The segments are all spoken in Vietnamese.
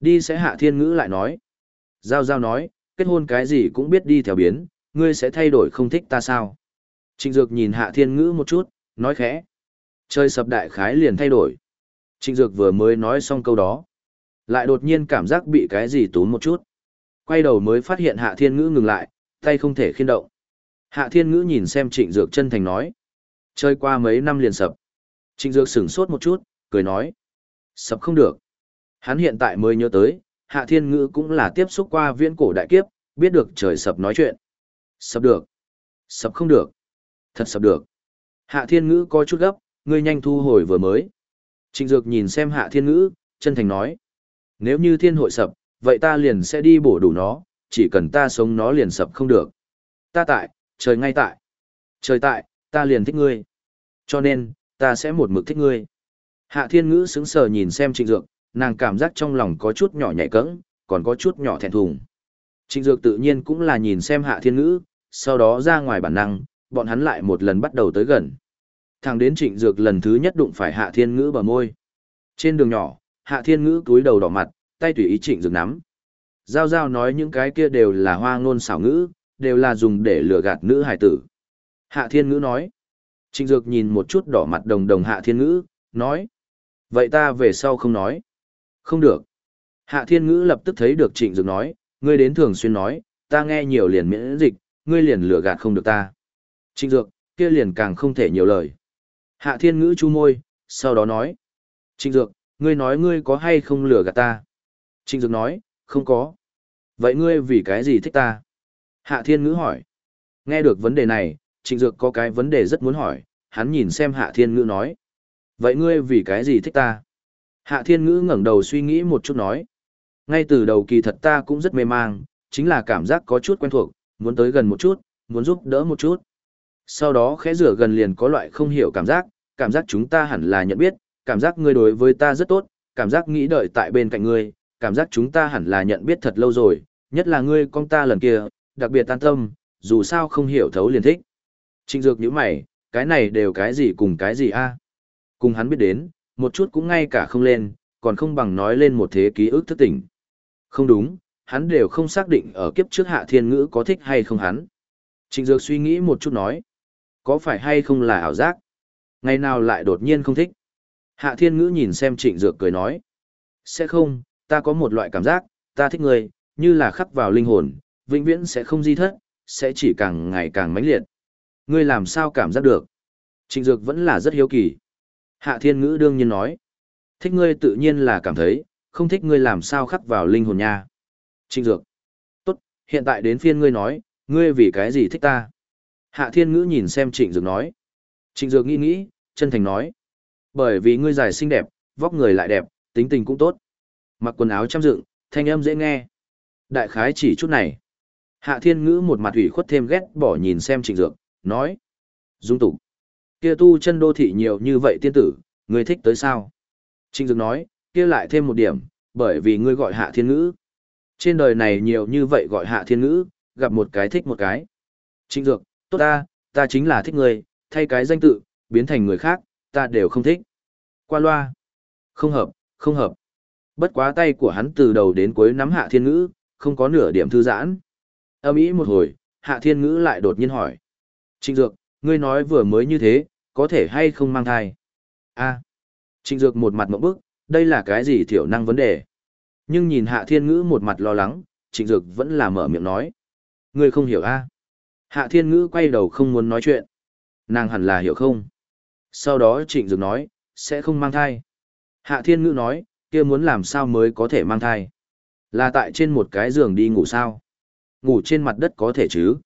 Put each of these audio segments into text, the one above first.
Đi sẽ hạ thiên ngữ lại nói. Giao giao nói, kết hôn cái gì cũng biết đi theo biến, ngươi sẽ thay đổi không thích ta sao? Trịnh Dược nhìn hạ thiên ngữ một chút, nói khẽ. Chơi sập đại khái liền thay đổi. Trịnh Dược vừa mới nói xong câu đó. Lại đột nhiên cảm giác bị cái gì tốn một chút. Quay đầu mới phát hiện hạ thiên ngữ ngừng lại, tay không thể khiên động. Hạ thiên ngữ nhìn xem trịnh Dược chân thành nói. Chơi qua mấy năm liền sập. Trịnh Dược sửng sốt một chút, cười nói. Sập không được. Hắn hiện tại mới nhớ tới, Hạ Thiên Ngữ cũng là tiếp xúc qua viễn cổ đại kiếp, biết được trời sập nói chuyện. Sập được. Sập không được. Thật sập được. Hạ Thiên Ngữ có chút gấp, ngươi nhanh thu hồi vừa mới. Trịnh Dược nhìn xem Hạ Thiên Ngữ, chân thành nói. Nếu như thiên hội sập, vậy ta liền sẽ đi bổ đủ nó, chỉ cần ta sống nó liền sập không được. Ta tại, trời ngay tại. Trời tại, ta liền thích ngươi. Cho nên, ta sẽ một mực thích ngươi. Hạ Thiên Ngữ sững sờ nhìn xem Trịnh Dược, nàng cảm giác trong lòng có chút nhỏ nhạy cẫng, còn có chút nhỏ thẹn thùng. Trịnh Dược tự nhiên cũng là nhìn xem Hạ Thiên Ngữ, sau đó ra ngoài bản năng, bọn hắn lại một lần bắt đầu tới gần. Thẳng đến Trịnh Dược lần thứ nhất đụng phải Hạ Thiên Ngữ bờ môi. Trên đường nhỏ, Hạ Thiên Ngữ cúi đầu đỏ mặt, tay tùy ý Trịnh Dược nắm. Giao giao nói những cái kia đều là hoa ngôn xảo ngữ, đều là dùng để lừa gạt nữ hài tử. Hạ Thiên Ngữ nói. Trịnh Dược nhìn một chút đỏ mặt đồng đồng Hạ Thiên Ngữ, nói. Vậy ta về sau không nói. Không được. Hạ Thiên Ngữ lập tức thấy được Trịnh Dược nói, ngươi đến thường xuyên nói, ta nghe nhiều liền miễn dịch, ngươi liền lừa gạt không được ta. Trịnh Dược, kia liền càng không thể nhiều lời. Hạ Thiên Ngữ chu môi, sau đó nói, Trịnh Dược, ngươi nói ngươi có hay không lừa gạt ta? Trịnh Dược nói, không có. Vậy ngươi vì cái gì thích ta? Hạ Thiên Ngữ hỏi. Nghe được vấn đề này, Trịnh Dược có cái vấn đề rất muốn hỏi, hắn nhìn xem Hạ Thiên Ngữ nói. Vậy ngươi vì cái gì thích ta? Hạ Thiên Ngữ ngẩng đầu suy nghĩ một chút nói. Ngay từ đầu kỳ thật ta cũng rất mê mang, chính là cảm giác có chút quen thuộc, muốn tới gần một chút, muốn giúp đỡ một chút. Sau đó khẽ rửa gần liền có loại không hiểu cảm giác, cảm giác chúng ta hẳn là nhận biết, cảm giác ngươi đối với ta rất tốt, cảm giác nghĩ đợi tại bên cạnh ngươi, cảm giác chúng ta hẳn là nhận biết thật lâu rồi, nhất là ngươi con ta lần kia, đặc biệt tan tâm, dù sao không hiểu thấu liền thích. Trịnh Dược nhíu mày, cái này đều cái gì cùng cái gì a? Cùng hắn biết đến, một chút cũng ngay cả không lên, còn không bằng nói lên một thế ký ức thức tỉnh. Không đúng, hắn đều không xác định ở kiếp trước hạ thiên ngữ có thích hay không hắn. Trịnh Dược suy nghĩ một chút nói, có phải hay không là ảo giác? Ngày nào lại đột nhiên không thích? Hạ thiên ngữ nhìn xem trịnh Dược cười nói, sẽ không, ta có một loại cảm giác, ta thích người, như là khắc vào linh hồn, vĩnh viễn sẽ không di thất, sẽ chỉ càng ngày càng mãnh liệt. Ngươi làm sao cảm giác được? Trịnh Dược vẫn là rất hiếu kỳ. Hạ thiên ngữ đương nhiên nói. Thích ngươi tự nhiên là cảm thấy, không thích ngươi làm sao khắc vào linh hồn nha. Trịnh Dược. Tốt, hiện tại đến phiên ngươi nói, ngươi vì cái gì thích ta? Hạ thiên ngữ nhìn xem Trịnh Dược nói. Trịnh Dược nghĩ nghĩ, chân thành nói. Bởi vì ngươi dài xinh đẹp, vóc người lại đẹp, tính tình cũng tốt. Mặc quần áo chăm dựng, thanh âm dễ nghe. Đại khái chỉ chút này. Hạ thiên ngữ một mặt ủy khuất thêm ghét bỏ nhìn xem Trịnh Dược, nói. Dung tục. Kia tu chân đô thị nhiều như vậy tiên tử, ngươi thích tới sao? trinh Dược nói, kia lại thêm một điểm, bởi vì ngươi gọi hạ thiên ngữ. Trên đời này nhiều như vậy gọi hạ thiên ngữ, gặp một cái thích một cái. trinh Dược, tốt ta, ta chính là thích ngươi, thay cái danh tự, biến thành người khác, ta đều không thích. Qua loa. Không hợp, không hợp. Bất quá tay của hắn từ đầu đến cuối nắm hạ thiên ngữ, không có nửa điểm thư giãn. Âm ý một hồi, hạ thiên ngữ lại đột nhiên hỏi. Trịnh Dược, Ngươi nói vừa mới như thế, có thể hay không mang thai? a Trịnh Dược một mặt mộng bức, đây là cái gì thiểu năng vấn đề? Nhưng nhìn Hạ Thiên Ngữ một mặt lo lắng, Trịnh Dược vẫn là mở miệng nói. Ngươi không hiểu a Hạ Thiên Ngữ quay đầu không muốn nói chuyện. Nàng hẳn là hiểu không? Sau đó Trịnh Dược nói, sẽ không mang thai. Hạ Thiên Ngữ nói, kia muốn làm sao mới có thể mang thai? Là tại trên một cái giường đi ngủ sao? Ngủ trên mặt đất có thể chứ?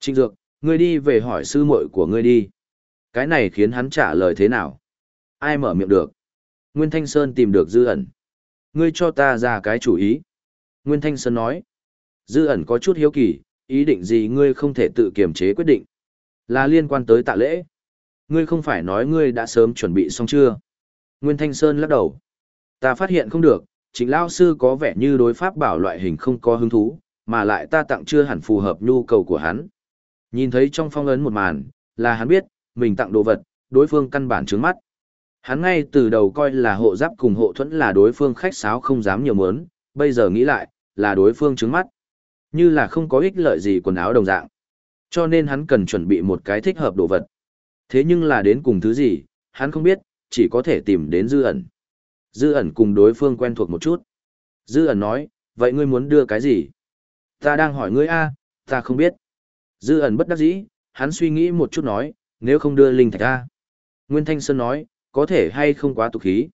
Trịnh Dược, Ngươi đi về hỏi sư muội của ngươi đi. Cái này khiến hắn trả lời thế nào? Ai mở miệng được? Nguyên Thanh Sơn tìm được Dư ẩn. Ngươi cho ta ra cái chủ ý. Nguyên Thanh Sơn nói. Dư ẩn có chút hiếu kỳ, ý định gì ngươi không thể tự kiềm chế quyết định. Là liên quan tới tạ lễ. Ngươi không phải nói ngươi đã sớm chuẩn bị xong chưa? Nguyên Thanh Sơn lắc đầu. Ta phát hiện không được, chính lao sư có vẻ như đối pháp bảo loại hình không có hứng thú, mà lại ta tặng chưa hẳn phù hợp nhu cầu của hắn. Nhìn thấy trong phong ấn một màn, là hắn biết, mình tặng đồ vật, đối phương căn bản trướng mắt. Hắn ngay từ đầu coi là hộ giáp cùng hộ thuẫn là đối phương khách sáo không dám nhiều mớn, bây giờ nghĩ lại, là đối phương trướng mắt. Như là không có ích lợi gì quần áo đồng dạng. Cho nên hắn cần chuẩn bị một cái thích hợp đồ vật. Thế nhưng là đến cùng thứ gì, hắn không biết, chỉ có thể tìm đến dư ẩn. Dư ẩn cùng đối phương quen thuộc một chút. Dư ẩn nói, vậy ngươi muốn đưa cái gì? Ta đang hỏi ngươi a, ta không biết. Dư ẩn bất đắc dĩ, hắn suy nghĩ một chút nói, nếu không đưa linh thạch ra Nguyên Thanh Sơn nói, có thể hay không quá tục khí.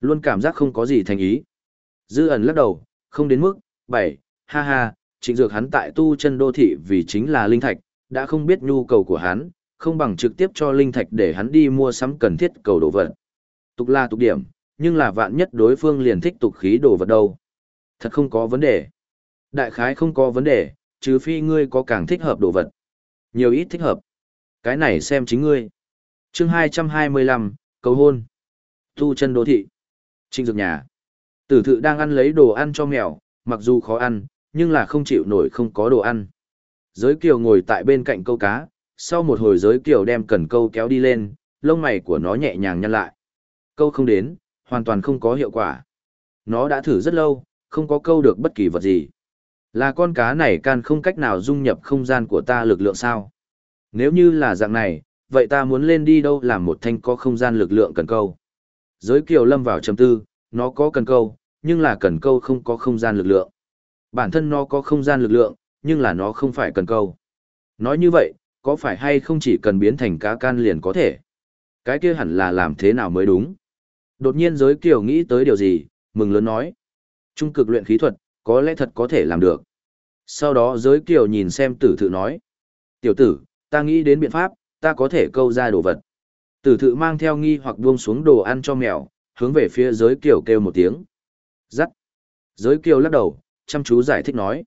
Luôn cảm giác không có gì thành ý. Dư ẩn lắc đầu, không đến mức, bảy, ha ha, trịnh dược hắn tại tu chân đô thị vì chính là linh thạch, đã không biết nhu cầu của hắn, không bằng trực tiếp cho linh thạch để hắn đi mua sắm cần thiết cầu đồ vật. Tục là tục điểm, nhưng là vạn nhất đối phương liền thích tục khí đồ vật đâu. Thật không có vấn đề. Đại khái không có vấn đề, trừ phi ngươi có càng thích hợp đồ vật. Nhiều ít thích hợp. Cái này xem chính ngươi. chương 225, cầu hôn. Tu chân đô thị. Trinh dược nhà. Tử thự đang ăn lấy đồ ăn cho mèo, mặc dù khó ăn, nhưng là không chịu nổi không có đồ ăn. Giới kiều ngồi tại bên cạnh câu cá, sau một hồi giới kiều đem cần câu kéo đi lên, lông mày của nó nhẹ nhàng nhăn lại. Câu không đến, hoàn toàn không có hiệu quả. Nó đã thử rất lâu, không có câu được bất kỳ vật gì. Là con cá này can không cách nào dung nhập không gian của ta lực lượng sao? Nếu như là dạng này, vậy ta muốn lên đi đâu làm một thanh có không gian lực lượng cần câu? Giới kiều lâm vào trầm tư, nó có cần câu, nhưng là cần câu không có không gian lực lượng. Bản thân nó có không gian lực lượng, nhưng là nó không phải cần câu. Nói như vậy, có phải hay không chỉ cần biến thành cá can liền có thể? Cái kia hẳn là làm thế nào mới đúng? Đột nhiên giới kiều nghĩ tới điều gì, mừng lớn nói. Trung cực luyện khí thuật, có lẽ thật có thể làm được. Sau đó giới kiều nhìn xem tử thự nói. Tiểu tử, ta nghĩ đến biện pháp, ta có thể câu ra đồ vật. Tử thự mang theo nghi hoặc buông xuống đồ ăn cho mèo, hướng về phía giới kiều kêu một tiếng. Giắt. Giới kiều lắc đầu, chăm chú giải thích nói.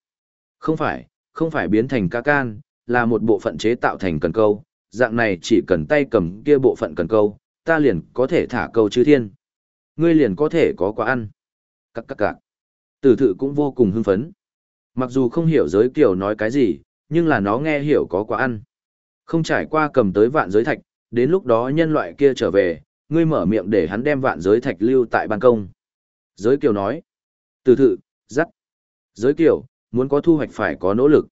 Không phải, không phải biến thành ca can, là một bộ phận chế tạo thành cần câu, dạng này chỉ cần tay cầm kia bộ phận cần câu, ta liền có thể thả câu chư thiên. Ngươi liền có thể có quả ăn. Cắc cắc cạc. Tử thự cũng vô cùng hưng phấn. Mặc dù không hiểu giới kiều nói cái gì, nhưng là nó nghe hiểu có quả ăn. Không trải qua cầm tới vạn giới thạch, đến lúc đó nhân loại kia trở về, ngươi mở miệng để hắn đem vạn giới thạch lưu tại ban công. Giới kiều nói. Tử thự, dắt. Giới kiều, muốn có thu hoạch phải có nỗ lực.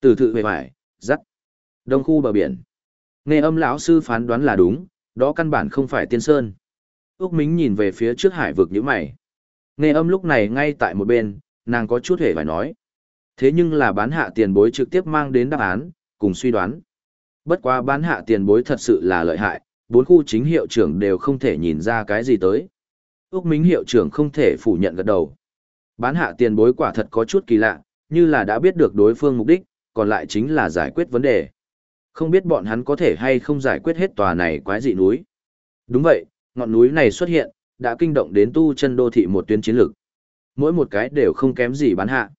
Tử thự về phải, dắt. Đông khu bờ biển. Nghe âm lão sư phán đoán là đúng, đó căn bản không phải tiên sơn. Úc Mính nhìn về phía trước hải vực như mày. Nghe âm lúc này ngay tại một bên, nàng có chút hề phải nói. Thế nhưng là bán hạ tiền bối trực tiếp mang đến đáp án, cùng suy đoán. Bất quá bán hạ tiền bối thật sự là lợi hại, bốn khu chính hiệu trưởng đều không thể nhìn ra cái gì tới. Úc Mính hiệu trưởng không thể phủ nhận gật đầu. Bán hạ tiền bối quả thật có chút kỳ lạ, như là đã biết được đối phương mục đích, còn lại chính là giải quyết vấn đề. Không biết bọn hắn có thể hay không giải quyết hết tòa này quái dị núi. Đúng vậy, ngọn núi này xuất hiện, đã kinh động đến tu chân đô thị một tuyến chiến lược. Mỗi một cái đều không kém gì bán hạ.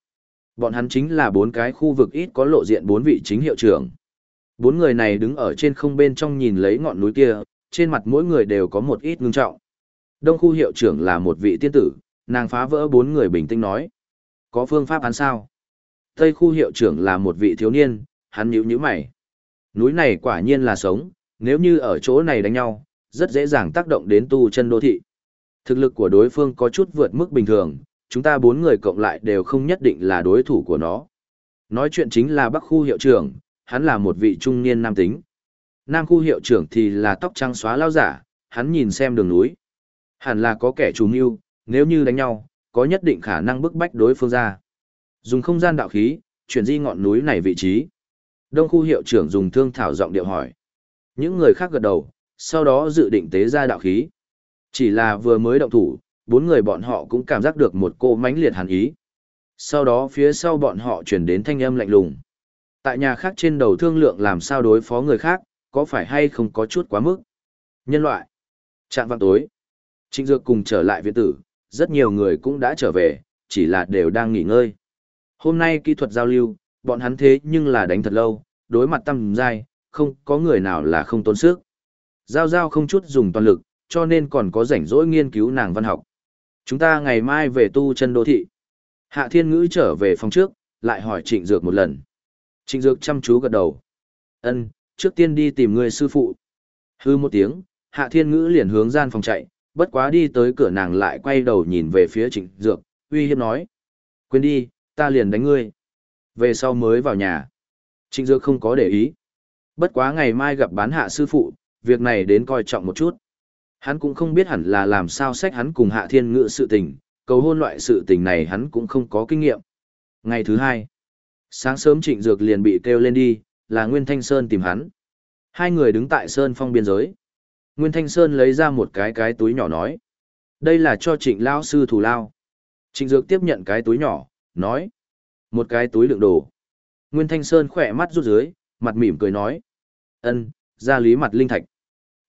Bọn hắn chính là bốn cái khu vực ít có lộ diện bốn vị chính hiệu trưởng. Bốn người này đứng ở trên không bên trong nhìn lấy ngọn núi kia, trên mặt mỗi người đều có một ít ngưng trọng. Đông khu hiệu trưởng là một vị tiên tử, nàng phá vỡ bốn người bình tĩnh nói. Có phương pháp hắn sao? Tây khu hiệu trưởng là một vị thiếu niên, hắn nhíu nhíu mày. Núi này quả nhiên là sống, nếu như ở chỗ này đánh nhau, rất dễ dàng tác động đến tu chân đô thị. Thực lực của đối phương có chút vượt mức bình thường, chúng ta bốn người cộng lại đều không nhất định là đối thủ của nó. Nói chuyện chính là Bắc khu hiệu trưởng, hắn là một vị trung niên nam tính. Nam khu hiệu trưởng thì là tóc trắng xóa lao giả, hắn nhìn xem đường núi. Hẳn là có kẻ chủ mưu, nếu như đánh nhau, có nhất định khả năng bức bách đối phương ra. Dùng không gian đạo khí, chuyển di ngọn núi này vị trí. Đông khu hiệu trưởng dùng thương thảo giọng điệu hỏi. Những người khác gật đầu, sau đó dự định tế ra đạo khí. Chỉ là vừa mới động thủ, bốn người bọn họ cũng cảm giác được một cô mãnh liệt hàn ý. Sau đó phía sau bọn họ chuyển đến thanh âm lạnh lùng. Tại nhà khác trên đầu thương lượng làm sao đối phó người khác, có phải hay không có chút quá mức. Nhân loại. Trạng văn tối. Trịnh Dược cùng trở lại viện tử, rất nhiều người cũng đã trở về, chỉ là đều đang nghỉ ngơi. Hôm nay kỹ thuật giao lưu, bọn hắn thế nhưng là đánh thật lâu, đối mặt tăng dai, không có người nào là không tốn sức. Giao giao không chút dùng toàn lực, cho nên còn có rảnh rỗi nghiên cứu nàng văn học. Chúng ta ngày mai về tu chân đô thị. Hạ Thiên Ngữ trở về phòng trước, lại hỏi Trịnh Dược một lần. Trịnh Dược chăm chú gật đầu. Ân, trước tiên đi tìm người sư phụ. Hư một tiếng, Hạ Thiên Ngữ liền hướng gian phòng chạy, bất quá đi tới cửa nàng lại quay đầu nhìn về phía Trịnh Dược, uy hiếp nói, Quên đi, ta liền đánh ngươi. Về sau mới vào nhà. Trịnh Dược không có để ý. Bất quá ngày mai gặp bán hạ sư phụ, việc này đến coi trọng một chút. Hắn cũng không biết hẳn là làm sao sách hắn cùng hạ thiên ngự sự tình, cầu hôn loại sự tình này hắn cũng không có kinh nghiệm. Ngày thứ hai, sáng sớm trịnh dược liền bị kêu lên đi, là Nguyên Thanh Sơn tìm hắn. Hai người đứng tại Sơn phong biên giới. Nguyên Thanh Sơn lấy ra một cái cái túi nhỏ nói. Đây là cho trịnh lao sư thủ lao. Trịnh dược tiếp nhận cái túi nhỏ, nói. Một cái túi đựng đồ. Nguyên Thanh Sơn khỏe mắt rút dưới, mặt mỉm cười nói. ân ra lý mặt linh thạch.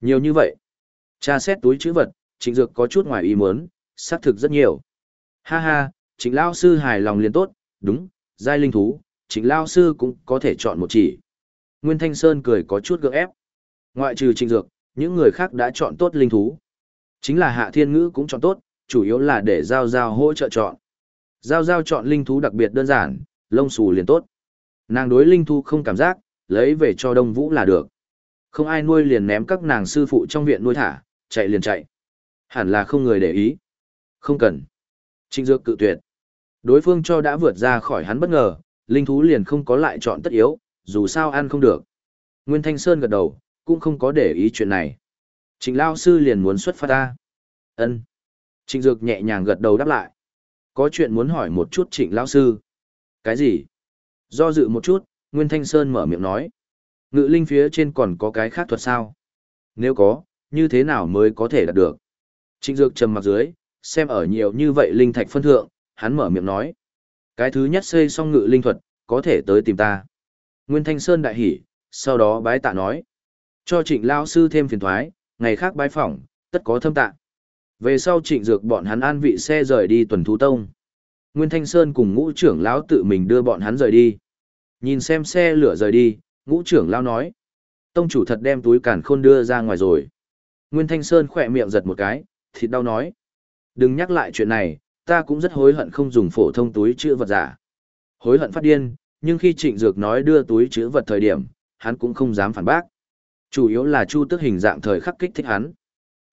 Nhiều như vậy. Cha xét túi chữ vật, trịnh dược có chút ngoài ý muốn, xác thực rất nhiều. Ha ha, trịnh lao sư hài lòng liền tốt, đúng, giai linh thú, trịnh lao sư cũng có thể chọn một chỉ. Nguyên Thanh Sơn cười có chút gượng ép. Ngoại trừ trịnh dược, những người khác đã chọn tốt linh thú. Chính là hạ thiên ngữ cũng chọn tốt, chủ yếu là để giao giao hỗ trợ chọn. Giao giao chọn linh thú đặc biệt đơn giản, lông xù liền tốt. Nàng đối linh thú không cảm giác, lấy về cho Đông Vũ là được. Không ai nuôi liền ném các nàng sư phụ trong viện nuôi thả, chạy liền chạy. Hẳn là không người để ý. Không cần. Trịnh Dược cự tuyệt. Đối phương cho đã vượt ra khỏi hắn bất ngờ, linh thú liền không có lại chọn tất yếu, dù sao ăn không được. Nguyên Thanh Sơn gật đầu, cũng không có để ý chuyện này. Trịnh Lao Sư liền muốn xuất phát ta. ân Trịnh Dược nhẹ nhàng gật đầu đáp lại. Có chuyện muốn hỏi một chút Trịnh Lao Sư. Cái gì? Do dự một chút, Nguyên Thanh Sơn mở miệng nói. Ngự linh phía trên còn có cái khác thuật sao? Nếu có, như thế nào mới có thể đạt được? Trịnh Dược trầm mặt dưới, xem ở nhiều như vậy linh thạch phân thượng, hắn mở miệng nói. Cái thứ nhất xây xong ngự linh thuật, có thể tới tìm ta. Nguyên Thanh Sơn đại hỉ, sau đó bái tạ nói. Cho trịnh lao sư thêm phiền thoái, ngày khác bái phỏng, tất có thâm tạ. Về sau trịnh dược bọn hắn an vị xe rời đi tuần thú tông. Nguyên Thanh Sơn cùng ngũ trưởng lão tự mình đưa bọn hắn rời đi. Nhìn xem xe lửa rời đi, ngũ trưởng lão nói. Tông chủ thật đem túi cản khôn đưa ra ngoài rồi. Nguyên Thanh Sơn khỏe miệng giật một cái, thịt đau nói. Đừng nhắc lại chuyện này, ta cũng rất hối hận không dùng phổ thông túi chữ vật giả. Hối hận phát điên, nhưng khi trịnh dược nói đưa túi chữ vật thời điểm, hắn cũng không dám phản bác. Chủ yếu là chu tức hình dạng thời khắc kích thích hắn.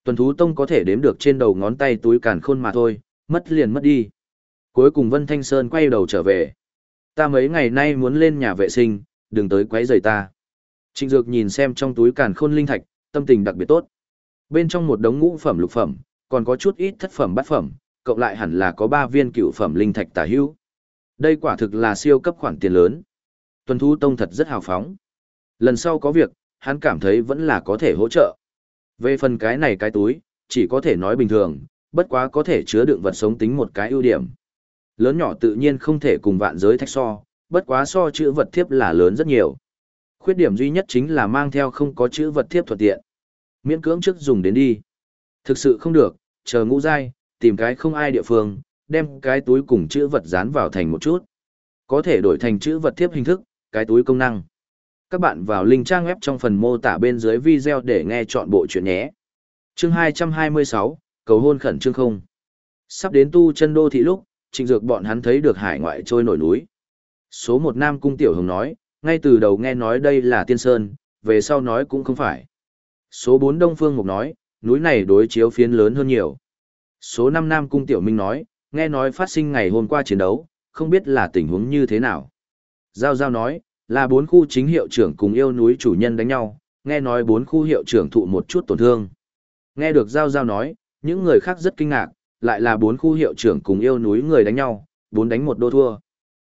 Tuần thú tông có thể đếm được trên đầu ngón tay túi càn khôn mà thôi, mất liền mất đi. Cuối cùng Vân Thanh Sơn quay đầu trở về. Ta mấy ngày nay muốn lên nhà vệ sinh, đừng tới quấy rầy ta. Trịnh Dược nhìn xem trong túi càn khôn linh thạch, tâm tình đặc biệt tốt. Bên trong một đống ngũ phẩm lục phẩm, còn có chút ít thất phẩm bát phẩm, cộng lại hẳn là có 3 viên cựu phẩm linh thạch tả hữu. Đây quả thực là siêu cấp khoản tiền lớn. Tuần Thú Tông thật rất hào phóng. Lần sau có việc, hắn cảm thấy vẫn là có thể hỗ trợ. Về phần cái này cái túi, chỉ có thể nói bình thường, bất quá có thể chứa đựng vật sống tính một cái ưu điểm. Lớn nhỏ tự nhiên không thể cùng vạn giới thách so, bất quá so chữ vật thiếp là lớn rất nhiều. Khuyết điểm duy nhất chính là mang theo không có chữ vật thiếp thuận tiện. Miễn cưỡng trước dùng đến đi. Thực sự không được, chờ ngũ dai, tìm cái không ai địa phương, đem cái túi cùng chữ vật dán vào thành một chút. Có thể đổi thành chữ vật tiếp hình thức, cái túi công năng. Các bạn vào link trang web trong phần mô tả bên dưới video để nghe chọn bộ chuyện nhé. Chương 226, cầu hôn khẩn trương không. Sắp đến tu chân đô thị lúc, trịnh dược bọn hắn thấy được hải ngoại trôi nổi núi. Số một nam cung tiểu hồng nói, ngay từ đầu nghe nói đây là tiên sơn, về sau nói cũng không phải. Số 4 đông phương mục nói, núi này đối chiếu phiến lớn hơn nhiều. Số 5 nam cung tiểu minh nói, nghe nói phát sinh ngày hôm qua chiến đấu, không biết là tình huống như thế nào. Giao Giao nói, là bốn khu chính hiệu trưởng cùng yêu núi chủ nhân đánh nhau, nghe nói bốn khu hiệu trưởng thụ một chút tổn thương. Nghe được Giao Giao nói, những người khác rất kinh ngạc, lại là bốn khu hiệu trưởng cùng yêu núi người đánh nhau, bốn đánh một đô thua.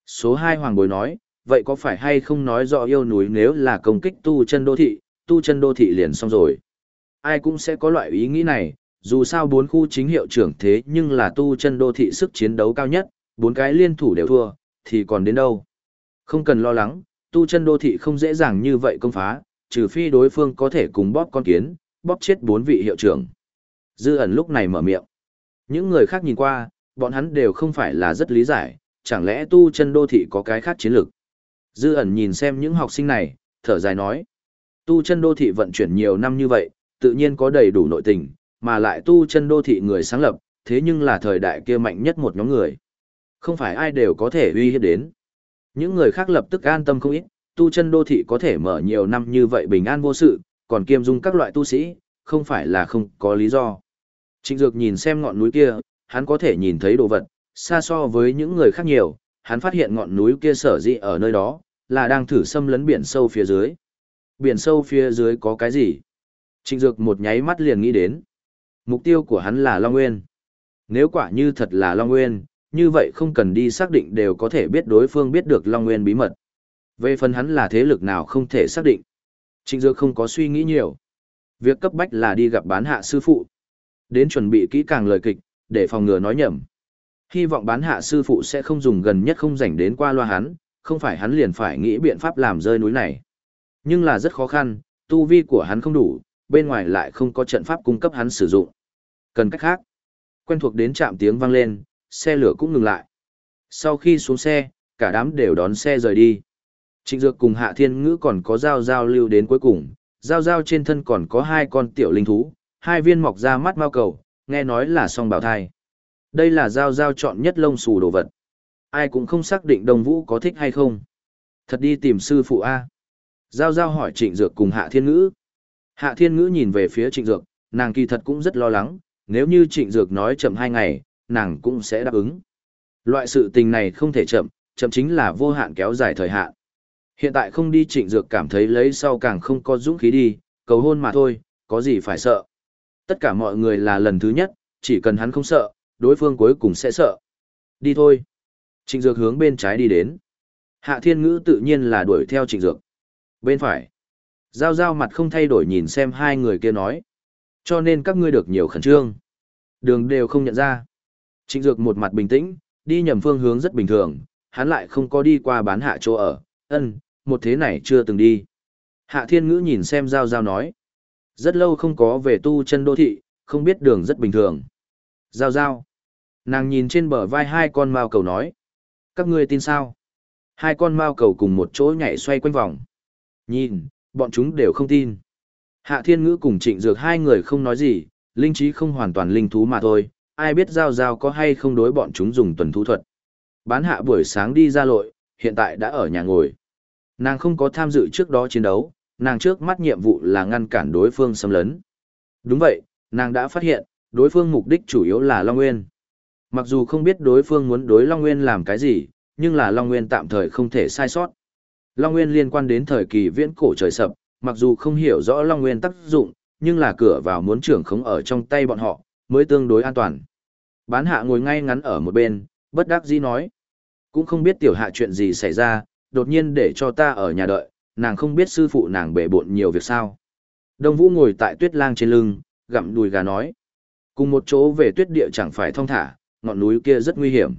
Số 2 Hoàng Bối nói, vậy có phải hay không nói rõ yêu núi nếu là công kích tu chân đô thị, tu chân đô thị liền xong rồi. Ai cũng sẽ có loại ý nghĩ này, dù sao bốn khu chính hiệu trưởng thế nhưng là tu chân đô thị sức chiến đấu cao nhất, bốn cái liên thủ đều thua, thì còn đến đâu. Không cần lo lắng, tu chân đô thị không dễ dàng như vậy công phá, trừ phi đối phương có thể cùng bóp con kiến, bóp chết bốn vị hiệu trưởng. Dư ẩn lúc này mở miệng. Những người khác nhìn qua, bọn hắn đều không phải là rất lý giải, chẳng lẽ tu chân đô thị có cái khác chiến lược. Dư ẩn nhìn xem những học sinh này, thở dài nói. Tu chân đô thị vận chuyển nhiều năm như vậy, tự nhiên có đầy đủ nội tình, mà lại tu chân đô thị người sáng lập, thế nhưng là thời đại kia mạnh nhất một nhóm người. Không phải ai đều có thể uy hiếp đến. Những người khác lập tức an tâm không ít, tu chân đô thị có thể mở nhiều năm như vậy bình an vô sự, còn kiêm dung các loại tu sĩ, không phải là không có lý do. Trịnh Dược nhìn xem ngọn núi kia, hắn có thể nhìn thấy đồ vật, xa so với những người khác nhiều, hắn phát hiện ngọn núi kia sở dĩ ở nơi đó, là đang thử xâm lấn biển sâu phía dưới. Biển sâu phía dưới có cái gì? Trịnh Dược một nháy mắt liền nghĩ đến. Mục tiêu của hắn là Long Nguyên. Nếu quả như thật là Long Nguyên, như vậy không cần đi xác định đều có thể biết đối phương biết được Long Nguyên bí mật. Về phần hắn là thế lực nào không thể xác định. Trịnh Dược không có suy nghĩ nhiều. Việc cấp bách là đi gặp bán hạ sư phụ. Đến chuẩn bị kỹ càng lời kịch, để phòng ngừa nói nhầm. Hy vọng bán hạ sư phụ sẽ không dùng gần nhất không rảnh đến qua loa hắn, không phải hắn liền phải nghĩ biện pháp làm rơi núi này. Nhưng là rất khó khăn, tu vi của hắn không đủ, bên ngoài lại không có trận pháp cung cấp hắn sử dụng. Cần cách khác. Quen thuộc đến chạm tiếng vang lên, xe lửa cũng ngừng lại. Sau khi xuống xe, cả đám đều đón xe rời đi. Trịnh Dược cùng Hạ Thiên Ngữ còn có giao giao lưu đến cuối cùng, giao giao trên thân còn có hai con tiểu linh thú, hai viên mọc ra mắt mao cầu, nghe nói là song bảo thai. Đây là giao giao chọn nhất lông xù đồ vật. Ai cũng không xác định đồng vũ có thích hay không. Thật đi tìm sư phụ A. Giao giao hỏi trịnh dược cùng Hạ Thiên Ngữ. Hạ Thiên Ngữ nhìn về phía trịnh dược, nàng kỳ thật cũng rất lo lắng, nếu như trịnh dược nói chậm hai ngày, nàng cũng sẽ đáp ứng. Loại sự tình này không thể chậm, chậm chính là vô hạn kéo dài thời hạn. Hiện tại không đi trịnh dược cảm thấy lấy sau càng không có dũng khí đi, cầu hôn mà thôi, có gì phải sợ. Tất cả mọi người là lần thứ nhất, chỉ cần hắn không sợ, đối phương cuối cùng sẽ sợ. Đi thôi. Trịnh dược hướng bên trái đi đến. Hạ thiên ngữ tự nhiên là đuổi theo trịnh dược. Bên phải. Giao giao mặt không thay đổi nhìn xem hai người kia nói. Cho nên các ngươi được nhiều khẩn trương. Đường đều không nhận ra. Trịnh dược một mặt bình tĩnh, đi nhầm phương hướng rất bình thường, hắn lại không có đi qua bán hạ chỗ ở. Ân, một thế này chưa từng đi. Hạ thiên ngữ nhìn xem giao giao nói. Rất lâu không có về tu chân đô thị, không biết đường rất bình thường. Giao giao. Nàng nhìn trên bờ vai hai con mao cầu nói. Các ngươi tin sao? Hai con mao cầu cùng một chỗ nhảy xoay quanh vòng. Nhìn, bọn chúng đều không tin. Hạ thiên ngữ cùng trịnh dược hai người không nói gì, linh trí không hoàn toàn linh thú mà thôi, ai biết giao giao có hay không đối bọn chúng dùng tuần thú thuật. Bán hạ buổi sáng đi ra lội, hiện tại đã ở nhà ngồi. Nàng không có tham dự trước đó chiến đấu, nàng trước mắt nhiệm vụ là ngăn cản đối phương xâm lấn. Đúng vậy, nàng đã phát hiện, đối phương mục đích chủ yếu là Long Nguyên. Mặc dù không biết đối phương muốn đối Long Nguyên làm cái gì, nhưng là Long Nguyên tạm thời không thể sai sót. Long Nguyên liên quan đến thời kỳ viễn cổ trời sập, mặc dù không hiểu rõ Long Nguyên tác dụng, nhưng là cửa vào muốn trưởng khống ở trong tay bọn họ, mới tương đối an toàn. Bán hạ ngồi ngay ngắn ở một bên, bất đắc dĩ nói. Cũng không biết tiểu hạ chuyện gì xảy ra, đột nhiên để cho ta ở nhà đợi, nàng không biết sư phụ nàng bể bộn nhiều việc sao. Đông Vũ ngồi tại tuyết lang trên lưng, gặm đùi gà nói. Cùng một chỗ về tuyết địa chẳng phải thong thả, ngọn núi kia rất nguy hiểm.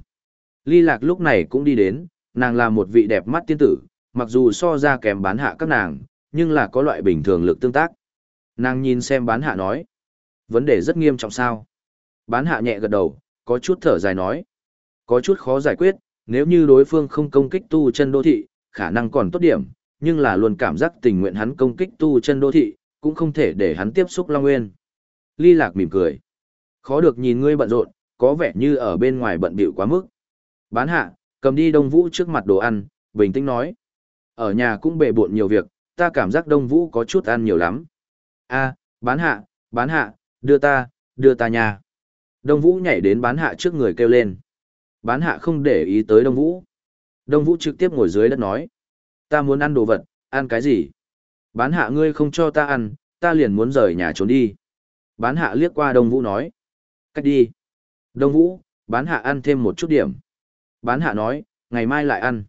Ly Lạc lúc này cũng đi đến, nàng là một vị đẹp mắt tiên tử, mặc dù so ra kém bán hạ các nàng, nhưng là có loại bình thường lực tương tác. Nàng nhìn xem bán hạ nói. Vấn đề rất nghiêm trọng sao? Bán hạ nhẹ gật đầu, có chút thở dài nói. Có chút khó giải quyết, nếu như đối phương không công kích tu chân đô thị, khả năng còn tốt điểm, nhưng là luôn cảm giác tình nguyện hắn công kích tu chân đô thị, cũng không thể để hắn tiếp xúc Long Nguyên. Ly Lạc mỉm cười. Khó được nhìn ngươi bận rộn, có vẻ như ở bên ngoài bận bịu quá mức. Bán hạ, cầm đi Đông Vũ trước mặt đồ ăn, bình tĩnh nói. Ở nhà cũng bề bộn nhiều việc, ta cảm giác Đông Vũ có chút ăn nhiều lắm. a bán hạ, bán hạ, đưa ta, đưa ta nhà. Đông Vũ nhảy đến bán hạ trước người kêu lên. Bán hạ không để ý tới Đông Vũ. Đông Vũ trực tiếp ngồi dưới đất nói. Ta muốn ăn đồ vật, ăn cái gì? Bán hạ ngươi không cho ta ăn, ta liền muốn rời nhà trốn đi. Bán hạ liếc qua Đông Vũ nói. Cách đi. Đông Vũ, bán hạ ăn thêm một chút điểm. Bán hạ nói, ngày mai lại ăn.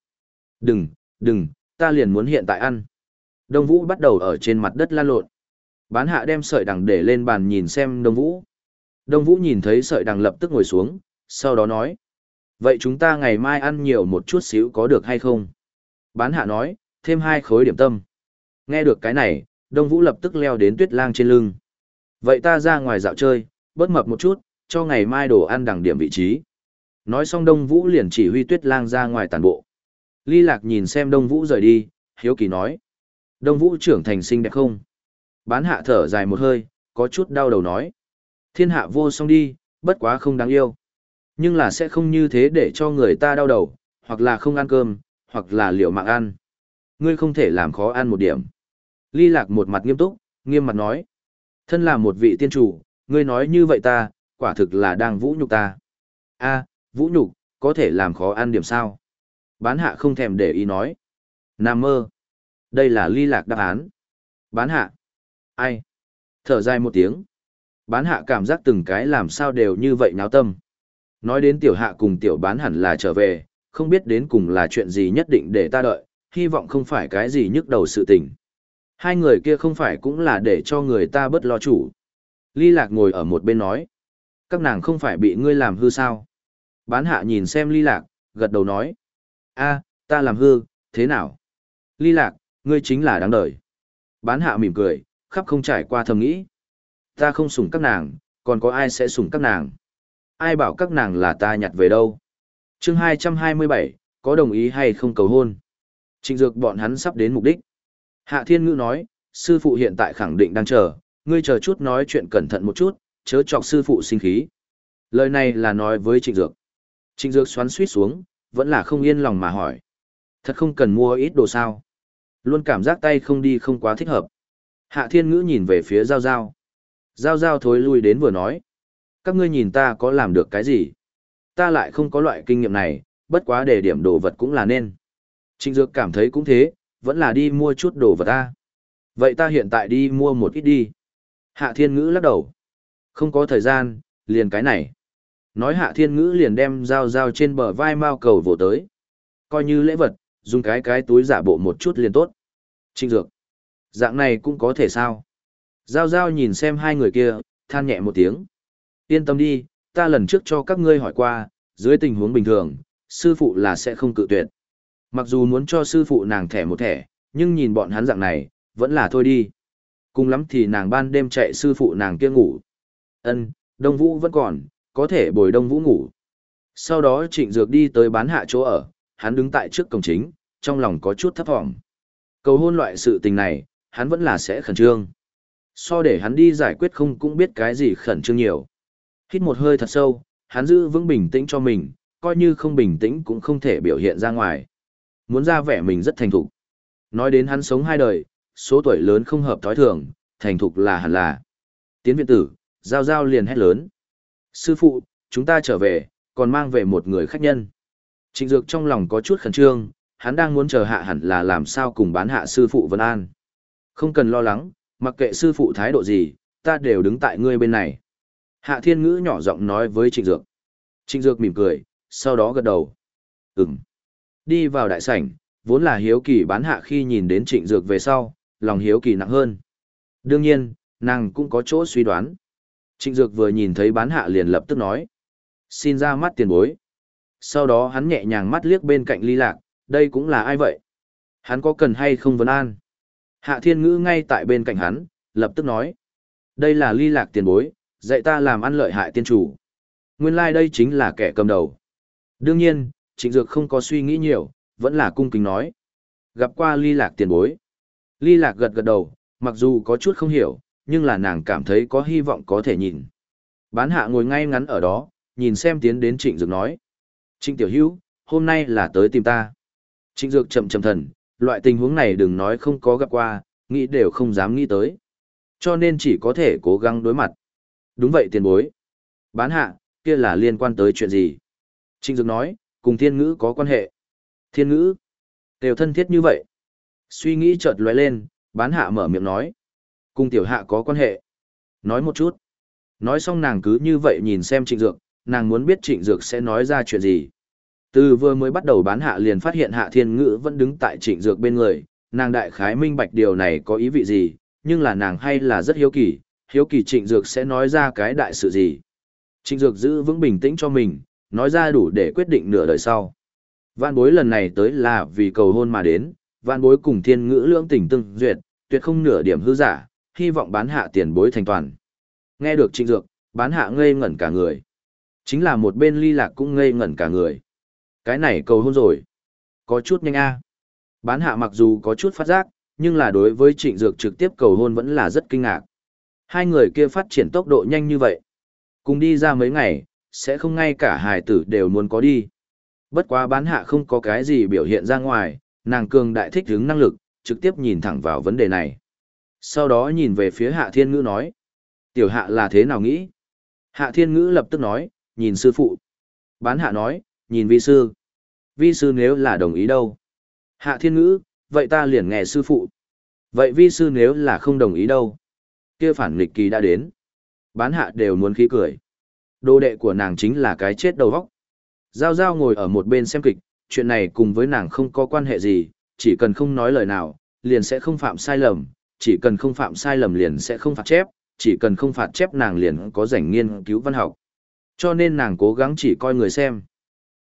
Đừng, đừng, ta liền muốn hiện tại ăn. Đông Vũ bắt đầu ở trên mặt đất lan lộn. Bán hạ đem sợi đằng để lên bàn nhìn xem Đông Vũ. Đông Vũ nhìn thấy sợi đằng lập tức ngồi xuống, sau đó nói. Vậy chúng ta ngày mai ăn nhiều một chút xíu có được hay không? Bán hạ nói, thêm hai khối điểm tâm. Nghe được cái này, Đông Vũ lập tức leo đến tuyết lang trên lưng. Vậy ta ra ngoài dạo chơi, bớt mập một chút, cho ngày mai đồ ăn đằng điểm vị trí. Nói xong Đông Vũ liền chỉ huy tuyết lang ra ngoài tàn bộ. Ly Lạc nhìn xem Đông Vũ rời đi, hiếu kỳ nói. Đông Vũ trưởng thành xinh đẹp không? Bán hạ thở dài một hơi, có chút đau đầu nói. Thiên hạ vô song đi, bất quá không đáng yêu. Nhưng là sẽ không như thế để cho người ta đau đầu, hoặc là không ăn cơm, hoặc là liệu mạng ăn. Ngươi không thể làm khó ăn một điểm. Ly Lạc một mặt nghiêm túc, nghiêm mặt nói. Thân là một vị tiên chủ, ngươi nói như vậy ta, quả thực là đang vũ nhục ta. a vũ nhục, có thể làm khó ăn điểm sao. Bán hạ không thèm để ý nói. Nam mơ. Đây là ly lạc đáp án. Bán hạ. Ai? Thở dài một tiếng. Bán hạ cảm giác từng cái làm sao đều như vậy nháo tâm. Nói đến tiểu hạ cùng tiểu bán hẳn là trở về, không biết đến cùng là chuyện gì nhất định để ta đợi, hy vọng không phải cái gì nhức đầu sự tình. Hai người kia không phải cũng là để cho người ta bớt lo chủ. Ly lạc ngồi ở một bên nói. Các nàng không phải bị ngươi làm hư sao? Bán hạ nhìn xem ly lạc, gật đầu nói a ta làm hư, thế nào? Ly lạc, ngươi chính là đáng đời. Bán hạ mỉm cười, khắp không trải qua thầm nghĩ. Ta không sủng các nàng, còn có ai sẽ sủng các nàng? Ai bảo các nàng là ta nhặt về đâu? chương 227, có đồng ý hay không cầu hôn? Trịnh dược bọn hắn sắp đến mục đích. Hạ Thiên Ngữ nói, sư phụ hiện tại khẳng định đang chờ, ngươi chờ chút nói chuyện cẩn thận một chút, chớ chọc sư phụ sinh khí. Lời này là nói với Trịnh Dược. Trịnh Dược xoắn suýt xuống, vẫn là không yên lòng mà hỏi. Thật không cần mua ít đồ sao. Luôn cảm giác tay không đi không quá thích hợp. Hạ Thiên Ngữ nhìn về phía Giao Giao. Giao Giao thối lui đến vừa nói. Các ngươi nhìn ta có làm được cái gì? Ta lại không có loại kinh nghiệm này, bất quá để điểm đồ vật cũng là nên. Trịnh Dược cảm thấy cũng thế, vẫn là đi mua chút đồ vật ta. Vậy ta hiện tại đi mua một ít đi. Hạ Thiên Ngữ lắc đầu. Không có thời gian, liền cái này. Nói Hạ Thiên Ngữ liền đem dao dao trên bờ vai mao cầu vỗ tới. Coi như lễ vật, dùng cái cái túi giả bộ một chút liền tốt. Trinh Dược. Dạng này cũng có thể sao? Giao Giao nhìn xem hai người kia, than nhẹ một tiếng. Yên tâm đi, ta lần trước cho các ngươi hỏi qua, dưới tình huống bình thường, sư phụ là sẽ không cự tuyệt. Mặc dù muốn cho sư phụ nàng thẻ một thẻ, nhưng nhìn bọn hắn dạng này, vẫn là thôi đi. Cùng lắm thì nàng ban đêm chạy sư phụ nàng kia ngủ. Ân, Đông Vũ vẫn còn, có thể bồi Đông Vũ ngủ. Sau đó Trịnh Dược đi tới bán hạ chỗ ở, hắn đứng tại trước cổng chính, trong lòng có chút thấp vọng Cầu hôn loại sự tình này, hắn vẫn là sẽ khẩn trương. So để hắn đi giải quyết không cũng biết cái gì khẩn trương nhiều. Hít một hơi thật sâu, hắn giữ vững bình tĩnh cho mình, coi như không bình tĩnh cũng không thể biểu hiện ra ngoài muốn ra vẻ mình rất thành thục. Nói đến hắn sống hai đời, số tuổi lớn không hợp thói thường, thành thục là hẳn là. Tiến viện tử, giao giao liền hét lớn. Sư phụ, chúng ta trở về, còn mang về một người khách nhân. Trịnh Dược trong lòng có chút khẩn trương, hắn đang muốn chờ hạ hẳn là làm sao cùng bán hạ sư phụ Vân An. Không cần lo lắng, mặc kệ sư phụ thái độ gì, ta đều đứng tại ngươi bên này. Hạ Thiên Ngữ nhỏ giọng nói với Trịnh Dược. Trịnh Dược mỉm cười, sau đó gật đầu. Ừm. Đi vào đại sảnh, vốn là hiếu kỳ bán hạ khi nhìn đến trịnh dược về sau, lòng hiếu kỳ nặng hơn. Đương nhiên, nàng cũng có chỗ suy đoán. Trịnh dược vừa nhìn thấy bán hạ liền lập tức nói. Xin ra mắt tiền bối. Sau đó hắn nhẹ nhàng mắt liếc bên cạnh ly lạc, đây cũng là ai vậy? Hắn có cần hay không vấn an? Hạ thiên ngữ ngay tại bên cạnh hắn, lập tức nói. Đây là ly lạc tiền bối, dạy ta làm ăn lợi hại tiên chủ. Nguyên lai like đây chính là kẻ cầm đầu. Đương nhiên, trịnh dược không có suy nghĩ nhiều, vẫn là cung kính nói. Gặp qua ly lạc tiền bối. Ly lạc gật gật đầu, mặc dù có chút không hiểu, nhưng là nàng cảm thấy có hy vọng có thể nhìn. Bán hạ ngồi ngay ngắn ở đó, nhìn xem tiến đến trịnh dược nói. Trịnh tiểu hữu, hôm nay là tới tìm ta. Trịnh dược chậm chậm thần, loại tình huống này đừng nói không có gặp qua, nghĩ đều không dám nghĩ tới. Cho nên chỉ có thể cố gắng đối mặt. Đúng vậy tiền bối. Bán hạ, kia là liên quan tới chuyện gì? Trịnh dược nói, cùng thiên ngữ có quan hệ. Thiên ngữ, đều thân thiết như vậy. Suy nghĩ chợt lóe lên, bán hạ mở miệng nói. Cùng tiểu hạ có quan hệ. Nói một chút. Nói xong nàng cứ như vậy nhìn xem trịnh dược, nàng muốn biết trịnh dược sẽ nói ra chuyện gì. Từ vừa mới bắt đầu bán hạ liền phát hiện hạ thiên ngữ vẫn đứng tại trịnh dược bên người, nàng đại khái minh bạch điều này có ý vị gì, nhưng là nàng hay là rất hiếu kỳ, hiếu kỳ trịnh dược sẽ nói ra cái đại sự gì. Trịnh dược giữ vững bình tĩnh cho mình, nói ra đủ để quyết định nửa đời sau. Vạn bối lần này tới là vì cầu hôn mà đến, vạn bối cùng thiên ngữ lưỡng tình tương duyệt, tuyệt không nửa điểm hư giả, hy vọng bán hạ tiền bối thành toàn. Nghe được trịnh dược, bán hạ ngây ngẩn cả người. Chính là một bên ly lạc cũng ngây ngẩn cả người. Cái này cầu hôn rồi. Có chút nhanh a. Bán hạ mặc dù có chút phát giác, nhưng là đối với trịnh dược trực tiếp cầu hôn vẫn là rất kinh ngạc. Hai người kia phát triển tốc độ nhanh như vậy. Cùng đi ra mấy ngày, sẽ không ngay cả hài tử đều muốn có đi. Bất quá bán hạ không có cái gì biểu hiện ra ngoài, nàng cường đại thích hướng năng lực, trực tiếp nhìn thẳng vào vấn đề này. Sau đó nhìn về phía hạ thiên ngữ nói. Tiểu hạ là thế nào nghĩ? Hạ thiên ngữ lập tức nói, nhìn sư phụ. Bán hạ nói, nhìn vi sư. Vi sư nếu là đồng ý đâu? Hạ thiên ngữ, vậy ta liền nghe sư phụ. Vậy vi sư nếu là không đồng ý đâu? Kia phản nghịch kỳ đã đến. Bán hạ đều muốn khí cười. Đồ đệ của nàng chính là cái chết đầu vóc. Giao giao ngồi ở một bên xem kịch, chuyện này cùng với nàng không có quan hệ gì, chỉ cần không nói lời nào, liền sẽ không phạm sai lầm, chỉ cần không phạm sai lầm liền sẽ không phạt chép, chỉ cần không phạt chép nàng liền có rảnh nghiên cứu văn học. Cho nên nàng cố gắng chỉ coi người xem.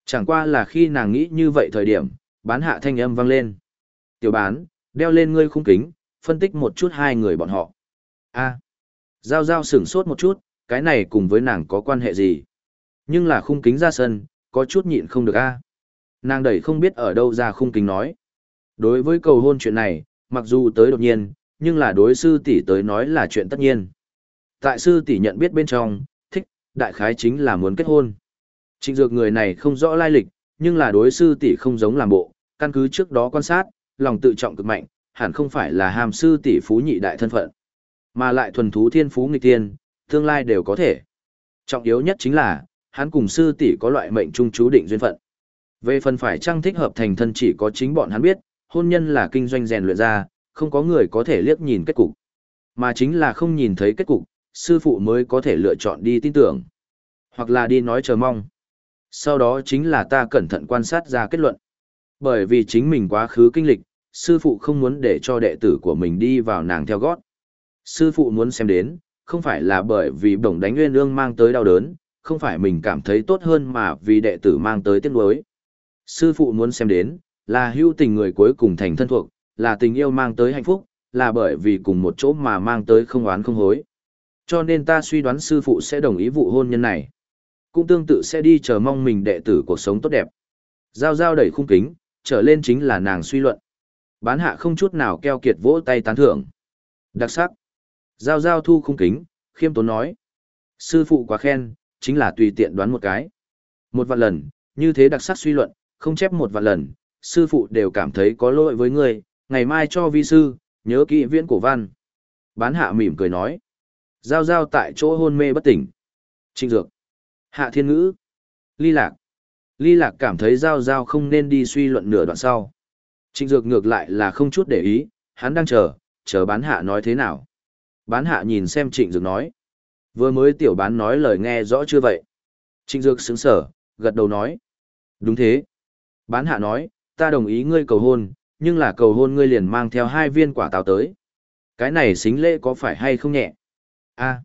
Chẳng qua là khi nàng nghĩ như vậy thời điểm, bán hạ thanh âm vang lên. Tiểu bán, đeo lên ngươi khung kính, phân tích một chút hai người bọn họ. a Giao giao sửng sốt một chút, cái này cùng với nàng có quan hệ gì? Nhưng là khung kính ra sân, có chút nhịn không được a Nàng đẩy không biết ở đâu ra khung kính nói. Đối với cầu hôn chuyện này, mặc dù tới đột nhiên, nhưng là đối sư tỷ tới nói là chuyện tất nhiên. Tại sư tỷ nhận biết bên trong, thích, đại khái chính là muốn kết hôn. Trịnh dược người này không rõ lai lịch, nhưng là đối sư tỷ không giống làm bộ, căn cứ trước đó quan sát, lòng tự trọng cực mạnh, hẳn không phải là hàm sư tỷ phú nhị đại thân phận, mà lại thuần thú thiên phú nghịch tiên, tương lai đều có thể. Trọng yếu nhất chính là, hắn cùng sư tỷ có loại mệnh trung chú định duyên phận. Về phần phải trang thích hợp thành thân chỉ có chính bọn hắn biết, hôn nhân là kinh doanh rèn luyện ra, không có người có thể liếc nhìn kết cục. Mà chính là không nhìn thấy kết cục, sư phụ mới có thể lựa chọn đi tin tưởng. Hoặc là đi nói chờ mong. Sau đó chính là ta cẩn thận quan sát ra kết luận. Bởi vì chính mình quá khứ kinh lịch, sư phụ không muốn để cho đệ tử của mình đi vào nàng theo gót. Sư phụ muốn xem đến, không phải là bởi vì bổng đánh nguyên ương mang tới đau đớn, không phải mình cảm thấy tốt hơn mà vì đệ tử mang tới tiếc nuối. Sư phụ muốn xem đến, là hưu tình người cuối cùng thành thân thuộc, là tình yêu mang tới hạnh phúc, là bởi vì cùng một chỗ mà mang tới không oán không hối. Cho nên ta suy đoán sư phụ sẽ đồng ý vụ hôn nhân này. Cũng tương tự sẽ đi chờ mong mình đệ tử cuộc sống tốt đẹp. Giao giao đẩy khung kính, trở lên chính là nàng suy luận. Bán hạ không chút nào keo kiệt vỗ tay tán thưởng. Đặc sắc. Giao giao thu khung kính, khiêm tốn nói. Sư phụ quá khen, chính là tùy tiện đoán một cái. Một vạn lần, như thế đặc sắc suy luận, không chép một vạn lần, sư phụ đều cảm thấy có lỗi với ngươi, ngày mai cho vi sư, nhớ kỹ viễn cổ văn. Bán hạ mỉm cười nói. Giao giao tại chỗ hôn mê bất tỉnh. Trinh dược. Hạ thiên ngữ. Ly lạc. Ly lạc cảm thấy giao giao không nên đi suy luận nửa đoạn sau. Trịnh dược ngược lại là không chút để ý, hắn đang chờ, chờ bán hạ nói thế nào. Bán hạ nhìn xem trịnh dược nói. Vừa mới tiểu bán nói lời nghe rõ chưa vậy? Trịnh dược sững sở, gật đầu nói. Đúng thế. Bán hạ nói, ta đồng ý ngươi cầu hôn, nhưng là cầu hôn ngươi liền mang theo hai viên quả táo tới. Cái này xính lễ có phải hay không nhẹ? a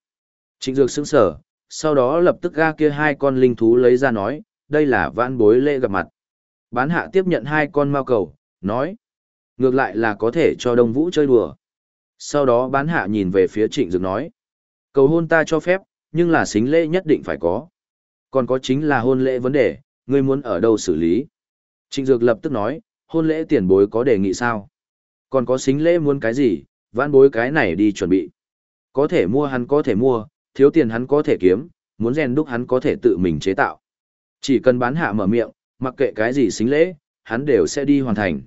Trịnh dược sững sở, sau đó lập tức ga kia hai con linh thú lấy ra nói, đây là vãn bối lễ gặp mặt. Bán hạ tiếp nhận hai con mao cầu, nói, ngược lại là có thể cho Đông Vũ chơi đùa. Sau đó bán hạ nhìn về phía trịnh dược nói, cầu hôn ta cho phép, nhưng là xính lễ nhất định phải có. Còn có chính là hôn lễ vấn đề, ngươi muốn ở đâu xử lý. Trịnh dược lập tức nói, hôn lễ tiền bối có đề nghị sao? Còn có xính lễ muốn cái gì, vãn bối cái này đi chuẩn bị. Có thể mua hắn có thể mua, thiếu tiền hắn có thể kiếm, muốn rèn đúc hắn có thể tự mình chế tạo. Chỉ cần bán hạ mở miệng, mặc kệ cái gì xính lễ, hắn đều sẽ đi hoàn thành.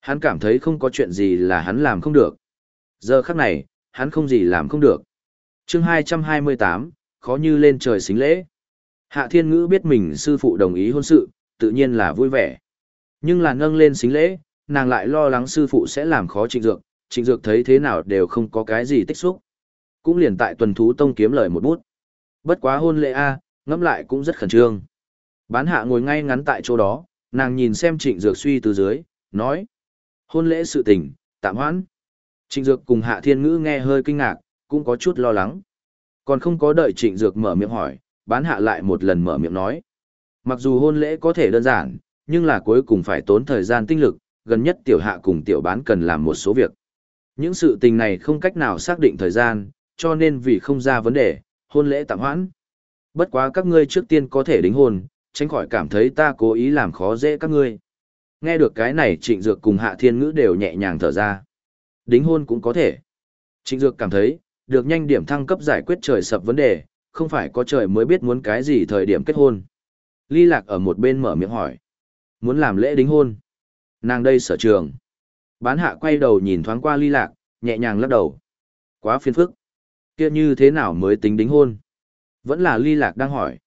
Hắn cảm thấy không có chuyện gì là hắn làm không được. Giờ khắc này, hắn không gì làm không được. chương 228, khó như lên trời xính lễ. Hạ thiên ngữ biết mình sư phụ đồng ý hôn sự, tự nhiên là vui vẻ. Nhưng là nâng lên xính lễ, nàng lại lo lắng sư phụ sẽ làm khó trịnh dược, trịnh dược thấy thế nào đều không có cái gì tích xúc. Cũng liền tại tuần thú tông kiếm lời một bút. Bất quá hôn lễ A, ngẫm lại cũng rất khẩn trương. Bán hạ ngồi ngay ngắn tại chỗ đó, nàng nhìn xem trịnh dược suy từ dưới, nói. Hôn lễ sự tình, tạm hoãn. Trịnh dược cùng hạ thiên ngữ nghe hơi kinh ngạc, cũng có chút lo lắng. Còn không có đợi trịnh dược mở miệng hỏi, bán hạ lại một lần mở miệng nói. Mặc dù hôn lễ có thể đơn giản, nhưng là cuối cùng phải tốn thời gian tinh lực, gần nhất tiểu hạ cùng tiểu bán cần làm một số việc. Những sự tình này không cách nào xác định thời gian, cho nên vì không ra vấn đề, hôn lễ tạm hoãn. Bất quá các ngươi trước tiên có thể đính hôn, tránh khỏi cảm thấy ta cố ý làm khó dễ các ngươi. Nghe được cái này trịnh dược cùng hạ thiên ngữ đều nhẹ nhàng thở ra. Đính hôn cũng có thể. Trịnh dược cảm thấy, được nhanh điểm thăng cấp giải quyết trời sập vấn đề, không phải có trời mới biết muốn cái gì thời điểm kết hôn. Ly lạc ở một bên mở miệng hỏi. Muốn làm lễ đính hôn. Nàng đây sở trường. Bán hạ quay đầu nhìn thoáng qua ly lạc, nhẹ nhàng lắc đầu. Quá phiền phức. kia như thế nào mới tính đính hôn? Vẫn là ly lạc đang hỏi.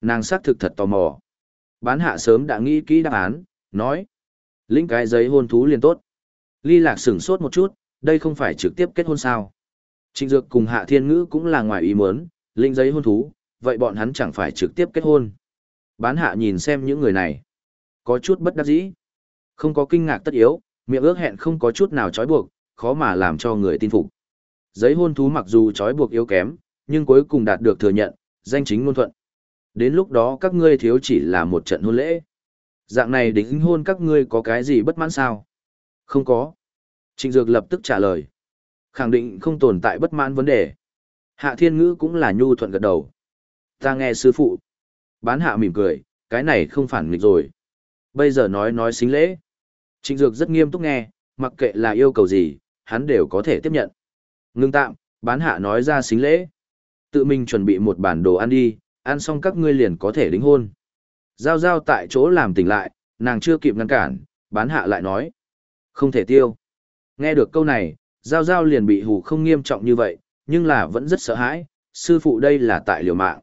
Nàng xác thực thật tò mò. Bán hạ sớm đã nghĩ kỹ đáp án, nói. Lĩnh cái giấy hôn thú liền tốt. Ly lạc sửng sốt một chút, đây không phải trực tiếp kết hôn sao. Trịnh Dược cùng Hạ Thiên Ngữ cũng là ngoài ý muốn, linh giấy hôn thú, vậy bọn hắn chẳng phải trực tiếp kết hôn. Bán hạ nhìn xem những người này. Có chút bất đắc dĩ. Không có kinh ngạc tất yếu, miệng ước hẹn không có chút nào trói buộc, khó mà làm cho người tin phục. Giấy hôn thú mặc dù trói buộc yếu kém, nhưng cuối cùng đạt được thừa nhận, danh chính ngôn thuận. Đến lúc đó các ngươi thiếu chỉ là một trận hôn lễ. Dạng này đính hôn các ngươi có cái gì bất mãn sao? Không có. Trịnh Dược lập tức trả lời. Khẳng định không tồn tại bất mãn vấn đề. Hạ Thiên Ngữ cũng là nhu thuận gật đầu. Ta nghe sư phụ. Bán hạ mỉm cười, cái này không phản nghịch rồi. Bây giờ nói nói xính lễ. Trịnh Dược rất nghiêm túc nghe, mặc kệ là yêu cầu gì, hắn đều có thể tiếp nhận. Ngưng tạm, bán hạ nói ra xính lễ. Tự mình chuẩn bị một bản đồ ăn đi, ăn xong các ngươi liền có thể đính hôn. Giao giao tại chỗ làm tỉnh lại, nàng chưa kịp ngăn cản, bán hạ lại nói. Không thể tiêu. Nghe được câu này, giao giao liền bị hù không nghiêm trọng như vậy, nhưng là vẫn rất sợ hãi, sư phụ đây là tại liều mạng.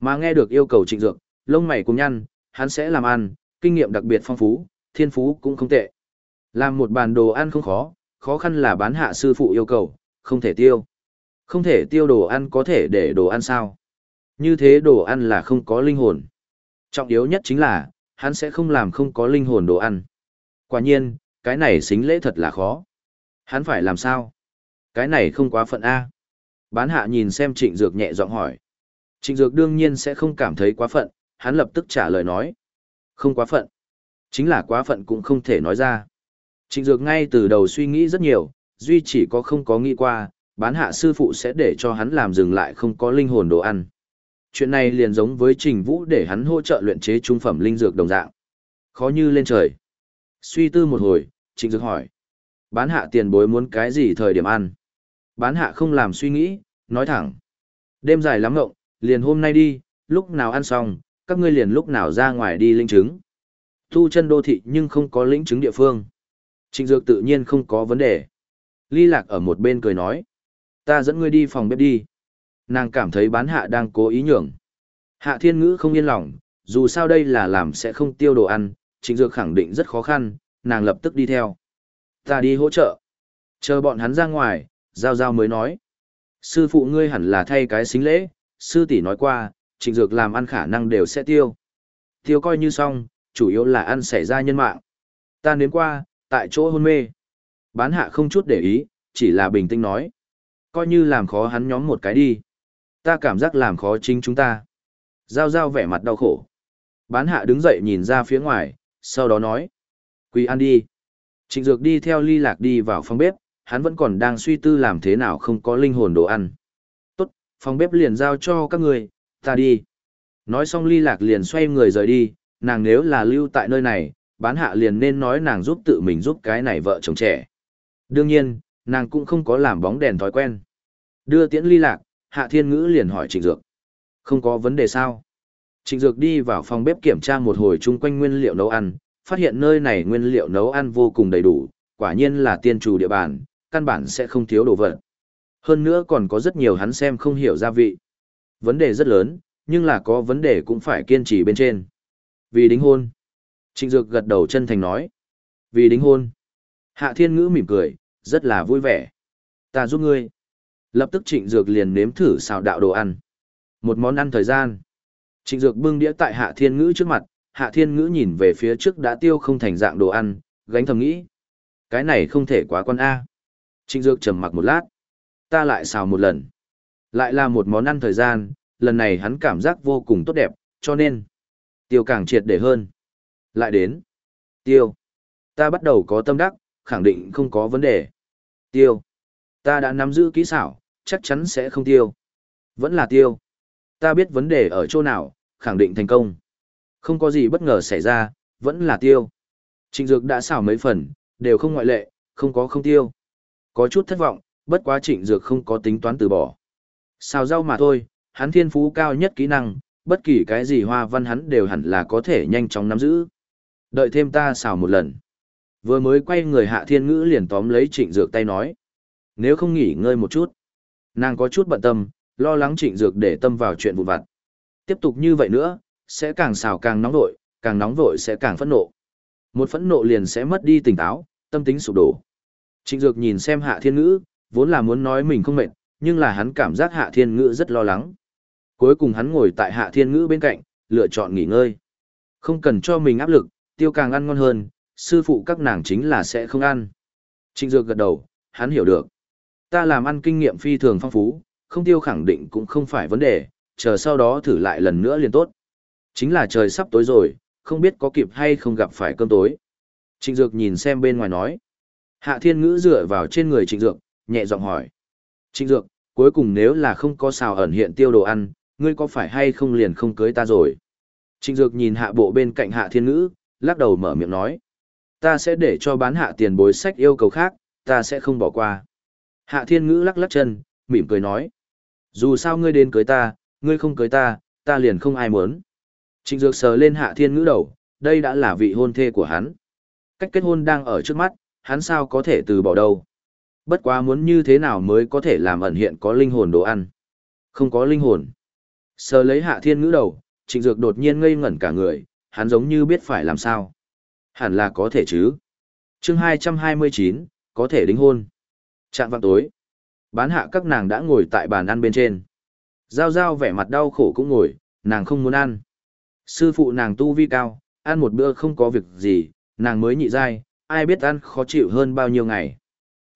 Mà nghe được yêu cầu trịnh dược, lông mày cùng nhăn, hắn sẽ làm ăn, kinh nghiệm đặc biệt phong phú, thiên phú cũng không tệ. Làm một bàn đồ ăn không khó, khó khăn là bán hạ sư phụ yêu cầu, không thể tiêu. Không thể tiêu đồ ăn có thể để đồ ăn sao. Như thế đồ ăn là không có linh hồn. Trọng yếu nhất chính là, hắn sẽ không làm không có linh hồn đồ ăn. Quả nhiên, cái này xính lễ thật là khó. Hắn phải làm sao? Cái này không quá phận A. Bán hạ nhìn xem trịnh dược nhẹ giọng hỏi. Trịnh dược đương nhiên sẽ không cảm thấy quá phận, hắn lập tức trả lời nói. Không quá phận. Chính là quá phận cũng không thể nói ra. Trịnh dược ngay từ đầu suy nghĩ rất nhiều, duy chỉ có không có nghĩ qua, bán hạ sư phụ sẽ để cho hắn làm dừng lại không có linh hồn đồ ăn. Chuyện này liền giống với Trình Vũ để hắn hỗ trợ luyện chế trung phẩm linh dược đồng dạng. Khó như lên trời. Suy tư một hồi, Trịnh Dược hỏi. Bán hạ tiền bối muốn cái gì thời điểm ăn? Bán hạ không làm suy nghĩ, nói thẳng. Đêm dài lắm ngộng, liền hôm nay đi, lúc nào ăn xong, các ngươi liền lúc nào ra ngoài đi linh chứng. Thu chân đô thị nhưng không có lĩnh chứng địa phương. Trịnh Dược tự nhiên không có vấn đề. Ly Lạc ở một bên cười nói. Ta dẫn ngươi đi phòng bếp đi. Nàng cảm thấy bán hạ đang cố ý nhường. Hạ thiên ngữ không yên lòng, dù sao đây là làm sẽ không tiêu đồ ăn, trịnh dược khẳng định rất khó khăn, nàng lập tức đi theo. Ta đi hỗ trợ. Chờ bọn hắn ra ngoài, Giao Giao mới nói. Sư phụ ngươi hẳn là thay cái xính lễ, sư tỷ nói qua, trịnh dược làm ăn khả năng đều sẽ tiêu. Tiêu coi như xong, chủ yếu là ăn xảy ra nhân mạng. Ta nếm qua, tại chỗ hôn mê. Bán hạ không chút để ý, chỉ là bình tĩnh nói. Coi như làm khó hắn nhóm một cái đi. Ta cảm giác làm khó chính chúng ta. Giao giao vẻ mặt đau khổ. Bán hạ đứng dậy nhìn ra phía ngoài, sau đó nói. Quỳ ăn đi. Trịnh Dược đi theo ly lạc đi vào phòng bếp, hắn vẫn còn đang suy tư làm thế nào không có linh hồn đồ ăn. Tốt, phòng bếp liền giao cho các người, ta đi. Nói xong ly lạc liền xoay người rời đi, nàng nếu là lưu tại nơi này, bán hạ liền nên nói nàng giúp tự mình giúp cái này vợ chồng trẻ. Đương nhiên, nàng cũng không có làm bóng đèn thói quen. Đưa tiễn ly lạc, Hạ Thiên Ngữ liền hỏi Trịnh Dược. Không có vấn đề sao? Trịnh Dược đi vào phòng bếp kiểm tra một hồi chung quanh nguyên liệu nấu ăn, phát hiện nơi này nguyên liệu nấu ăn vô cùng đầy đủ, quả nhiên là tiên chủ địa bàn, căn bản sẽ không thiếu đồ vật. Hơn nữa còn có rất nhiều hắn xem không hiểu gia vị. Vấn đề rất lớn, nhưng là có vấn đề cũng phải kiên trì bên trên. Vì đính hôn. Trịnh Dược gật đầu chân thành nói. Vì đính hôn. Hạ Thiên Ngữ mỉm cười, rất là vui vẻ. Ta giúp ngươi. Lập tức Trịnh Dược liền nếm thử xào đạo đồ ăn. Một món ăn thời gian. Trịnh Dược bưng đĩa tại Hạ Thiên Ngữ trước mặt, Hạ Thiên Ngữ nhìn về phía trước đã tiêu không thành dạng đồ ăn, gánh thầm nghĩ. Cái này không thể quá con A. Trịnh Dược trầm mặc một lát. Ta lại xào một lần. Lại là một món ăn thời gian, lần này hắn cảm giác vô cùng tốt đẹp, cho nên tiêu càng triệt để hơn. Lại đến. Tiêu. Ta bắt đầu có tâm đắc, khẳng định không có vấn đề. Tiêu. Ta đã nắm giữ kỹ xảo, chắc chắn sẽ không tiêu. Vẫn là tiêu. Ta biết vấn đề ở chỗ nào, khẳng định thành công. Không có gì bất ngờ xảy ra, vẫn là tiêu. Trịnh Dược đã xảo mấy phần, đều không ngoại lệ, không có không tiêu. Có chút thất vọng, bất quá Trịnh Dược không có tính toán từ bỏ. Xào rau mà thôi, hắn thiên phú cao nhất kỹ năng, bất kỳ cái gì hoa văn hắn đều hẳn là có thể nhanh chóng nắm giữ. Đợi thêm ta xào một lần. Vừa mới quay người hạ thiên ngữ liền tóm lấy trịnh dược tay nói. Nếu không nghỉ ngơi một chút. Nàng có chút bận tâm, lo lắng trịnh dược để tâm vào chuyện vụn vặt. Tiếp tục như vậy nữa, sẽ càng xào càng nóng vội, càng nóng vội sẽ càng phẫn nộ. Một phẫn nộ liền sẽ mất đi tỉnh táo, tâm tính sụp đổ. Trịnh Dược nhìn xem Hạ Thiên Ngữ, vốn là muốn nói mình không mệt, nhưng là hắn cảm giác Hạ Thiên Ngữ rất lo lắng. Cuối cùng hắn ngồi tại Hạ Thiên Ngữ bên cạnh, lựa chọn nghỉ ngơi. Không cần cho mình áp lực, tiêu càng ăn ngon hơn, sư phụ các nàng chính là sẽ không ăn. Trịnh Dược gật đầu, hắn hiểu được. Ta làm ăn kinh nghiệm phi thường phong phú, không tiêu khẳng định cũng không phải vấn đề, chờ sau đó thử lại lần nữa liền tốt. Chính là trời sắp tối rồi, không biết có kịp hay không gặp phải cơm tối. Trịnh Dược nhìn xem bên ngoài nói. Hạ Thiên Ngữ dựa vào trên người Trịnh Dược, nhẹ giọng hỏi. Trịnh Dược, cuối cùng nếu là không có xào ẩn hiện tiêu đồ ăn, ngươi có phải hay không liền không cưới ta rồi? Trịnh Dược nhìn hạ bộ bên cạnh Hạ Thiên Ngữ, lắc đầu mở miệng nói. Ta sẽ để cho bán hạ tiền bối sách yêu cầu khác, ta sẽ không bỏ qua. Hạ Thiên Ngữ lắc lắc chân, mỉm cười nói. Dù sao ngươi đến cưới ta, ngươi không cưới ta, ta liền không ai muốn. Trịnh Dược sờ lên Hạ Thiên Ngữ đầu, đây đã là vị hôn thê của hắn. Cách kết hôn đang ở trước mắt, hắn sao có thể từ bỏ đâu. Bất quá muốn như thế nào mới có thể làm ẩn hiện có linh hồn đồ ăn. Không có linh hồn. Sờ lấy Hạ Thiên Ngữ đầu, Trịnh Dược đột nhiên ngây ngẩn cả người, hắn giống như biết phải làm sao. Hẳn là có thể chứ. chương 229, có thể đính hôn. Trạng vạng tối. Bán hạ các nàng đã ngồi tại bàn ăn bên trên. Giao giao vẻ mặt đau khổ cũng ngồi, nàng không muốn ăn. Sư phụ nàng tu vi cao, ăn một bữa không có việc gì, nàng mới nhị dai, ai biết ăn khó chịu hơn bao nhiêu ngày.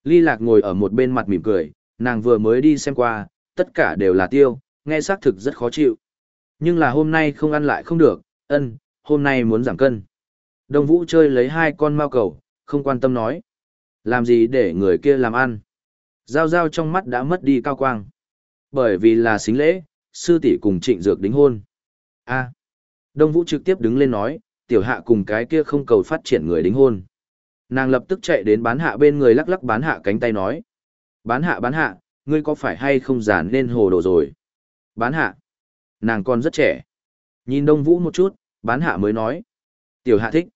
Ly lạc ngồi ở một bên mặt mỉm cười, nàng vừa mới đi xem qua, tất cả đều là tiêu, nghe xác thực rất khó chịu. Nhưng là hôm nay không ăn lại không được, ân, hôm nay muốn giảm cân. Đông Vũ chơi lấy hai con mao cầu, không quan tâm nói. Làm gì để người kia làm ăn? Giao giao trong mắt đã mất đi cao quang. Bởi vì là xính lễ, sư tỷ cùng trịnh dược đính hôn. a Đông Vũ trực tiếp đứng lên nói, tiểu hạ cùng cái kia không cầu phát triển người đính hôn. Nàng lập tức chạy đến bán hạ bên người lắc lắc bán hạ cánh tay nói. Bán hạ bán hạ, ngươi có phải hay không giản nên hồ đồ rồi? Bán hạ. Nàng còn rất trẻ. Nhìn Đông Vũ một chút, bán hạ mới nói. Tiểu hạ thích.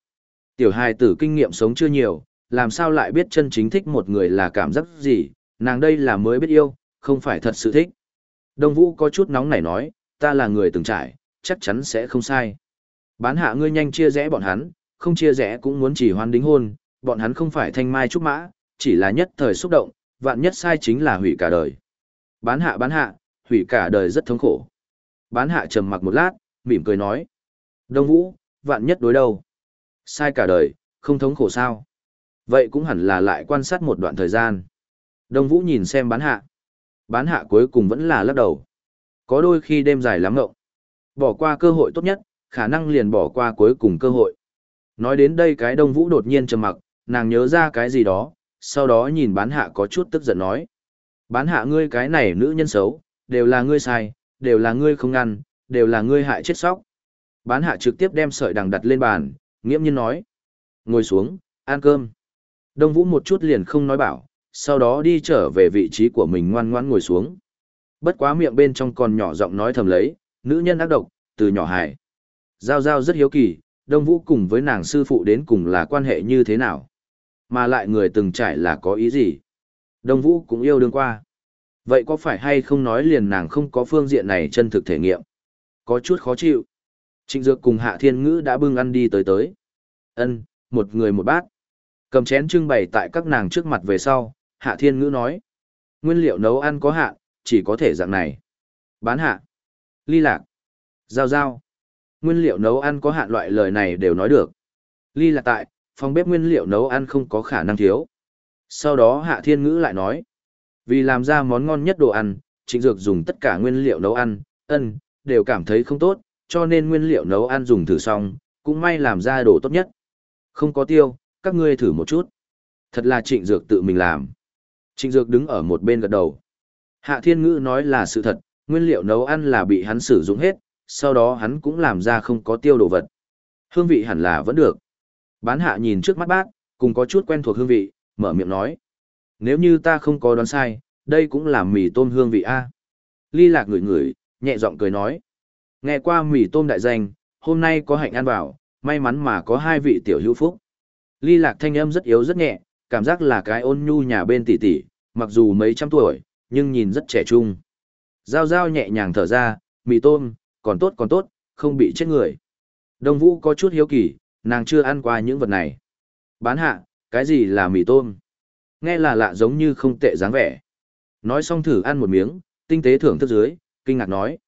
Tiểu hài tử kinh nghiệm sống chưa nhiều, làm sao lại biết chân chính thích một người là cảm giác gì, nàng đây là mới biết yêu, không phải thật sự thích. Đông Vũ có chút nóng nảy nói, ta là người từng trải, chắc chắn sẽ không sai. Bán hạ ngươi nhanh chia rẽ bọn hắn, không chia rẽ cũng muốn chỉ hoan đính hôn, bọn hắn không phải thanh mai trúc mã, chỉ là nhất thời xúc động, vạn nhất sai chính là hủy cả đời. Bán hạ bán hạ, hủy cả đời rất thống khổ. Bán hạ trầm mặc một lát, mỉm cười nói. Đông Vũ, vạn nhất đối đầu. Sai cả đời, không thống khổ sao. Vậy cũng hẳn là lại quan sát một đoạn thời gian. Đông Vũ nhìn xem bán hạ. Bán hạ cuối cùng vẫn là lắc đầu. Có đôi khi đêm dài lắm ngộng. Bỏ qua cơ hội tốt nhất, khả năng liền bỏ qua cuối cùng cơ hội. Nói đến đây cái Đông Vũ đột nhiên trầm mặc, nàng nhớ ra cái gì đó, sau đó nhìn bán hạ có chút tức giận nói. Bán hạ ngươi cái này nữ nhân xấu, đều là ngươi sai, đều là ngươi không ngăn, đều là ngươi hại chết sóc. Bán hạ trực tiếp đem sợi đằng đặt lên bàn, nghiễm nhiên nói. Ngồi xuống, ăn cơm. Đông Vũ một chút liền không nói bảo, sau đó đi trở về vị trí của mình ngoan ngoãn ngồi xuống. Bất quá miệng bên trong còn nhỏ giọng nói thầm lấy, nữ nhân ác độc, từ nhỏ hài. Giao giao rất hiếu kỳ, Đông Vũ cùng với nàng sư phụ đến cùng là quan hệ như thế nào. Mà lại người từng trải là có ý gì. Đông Vũ cũng yêu đương qua. Vậy có phải hay không nói liền nàng không có phương diện này chân thực thể nghiệm? Có chút khó chịu. Trịnh Dược cùng Hạ Thiên Ngữ đã bưng ăn đi tới tới. Ân, một người một bát. Cầm chén trưng bày tại các nàng trước mặt về sau, Hạ Thiên Ngữ nói. Nguyên liệu nấu ăn có hạn, chỉ có thể dạng này. Bán hạ. Ly lạc. Giao giao. Nguyên liệu nấu ăn có hạn loại lời này đều nói được. Ly lạc tại, phòng bếp nguyên liệu nấu ăn không có khả năng thiếu. Sau đó Hạ Thiên Ngữ lại nói. Vì làm ra món ngon nhất đồ ăn, Trịnh Dược dùng tất cả nguyên liệu nấu ăn, ân, đều cảm thấy không tốt, cho nên nguyên liệu nấu ăn dùng thử xong, cũng may làm ra đồ tốt nhất. Không có tiêu, các ngươi thử một chút. Thật là trịnh dược tự mình làm. Trịnh dược đứng ở một bên gật đầu. Hạ thiên ngữ nói là sự thật, nguyên liệu nấu ăn là bị hắn sử dụng hết, sau đó hắn cũng làm ra không có tiêu đồ vật. Hương vị hẳn là vẫn được. Bán hạ nhìn trước mắt bác, cùng có chút quen thuộc hương vị, mở miệng nói. Nếu như ta không có đoán sai, đây cũng là mì tôm hương vị A. Ly lạc ngửi ngửi, nhẹ giọng cười nói. Nghe qua mì tôm đại danh, hôm nay có hạnh ăn vào, may mắn mà có hai vị tiểu hữu phúc. Ly lạc thanh âm rất yếu rất nhẹ, cảm giác là cái ôn nhu nhà bên tỷ tỷ, mặc dù mấy trăm tuổi, nhưng nhìn rất trẻ trung. Giao giao nhẹ nhàng thở ra, mì tôm, còn tốt còn tốt, không bị chết người. Đông Vũ có chút hiếu kỳ, nàng chưa ăn qua những vật này. Bán hạ, cái gì là mì tôm? Nghe là lạ giống như không tệ dáng vẻ. Nói xong thử ăn một miếng, tinh tế thưởng thức dưới, kinh ngạc nói.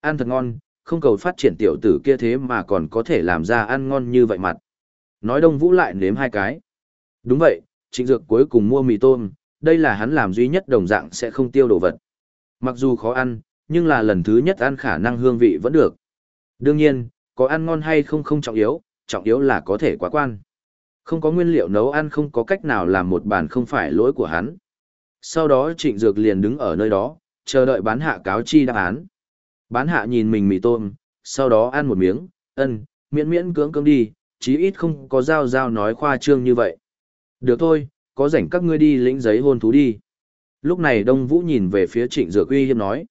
Ăn thật ngon, không cầu phát triển tiểu tử kia thế mà còn có thể làm ra ăn ngon như vậy mặt. Nói Đông Vũ lại nếm hai cái. Đúng vậy, trịnh dược cuối cùng mua mì tôm, đây là hắn làm duy nhất đồng dạng sẽ không tiêu đồ vật. Mặc dù khó ăn, nhưng là lần thứ nhất ăn khả năng hương vị vẫn được. Đương nhiên, có ăn ngon hay không không trọng yếu, trọng yếu là có thể quá quan. Không có nguyên liệu nấu ăn không có cách nào làm một bàn không phải lỗi của hắn. Sau đó trịnh dược liền đứng ở nơi đó, chờ đợi bán hạ cáo chi đáp án. Bán hạ nhìn mình mì tôm, sau đó ăn một miếng, ân, miễn miễn cưỡng cưỡng đi, chí ít không có giao giao nói khoa trương như vậy. Được thôi, có rảnh các ngươi đi lĩnh giấy hôn thú đi. Lúc này Đông Vũ nhìn về phía Trịnh Dược uy hiếp nói.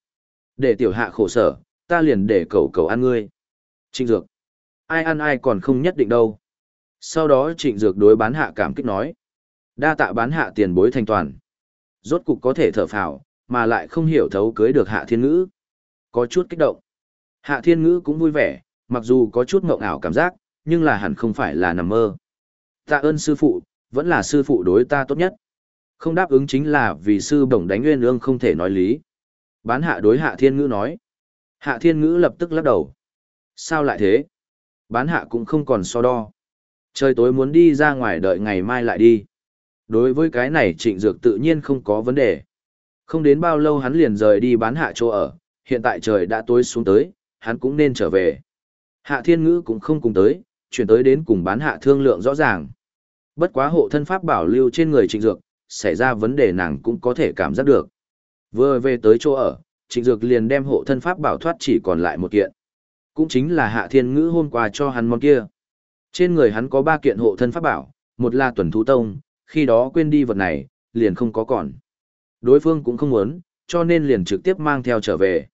Để tiểu hạ khổ sở, ta liền để cầu cầu ăn ngươi. Trịnh Dược. Ai ăn ai còn không nhất định đâu. Sau đó Trịnh Dược đối bán hạ cảm kích nói. Đa tạ bán hạ tiền bối thành toàn. Rốt cục có thể thở phào, mà lại không hiểu thấu cưới được hạ thiên ngữ. Có chút kích động. Hạ thiên ngữ cũng vui vẻ, mặc dù có chút mộng ảo cảm giác, nhưng là hẳn không phải là nằm mơ. Tạ ơn sư phụ, vẫn là sư phụ đối ta tốt nhất. Không đáp ứng chính là vì sư bổng đánh nguyên ương không thể nói lý. Bán hạ đối hạ thiên ngữ nói. Hạ thiên ngữ lập tức lắc đầu. Sao lại thế? Bán hạ cũng không còn so đo. Trời tối muốn đi ra ngoài đợi ngày mai lại đi. Đối với cái này trịnh dược tự nhiên không có vấn đề. Không đến bao lâu hắn liền rời đi bán hạ chỗ ở, hiện tại trời đã tối xuống tới, hắn cũng nên trở về. Hạ thiên ngữ cũng không cùng tới, chuyển tới đến cùng bán hạ thương lượng rõ ràng. Bất quá hộ thân pháp bảo lưu trên người trịnh dược, xảy ra vấn đề nàng cũng có thể cảm giác được. Vừa về tới chỗ ở, trịnh dược liền đem hộ thân pháp bảo thoát chỉ còn lại một kiện. Cũng chính là hạ thiên ngữ hôm qua cho hắn món kia. Trên người hắn có ba kiện hộ thân pháp bảo, một là tuần thú tông, khi đó quên đi vật này, liền không có còn. Đối phương cũng không muốn, cho nên liền trực tiếp mang theo trở về.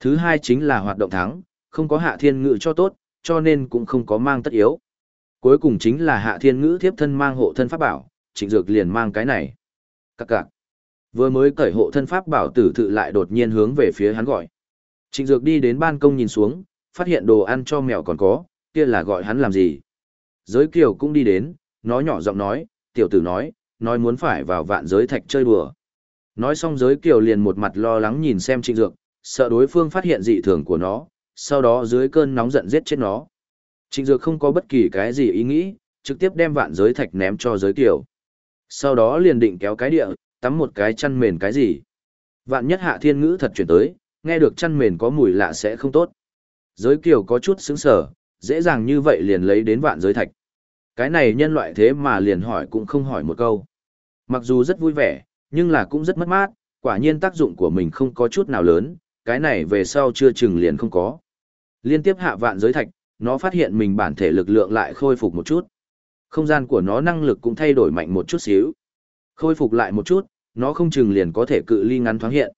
Thứ hai chính là hoạt động thắng, không có hạ thiên ngữ cho tốt, cho nên cũng không có mang tất yếu. Cuối cùng chính là hạ thiên ngữ thiếp thân mang hộ thân pháp bảo, trịnh dược liền mang cái này. Các cạc. Vừa mới cởi hộ thân pháp bảo tử thự lại đột nhiên hướng về phía hắn gọi. Trịnh dược đi đến ban công nhìn xuống, phát hiện đồ ăn cho mèo còn có, kia là gọi hắn làm gì. Giới kiều cũng đi đến, nó nhỏ giọng nói, tiểu tử nói, nói muốn phải vào vạn giới thạch chơi đùa. Nói xong giới kiều liền một mặt lo lắng nhìn xem trịnh dược, sợ đối phương phát hiện dị thường của nó, sau đó dưới cơn nóng giận giết chết nó. Trịnh Dược không có bất kỳ cái gì ý nghĩ, trực tiếp đem vạn giới thạch ném cho giới kiều. Sau đó liền định kéo cái địa, tắm một cái chăn mền cái gì. Vạn nhất hạ thiên ngữ thật chuyển tới, nghe được chăn mền có mùi lạ sẽ không tốt. Giới kiều có chút sững sở, dễ dàng như vậy liền lấy đến vạn giới thạch. Cái này nhân loại thế mà liền hỏi cũng không hỏi một câu. Mặc dù rất vui vẻ, nhưng là cũng rất mất mát, quả nhiên tác dụng của mình không có chút nào lớn, cái này về sau chưa chừng liền không có. Liên tiếp hạ vạn giới thạch, nó phát hiện mình bản thể lực lượng lại khôi phục một chút. Không gian của nó năng lực cũng thay đổi mạnh một chút xíu. Khôi phục lại một chút, nó không chừng liền có thể cự ly ngắn thoáng hiện.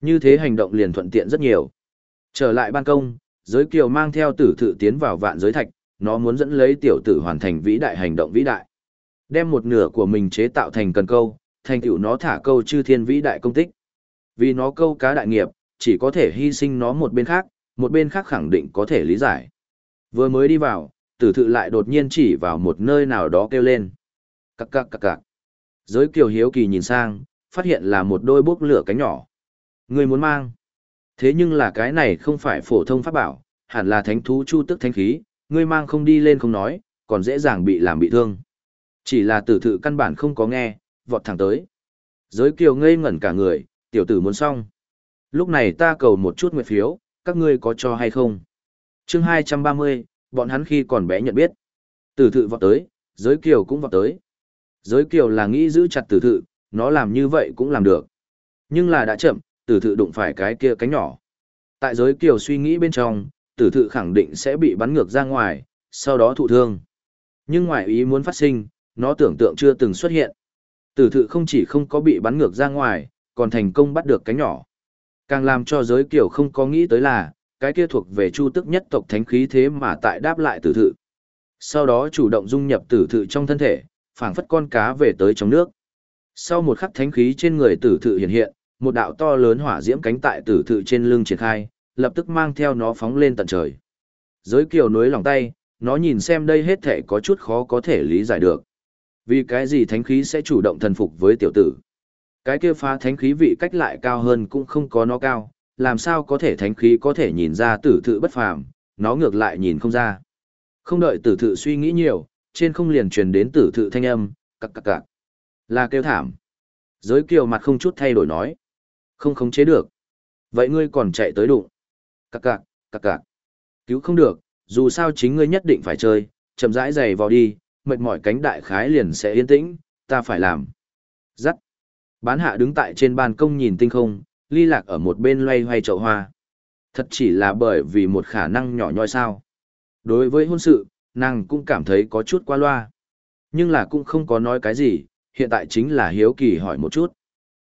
Như thế hành động liền thuận tiện rất nhiều. Trở lại ban công, giới kiều mang theo tử thự tiến vào vạn giới thạch, nó muốn dẫn lấy tiểu tử hoàn thành vĩ đại hành động vĩ đại. Đem một nửa của mình chế tạo thành cần câu, thành tựu nó thả câu chư thiên vĩ đại công tích. Vì nó câu cá đại nghiệp, chỉ có thể hy sinh nó một bên khác, một bên khác khẳng định có thể lý giải. Vừa mới đi vào, tử thự lại đột nhiên chỉ vào một nơi nào đó kêu lên. Cắc cắc cắc cắc. Giới kiều hiếu kỳ nhìn sang, phát hiện là một đôi bốc lửa cánh nhỏ. Người muốn mang. Thế nhưng là cái này không phải phổ thông pháp bảo, hẳn là thánh thú chu tức thánh khí, ngươi mang không đi lên không nói, còn dễ dàng bị làm bị thương. Chỉ là tử thự căn bản không có nghe, vọt thẳng tới. Giới kiều ngây ngẩn cả người, tiểu tử muốn xong. Lúc này ta cầu một chút nguyện phiếu, các ngươi có cho hay không? chương 230, bọn hắn khi còn bé nhận biết. Tử thự vọt tới, giới kiều cũng vọt tới. Giới kiều là nghĩ giữ chặt tử thự, nó làm như vậy cũng làm được. Nhưng là đã chậm, tử thự đụng phải cái kia cánh nhỏ. Tại giới kiều suy nghĩ bên trong, tử thự khẳng định sẽ bị bắn ngược ra ngoài, sau đó thụ thương. Nhưng ngoài ý muốn phát sinh, nó tưởng tượng chưa từng xuất hiện. Tử thự không chỉ không có bị bắn ngược ra ngoài, còn thành công bắt được cánh nhỏ. Càng làm cho giới kiều không có nghĩ tới là, cái kia thuộc về chu tức nhất tộc thánh khí thế mà tại đáp lại tử thự. Sau đó chủ động dung nhập tử thự trong thân thể, phảng phất con cá về tới trong nước. Sau một khắc thánh khí trên người tử thự hiện hiện, một đạo to lớn hỏa diễm cánh tại tử thự trên lưng triển khai, lập tức mang theo nó phóng lên tận trời. Giới kiều nối lòng tay, nó nhìn xem đây hết thể có chút khó có thể lý giải được. Vì cái gì thánh khí sẽ chủ động thần phục với tiểu tử? Cái kia phá thánh khí vị cách lại cao hơn cũng không có nó cao, làm sao có thể thánh khí có thể nhìn ra tử thự bất phàm, nó ngược lại nhìn không ra. Không đợi tử thự suy nghĩ nhiều, trên không liền truyền đến tử thự thanh âm, cặc cặc cặc. Là kêu thảm. Giới kiều mặt không chút thay đổi nói. Không khống chế được. Vậy ngươi còn chạy tới đụng. Cặc cặc, cặc cặc. Cứu không được, dù sao chính ngươi nhất định phải chơi, chậm rãi giày vào đi, mệt mỏi cánh đại khái liền sẽ yên tĩnh, ta phải làm. Dắt. Bán hạ đứng tại trên ban công nhìn tinh không, ly lạc ở một bên loay hoay chậu hoa. Thật chỉ là bởi vì một khả năng nhỏ nhoi sao. Đối với hôn sự, nàng cũng cảm thấy có chút qua loa. Nhưng là cũng không có nói cái gì, hiện tại chính là hiếu kỳ hỏi một chút.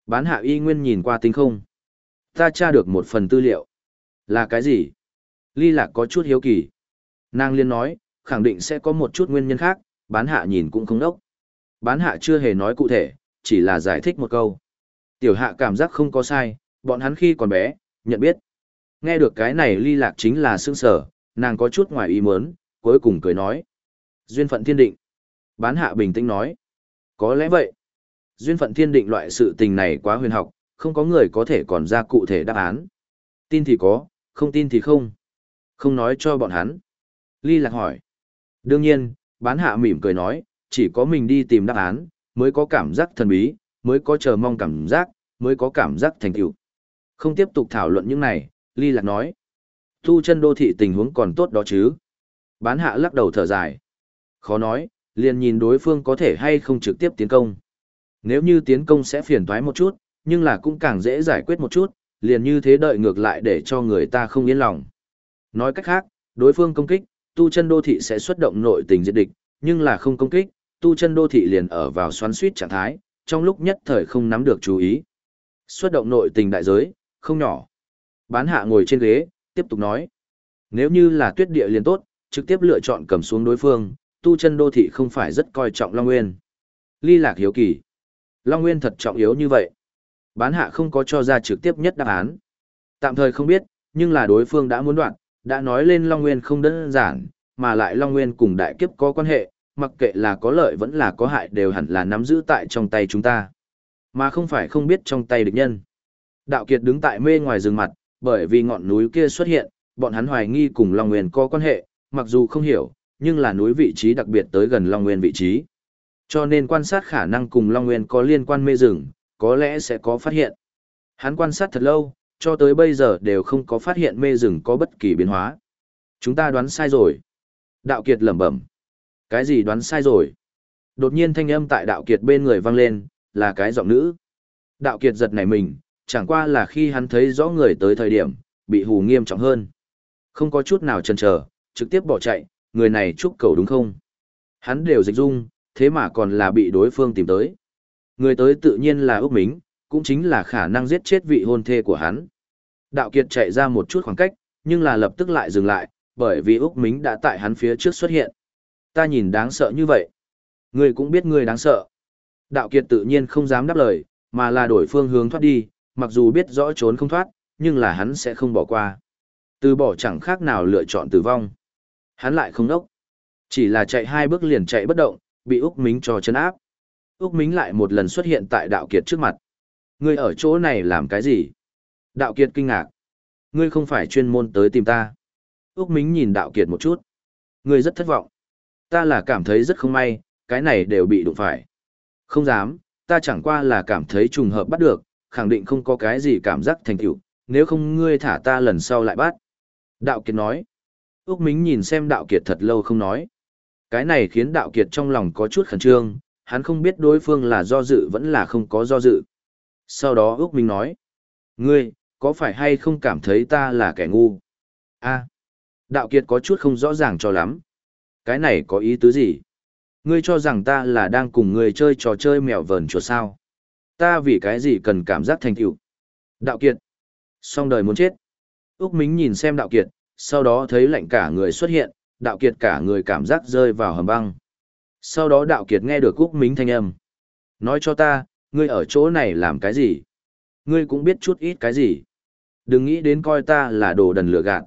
Bán hạ y nguyên nhìn qua tinh không. Ta tra được một phần tư liệu. Là cái gì? Ly lạc có chút hiếu kỳ. Nàng liên nói, khẳng định sẽ có một chút nguyên nhân khác, bán hạ nhìn cũng không đốc. Bán hạ chưa hề nói cụ thể, chỉ là giải thích một câu. Tiểu hạ cảm giác không có sai, bọn hắn khi còn bé, nhận biết. Nghe được cái này ly lạc chính là sương sở, nàng có chút ngoài ý muốn, cuối cùng cười nói. Duyên phận thiên định. Bán hạ bình tĩnh nói. Có lẽ vậy. Duyên phận thiên định loại sự tình này quá huyền học, không có người có thể còn ra cụ thể đáp án. Tin thì có, không tin thì không. Không nói cho bọn hắn. Ly lạc hỏi. Đương nhiên, bán hạ mỉm cười nói, chỉ có mình đi tìm đáp án, mới có cảm giác thần bí, mới có chờ mong cảm giác, mới có cảm giác thành tựu. Không tiếp tục thảo luận những này, Ly Lạc nói. Thu chân đô thị tình huống còn tốt đó chứ. Bán hạ lắc đầu thở dài. Khó nói, liền nhìn đối phương có thể hay không trực tiếp tiến công. Nếu như tiến công sẽ phiền toái một chút, nhưng là cũng càng dễ giải quyết một chút, liền như thế đợi ngược lại để cho người ta không yên lòng. Nói cách khác, đối phương công kích, tu chân đô thị sẽ xuất động nội tình diệt địch, nhưng là không công kích, tu chân đô thị liền ở vào xoắn suýt trạng thái, trong lúc nhất thời không nắm được chú ý. Xuất động nội tình đại giới, không nhỏ. Bán hạ ngồi trên ghế, tiếp tục nói. Nếu như là tuyết địa liền tốt, trực tiếp lựa chọn cầm xuống đối phương, tu chân đô thị không phải rất coi trọng Long Nguyên. Ly lạc hiếu kỳ. Long Nguyên thật trọng yếu như vậy. Bán hạ không có cho ra trực tiếp nhất đáp án. Tạm thời không biết, nhưng là đối phương đã muốn đoạn, đã nói lên Long Nguyên không đơn giản, mà lại Long Nguyên cùng đại kiếp có quan hệ, mặc kệ là có lợi vẫn là có hại đều hẳn là nắm giữ tại trong tay chúng ta. Mà không phải không biết trong tay địch nhân. Đạo Kiệt đứng tại mê ngoài rừng mặt, bởi vì ngọn núi kia xuất hiện, bọn hắn hoài nghi cùng Long Nguyên có quan hệ, mặc dù không hiểu, nhưng là núi vị trí đặc biệt tới gần Long Nguyên vị trí. Cho nên quan sát khả năng cùng Long Nguyên có liên quan mê rừng, có lẽ sẽ có phát hiện. Hắn quan sát thật lâu, cho tới bây giờ đều không có phát hiện mê rừng có bất kỳ biến hóa. Chúng ta đoán sai rồi. Đạo Kiệt lẩm bẩm. Cái gì đoán sai rồi? Đột nhiên thanh âm tại Đạo Kiệt bên người vang lên, là cái giọng nữ. Đạo Kiệt giật nảy mình, chẳng qua là khi hắn thấy rõ người tới thời điểm, bị hù nghiêm trọng hơn. Không có chút nào chần chờ, trực tiếp bỏ chạy, người này chúc cầu đúng không? Hắn đều dịch dung, thế mà còn là bị đối phương tìm tới. Người tới tự nhiên là Úc Mính, cũng chính là khả năng giết chết vị hôn thê của hắn. Đạo Kiệt chạy ra một chút khoảng cách, nhưng là lập tức lại dừng lại, bởi vì Úc Mính đã tại hắn phía trước xuất hiện. Ta nhìn đáng sợ như vậy. Ngươi cũng biết ngươi đáng sợ. Đạo Kiệt tự nhiên không dám đáp lời, mà là đổi phương hướng thoát đi, mặc dù biết rõ trốn không thoát, nhưng là hắn sẽ không bỏ qua. Từ bỏ chẳng khác nào lựa chọn tử vong. Hắn lại không đốc. Chỉ là chạy hai bước liền chạy bất động, bị Úc Mính cho chấn áp. Úc Mính lại một lần xuất hiện tại Đạo Kiệt trước mặt. Ngươi ở chỗ này làm cái gì? Đạo Kiệt kinh ngạc. Ngươi không phải chuyên môn tới tìm ta. Úc Mính nhìn Đạo Kiệt một chút. Ngươi rất thất vọng. Ta là cảm thấy rất không may, cái này đều bị đụng phải. Không dám, ta chẳng qua là cảm thấy trùng hợp bắt được, khẳng định không có cái gì cảm giác thành tựu, nếu không ngươi thả ta lần sau lại bắt. Đạo Kiệt nói. Úc Mính nhìn xem Đạo Kiệt thật lâu không nói. Cái này khiến Đạo Kiệt trong lòng có chút khẩn trương, hắn không biết đối phương là do dự vẫn là không có do dự. Sau đó Úc minh nói. Ngươi, có phải hay không cảm thấy ta là kẻ ngu? a Đạo Kiệt có chút không rõ ràng cho lắm. Cái này có ý tứ gì? Ngươi cho rằng ta là đang cùng ngươi chơi trò chơi mèo vờn chuột sao? Ta vì cái gì cần cảm giác thành tựu? Đạo Kiệt. Xong đời muốn chết. Úc Mính nhìn xem Đạo Kiệt, sau đó thấy lạnh cả người xuất hiện, Đạo Kiệt cả người cảm giác rơi vào hầm băng. Sau đó Đạo Kiệt nghe được Cúc Mính thanh âm. Nói cho ta, ngươi ở chỗ này làm cái gì? Ngươi cũng biết chút ít cái gì? Đừng nghĩ đến coi ta là đồ đần lừa gạt.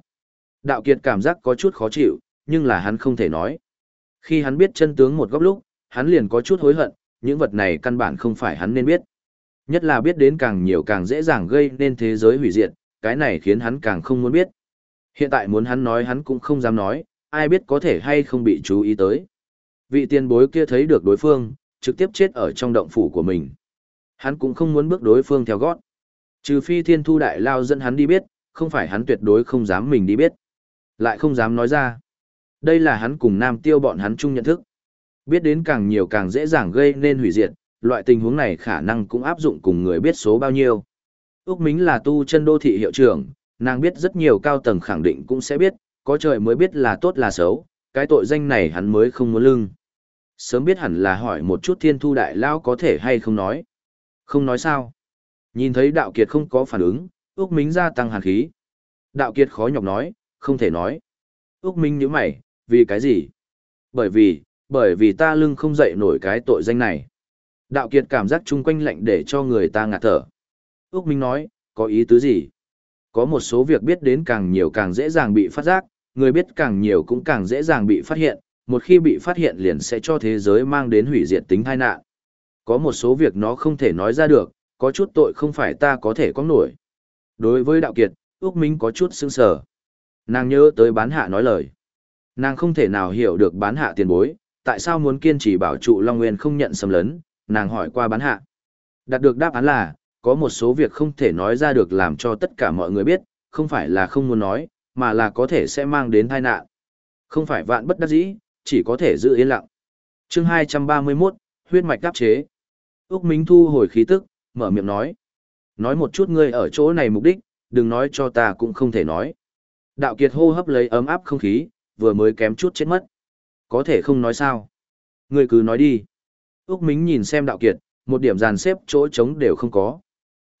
Đạo Kiệt cảm giác có chút khó chịu, nhưng là hắn không thể nói. Khi hắn biết chân tướng một góc lúc, hắn liền có chút hối hận, những vật này căn bản không phải hắn nên biết. Nhất là biết đến càng nhiều càng dễ dàng gây nên thế giới hủy diệt, cái này khiến hắn càng không muốn biết. Hiện tại muốn hắn nói hắn cũng không dám nói, ai biết có thể hay không bị chú ý tới. Vị tiền bối kia thấy được đối phương, trực tiếp chết ở trong động phủ của mình. Hắn cũng không muốn bước đối phương theo gót. Trừ phi thiên thu đại lao dẫn hắn đi biết, không phải hắn tuyệt đối không dám mình đi biết. Lại không dám nói ra. Đây là hắn cùng nam tiêu bọn hắn chung nhận thức. Biết đến càng nhiều càng dễ dàng gây nên hủy diệt, loại tình huống này khả năng cũng áp dụng cùng người biết số bao nhiêu. Úc Mính là tu chân đô thị hiệu trưởng, nàng biết rất nhiều cao tầng khẳng định cũng sẽ biết, có trời mới biết là tốt là xấu, cái tội danh này hắn mới không muốn lưng. Sớm biết hẳn là hỏi một chút thiên thu đại lao có thể hay không nói. Không nói sao. Nhìn thấy đạo kiệt không có phản ứng, Úc minh gia tăng hàn khí. Đạo kiệt khó nhọc nói, không thể nói. Úc Minh nhíu mày, vì cái gì? Bởi vì, bởi vì ta lưng không dậy nổi cái tội danh này. Đạo kiệt cảm giác chung quanh lạnh để cho người ta ngạt thở. Úc Minh nói, có ý tứ gì? Có một số việc biết đến càng nhiều càng dễ dàng bị phát giác, người biết càng nhiều cũng càng dễ dàng bị phát hiện, một khi bị phát hiện liền sẽ cho thế giới mang đến hủy diệt tính tai nạn. Có một số việc nó không thể nói ra được, có chút tội không phải ta có thể có nổi. Đối với đạo kiệt, Úc Minh có chút sưng sờ. Nàng nhớ tới bán hạ nói lời. Nàng không thể nào hiểu được bán hạ tiền bối, tại sao muốn kiên trì bảo trụ Long Nguyên không nhận xâm lấn, nàng hỏi qua bán hạ. Đạt được đáp án là, có một số việc không thể nói ra được làm cho tất cả mọi người biết, không phải là không muốn nói, mà là có thể sẽ mang đến tai nạn. Không phải vạn bất đắc dĩ, chỉ có thể giữ yên lặng. chương 231, huyết mạch đáp chế. Úc Minh thu hồi khí tức, mở miệng nói. Nói một chút ngươi ở chỗ này mục đích, đừng nói cho ta cũng không thể nói. Đạo kiệt hô hấp lấy ấm áp không khí, vừa mới kém chút chết mất. Có thể không nói sao. Ngươi cứ nói đi. Úc Minh nhìn xem đạo kiệt, một điểm dàn xếp chỗ trống đều không có.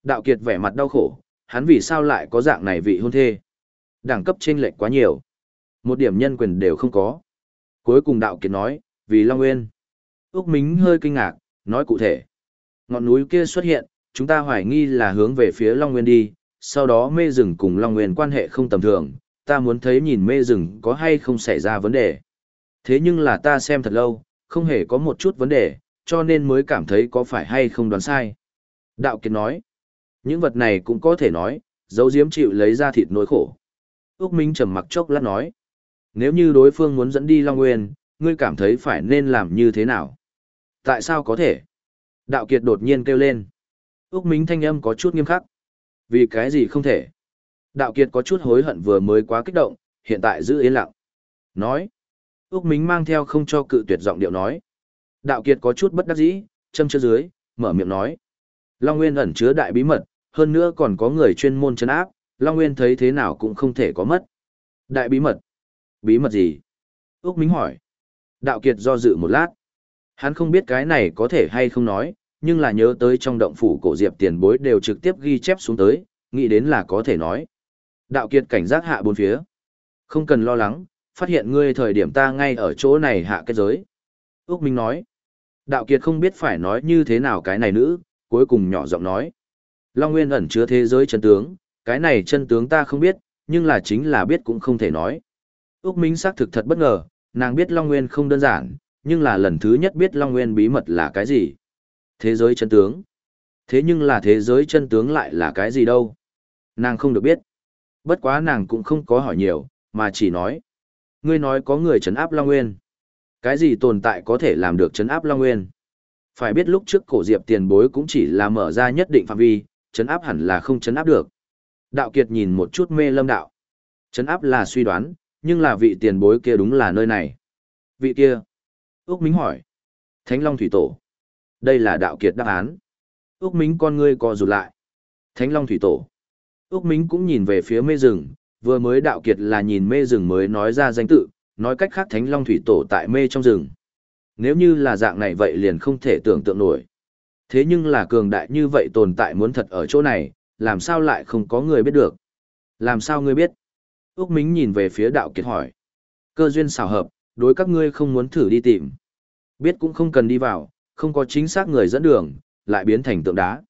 Đạo kiệt vẻ mặt đau khổ, hắn vì sao lại có dạng này vị hôn thê. Đẳng cấp chênh lệch quá nhiều. Một điểm nhân quyền đều không có. Cuối cùng đạo kiệt nói, vì Long Nguyên. Úc Mính hơi kinh ngạc, nói cụ thể. Ngọn núi kia xuất hiện, chúng ta hoài nghi là hướng về phía Long Nguyên đi, sau đó mê rừng cùng Long Nguyên quan hệ không tầm thường, ta muốn thấy nhìn mê rừng có hay không xảy ra vấn đề. Thế nhưng là ta xem thật lâu, không hề có một chút vấn đề, cho nên mới cảm thấy có phải hay không đoán sai. Đạo Kiệt nói, những vật này cũng có thể nói, dấu diếm chịu lấy ra thịt nỗi khổ. Úc Minh trầm mặc chốc lát nói, nếu như đối phương muốn dẫn đi Long Nguyên, ngươi cảm thấy phải nên làm như thế nào? Tại sao có thể? Đạo Kiệt đột nhiên kêu lên. Úc Minh thanh âm có chút nghiêm khắc. Vì cái gì không thể? Đạo Kiệt có chút hối hận vừa mới quá kích động, hiện tại giữ yên lặng. Nói. Úc Minh mang theo không cho cự tuyệt giọng điệu nói. Đạo Kiệt có chút bất đắc dĩ, châm chơ dưới, mở miệng nói. Long Nguyên ẩn chứa đại bí mật, hơn nữa còn có người chuyên môn chấn áp, Long Nguyên thấy thế nào cũng không thể có mất. Đại bí mật? Bí mật gì? Úc Minh hỏi. Đạo Kiệt do dự một lát. Hắn không biết cái này có thể hay không nói, nhưng là nhớ tới trong động phủ cổ diệp tiền bối đều trực tiếp ghi chép xuống tới, nghĩ đến là có thể nói. Đạo kiệt cảnh giác hạ bốn phía. Không cần lo lắng, phát hiện ngươi thời điểm ta ngay ở chỗ này hạ kết giới. Úc Minh nói. Đạo kiệt không biết phải nói như thế nào cái này nữ, cuối cùng nhỏ giọng nói. Long Nguyên ẩn chứa thế giới chân tướng, cái này chân tướng ta không biết, nhưng là chính là biết cũng không thể nói. Úc Minh xác thực thật bất ngờ, nàng biết Long Nguyên không đơn giản, nhưng là lần thứ nhất biết Long Nguyên bí mật là cái gì. Thế giới chân tướng. Thế nhưng là thế giới chân tướng lại là cái gì đâu? Nàng không được biết. Bất quá nàng cũng không có hỏi nhiều, mà chỉ nói. Ngươi nói có người trấn áp Long Nguyên. Cái gì tồn tại có thể làm được trấn áp Long Nguyên? Phải biết lúc trước cổ diệp tiền bối cũng chỉ là mở ra nhất định phạm vi, trấn áp hẳn là không trấn áp được. Đạo Kiệt nhìn một chút mê lâm đạo. Trấn áp là suy đoán, nhưng là vị tiền bối kia đúng là nơi này. Vị kia. Úc Mính hỏi. Thánh Long Thủy Tổ. Đây là đạo kiệt đáp án. Úc Mính con ngươi co rụt lại. Thánh Long Thủy Tổ. Úc Mính cũng nhìn về phía mê rừng, vừa mới đạo kiệt là nhìn mê rừng mới nói ra danh tự, nói cách khác Thánh Long Thủy Tổ tại mê trong rừng. Nếu như là dạng này vậy liền không thể tưởng tượng nổi. Thế nhưng là cường đại như vậy tồn tại muốn thật ở chỗ này, làm sao lại không có người biết được? Làm sao ngươi biết? Úc Minh nhìn về phía đạo kiệt hỏi. Cơ duyên xảo hợp, đối các ngươi không muốn thử đi tìm. Biết cũng không cần đi vào, không có chính xác người dẫn đường, lại biến thành tượng đá.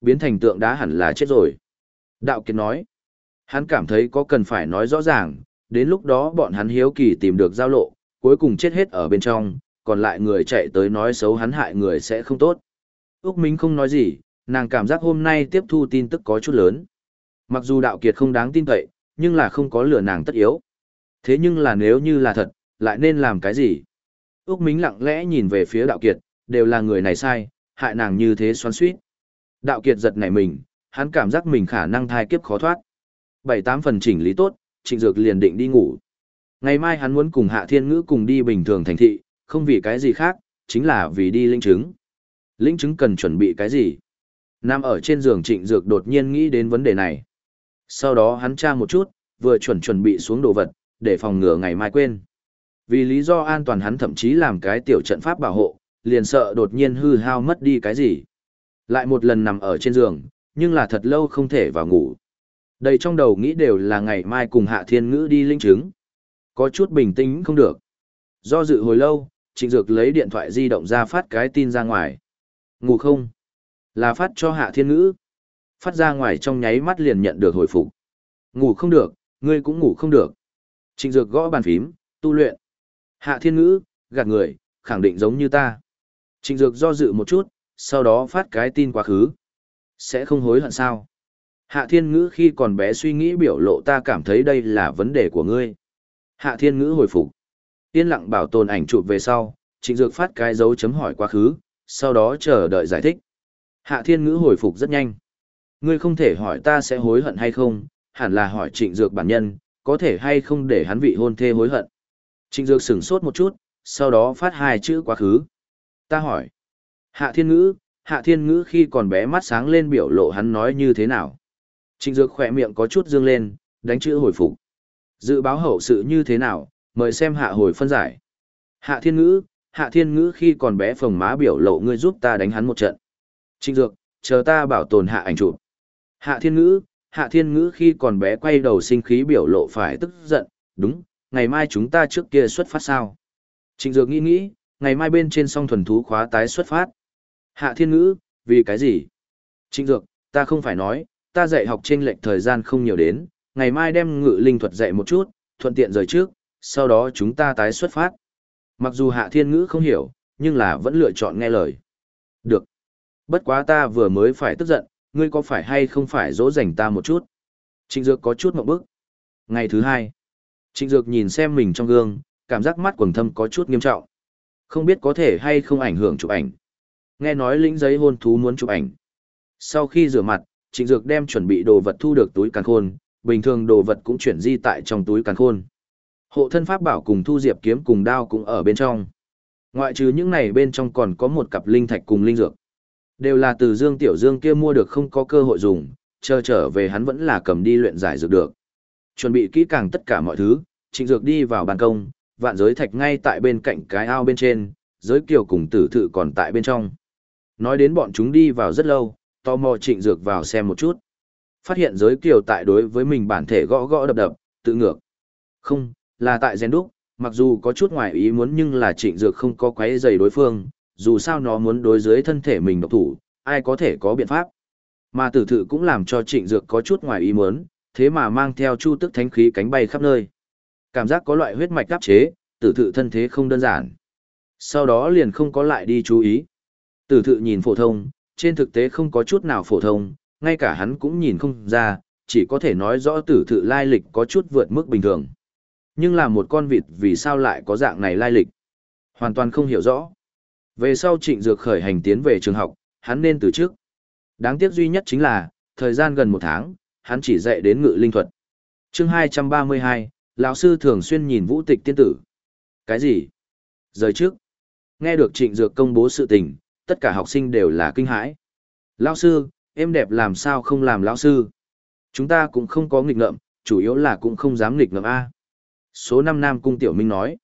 Biến thành tượng đá hẳn là chết rồi. Đạo Kiệt nói, hắn cảm thấy có cần phải nói rõ ràng, đến lúc đó bọn hắn hiếu kỳ tìm được giao lộ, cuối cùng chết hết ở bên trong, còn lại người chạy tới nói xấu hắn hại người sẽ không tốt. Úc Minh không nói gì, nàng cảm giác hôm nay tiếp thu tin tức có chút lớn. Mặc dù đạo kiệt không đáng tin cậy, nhưng là không có lừa nàng tất yếu. Thế nhưng là nếu như là thật, lại nên làm cái gì? Úc mính lặng lẽ nhìn về phía đạo kiệt, đều là người này sai, hại nàng như thế xoắn suýt. Đạo kiệt giật nảy mình, hắn cảm giác mình khả năng thai kiếp khó thoát. Bảy tám phần chỉnh lý tốt, trịnh dược liền định đi ngủ. Ngày mai hắn muốn cùng Hạ Thiên Ngữ cùng đi bình thường thành thị, không vì cái gì khác, chính là vì đi linh chứng. Linh chứng cần chuẩn bị cái gì? Nằm ở trên giường trịnh dược đột nhiên nghĩ đến vấn đề này. Sau đó hắn tra một chút, vừa chuẩn chuẩn bị xuống đồ vật, để phòng ngừa ngày mai quên. Vì lý do an toàn hắn thậm chí làm cái tiểu trận pháp bảo hộ, liền sợ đột nhiên hư hao mất đi cái gì. Lại một lần nằm ở trên giường, nhưng là thật lâu không thể vào ngủ. Đầy trong đầu nghĩ đều là ngày mai cùng Hạ Thiên Ngữ đi linh chứng. Có chút bình tĩnh không được. Do dự hồi lâu, Trịnh Dược lấy điện thoại di động ra phát cái tin ra ngoài. Ngủ không? Là phát cho Hạ Thiên Ngữ. Phát ra ngoài trong nháy mắt liền nhận được hồi phục. Ngủ không được, ngươi cũng ngủ không được. Trịnh Dược gõ bàn phím, tu luyện. Hạ Thiên Ngữ, gạt người, khẳng định giống như ta. Trịnh Dược do dự một chút, sau đó phát cái tin quá khứ. Sẽ không hối hận sao? Hạ Thiên Ngữ khi còn bé suy nghĩ biểu lộ ta cảm thấy đây là vấn đề của ngươi. Hạ Thiên Ngữ hồi phục. Yên lặng bảo tồn ảnh chụp về sau, Trịnh Dược phát cái dấu chấm hỏi quá khứ, sau đó chờ đợi giải thích. Hạ Thiên Ngữ hồi phục rất nhanh. Ngươi không thể hỏi ta sẽ hối hận hay không, hẳn là hỏi Trịnh Dược bản nhân, có thể hay không để hắn vị hôn thê hối hận. Trịnh Dược sửng sốt một chút, sau đó phát hai chữ quá khứ. Ta hỏi. Hạ Thiên Ngữ, Hạ Thiên Ngữ khi còn bé mắt sáng lên biểu lộ hắn nói như thế nào. Trịnh Dược khỏe miệng có chút dương lên, đánh chữ hồi phục. Dự báo hậu sự như thế nào, mời xem hạ hồi phân giải. Hạ Thiên Ngữ, Hạ Thiên Ngữ khi còn bé phồng má biểu lộ ngươi giúp ta đánh hắn một trận. Trịnh Dược, chờ ta bảo tồn hạ ảnh chụp. Hạ Thiên Ngữ, Hạ Thiên Ngữ khi còn bé quay đầu sinh khí biểu lộ phải tức giận, đúng, ngày mai chúng ta trước kia xuất phát sao. Trịnh Dược nghĩ nghĩ, ngày mai bên trên song thuần thú khóa tái xuất phát. Hạ Thiên Ngữ, vì cái gì? Trịnh Dược, ta không phải nói, ta dạy học trên lệch thời gian không nhiều đến, ngày mai đem ngự linh thuật dạy một chút, thuận tiện rời trước, sau đó chúng ta tái xuất phát. Mặc dù Hạ Thiên Ngữ không hiểu, nhưng là vẫn lựa chọn nghe lời. Được. Bất quá ta vừa mới phải tức giận, ngươi có phải hay không phải dỗ dành ta một chút? Trịnh Dược có chút một bước. Ngày thứ hai, Trịnh Dược nhìn xem mình trong gương, cảm giác mắt quầng thâm có chút nghiêm trọng. Không biết có thể hay không ảnh hưởng chụp ảnh. Nghe nói lĩnh giấy hôn thú muốn chụp ảnh. Sau khi rửa mặt, Trịnh Dược đem chuẩn bị đồ vật thu được túi càn khôn, bình thường đồ vật cũng chuyển di tại trong túi càn khôn. Hộ thân pháp bảo cùng thu diệp kiếm cùng đao cũng ở bên trong. Ngoại trừ những này bên trong còn có một cặp linh thạch cùng linh dược. Đều là từ Dương Tiểu Dương kia mua được không có cơ hội dùng, chờ trở về hắn vẫn là cầm đi luyện giải dược được. Chuẩn bị kỹ càng tất cả mọi thứ, Trịnh Dược đi vào ban công, vạn giới thạch ngay tại bên cạnh cái ao bên trên, giới kiều cùng tử thự còn tại bên trong. Nói đến bọn chúng đi vào rất lâu, tò mò Trịnh Dược vào xem một chút. Phát hiện giới kiều tại đối với mình bản thể gõ gõ đập đập, tự ngược. Không, là tại gen đúc, mặc dù có chút ngoài ý muốn nhưng là trịnh dược không có quấy giày đối phương, dù sao nó muốn đối dưới thân thể mình độc thủ, ai có thể có biện pháp. Mà tử thự cũng làm cho trịnh dược có chút ngoài ý muốn, thế mà mang theo chu tức thánh khí cánh bay khắp nơi. Cảm giác có loại huyết mạch đáp chế, tử thự thân thế không đơn giản. Sau đó liền không có lại đi chú ý. Tử thự nhìn phổ thông, trên thực tế không có chút nào phổ thông, ngay cả hắn cũng nhìn không ra, chỉ có thể nói rõ tử thự lai lịch có chút vượt mức bình thường. Nhưng là một con vịt vì sao lại có dạng này lai lịch? Hoàn toàn không hiểu rõ. Về sau trịnh dược khởi hành tiến về trường học, hắn nên từ trước. Đáng tiếc duy nhất chính là, thời gian gần một tháng, hắn chỉ dạy đến ngự linh thuật. chương 232, lão sư thường xuyên nhìn vũ tịch tiên tử. Cái gì? Rời trước. Nghe được trịnh dược công bố sự tình, tất cả học sinh đều là kinh hãi. Lão sư, em đẹp làm sao không làm lão sư? Chúng ta cũng không có nghịch ngợm, chủ yếu là cũng không dám nghịch ngợm A. Số năm Nam Cung Tiểu Minh nói,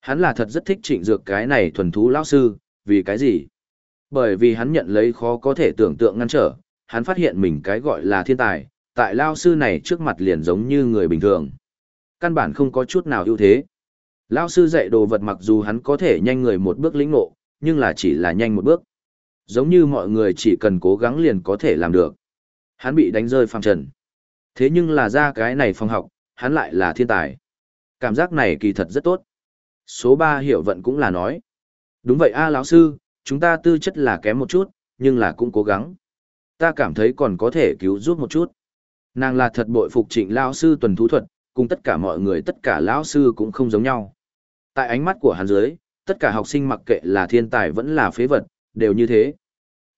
hắn là thật rất thích trịnh dược cái này thuần thú lão sư, vì cái gì? Bởi vì hắn nhận lấy khó có thể tưởng tượng ngăn trở, hắn phát hiện mình cái gọi là thiên tài, tại lao sư này trước mặt liền giống như người bình thường. Căn bản không có chút nào ưu thế. Lao sư dạy đồ vật mặc dù hắn có thể nhanh người một bước lĩnh ngộ, nhưng là chỉ là nhanh một bước. Giống như mọi người chỉ cần cố gắng liền có thể làm được. Hắn bị đánh rơi phàm trần. Thế nhưng là ra cái này phòng học, hắn lại là thiên tài. Cảm giác này kỳ thật rất tốt. Số 3 hiểu vận cũng là nói. Đúng vậy a à, lão sư, chúng ta tư chất là kém một chút, nhưng là cũng cố gắng. Ta cảm thấy còn có thể cứu giúp một chút. Nàng là thật bội phục trịnh lão sư tuần thú thuật, cùng tất cả mọi người tất cả lão sư cũng không giống nhau. Tại ánh mắt của hắn dưới, tất cả học sinh mặc kệ là thiên tài vẫn là phế vật, đều như thế.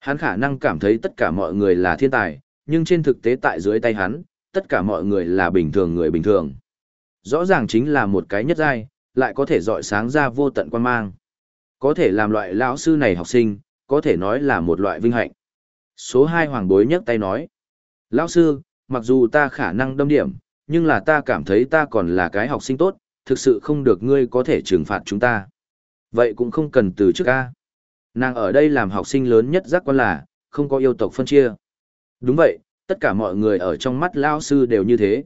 Hắn khả năng cảm thấy tất cả mọi người là thiên tài, nhưng trên thực tế tại dưới tay hắn, tất cả mọi người là bình thường người bình thường. Rõ ràng chính là một cái nhất giai, lại có thể dọi sáng ra vô tận quan mang. Có thể làm loại lão sư này học sinh, có thể nói là một loại vinh hạnh. Số 2 hoàng bối nhấc tay nói. Lão sư, mặc dù ta khả năng đâm điểm, nhưng là ta cảm thấy ta còn là cái học sinh tốt, thực sự không được ngươi có thể trừng phạt chúng ta. Vậy cũng không cần từ trước ca. Nàng ở đây làm học sinh lớn nhất giác quan là, không có yêu tộc phân chia. Đúng vậy, tất cả mọi người ở trong mắt lao sư đều như thế.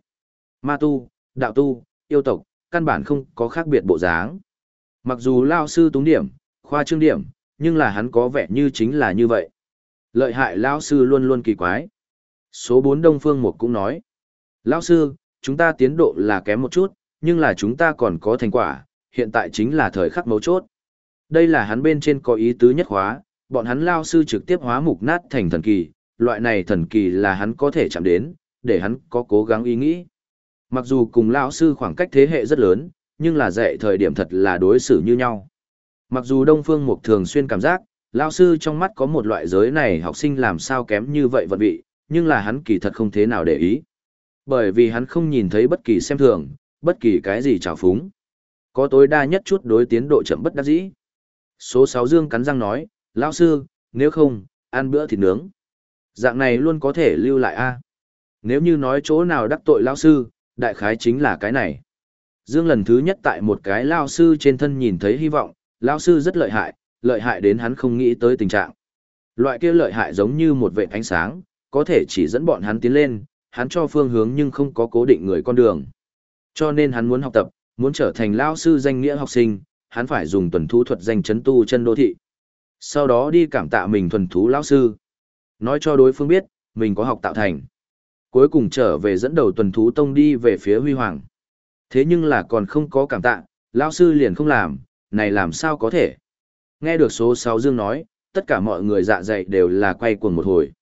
Ma tu, đạo tu, yêu tộc, căn bản không có khác biệt bộ dáng. Mặc dù lao sư túng điểm, khoa trương điểm, nhưng là hắn có vẻ như chính là như vậy. Lợi hại lão sư luôn luôn kỳ quái. Số 4 Đông Phương Mục cũng nói. lão sư, chúng ta tiến độ là kém một chút, nhưng là chúng ta còn có thành quả, hiện tại chính là thời khắc mấu chốt. Đây là hắn bên trên có ý tứ nhất hóa, bọn hắn lao sư trực tiếp hóa mục nát thành thần kỳ, loại này thần kỳ là hắn có thể chạm đến, để hắn có cố gắng ý nghĩ. Mặc dù cùng lão sư khoảng cách thế hệ rất lớn, nhưng là dạy thời điểm thật là đối xử như nhau. Mặc dù Đông Phương Mục thường xuyên cảm giác, lão sư trong mắt có một loại giới này học sinh làm sao kém như vậy vận vị, nhưng là hắn kỳ thật không thế nào để ý. Bởi vì hắn không nhìn thấy bất kỳ xem thường, bất kỳ cái gì trào phúng. Có tối đa nhất chút đối tiến độ chậm bất đắc dĩ. Số 6 Dương cắn răng nói, lão sư, nếu không, ăn bữa thịt nướng. Dạng này luôn có thể lưu lại a. Nếu như nói chỗ nào đắc tội lão sư, đại khái chính là cái này. Dương lần thứ nhất tại một cái lão sư trên thân nhìn thấy hy vọng, lão sư rất lợi hại, lợi hại đến hắn không nghĩ tới tình trạng. Loại kia lợi hại giống như một vệ ánh sáng, có thể chỉ dẫn bọn hắn tiến lên, hắn cho phương hướng nhưng không có cố định người con đường. Cho nên hắn muốn học tập, muốn trở thành lão sư danh nghĩa học sinh, hắn phải dùng tuần thú thuật danh chấn tu chân đô thị. Sau đó đi cảm tạ mình thuần thú lão sư. Nói cho đối phương biết, mình có học tạo thành. Cuối cùng trở về dẫn đầu tuần thú tông đi về phía huy hoàng. Thế nhưng là còn không có cảm tạ, lão sư liền không làm, này làm sao có thể. Nghe được số 6 Dương nói, tất cả mọi người dạ dày đều là quay cuồng một hồi.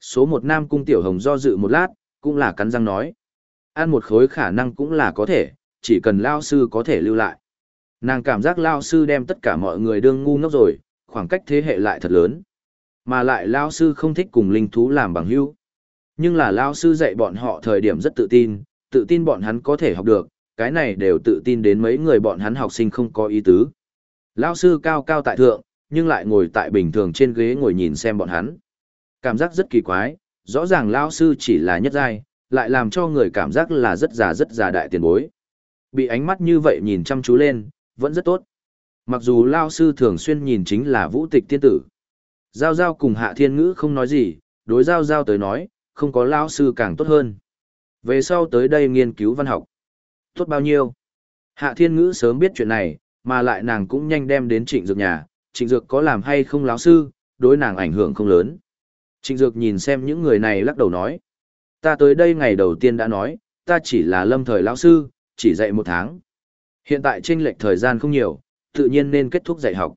Số 1 Nam Cung Tiểu Hồng do dự một lát, cũng là cắn răng nói. Ăn một khối khả năng cũng là có thể, chỉ cần lao sư có thể lưu lại. Nàng cảm giác lao sư đem tất cả mọi người đương ngu ngốc rồi, khoảng cách thế hệ lại thật lớn. Mà lại lao sư không thích cùng linh thú làm bằng hữu. Nhưng là lao sư dạy bọn họ thời điểm rất tự tin, tự tin bọn hắn có thể học được, cái này đều tự tin đến mấy người bọn hắn học sinh không có ý tứ. Lao sư cao cao tại thượng, nhưng lại ngồi tại bình thường trên ghế ngồi nhìn xem bọn hắn. Cảm giác rất kỳ quái, rõ ràng lao sư chỉ là nhất giai, lại làm cho người cảm giác là rất già rất già đại tiền bối. Bị ánh mắt như vậy nhìn chăm chú lên, vẫn rất tốt. Mặc dù lao sư thường xuyên nhìn chính là vũ tịch tiên tử. Giao giao cùng hạ thiên ngữ không nói gì, đối giao giao tới nói, không có lao sư càng tốt hơn. Về sau tới đây nghiên cứu văn học. Tốt bao nhiêu? Hạ thiên ngữ sớm biết chuyện này, mà lại nàng cũng nhanh đem đến trịnh dược nhà, trịnh dược có làm hay không lão sư, đối nàng ảnh hưởng không lớn. Trịnh dược nhìn xem những người này lắc đầu nói. Ta tới đây ngày đầu tiên đã nói, ta chỉ là lâm thời lão sư, chỉ dạy một tháng. Hiện tại tranh lệch thời gian không nhiều, tự nhiên nên kết thúc dạy học.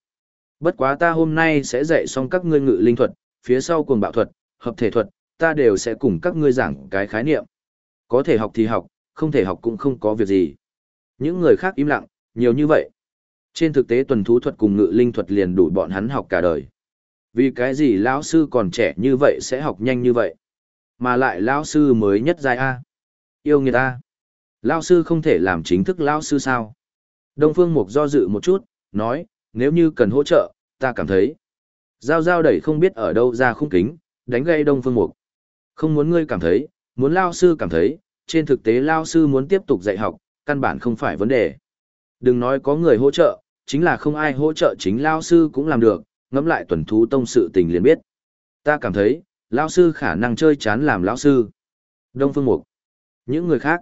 Bất quá ta hôm nay sẽ dạy xong các ngươi ngự linh thuật, phía sau cuồng bạo thuật, hợp thể thuật, ta đều sẽ cùng các ngươi giảng cái khái niệm. Có thể học thì học, không thể học cũng không có việc gì. Những người khác im lặng, nhiều như vậy. Trên thực tế tuần thú thuật cùng ngự linh thuật liền đủ bọn hắn học cả đời. Vì cái gì lão sư còn trẻ như vậy sẽ học nhanh như vậy? Mà lại lão sư mới nhất giai A. Yêu người ta. Lão sư không thể làm chính thức lão sư sao? Đông Phương Mục do dự một chút, nói, nếu như cần hỗ trợ, ta cảm thấy. Giao giao đẩy không biết ở đâu ra khung kính, đánh gây Đông Phương Mục. Không muốn ngươi cảm thấy, muốn lao sư cảm thấy, trên thực tế lao sư muốn tiếp tục dạy học, căn bản không phải vấn đề. Đừng nói có người hỗ trợ, chính là không ai hỗ trợ chính lao sư cũng làm được, ngẫm lại tuần thú tông sự tình liền biết. Ta cảm thấy, lao sư khả năng chơi chán làm lao sư. Đông Phương Mục. Những người khác.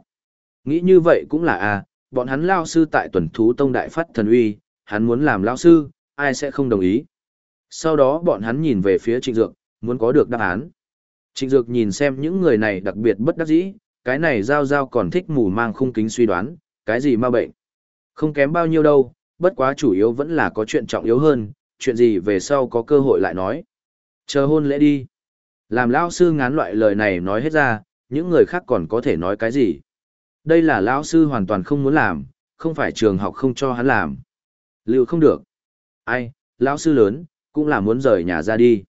Nghĩ như vậy cũng là à, bọn hắn lao sư tại tuần thú tông đại phát thần uy, hắn muốn làm lao sư, ai sẽ không đồng ý. Sau đó bọn hắn nhìn về phía trịnh dược, muốn có được đáp án. Trịnh dược nhìn xem những người này đặc biệt bất đắc dĩ, cái này giao giao còn thích mù mang khung kính suy đoán, cái gì ma bệnh? Không kém bao nhiêu đâu, bất quá chủ yếu vẫn là có chuyện trọng yếu hơn, chuyện gì về sau có cơ hội lại nói. Chờ hôn lễ đi. Làm lão sư ngán loại lời này nói hết ra, những người khác còn có thể nói cái gì. Đây là lão sư hoàn toàn không muốn làm, không phải trường học không cho hắn làm. Lưu không được. Ai, lão sư lớn, cũng là muốn rời nhà ra đi.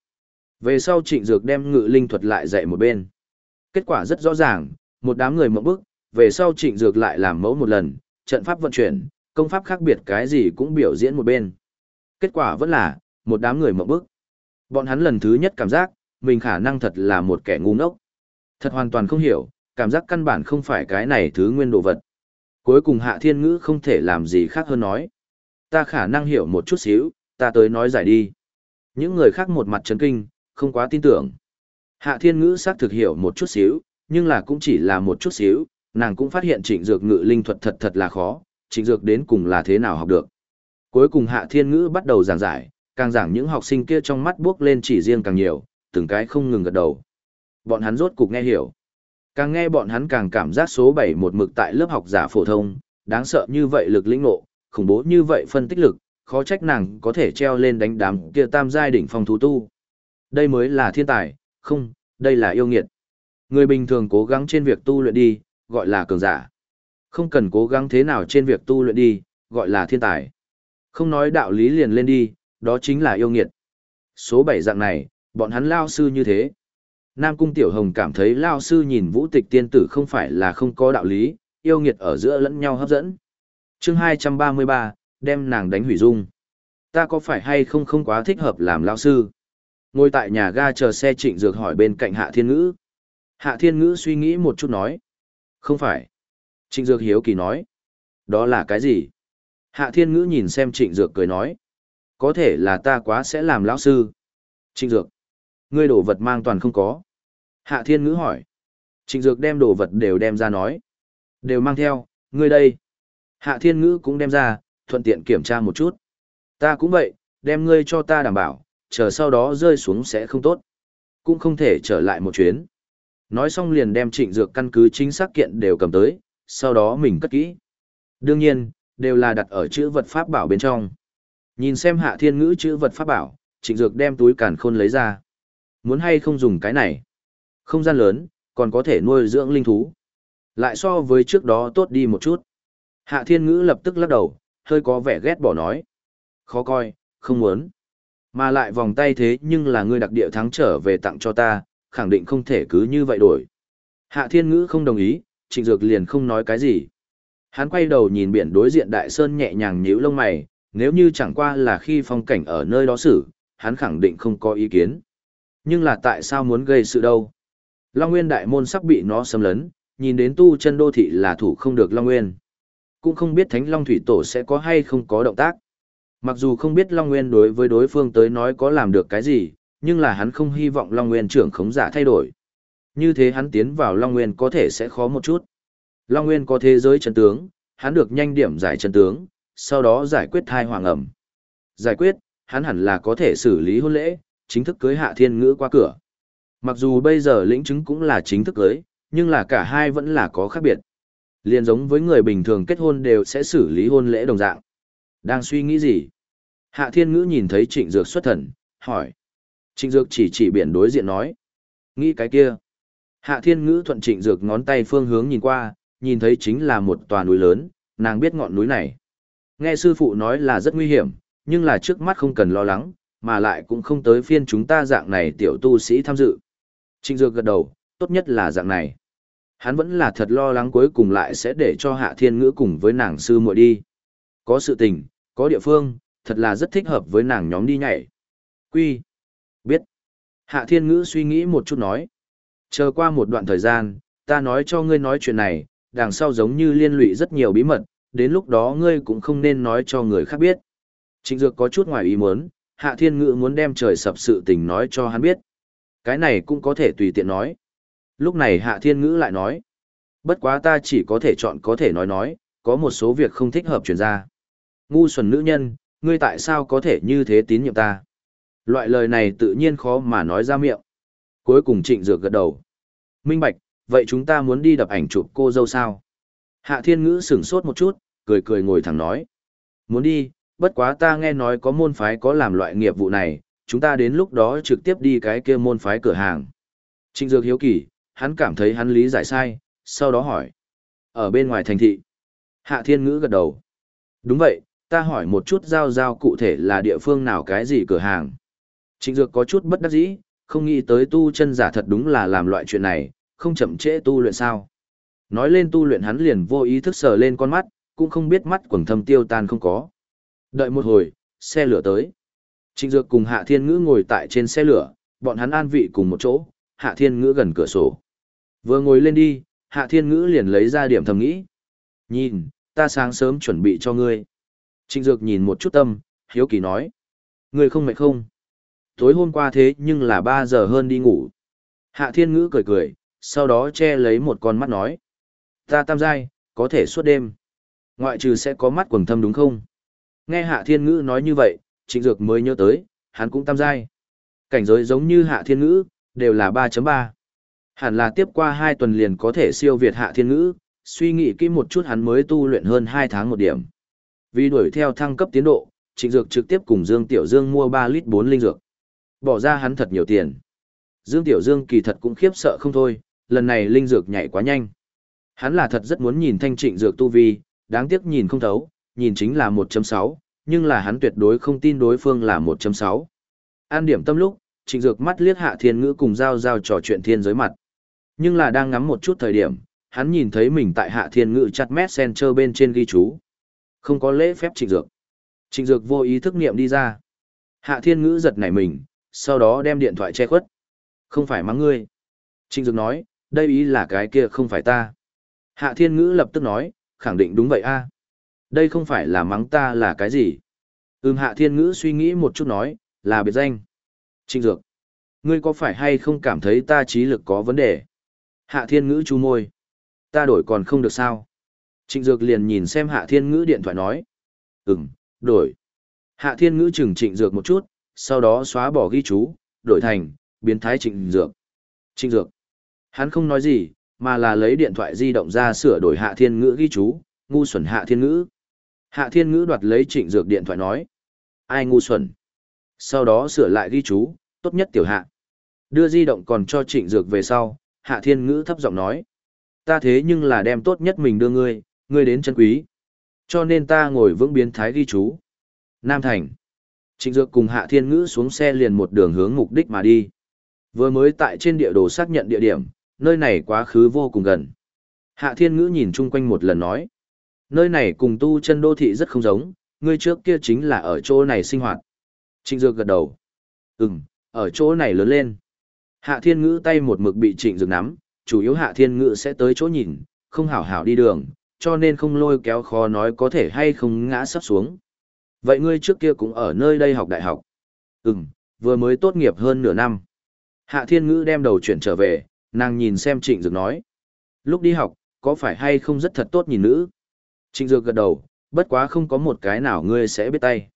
Về sau trịnh dược đem ngự linh thuật lại dạy một bên. Kết quả rất rõ ràng, một đám người mộng bức, về sau trịnh dược lại làm mẫu một lần, trận pháp vận chuyển, công pháp khác biệt cái gì cũng biểu diễn một bên. Kết quả vẫn là, một đám người mộng bức. Bọn hắn lần thứ nhất cảm giác, mình khả năng thật là một kẻ ngu ngốc. Thật hoàn toàn không hiểu, cảm giác căn bản không phải cái này thứ nguyên đồ vật. Cuối cùng hạ thiên ngữ không thể làm gì khác hơn nói. Ta khả năng hiểu một chút xíu, ta tới nói giải đi. Những người khác một mặt chấn kinh, không quá tin tưởng. Hạ thiên ngữ xác thực hiểu một chút xíu, nhưng là cũng chỉ là một chút xíu, nàng cũng phát hiện trịnh dược ngự linh thuật thật thật là khó, trịnh dược đến cùng là thế nào học được. Cuối cùng hạ thiên ngữ bắt đầu giảng giải, càng giảng những học sinh kia trong mắt bước lên chỉ riêng càng nhiều, từng cái không ngừng gật đầu. Bọn hắn rốt cục nghe hiểu. Càng nghe bọn hắn càng cảm giác số 7 một mực tại lớp học giả phổ thông, đáng sợ như vậy lực lĩnh ngộ, khủng bố như vậy phân tích lực, khó trách nàng có thể treo lên đánh đám kia tam giai đỉnh phong thú tu. Đây mới là thiên tài, không, đây là yêu nghiệt. Người bình thường cố gắng trên việc tu luyện đi, gọi là cường giả. Không cần cố gắng thế nào trên việc tu luyện đi, gọi là thiên tài. Không nói đạo lý liền lên đi, đó chính là yêu nghiệt. Số 7 dạng này, bọn hắn lao sư như thế. Nam Cung Tiểu Hồng cảm thấy lao sư nhìn vũ tịch tiên tử không phải là không có đạo lý, yêu nghiệt ở giữa lẫn nhau hấp dẫn. chương 233, đem nàng đánh hủy dung. Ta có phải hay không không quá thích hợp làm lao sư? Ngồi tại nhà ga chờ xe trịnh dược hỏi bên cạnh Hạ Thiên Ngữ. Hạ Thiên Ngữ suy nghĩ một chút nói. Không phải. Trịnh dược hiếu kỳ nói. Đó là cái gì? Hạ Thiên Ngữ nhìn xem trịnh dược cười nói. Có thể là ta quá sẽ làm lão sư. Trịnh dược. Ngươi đồ vật mang toàn không có. Hạ Thiên Ngữ hỏi. Trịnh dược đem đồ vật đều đem ra nói. Đều mang theo, ngươi đây. Hạ Thiên Ngữ cũng đem ra, thuận tiện kiểm tra một chút. Ta cũng vậy, đem ngươi cho ta đảm bảo, chờ sau đó rơi xuống sẽ không tốt. Cũng không thể trở lại một chuyến. Nói xong liền đem trịnh dược căn cứ chính xác kiện đều cầm tới, sau đó mình cất kỹ. Đương nhiên, đều là đặt ở chữ vật pháp bảo bên trong. Nhìn xem hạ thiên ngữ chữ vật pháp bảo, trịnh dược đem túi càn khôn lấy ra. Muốn hay không dùng cái này? Không gian lớn, còn có thể nuôi dưỡng linh thú. Lại so với trước đó tốt đi một chút. Hạ thiên ngữ lập tức lắc đầu, hơi có vẻ ghét bỏ nói. Khó coi, không muốn. Mà lại vòng tay thế nhưng là ngươi đặc địa thắng trở về tặng cho ta, khẳng định không thể cứ như vậy đổi. Hạ thiên ngữ không đồng ý, trịnh dược liền không nói cái gì. Hắn quay đầu nhìn biển đối diện đại sơn nhẹ nhàng nhíu lông mày, nếu như chẳng qua là khi phong cảnh ở nơi đó xử, hắn khẳng định không có ý kiến. Nhưng là tại sao muốn gây sự đâu? Long Nguyên đại môn sắp bị nó xâm lấn, nhìn đến tu chân đô thị là thủ không được Long Nguyên. Cũng không biết Thánh Long Thủy Tổ sẽ có hay không có động tác. Mặc dù không biết Long Nguyên đối với đối phương tới nói có làm được cái gì, nhưng là hắn không hy vọng Long Nguyên trưởng khống giả thay đổi. Như thế hắn tiến vào Long Nguyên có thể sẽ khó một chút. Long Nguyên có thế giới chân tướng, hắn được nhanh điểm giải chân tướng, sau đó giải quyết thai hoàng ẩm. Giải quyết, hắn hẳn là có thể xử lý hôn lễ, chính thức cưới hạ thiên ngữ qua cửa. Mặc dù bây giờ lĩnh chứng cũng là chính thức cưới, nhưng là cả hai vẫn là có khác biệt. Liên giống với người bình thường kết hôn đều sẽ xử lý hôn lễ đồng dạng. Đang suy nghĩ gì? Hạ thiên ngữ nhìn thấy trịnh dược xuất thần, hỏi. Trịnh dược chỉ chỉ biển đối diện nói. Nghĩ cái kia. Hạ thiên ngữ thuận trịnh dược ngón tay phương hướng nhìn qua, nhìn thấy chính là một tòa núi lớn, nàng biết ngọn núi này. Nghe sư phụ nói là rất nguy hiểm, nhưng là trước mắt không cần lo lắng, mà lại cũng không tới phiên chúng ta dạng này tiểu tu sĩ tham dự. Trịnh Dược gật đầu, tốt nhất là dạng này. Hắn vẫn là thật lo lắng cuối cùng lại sẽ để cho Hạ Thiên Ngữ cùng với nàng sư muội đi. Có sự tình, có địa phương, thật là rất thích hợp với nàng nhóm đi nhảy. Quy. Biết. Hạ Thiên Ngữ suy nghĩ một chút nói. Chờ qua một đoạn thời gian, ta nói cho ngươi nói chuyện này, đằng sau giống như liên lụy rất nhiều bí mật, đến lúc đó ngươi cũng không nên nói cho người khác biết. Trịnh Dược có chút ngoài ý muốn, Hạ Thiên Ngữ muốn đem trời sập sự tình nói cho hắn biết. Cái này cũng có thể tùy tiện nói. Lúc này Hạ Thiên Ngữ lại nói. Bất quá ta chỉ có thể chọn có thể nói nói, có một số việc không thích hợp truyền ra. Ngu xuẩn nữ nhân, ngươi tại sao có thể như thế tín nhiệm ta? Loại lời này tự nhiên khó mà nói ra miệng. Cuối cùng trịnh dược gật đầu. Minh bạch, vậy chúng ta muốn đi đập ảnh chụp cô dâu sao? Hạ thiên ngữ sửng sốt một chút, cười cười ngồi thẳng nói. Muốn đi, bất quá ta nghe nói có môn phái có làm loại nghiệp vụ này, chúng ta đến lúc đó trực tiếp đi cái kia môn phái cửa hàng. Trịnh Dược hiếu kỳ, hắn cảm thấy hắn lý giải sai, sau đó hỏi. Ở bên ngoài thành thị. Hạ thiên ngữ gật đầu. Đúng vậy, ta hỏi một chút giao giao cụ thể là địa phương nào cái gì cửa hàng. Trịnh Dược có chút bất đắc dĩ, không nghĩ tới tu chân giả thật đúng là làm loại chuyện này, không chậm trễ tu luyện sao. Nói lên tu luyện hắn liền vô ý thức sờ lên con mắt, cũng không biết mắt quầng thâm tiêu tan không có. Đợi một hồi, xe lửa tới. Trịnh Dược cùng Hạ Thiên Ngữ ngồi tại trên xe lửa, bọn hắn an vị cùng một chỗ, Hạ Thiên Ngữ gần cửa sổ. Vừa ngồi lên đi, Hạ Thiên Ngữ liền lấy ra điểm thầm nghĩ. Nhìn, ta sáng sớm chuẩn bị cho ngươi. Trịnh Dược nhìn một chút tâm, hiếu kỳ nói. Ngươi không mệt không? Tối hôm qua thế nhưng là 3 giờ hơn đi ngủ. Hạ Thiên Ngữ cười cười, sau đó che lấy một con mắt nói. Ta tam giai, có thể suốt đêm. Ngoại trừ sẽ có mắt quầng thâm đúng không? Nghe Hạ Thiên Ngữ nói như vậy, Trịnh Dược mới nhớ tới, hắn cũng tam giai. Cảnh giới giống như Hạ Thiên Ngữ, đều là 3.3. Hẳn là tiếp qua 2 tuần liền có thể siêu việt Hạ Thiên Ngữ, suy nghĩ kỹ một chút hắn mới tu luyện hơn 2 tháng một điểm. Vì đuổi theo thăng cấp tiến độ, Trịnh Dược trực tiếp cùng Dương Tiểu Dương mua 3 lít 4 linh dược. Bỏ ra hắn thật nhiều tiền. Dương Tiểu Dương kỳ thật cũng khiếp sợ không thôi, lần này linh dược nhảy quá nhanh. Hắn là thật rất muốn nhìn thanh trịnh dược tu vi, đáng tiếc nhìn không thấu, nhìn chính là 1.6, nhưng là hắn tuyệt đối không tin đối phương là 1.6. An điểm tâm lúc, trịnh dược mắt liếc hạ thiên ngữ cùng giao giao trò chuyện thiên giới mặt. Nhưng là đang ngắm một chút thời điểm, hắn nhìn thấy mình tại hạ thiên ngữ chặt mét sen trơ bên trên ghi chú. Không có lễ phép trịnh dược. Trịnh dược vô ý thức niệm đi ra. Hạ thiên ngữ giật nảy mình, sau đó đem điện thoại che khuất. Không phải mắng ngươi. Trịnh dược nói, đây ý là cái kia không phải ta. Hạ thiên ngữ lập tức nói, khẳng định đúng vậy a. Đây không phải là mắng ta là cái gì. Ừm hạ thiên ngữ suy nghĩ một chút nói, là biệt danh. Trịnh dược. Ngươi có phải hay không cảm thấy ta trí lực có vấn đề? Hạ thiên ngữ chu môi. Ta đổi còn không được sao? Trịnh dược liền nhìn xem hạ thiên ngữ điện thoại nói. Ừm, đổi. Hạ thiên ngữ chừng trịnh dược một chút, sau đó xóa bỏ ghi chú, đổi thành, biến thái trịnh dược. Trịnh dược. Hắn không nói gì, mà là lấy điện thoại di động ra sửa đổi hạ thiên ngữ ghi chú, ngu xuẩn hạ thiên ngữ. Hạ thiên ngữ đoạt lấy trịnh dược điện thoại nói. Ai ngu xuẩn? Sau đó sửa lại ghi chú, tốt nhất tiểu hạ. Đưa di động còn cho trịnh dược về sau, hạ thiên ngữ thấp giọng nói. Ta thế nhưng là đem tốt nhất mình đưa ngươi, ngươi đến chân quý. Cho nên ta ngồi vững biến thái ghi chú. Nam Thành. Trịnh dược cùng hạ thiên ngữ xuống xe liền một đường hướng mục đích mà đi. Vừa mới tại trên địa đồ xác nhận địa điểm, nơi này quá khứ vô cùng gần. Hạ thiên ngữ nhìn chung quanh một lần nói. Nơi này cùng tu chân đô thị rất không giống, ngươi trước kia chính là ở chỗ này sinh hoạt. Trịnh Dược gật đầu. Ừm, ở chỗ này lớn lên. Hạ thiên ngữ tay một mực bị trịnh Dược nắm, chủ yếu hạ thiên ngữ sẽ tới chỗ nhìn, không hảo hảo đi đường, cho nên không lôi kéo khó nói có thể hay không ngã sắp xuống. Vậy ngươi trước kia cũng ở nơi đây học đại học? Ừm, vừa mới tốt nghiệp hơn nửa năm. Hạ thiên ngữ đem đầu chuyển trở về, nàng nhìn xem trịnh dược nói. Lúc đi học, có phải hay không rất thật tốt nhìn nữ? Trịnh dược gật đầu, bất quá không có một cái nào ngươi sẽ biết tay.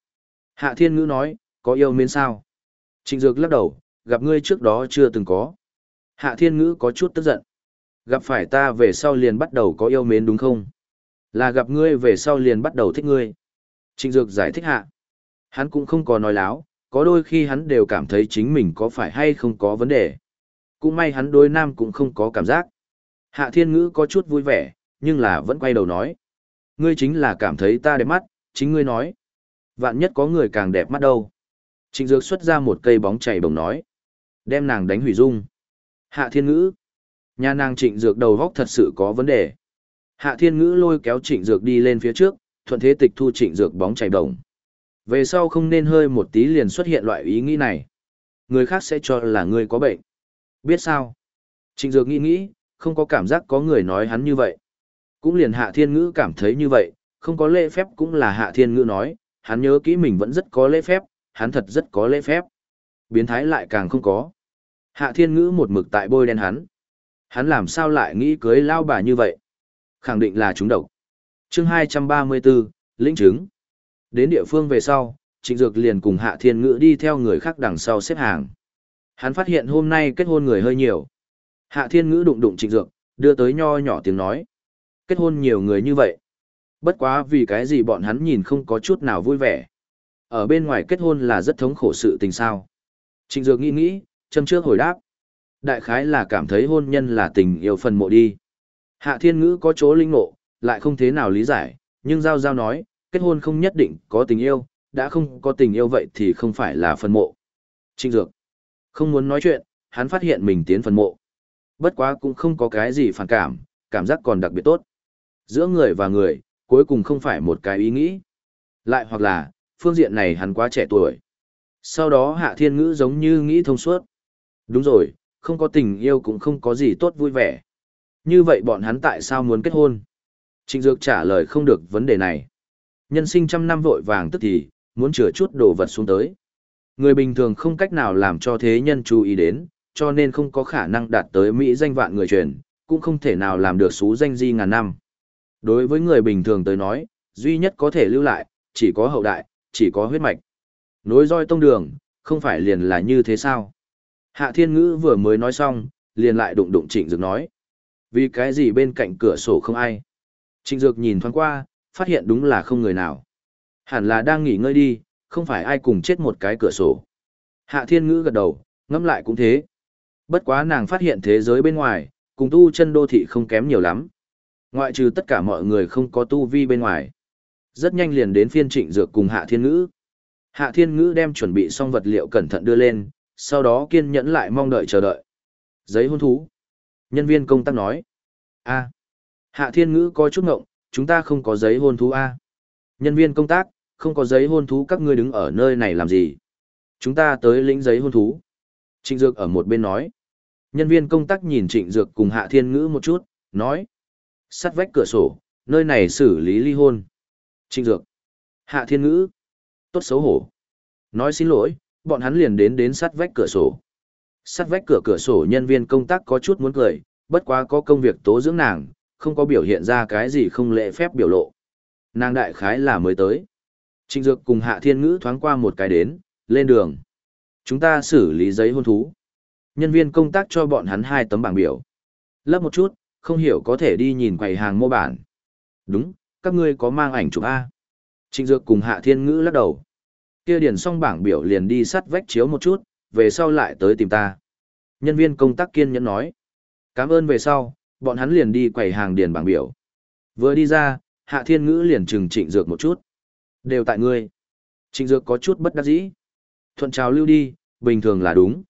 Hạ thiên ngữ nói, có yêu mến sao? Trịnh dược lắc đầu, gặp ngươi trước đó chưa từng có. Hạ thiên ngữ có chút tức giận. Gặp phải ta về sau liền bắt đầu có yêu mến đúng không? Là gặp ngươi về sau liền bắt đầu thích ngươi. Trịnh dược giải thích hạ. Hắn cũng không có nói láo, có đôi khi hắn đều cảm thấy chính mình có phải hay không có vấn đề. Cũng may hắn đối nam cũng không có cảm giác. Hạ thiên ngữ có chút vui vẻ, nhưng là vẫn quay đầu nói. Ngươi chính là cảm thấy ta đẹp mắt, chính ngươi nói. Vạn nhất có người càng đẹp mắt đâu. Trịnh Dược xuất ra một cây bóng chảy bồng nói. Đem nàng đánh hủy dung. Hạ thiên ngữ. Nhà nàng trịnh Dược đầu góc thật sự có vấn đề. Hạ thiên ngữ lôi kéo trịnh Dược đi lên phía trước, thuận thế tịch thu trịnh Dược bóng chảy đồng. Về sau không nên hơi một tí liền xuất hiện loại ý nghĩ này. Người khác sẽ cho là ngươi có bệnh. Biết sao? Trịnh Dược nghĩ nghĩ, không có cảm giác có người nói hắn như vậy. Cũng liền hạ thiên ngữ cảm thấy như vậy, không có lễ phép cũng là hạ thiên ngữ nói, hắn nhớ kỹ mình vẫn rất có lễ phép, hắn thật rất có lễ phép. Biến thái lại càng không có. Hạ thiên ngữ một mực tại bôi đen hắn. Hắn làm sao lại nghĩ cưới lao bà như vậy? Khẳng định là chúng độc chương 234, lĩnh chứng. Đến địa phương về sau, Trịnh Dược liền cùng Hạ Thiên Ngữ đi theo người khác đằng sau xếp hàng. Hắn phát hiện hôm nay kết hôn người hơi nhiều. Hạ Thiên Ngữ đụng đụng Trịnh Dược, đưa tới nho nhỏ tiếng nói. Kết hôn nhiều người như vậy. Bất quá vì cái gì bọn hắn nhìn không có chút nào vui vẻ. Ở bên ngoài kết hôn là rất thống khổ sự tình sao. Trịnh Dược nghĩ nghĩ, châm trước hồi đáp. Đại khái là cảm thấy hôn nhân là tình yêu phần mộ đi. Hạ thiên ngữ có chỗ linh ngộ, lại không thế nào lý giải, nhưng Giao Giao nói, kết hôn không nhất định có tình yêu, đã không có tình yêu vậy thì không phải là phần mộ. Trinh Dược không muốn nói chuyện, hắn phát hiện mình tiến phần mộ. Bất quá cũng không có cái gì phản cảm, cảm giác còn đặc biệt tốt. Giữa người và người, cuối cùng không phải một cái ý nghĩ. Lại hoặc là, phương diện này hắn quá trẻ tuổi. Sau đó Hạ Thiên Ngữ giống như nghĩ thông suốt. Đúng rồi, không có tình yêu cũng không có gì tốt vui vẻ. Như vậy bọn hắn tại sao muốn kết hôn? Trịnh Dược trả lời không được vấn đề này. Nhân sinh trăm năm vội vàng tức thì, muốn chừa chút đồ vật xuống tới. Người bình thường không cách nào làm cho thế nhân chú ý đến, cho nên không có khả năng đạt tới Mỹ danh vạn người truyền, cũng không thể nào làm được số danh di ngàn năm. Đối với người bình thường tới nói, duy nhất có thể lưu lại, chỉ có hậu đại, chỉ có huyết mạch. Nối roi tông đường, không phải liền là như thế sao? Hạ Thiên Ngữ vừa mới nói xong, liền lại đụng đụng Trịnh Dược nói. Vì cái gì bên cạnh cửa sổ không ai? Trịnh Dược nhìn thoáng qua, phát hiện đúng là không người nào. Hẳn là đang nghỉ ngơi đi, không phải ai cùng chết một cái cửa sổ. Hạ Thiên Ngữ gật đầu, ngẫm lại cũng thế. Bất quá nàng phát hiện thế giới bên ngoài, cùng tu chân đô thị không kém nhiều lắm. Ngoại trừ tất cả mọi người không có tu vi bên ngoài. Rất nhanh liền đến phiên trịnh dược cùng Hạ Thiên Ngữ. Hạ Thiên Ngữ đem chuẩn bị xong vật liệu cẩn thận đưa lên, sau đó kiên nhẫn lại mong đợi chờ đợi. Giấy hôn thú. Nhân viên công tác nói. a Hạ Thiên Ngữ có chút ngộng, chúng ta không có giấy hôn thú a Nhân viên công tác, không có giấy hôn thú các ngươi đứng ở nơi này làm gì? Chúng ta tới lĩnh giấy hôn thú. Trịnh Dược ở một bên nói. Nhân viên công tác nhìn Trịnh Dược cùng Hạ Thiên Ngữ một chút, nói. Sắt vách cửa sổ, nơi này xử lý ly hôn. Trịnh Dược. Hạ Thiên Ngữ. Tốt xấu hổ. Nói xin lỗi, bọn hắn liền đến đến sắt vách cửa sổ. Sắt vách cửa cửa sổ nhân viên công tác có chút muốn cười, bất quá có công việc tố dưỡng nàng, không có biểu hiện ra cái gì không lễ phép biểu lộ. Nàng đại khái là mới tới. Trịnh Dược cùng Hạ Thiên Ngữ thoáng qua một cái đến, lên đường. Chúng ta xử lý giấy hôn thú. Nhân viên công tác cho bọn hắn hai tấm bảng biểu. Lấp một chút, không hiểu có thể đi nhìn quầy hàng mô bản. Đúng, các ngươi có mang ảnh chụp A. Trịnh Dược cùng Hạ Thiên Ngữ lắc đầu. Kia điền xong bảng biểu liền đi sắt vách chiếu một chút, về sau lại tới tìm ta. Nhân viên công tác kiên nhẫn nói. Cảm ơn về sau, bọn hắn liền đi quầy hàng điền bảng biểu. Vừa đi ra, Hạ Thiên Ngữ liền trừng Trịnh Dược một chút. Đều tại ngươi. Trịnh Dược có chút bất đắc dĩ. Thuận trào lưu đi, bình thường là đúng.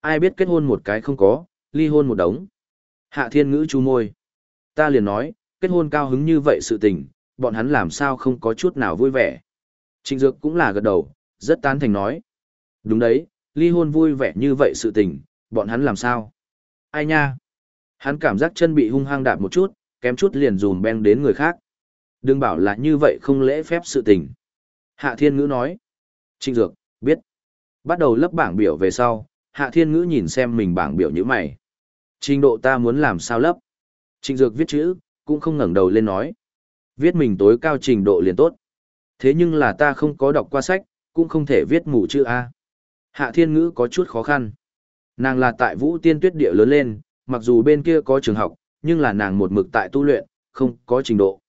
Ai biết kết hôn một cái không có, ly hôn một đống. Hạ Thiên Ngữ chu môi. Ta liền nói, kết hôn cao hứng như vậy sự tình, bọn hắn làm sao không có chút nào vui vẻ. Trịnh Dược cũng là gật đầu, rất tán thành nói. Đúng đấy, ly hôn vui vẻ như vậy sự tình, bọn hắn làm sao? Ai nha? Hắn cảm giác chân bị hung hăng đạp một chút, kém chút liền dùm beng đến người khác. Đừng bảo là như vậy không lễ phép sự tình. Hạ Thiên Ngữ nói. Trinh Dược, biết. Bắt đầu lấp bảng biểu về sau, Hạ Thiên Ngữ nhìn xem mình bảng biểu như mày. Trình độ ta muốn làm sao lấp. Trinh Dược viết chữ, cũng không ngẩng đầu lên nói. Viết mình tối cao trình độ liền tốt. Thế nhưng là ta không có đọc qua sách, cũng không thể viết mù chữ A. Hạ Thiên Ngữ có chút khó khăn. Nàng là tại Vũ Tiên Tuyết Địa lớn lên, mặc dù bên kia có trường học, nhưng là nàng một mực tại tu luyện, không có trình độ.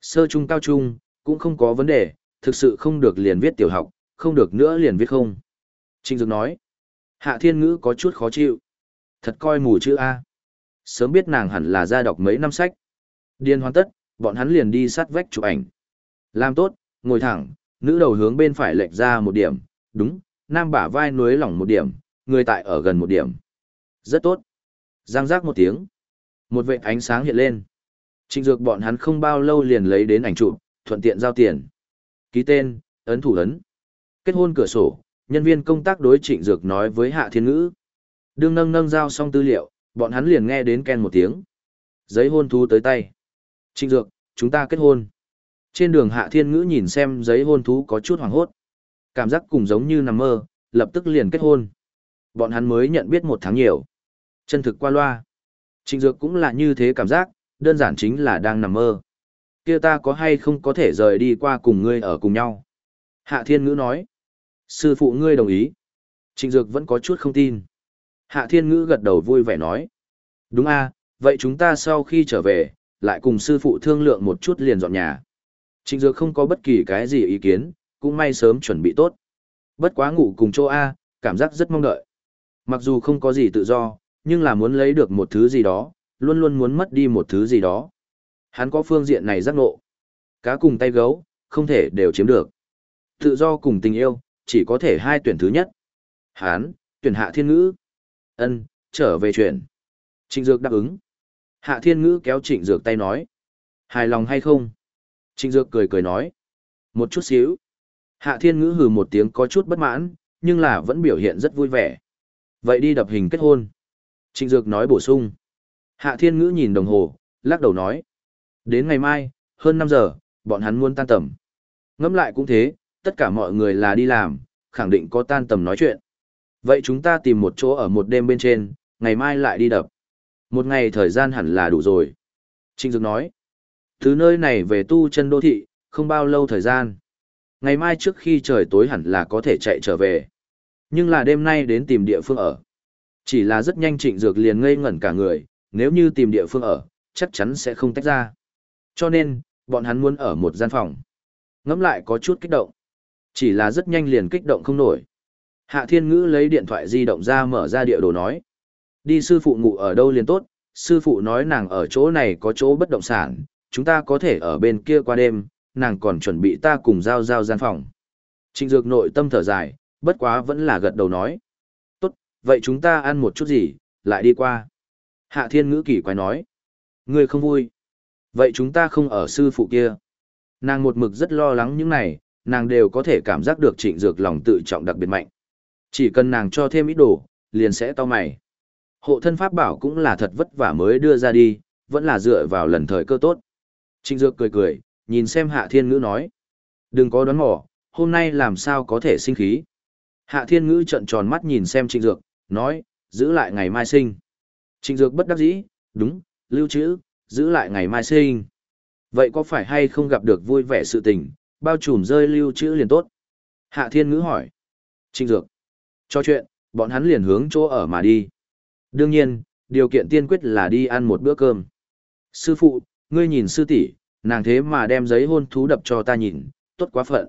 Sơ trung cao trung, cũng không có vấn đề, thực sự không được liền viết tiểu học, không được nữa liền viết không. Trịnh Dược nói, Hạ Thiên Ngữ có chút khó chịu. Thật coi mù chữ A. Sớm biết nàng hẳn là ra đọc mấy năm sách. Điên hoàn tất, bọn hắn liền đi sát vách chụp ảnh. Làm tốt, ngồi thẳng, nữ đầu hướng bên phải lệch ra một điểm, đúng, nam bả vai nuối lỏng một điểm, người tại ở gần một điểm. Rất tốt. Giang giác một tiếng. Một vệ ánh sáng hiện lên. Trịnh dược bọn hắn không bao lâu liền lấy đến ảnh chụp, thuận tiện giao tiền. Ký tên, ấn thủ ấn. Kết hôn cửa sổ, nhân viên công tác đối trịnh dược nói với Hạ Thiên Ngữ. Đương nâng nâng giao xong tư liệu, bọn hắn liền nghe đến ken một tiếng. Giấy hôn thú tới tay. Trịnh dược, chúng ta kết hôn. Trên đường Hạ Thiên Ngữ nhìn xem giấy hôn thú có chút hoảng hốt. Cảm giác cùng giống như nằm mơ, lập tức liền kết hôn. Bọn hắn mới nhận biết một tháng nhiều. Chân thực qua loa. Trịnh dược cũng là như thế cảm giác, đơn giản chính là đang nằm mơ. Kia ta có hay không có thể rời đi qua cùng ngươi ở cùng nhau? Hạ Thiên Ngữ nói. Sư phụ ngươi đồng ý. Trịnh Dược vẫn có chút không tin. Hạ Thiên Ngữ gật đầu vui vẻ nói. Đúng a, vậy chúng ta sau khi trở về, lại cùng sư phụ thương lượng một chút liền dọn nhà. Trịnh Dược không có bất kỳ cái gì ý kiến, cũng may sớm chuẩn bị tốt. Bất quá ngủ cùng chỗ A, cảm giác rất mong đợi. Mặc dù không có gì tự do, nhưng là muốn lấy được một thứ gì đó, luôn luôn muốn mất đi một thứ gì đó. Hắn có phương diện này giác ngộ. Cá cùng tay gấu, không thể đều chiếm được. Tự do cùng tình yêu, chỉ có thể hai tuyển thứ nhất. Hán, tuyển hạ thiên ngữ. ân trở về chuyện. Trịnh Dược đáp ứng. Hạ thiên ngữ kéo trịnh Dược tay nói. Hài lòng hay không? Trịnh Dược cười cười nói. Một chút xíu. Hạ thiên ngữ hừ một tiếng có chút bất mãn, nhưng là vẫn biểu hiện rất vui vẻ. Vậy đi đập hình kết hôn. Trịnh Dược nói bổ sung. Hạ thiên ngữ nhìn đồng hồ, lắc đầu nói. Đến ngày mai, hơn 5 giờ, bọn hắn muốn tan tầm. Ngẫm lại cũng thế, tất cả mọi người là đi làm, khẳng định có tan tầm nói chuyện. Vậy chúng ta tìm một chỗ ở một đêm bên trên, ngày mai lại đi đập. Một ngày thời gian hẳn là đủ rồi. Trịnh Dược nói. Từ nơi này về tu chân đô thị, không bao lâu thời gian. Ngày mai trước khi trời tối hẳn là có thể chạy trở về. Nhưng là đêm nay đến tìm địa phương ở. Chỉ là rất nhanh Trịnh Dược liền ngây ngẩn cả người, nếu như tìm địa phương ở, chắc chắn sẽ không tách ra. Cho nên, bọn hắn muốn ở một gian phòng. Ngẫm lại có chút kích động. Chỉ là rất nhanh liền kích động không nổi. Hạ Thiên Ngữ lấy điện thoại di động ra mở ra địa đồ nói. Đi sư phụ ngủ ở đâu liền tốt, sư phụ nói nàng ở chỗ này có chỗ bất động sản, chúng ta có thể ở bên kia qua đêm, nàng còn chuẩn bị ta cùng giao giao gian phòng. Trịnh Dược nội tâm thở dài, bất quá vẫn là gật đầu nói. Vậy chúng ta ăn một chút gì, lại đi qua. Hạ Thiên Ngữ kỳ quái nói. Ngươi không vui. Vậy chúng ta không ở sư phụ kia. Nàng một mực rất lo lắng những này, nàng đều có thể cảm giác được trịnh dược lòng tự trọng đặc biệt mạnh. Chỉ cần nàng cho thêm ít đồ, liền sẽ to mày. Hộ thân pháp bảo cũng là thật vất vả mới đưa ra đi, vẫn là dựa vào lần thời cơ tốt. Trịnh dược cười cười, nhìn xem hạ thiên ngữ nói. Đừng có đoán mò, hôm nay làm sao có thể sinh khí. Hạ thiên ngữ trận tròn mắt nhìn xem trịnh dược, nói, giữ lại ngày mai sinh. Trịnh dược bất đắc dĩ, đúng, lưu trữ, giữ lại ngày mai sinh. Vậy có phải hay không gặp được vui vẻ sự tình, bao trùm rơi lưu trữ liền tốt? Hạ Thiên Ngữ hỏi. Trịnh Dược. Cho chuyện, bọn hắn liền hướng chỗ ở mà đi. Đương nhiên, điều kiện tiên quyết là đi ăn một bữa cơm. Sư phụ, ngươi nhìn sư tỷ, nàng thế mà đem giấy hôn thú đập cho ta nhìn, tốt quá phận.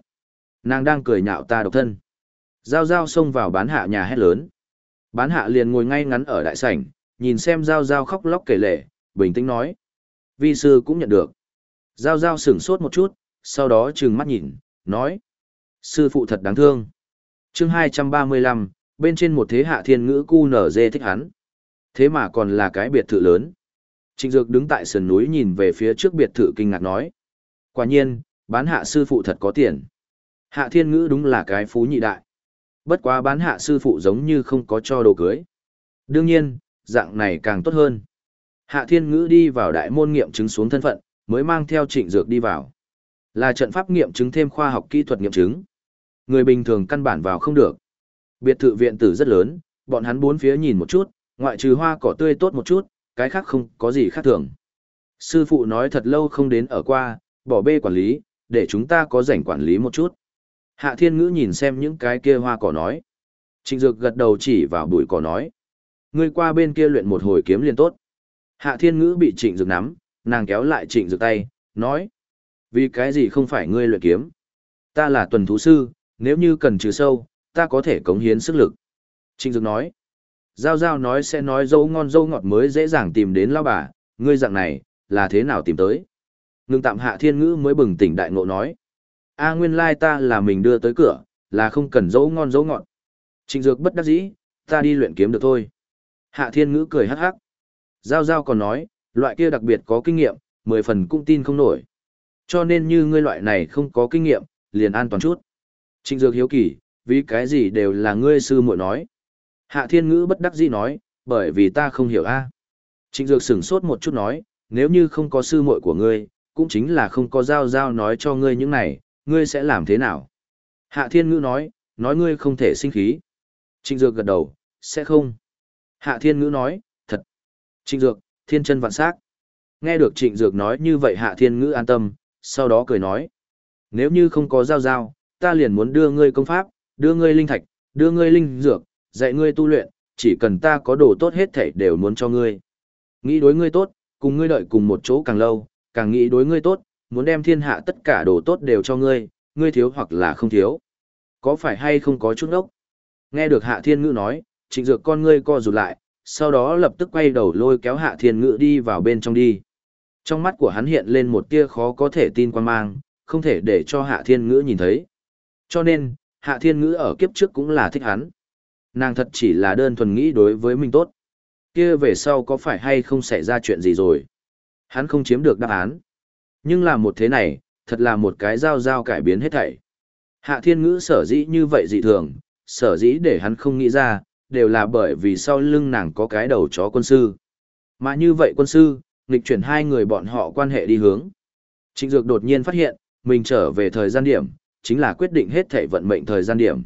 Nàng đang cười nhạo ta độc thân. Giao Giao xông vào bán hạ nhà hét lớn. Bán hạ liền ngồi ngay ngắn ở đại sảnh, nhìn xem Giao Giao khóc lóc kể lể, bình tĩnh nói. Vi sư cũng nhận được. Giao giao sửng sốt một chút, sau đó trừng mắt nhìn, nói. Sư phụ thật đáng thương. chương 235, bên trên một thế hạ thiên ngữ cu nở dê thích hắn. Thế mà còn là cái biệt thự lớn. Trịnh Dược đứng tại sườn núi nhìn về phía trước biệt thự kinh ngạc nói. Quả nhiên, bán hạ sư phụ thật có tiền. Hạ thiên ngữ đúng là cái phú nhị đại. Bất quá bán hạ sư phụ giống như không có cho đồ cưới. Đương nhiên, dạng này càng tốt hơn. Hạ Thiên Ngữ đi vào đại môn nghiệm chứng xuống thân phận, mới mang theo trịnh dược đi vào. Là trận pháp nghiệm chứng thêm khoa học kỹ thuật nghiệm chứng. Người bình thường căn bản vào không được. Biệt thự viện tử rất lớn, bọn hắn bốn phía nhìn một chút, ngoại trừ hoa cỏ tươi tốt một chút, cái khác không có gì khác thường. Sư phụ nói thật lâu không đến ở qua, bỏ bê quản lý, để chúng ta có rảnh quản lý một chút. Hạ Thiên Ngữ nhìn xem những cái kia hoa cỏ nói. Trịnh Dược gật đầu chỉ vào bụi cỏ nói. Ngươi qua bên kia luyện một hồi kiếm liền tốt. Hạ Thiên Ngữ bị Trịnh Dược nắm, nàng kéo lại Trịnh Dược tay, nói: "Vì cái gì không phải ngươi luyện kiếm? Ta là tuần thú sư, nếu như cần trừ sâu, ta có thể cống hiến sức lực." Trịnh Dược nói: "Giao giao nói sẽ nói dâu ngon dâu ngọt mới dễ dàng tìm đến lão bà, ngươi dạng này, là thế nào tìm tới?" Ngưng tạm Hạ Thiên Ngữ mới bừng tỉnh đại ngộ nói: "A nguyên lai ta là mình đưa tới cửa, là không cần dấu ngon dấu ngọt." Trịnh Dược bất đắc dĩ, ta đi luyện kiếm được thôi. Hạ Thiên Ngữ cười hắc hắc. Giao Giao còn nói, loại kia đặc biệt có kinh nghiệm, mười phần cũng tin không nổi. Cho nên như ngươi loại này không có kinh nghiệm, liền an toàn chút. Trịnh Dược hiếu kỳ, vì cái gì đều là ngươi sư muội nói. Hạ Thiên Ngữ bất đắc dĩ nói, bởi vì ta không hiểu a. Trịnh Dược sửng sốt một chút nói, nếu như không có sư muội của ngươi, cũng chính là không có giao giao nói cho ngươi những này, ngươi sẽ làm thế nào? Hạ Thiên Ngữ nói, nói ngươi không thể sinh khí. Trịnh Dược gật đầu, sẽ không. Hạ Thiên Ngữ nói, thật. Trịnh Dược, thiên chân vạn sắc. Nghe được Trịnh Dược nói như vậy Hạ Thiên Ngữ an tâm, sau đó cười nói. Nếu như không có giao giao, ta liền muốn đưa ngươi công pháp, đưa ngươi linh thạch, đưa ngươi linh dược, dạy ngươi tu luyện, chỉ cần ta có đồ tốt hết thảy đều muốn cho ngươi. Nghĩ đối ngươi tốt, cùng ngươi đợi cùng một chỗ càng lâu, càng nghĩ đối ngươi tốt, muốn đem thiên hạ tất cả đồ tốt đều cho ngươi, ngươi thiếu hoặc là không thiếu. Có phải hay không có chút ốc? Nghe được hạ thiên ngữ nói, trịnh dược con ngươi co rụt lại, sau đó lập tức quay đầu lôi kéo hạ thiên ngữ đi vào bên trong đi. Trong mắt của hắn hiện lên một tia khó có thể tin quan mang, không thể để cho hạ thiên ngữ nhìn thấy. Cho nên, hạ thiên ngữ ở kiếp trước cũng là thích hắn. Nàng thật chỉ là đơn thuần nghĩ đối với mình tốt. kia về sau có phải hay không xảy ra chuyện gì rồi? Hắn không chiếm được đáp án. Nhưng là một thế này, thật là một cái giao giao cải biến hết thảy. Hạ thiên ngữ sở dĩ như vậy dị thường, sở dĩ để hắn không nghĩ ra, đều là bởi vì sau lưng nàng có cái đầu chó quân sư. Mà như vậy quân sư, nghịch chuyển hai người bọn họ quan hệ đi hướng. Trịnh Dược đột nhiên phát hiện, mình trở về thời gian điểm, chính là quyết định hết thảy vận mệnh thời gian điểm.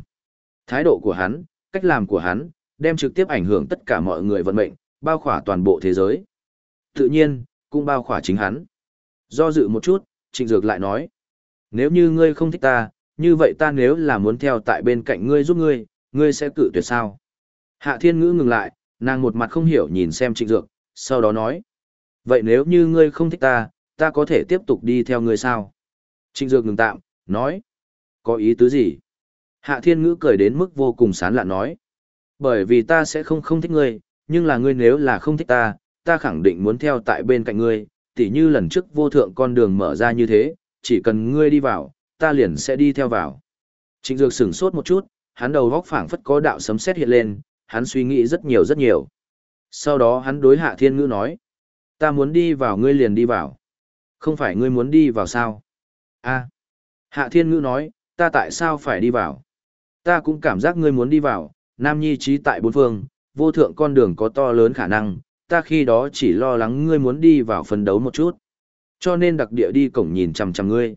Thái độ của hắn, cách làm của hắn, đem trực tiếp ảnh hưởng tất cả mọi người vận mệnh, bao khỏa toàn bộ thế giới. Tự nhiên, cũng bao khỏa chính hắn. Do dự một chút, Trịnh Dược lại nói, nếu như ngươi không thích ta, như vậy ta nếu là muốn theo tại bên cạnh ngươi giúp ngươi, ngươi sẽ cự tuyệt sao? Hạ Thiên Ngữ ngừng lại, nàng một mặt không hiểu nhìn xem Trịnh Dược, sau đó nói, vậy nếu như ngươi không thích ta, ta có thể tiếp tục đi theo ngươi sao? Trịnh Dược ngừng tạm, nói, có ý tứ gì? Hạ Thiên Ngữ cười đến mức vô cùng sán lạ nói, bởi vì ta sẽ không không thích ngươi, nhưng là ngươi nếu là không thích ta, ta khẳng định muốn theo tại bên cạnh ngươi, tỉ như lần trước vô thượng con đường mở ra như thế, chỉ cần ngươi đi vào, ta liền sẽ đi theo vào. Trịnh Dược sửng sốt một chút, hắn đầu góc phảng phất có đạo sấm sét hiện lên, hắn suy nghĩ rất nhiều rất nhiều. Sau đó hắn đối Hạ Thiên Ngữ nói, ta muốn đi vào ngươi liền đi vào. Không phải ngươi muốn đi vào sao? a Hạ Thiên Ngữ nói, ta tại sao phải đi vào? Ta cũng cảm giác ngươi muốn đi vào, Nam Nhi trí tại bốn phương, vô thượng con đường có to lớn khả năng, ta khi đó chỉ lo lắng ngươi muốn đi vào phân đấu một chút. Cho nên đặc địa đi cổng nhìn chằm chằm ngươi.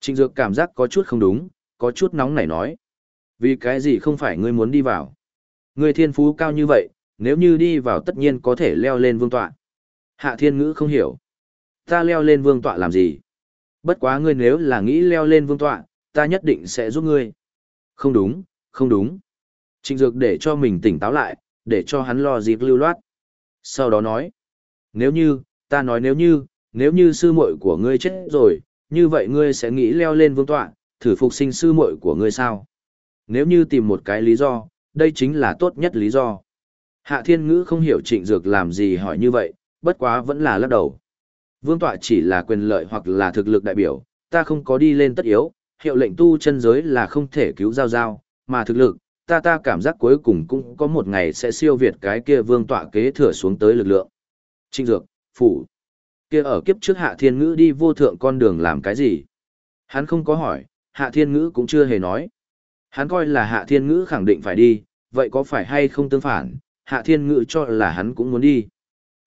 Trịnh Dược cảm giác có chút không đúng, có chút nóng nảy nói. Vì cái gì không phải ngươi muốn đi vào? Ngươi thiên phú cao như vậy, nếu như đi vào tất nhiên có thể leo lên vương tọa. Hạ thiên ngữ không hiểu. Ta leo lên vương tọa làm gì? Bất quá ngươi nếu là nghĩ leo lên vương tọa, ta nhất định sẽ giúp ngươi. Không đúng, không đúng. Trịnh Dược để cho mình tỉnh táo lại, để cho hắn lo dịp lưu loát. Sau đó nói, nếu như, ta nói nếu như, nếu như sư muội của ngươi chết rồi, như vậy ngươi sẽ nghĩ leo lên vương tọa, thử phục sinh sư muội của ngươi sao? Nếu như tìm một cái lý do, đây chính là tốt nhất lý do. Hạ Thiên Ngữ không hiểu trịnh dược làm gì hỏi như vậy, bất quá vẫn là lắc đầu. Vương tọa chỉ là quyền lợi hoặc là thực lực đại biểu, ta không có đi lên tất yếu, hiệu lệnh tu chân giới là không thể cứu giao giao, mà thực lực, ta ta cảm giác cuối cùng cũng có một ngày sẽ siêu việt cái kia vương tọa kế thừa xuống tới lực lượng. Trinh dược, phủ. Kia ở kiếp trước hạ thiên ngữ đi vô thượng con đường làm cái gì? Hắn không có hỏi, hạ thiên ngữ cũng chưa hề nói. Hắn coi là hạ thiên ngữ khẳng định phải đi, vậy có phải hay không tương phản, hạ thiên ngữ cho là hắn cũng muốn đi.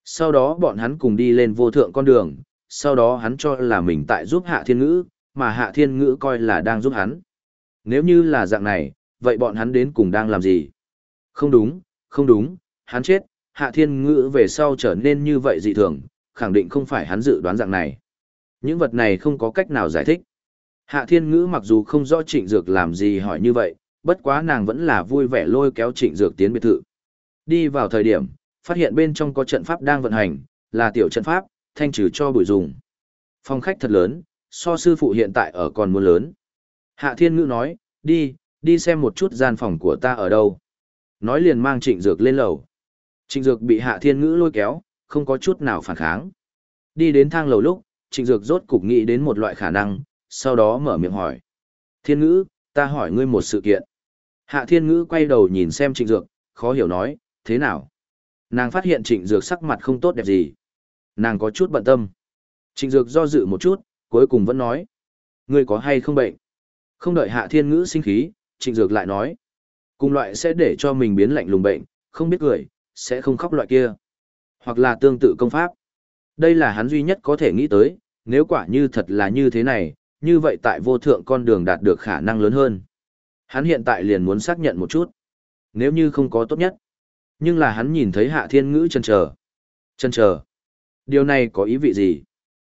Sau đó bọn hắn cùng đi lên vô thượng con đường, sau đó hắn cho là mình tại giúp hạ thiên ngữ, mà hạ thiên ngữ coi là đang giúp hắn. Nếu như là dạng này, vậy bọn hắn đến cùng đang làm gì? Không đúng, không đúng, hắn chết, hạ thiên ngữ về sau trở nên như vậy dị thường, khẳng định không phải hắn dự đoán dạng này. Những vật này không có cách nào giải thích. Hạ thiên ngữ mặc dù không rõ trịnh dược làm gì hỏi như vậy, bất quá nàng vẫn là vui vẻ lôi kéo trịnh dược tiến biệt thự. Đi vào thời điểm, phát hiện bên trong có trận pháp đang vận hành, là tiểu trận pháp, thanh trừ cho bụi dùng. Phòng khách thật lớn, so sư phụ hiện tại ở còn muốn lớn. Hạ thiên ngữ nói, đi, đi xem một chút gian phòng của ta ở đâu. Nói liền mang trịnh dược lên lầu. Trịnh dược bị hạ thiên ngữ lôi kéo, không có chút nào phản kháng. Đi đến thang lầu lúc, trịnh dược rốt cục nghĩ đến một loại khả năng, sau đó mở miệng hỏi. Thiên ngữ, ta hỏi ngươi một sự kiện. Hạ thiên ngữ quay đầu nhìn xem trịnh dược, khó hiểu nói, thế nào? Nàng phát hiện trịnh dược sắc mặt không tốt đẹp gì. Nàng có chút bận tâm. Trịnh dược do dự một chút, cuối cùng vẫn nói. Ngươi có hay không bệnh? Không đợi hạ thiên ngữ sinh khí, trịnh dược lại nói. Cùng loại sẽ để cho mình biến lạnh lùng bệnh, không biết cười, sẽ không khóc loại kia. Hoặc là tương tự công pháp. Đây là hắn duy nhất có thể nghĩ tới, nếu quả như thật là như thế này, như vậy tại vô thượng con đường đạt được khả năng lớn hơn. Hắn hiện tại liền muốn xác nhận một chút. Nếu như không có tốt nhất. Nhưng là hắn nhìn thấy hạ thiên ngữ chân chờ. Chân chờ. Điều này có ý vị gì?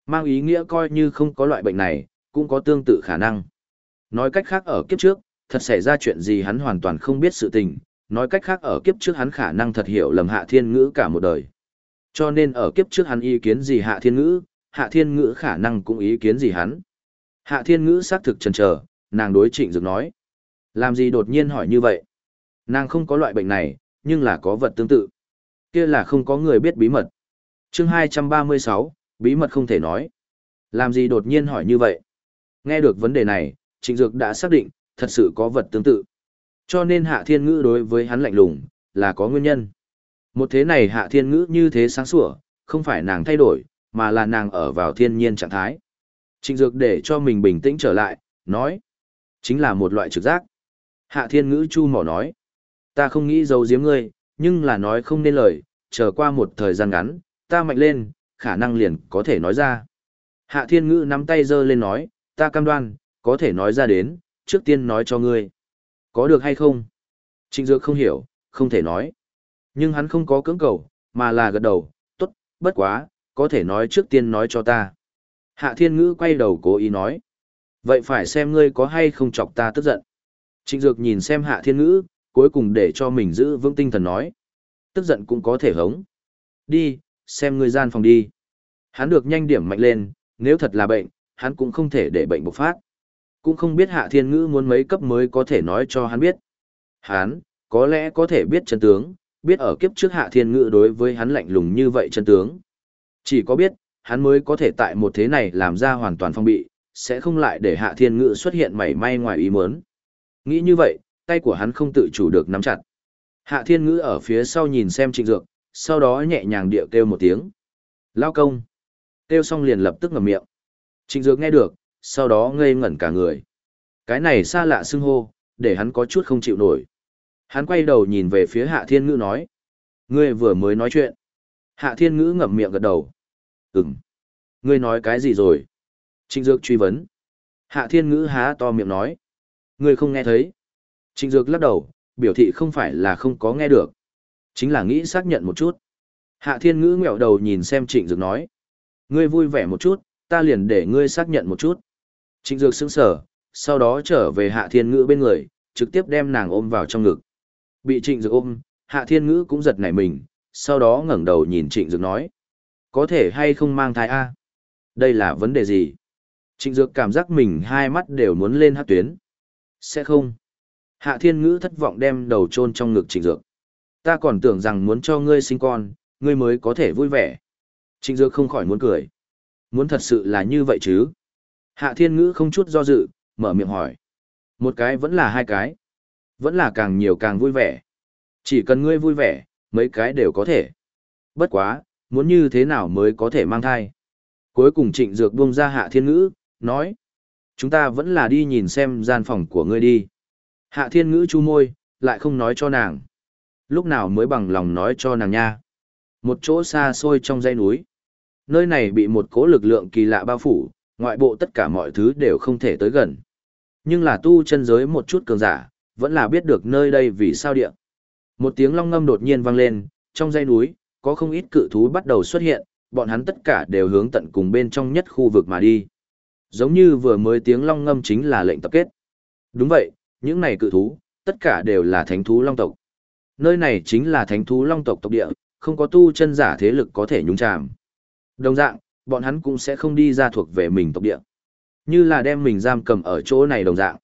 Mang ý nghĩa coi như không có loại bệnh này, cũng có tương tự khả năng. Nói cách khác ở kiếp trước, thật xảy ra chuyện gì hắn hoàn toàn không biết sự tình. Nói cách khác ở kiếp trước hắn khả năng thật hiểu lầm hạ thiên ngữ cả một đời. Cho nên ở kiếp trước hắn ý kiến gì hạ thiên ngữ, hạ thiên ngữ khả năng cũng ý kiến gì hắn. Hạ thiên ngữ xác thực chần chờ, nàng đối trịnh dược nói. Làm gì đột nhiên hỏi như vậy? Nàng không có loại bệnh này, nhưng là có vật tương tự. Kia là không có người biết bí mật. chương 236, bí mật không thể nói. Làm gì đột nhiên hỏi như vậy? Nghe được vấn đề này, trịnh dược đã xác định, thật sự có vật tương tự. Cho nên hạ thiên ngữ đối với hắn lạnh lùng, là có nguyên nhân. Một thế này hạ thiên ngữ như thế sáng sủa, không phải nàng thay đổi, mà là nàng ở vào thiên nhiên trạng thái. Trịnh dược để cho mình bình tĩnh trở lại, nói. Chính là một loại trực giác. Hạ thiên ngữ chu mỏ nói. Ta không nghĩ giấu giếm ngươi, nhưng là nói không nên lời, chờ qua một thời gian ngắn, ta mạnh lên, khả năng liền có thể nói ra. Hạ thiên ngữ nắm tay giơ lên nói, ta cam đoan, có thể nói ra đến, trước tiên nói cho ngươi. Có được hay không? Trịnh Dược không hiểu, không thể nói. Nhưng hắn không có cưỡng cầu, mà là gật đầu, tốt, bất quá, có thể nói trước tiên nói cho ta. Hạ Thiên Ngữ quay đầu cố ý nói. Vậy phải xem ngươi có hay không chọc ta tức giận. Trịnh Dược nhìn xem Hạ Thiên Ngữ, cuối cùng để cho mình giữ vững tinh thần nói. Tức giận cũng có thể hống. Đi, xem ngươi gian phòng đi. Hắn được nhanh điểm mạnh lên, nếu thật là bệnh, hắn cũng không thể để bệnh bộc phát. Cũng không biết Hạ Thiên Ngữ muốn mấy cấp mới có thể nói cho hắn biết. Hắn, có lẽ có thể biết chân tướng, biết ở kiếp trước Hạ Thiên Ngữ đối với hắn lạnh lùng như vậy chân tướng. Chỉ có biết, hắn mới có thể tại một thế này làm ra hoàn toàn phong bị, sẽ không lại để Hạ Thiên Ngữ xuất hiện mảy may ngoài ý muốn. Nghĩ như vậy, tay của hắn không tự chủ được nắm chặt. Hạ Thiên Ngữ ở phía sau nhìn xem Trịnh Dược, sau đó nhẹ nhàng điệu kêu một tiếng. Lao công. Kêu xong liền lập tức ngậm miệng. Trịnh Dược nghe được, sau đó ngây ngẩn cả người. Cái này xa lạ xưng hô, để hắn có chút không chịu nổi. Hắn quay đầu nhìn về phía Hạ Thiên Ngữ nói. Ngươi vừa mới nói chuyện. Hạ Thiên Ngữ ngậm miệng gật đầu. Ừm. Ngươi nói cái gì rồi? Trịnh Dược truy vấn. Hạ Thiên Ngữ há to miệng nói. Ngươi không nghe thấy. Trịnh Dược lắc đầu, biểu thị không phải là không có nghe được. Chính là nghĩ xác nhận một chút. Hạ Thiên Ngữ ngẹo đầu nhìn xem Trịnh Dược nói. Ngươi vui vẻ một chút, ta liền để ngươi xác nhận một chút. Trịnh Dược sững sờ, sau đó trở về Hạ Thiên Ngữ bên người, trực tiếp đem nàng ôm vào trong ngực. Bị Trịnh Dược ôm, Hạ Thiên Ngữ cũng giật nảy mình, sau đó ngẩng đầu nhìn Trịnh Dược nói. Có thể hay không mang thai A? Đây là vấn đề gì? Trịnh Dược cảm giác mình hai mắt đều muốn lên hát tuyến. Sẽ không. Hạ Thiên Ngữ thất vọng đem đầu chôn trong ngực Trịnh Dược. Ta còn tưởng rằng muốn cho ngươi sinh con, ngươi mới có thể vui vẻ. Trịnh Dược không khỏi muốn cười. Muốn thật sự là như vậy chứ? Hạ Thiên Ngữ không chút do dự, mở miệng hỏi. Một cái vẫn là hai cái. Vẫn là càng nhiều càng vui vẻ. Chỉ cần ngươi vui vẻ, mấy cái đều có thể. Bất quá, muốn như thế nào mới có thể mang thai. Cuối cùng trịnh dược buông ra hạ thiên ngữ, nói. Chúng ta vẫn là đi nhìn xem gian phòng của ngươi đi. Hạ thiên ngữ chu môi, lại không nói cho nàng. Lúc nào mới bằng lòng nói cho nàng nha. Một chỗ xa xôi trong dãy núi. Nơi này bị một cố lực lượng kỳ lạ bao phủ, ngoại bộ tất cả mọi thứ đều không thể tới gần. Nhưng là tu chân giới một chút cường giả, vẫn là biết được nơi đây vì sao địa. Một tiếng long ngâm đột nhiên vang lên, trong dãy núi, có không ít cự thú bắt đầu xuất hiện, bọn hắn tất cả đều hướng tận cùng bên trong nhất khu vực mà đi. Giống như vừa mới tiếng long ngâm chính là lệnh tập kết. Đúng vậy, những này cự thú, tất cả đều là thánh thú long tộc. Nơi này chính là thánh thú long tộc tộc địa, không có tu chân giả thế lực có thể nhúng chàm. Đồng dạng, bọn hắn cũng sẽ không đi ra thuộc về mình tộc địa. Như là đem mình giam cầm ở chỗ này đồng dạng.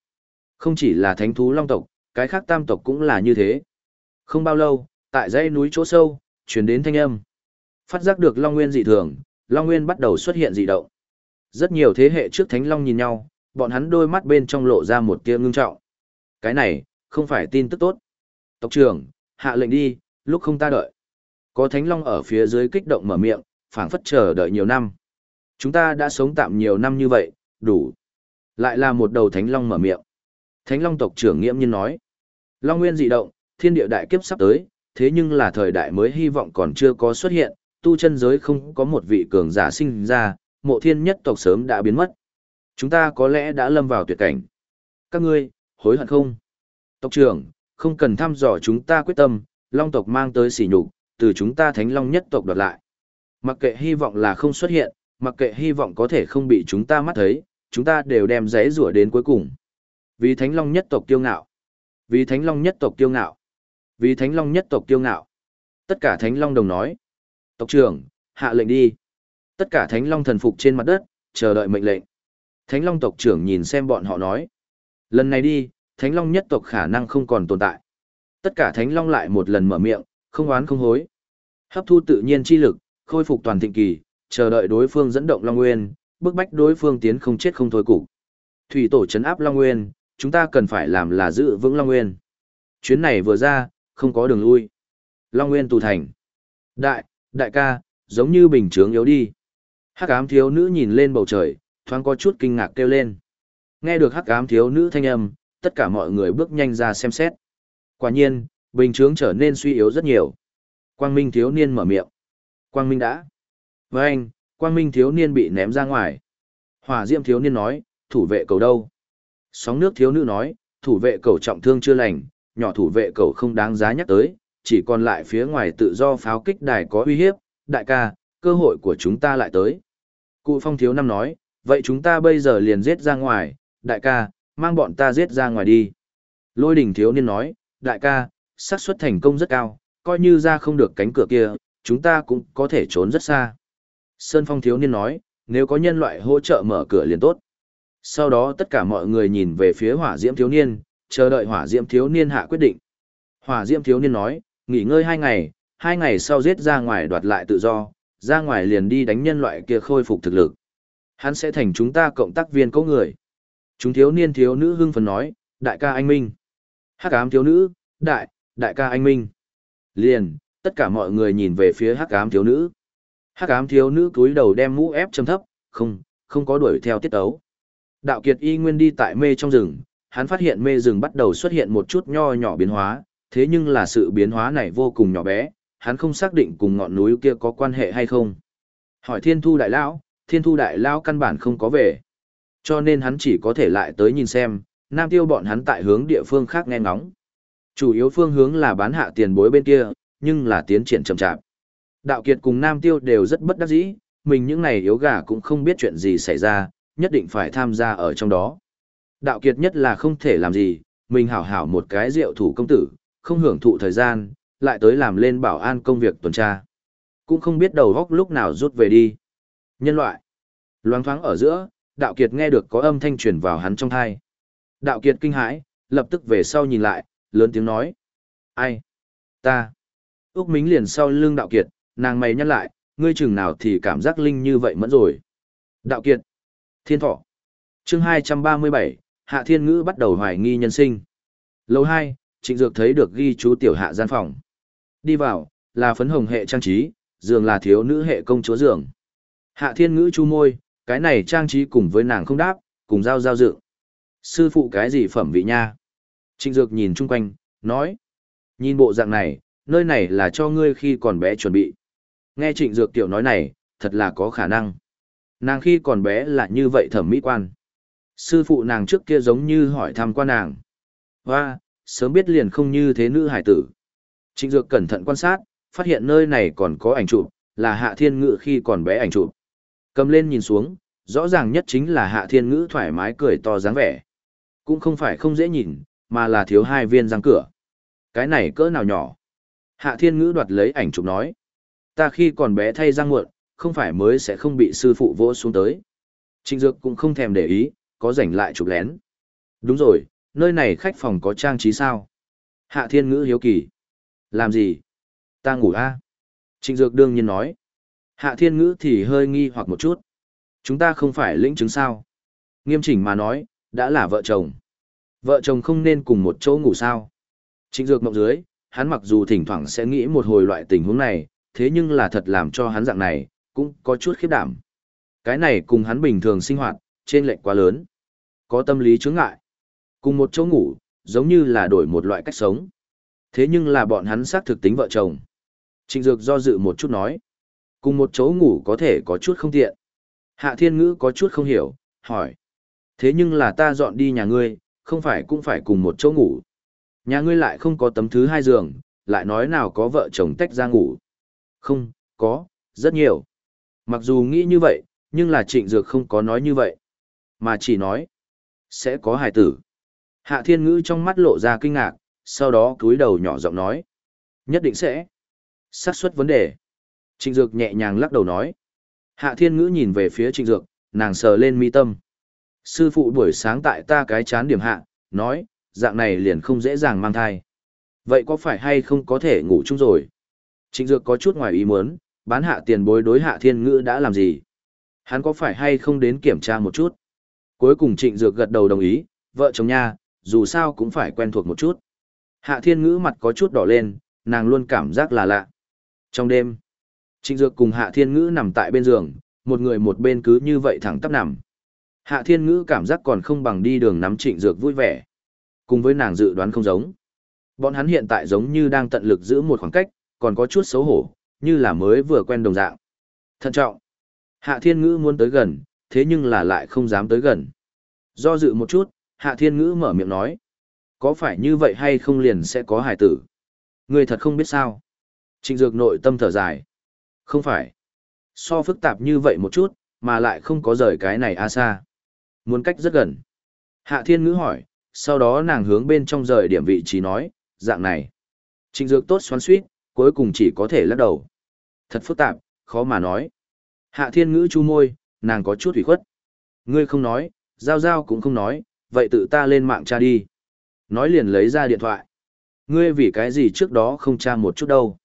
Không chỉ là thánh thú long tộc, cái khác tam tộc cũng là như thế. Không bao lâu, tại dãy núi chỗ sâu, chuyển đến thanh âm. Phát giác được Long Nguyên dị thường, Long Nguyên bắt đầu xuất hiện dị động. Rất nhiều thế hệ trước Thánh Long nhìn nhau, bọn hắn đôi mắt bên trong lộ ra một tia ngưng trọng. Cái này, không phải tin tức tốt. Tộc trưởng, hạ lệnh đi, lúc không ta đợi. Có Thánh Long ở phía dưới kích động mở miệng, phảng phất chờ đợi nhiều năm. Chúng ta đã sống tạm nhiều năm như vậy, đủ. Lại là một đầu Thánh Long mở miệng. Thánh Long tộc trưởng nghiễm nhiên nói. Long Nguyên dị động, thiên địa đại kiếp sắp tới, thế nhưng là thời đại mới hy vọng còn chưa có xuất hiện, tu chân giới không có một vị cường giả sinh ra, mộ thiên nhất tộc sớm đã biến mất. Chúng ta có lẽ đã lâm vào tuyệt cảnh. Các ngươi, hối hận không? Tộc trưởng, không cần thăm dò chúng ta quyết tâm, long tộc mang tới sỉ nhục, từ chúng ta thánh long nhất tộc đoạt lại. Mặc kệ hy vọng là không xuất hiện, mặc kệ hy vọng có thể không bị chúng ta mắt thấy, chúng ta đều đem giấy rủa đến cuối cùng. Vì thánh long nhất tộc tiêu ngạo. Vì thánh long nhất tộc tiêu ngạo. Vì thánh long nhất tộc tiêu ngạo. Tất cả thánh long đồng nói. Tộc trưởng, hạ lệnh đi. Tất cả Thánh Long thần phục trên mặt đất, chờ đợi mệnh lệnh. Thánh Long tộc trưởng nhìn xem bọn họ nói. Lần này đi, Thánh Long nhất tộc khả năng không còn tồn tại. Tất cả Thánh Long lại một lần mở miệng, không oán không hối. Hấp thu tự nhiên chi lực, khôi phục toàn thịnh kỳ, chờ đợi đối phương dẫn động Long Nguyên, bức bách đối phương tiến không chết không thôi cục. Thủy tổ chấn áp Long Nguyên, chúng ta cần phải làm là giữ vững Long Nguyên. Chuyến này vừa ra, không có đường lui. Long Nguyên tù thành. Đại, đại ca, giống như bình chướng yếu đi. Hắc ám thiếu nữ nhìn lên bầu trời, thoáng có chút kinh ngạc kêu lên. Nghe được hắc ám thiếu nữ thanh âm, tất cả mọi người bước nhanh ra xem xét. Quả nhiên, bình chướng trở nên suy yếu rất nhiều. Quang Minh thiếu niên mở miệng. Quang Minh đã. Với anh, Quang Minh thiếu niên bị ném ra ngoài. Hỏa Diệm thiếu niên nói, thủ vệ cầu đâu? Sóng nước thiếu nữ nói, thủ vệ cầu trọng thương chưa lành, nhỏ thủ vệ cầu không đáng giá nhắc tới, chỉ còn lại phía ngoài tự do pháo kích đài có uy hiếp, đại ca, cơ hội của chúng ta lại tới. Cụ phong thiếu năm nói, vậy chúng ta bây giờ liền giết ra ngoài, đại ca, mang bọn ta giết ra ngoài đi. Lôi đỉnh thiếu niên nói, đại ca, xác suất thành công rất cao, coi như ra không được cánh cửa kia, chúng ta cũng có thể trốn rất xa. Sơn phong thiếu niên nói, nếu có nhân loại hỗ trợ mở cửa liền tốt. Sau đó tất cả mọi người nhìn về phía hỏa diễm thiếu niên, chờ đợi hỏa diễm thiếu niên hạ quyết định. Hỏa diễm thiếu niên nói, nghỉ ngơi hai ngày, hai ngày sau giết ra ngoài đoạt lại tự do, ra ngoài liền đi đánh nhân loại kia khôi phục thực lực. Hắn sẽ thành chúng ta cộng tác viên có người. Chúng thiếu niên thiếu nữ hưng phấn nói, đại ca anh Minh. Hắc ám thiếu nữ, đại, đại ca anh Minh. Liền, tất cả mọi người nhìn về phía hắc ám thiếu nữ. Hắc ám thiếu nữ cúi đầu đem mũ ép châm thấp, không, không có đuổi theo tiết ấu. Đạo kiệt y nguyên đi tại mê trong rừng, hắn phát hiện mê rừng bắt đầu xuất hiện một chút nho nhỏ biến hóa, thế nhưng là sự biến hóa này vô cùng nhỏ bé, hắn không xác định cùng ngọn núi kia có quan hệ hay không. Hỏi thiên thu đại lão, thiên thu đại lão căn bản không có về. Cho nên hắn chỉ có thể lại tới nhìn xem, nam tiêu bọn hắn tại hướng địa phương khác nghe ngóng. Chủ yếu phương hướng là bán hạ tiền bối bên kia, nhưng là tiến triển chậm chạp. Đạo kiệt cùng nam tiêu đều rất bất đắc dĩ, mình những này yếu gà cũng không biết chuyện gì xảy ra, nhất định phải tham gia ở trong đó. Đạo kiệt nhất là không thể làm gì, mình hảo hảo một cái rượu thủ công tử, không hưởng thụ thời gian, lại tới làm lên bảo an công việc tuần tra. Cũng không biết đầu góc lúc nào rút về đi. Nhân loại. Loáng thoáng ở giữa, đạo kiệt nghe được có âm thanh truyền vào hắn trong thai. Đạo kiệt kinh hãi, lập tức về sau nhìn lại, lớn tiếng nói. Ai? Ta. Úc Mính liền sau lưng đạo kiệt, nàng mày nhắc lại, ngươi chừng nào thì cảm giác linh như vậy mẫn rồi. Đạo kiệt. Thiên thọ. chương 237, Hạ Thiên Ngữ bắt đầu hoài nghi nhân sinh. Lầu 2, Trịnh Dược thấy được ghi chú tiểu hạ gian phòng. Đi vào, là phấn hồng hệ trang trí, giường là thiếu nữ hệ công chúa giường. Hạ Thiên Ngữ chu môi, cái này trang trí cùng với nàng không đáp, cùng giao giao dự. Sư phụ cái gì phẩm vị nha? Trịnh Dược nhìn chung quanh, nói. Nhìn bộ dạng này, nơi này là cho ngươi khi còn bé chuẩn bị. Nghe Trịnh Dược tiểu nói này, thật là có khả năng. Nàng khi còn bé là như vậy thẩm mỹ quan. Sư phụ nàng trước kia giống như hỏi thăm qua nàng. Hoa, sớm biết liền không như thế nữ hải tử. Trịnh Dược cẩn thận quan sát, phát hiện nơi này còn có ảnh chụp, là Hạ Thiên Ngữ khi còn bé ảnh chụp. Cầm lên nhìn xuống, rõ ràng nhất chính là Hạ Thiên Ngữ thoải mái cười to dáng vẻ. Cũng không phải không dễ nhìn, mà là thiếu hai viên răng cửa. Cái này cỡ nào nhỏ. Hạ Thiên Ngữ đoạt lấy ảnh chụp nói. Ta khi còn bé thay răng muộn, không phải mới sẽ không bị sư phụ vỗ xuống tới. Trịnh Dược cũng không thèm để ý, có rảnh lại chụp lén. Đúng rồi, nơi này khách phòng có trang trí sao? Hạ Thiên Ngữ hiếu kỳ. Làm gì? Ta ngủ a à? Trịnh Dược đương nhiên nói. Hạ Thiên Ngữ thì hơi nghi hoặc một chút. Chúng ta không phải lĩnh chứng sao? Nghiêm chỉnh mà nói, đã là vợ chồng. Vợ chồng không nên cùng một chỗ ngủ sao? Trịnh Dược mộng dưới, hắn mặc dù thỉnh thoảng sẽ nghĩ một hồi loại tình huống này, thế nhưng là thật làm cho hắn dạng này, cũng có chút khiếp đảm. Cái này cùng hắn bình thường sinh hoạt, trên lệch quá lớn. Có tâm lý chướng ngại. Cùng một chỗ ngủ, giống như là đổi một loại cách sống. Thế nhưng là bọn hắn xác thực tính vợ chồng. Trịnh Dược do dự một chút nói. Cùng một chỗ ngủ có thể có chút không tiện. Hạ Thiên Ngữ có chút không hiểu, hỏi. Thế nhưng là ta dọn đi nhà ngươi, không phải cũng phải cùng một chỗ ngủ. Nhà ngươi lại không có tấm thứ hai giường, lại nói nào có vợ chồng tách ra ngủ. Không, có, rất nhiều. Mặc dù nghĩ như vậy, nhưng là trịnh dược không có nói như vậy. Mà chỉ nói, sẽ có hài tử. Hạ thiên ngữ trong mắt lộ ra kinh ngạc, sau đó cúi đầu nhỏ giọng nói. Nhất định sẽ. xác suất vấn đề. Trịnh Dược nhẹ nhàng lắc đầu nói. Hạ Thiên Ngữ nhìn về phía Trịnh Dược, nàng sờ lên mi tâm. Sư phụ buổi sáng tại ta cái chán điểm hạ, nói, dạng này liền không dễ dàng mang thai. Vậy có phải hay không có thể ngủ chung rồi? Trịnh Dược có chút ngoài ý muốn, bán hạ tiền bối đối Hạ Thiên Ngữ đã làm gì? Hắn có phải hay không đến kiểm tra một chút? Cuối cùng Trịnh Dược gật đầu đồng ý, vợ chồng nha, dù sao cũng phải quen thuộc một chút. Hạ Thiên Ngữ mặt có chút đỏ lên, nàng luôn cảm giác là lạ. Trong đêm, Trịnh Dược cùng Hạ Thiên Ngữ nằm tại bên giường, một người một bên cứ như vậy thẳng tắp nằm. Hạ Thiên Ngữ cảm giác còn không bằng đi đường nắm Trịnh Dược vui vẻ. Cùng với nàng dự đoán không giống. Bọn hắn hiện tại giống như đang tận lực giữ một khoảng cách, còn có chút xấu hổ, như là mới vừa quen đồng dạng. Thận trọng. Hạ Thiên Ngữ muốn tới gần, thế nhưng là lại không dám tới gần. Do dự một chút, Hạ Thiên Ngữ mở miệng nói. Có phải như vậy hay không liền sẽ có hài tử? Người thật không biết sao. Trịnh Dược nội tâm thở dài. Không phải. So phức tạp như vậy một chút, mà lại không có rời cái này a xa. Muốn cách rất gần. Hạ Thiên Ngữ hỏi, sau đó nàng hướng bên trong rời điểm vị trí nói, dạng này. Trịnh Dược tốt xoắn suýt, cuối cùng chỉ có thể lắc đầu. Thật phức tạp, khó mà nói. Hạ Thiên Ngữ chu môi, nàng có chút ủy khuất. Ngươi không nói, Giao Giao cũng không nói, vậy tự ta lên mạng tra đi. Nói liền lấy ra điện thoại. Ngươi vì cái gì trước đó không tra một chút đâu.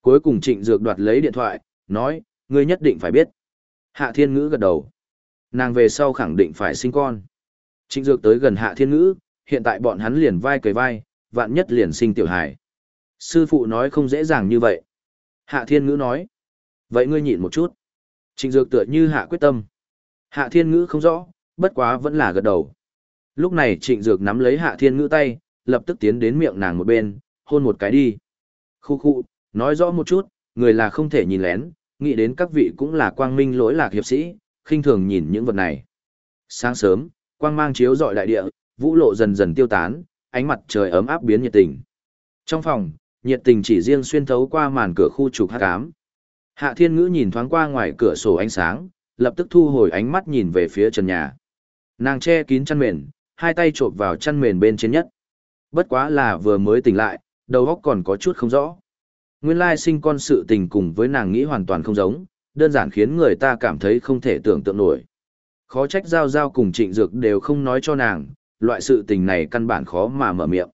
Cuối cùng trịnh dược đoạt lấy điện thoại, nói, ngươi nhất định phải biết. Hạ thiên ngữ gật đầu. Nàng về sau khẳng định phải sinh con. Trịnh dược tới gần hạ thiên ngữ, hiện tại bọn hắn liền vai cầy vai, vạn nhất liền sinh tiểu hài. Sư phụ nói không dễ dàng như vậy. Hạ thiên ngữ nói. Vậy ngươi nhịn một chút. Trịnh dược tựa như hạ quyết tâm. Hạ thiên ngữ không rõ, bất quá vẫn là gật đầu. Lúc này trịnh dược nắm lấy hạ thiên ngữ tay, lập tức tiến đến miệng nàng một bên, hôn một cái đi. Khu khu, nói rõ một chút, người là không thể nhìn lén, nghĩ đến các vị cũng là quang minh lỗi lạc hiệp sĩ, khinh thường nhìn những vật này. Sáng sớm, quang mang chiếu dọi đại địa, vũ lộ dần dần tiêu tán, ánh mặt trời ấm áp biến nhiệt tình. Trong phòng, nhiệt tình chỉ riêng xuyên thấu qua màn cửa khu trục hắc ám. Hạ Thiên Ngữ nhìn thoáng qua ngoài cửa sổ ánh sáng, lập tức thu hồi ánh mắt nhìn về phía trần nhà. Nàng che kín chăn mền, hai tay chộp vào chăn mền bên trên nhất. Bất quá là vừa mới tỉnh lại, đầu óc còn có chút không rõ. Nguyên lai sinh con sự tình cùng với nàng nghĩ hoàn toàn không giống, đơn giản khiến người ta cảm thấy không thể tưởng tượng nổi. Khó trách giao giao cùng trịnh dược đều không nói cho nàng, loại sự tình này căn bản khó mà mở miệng.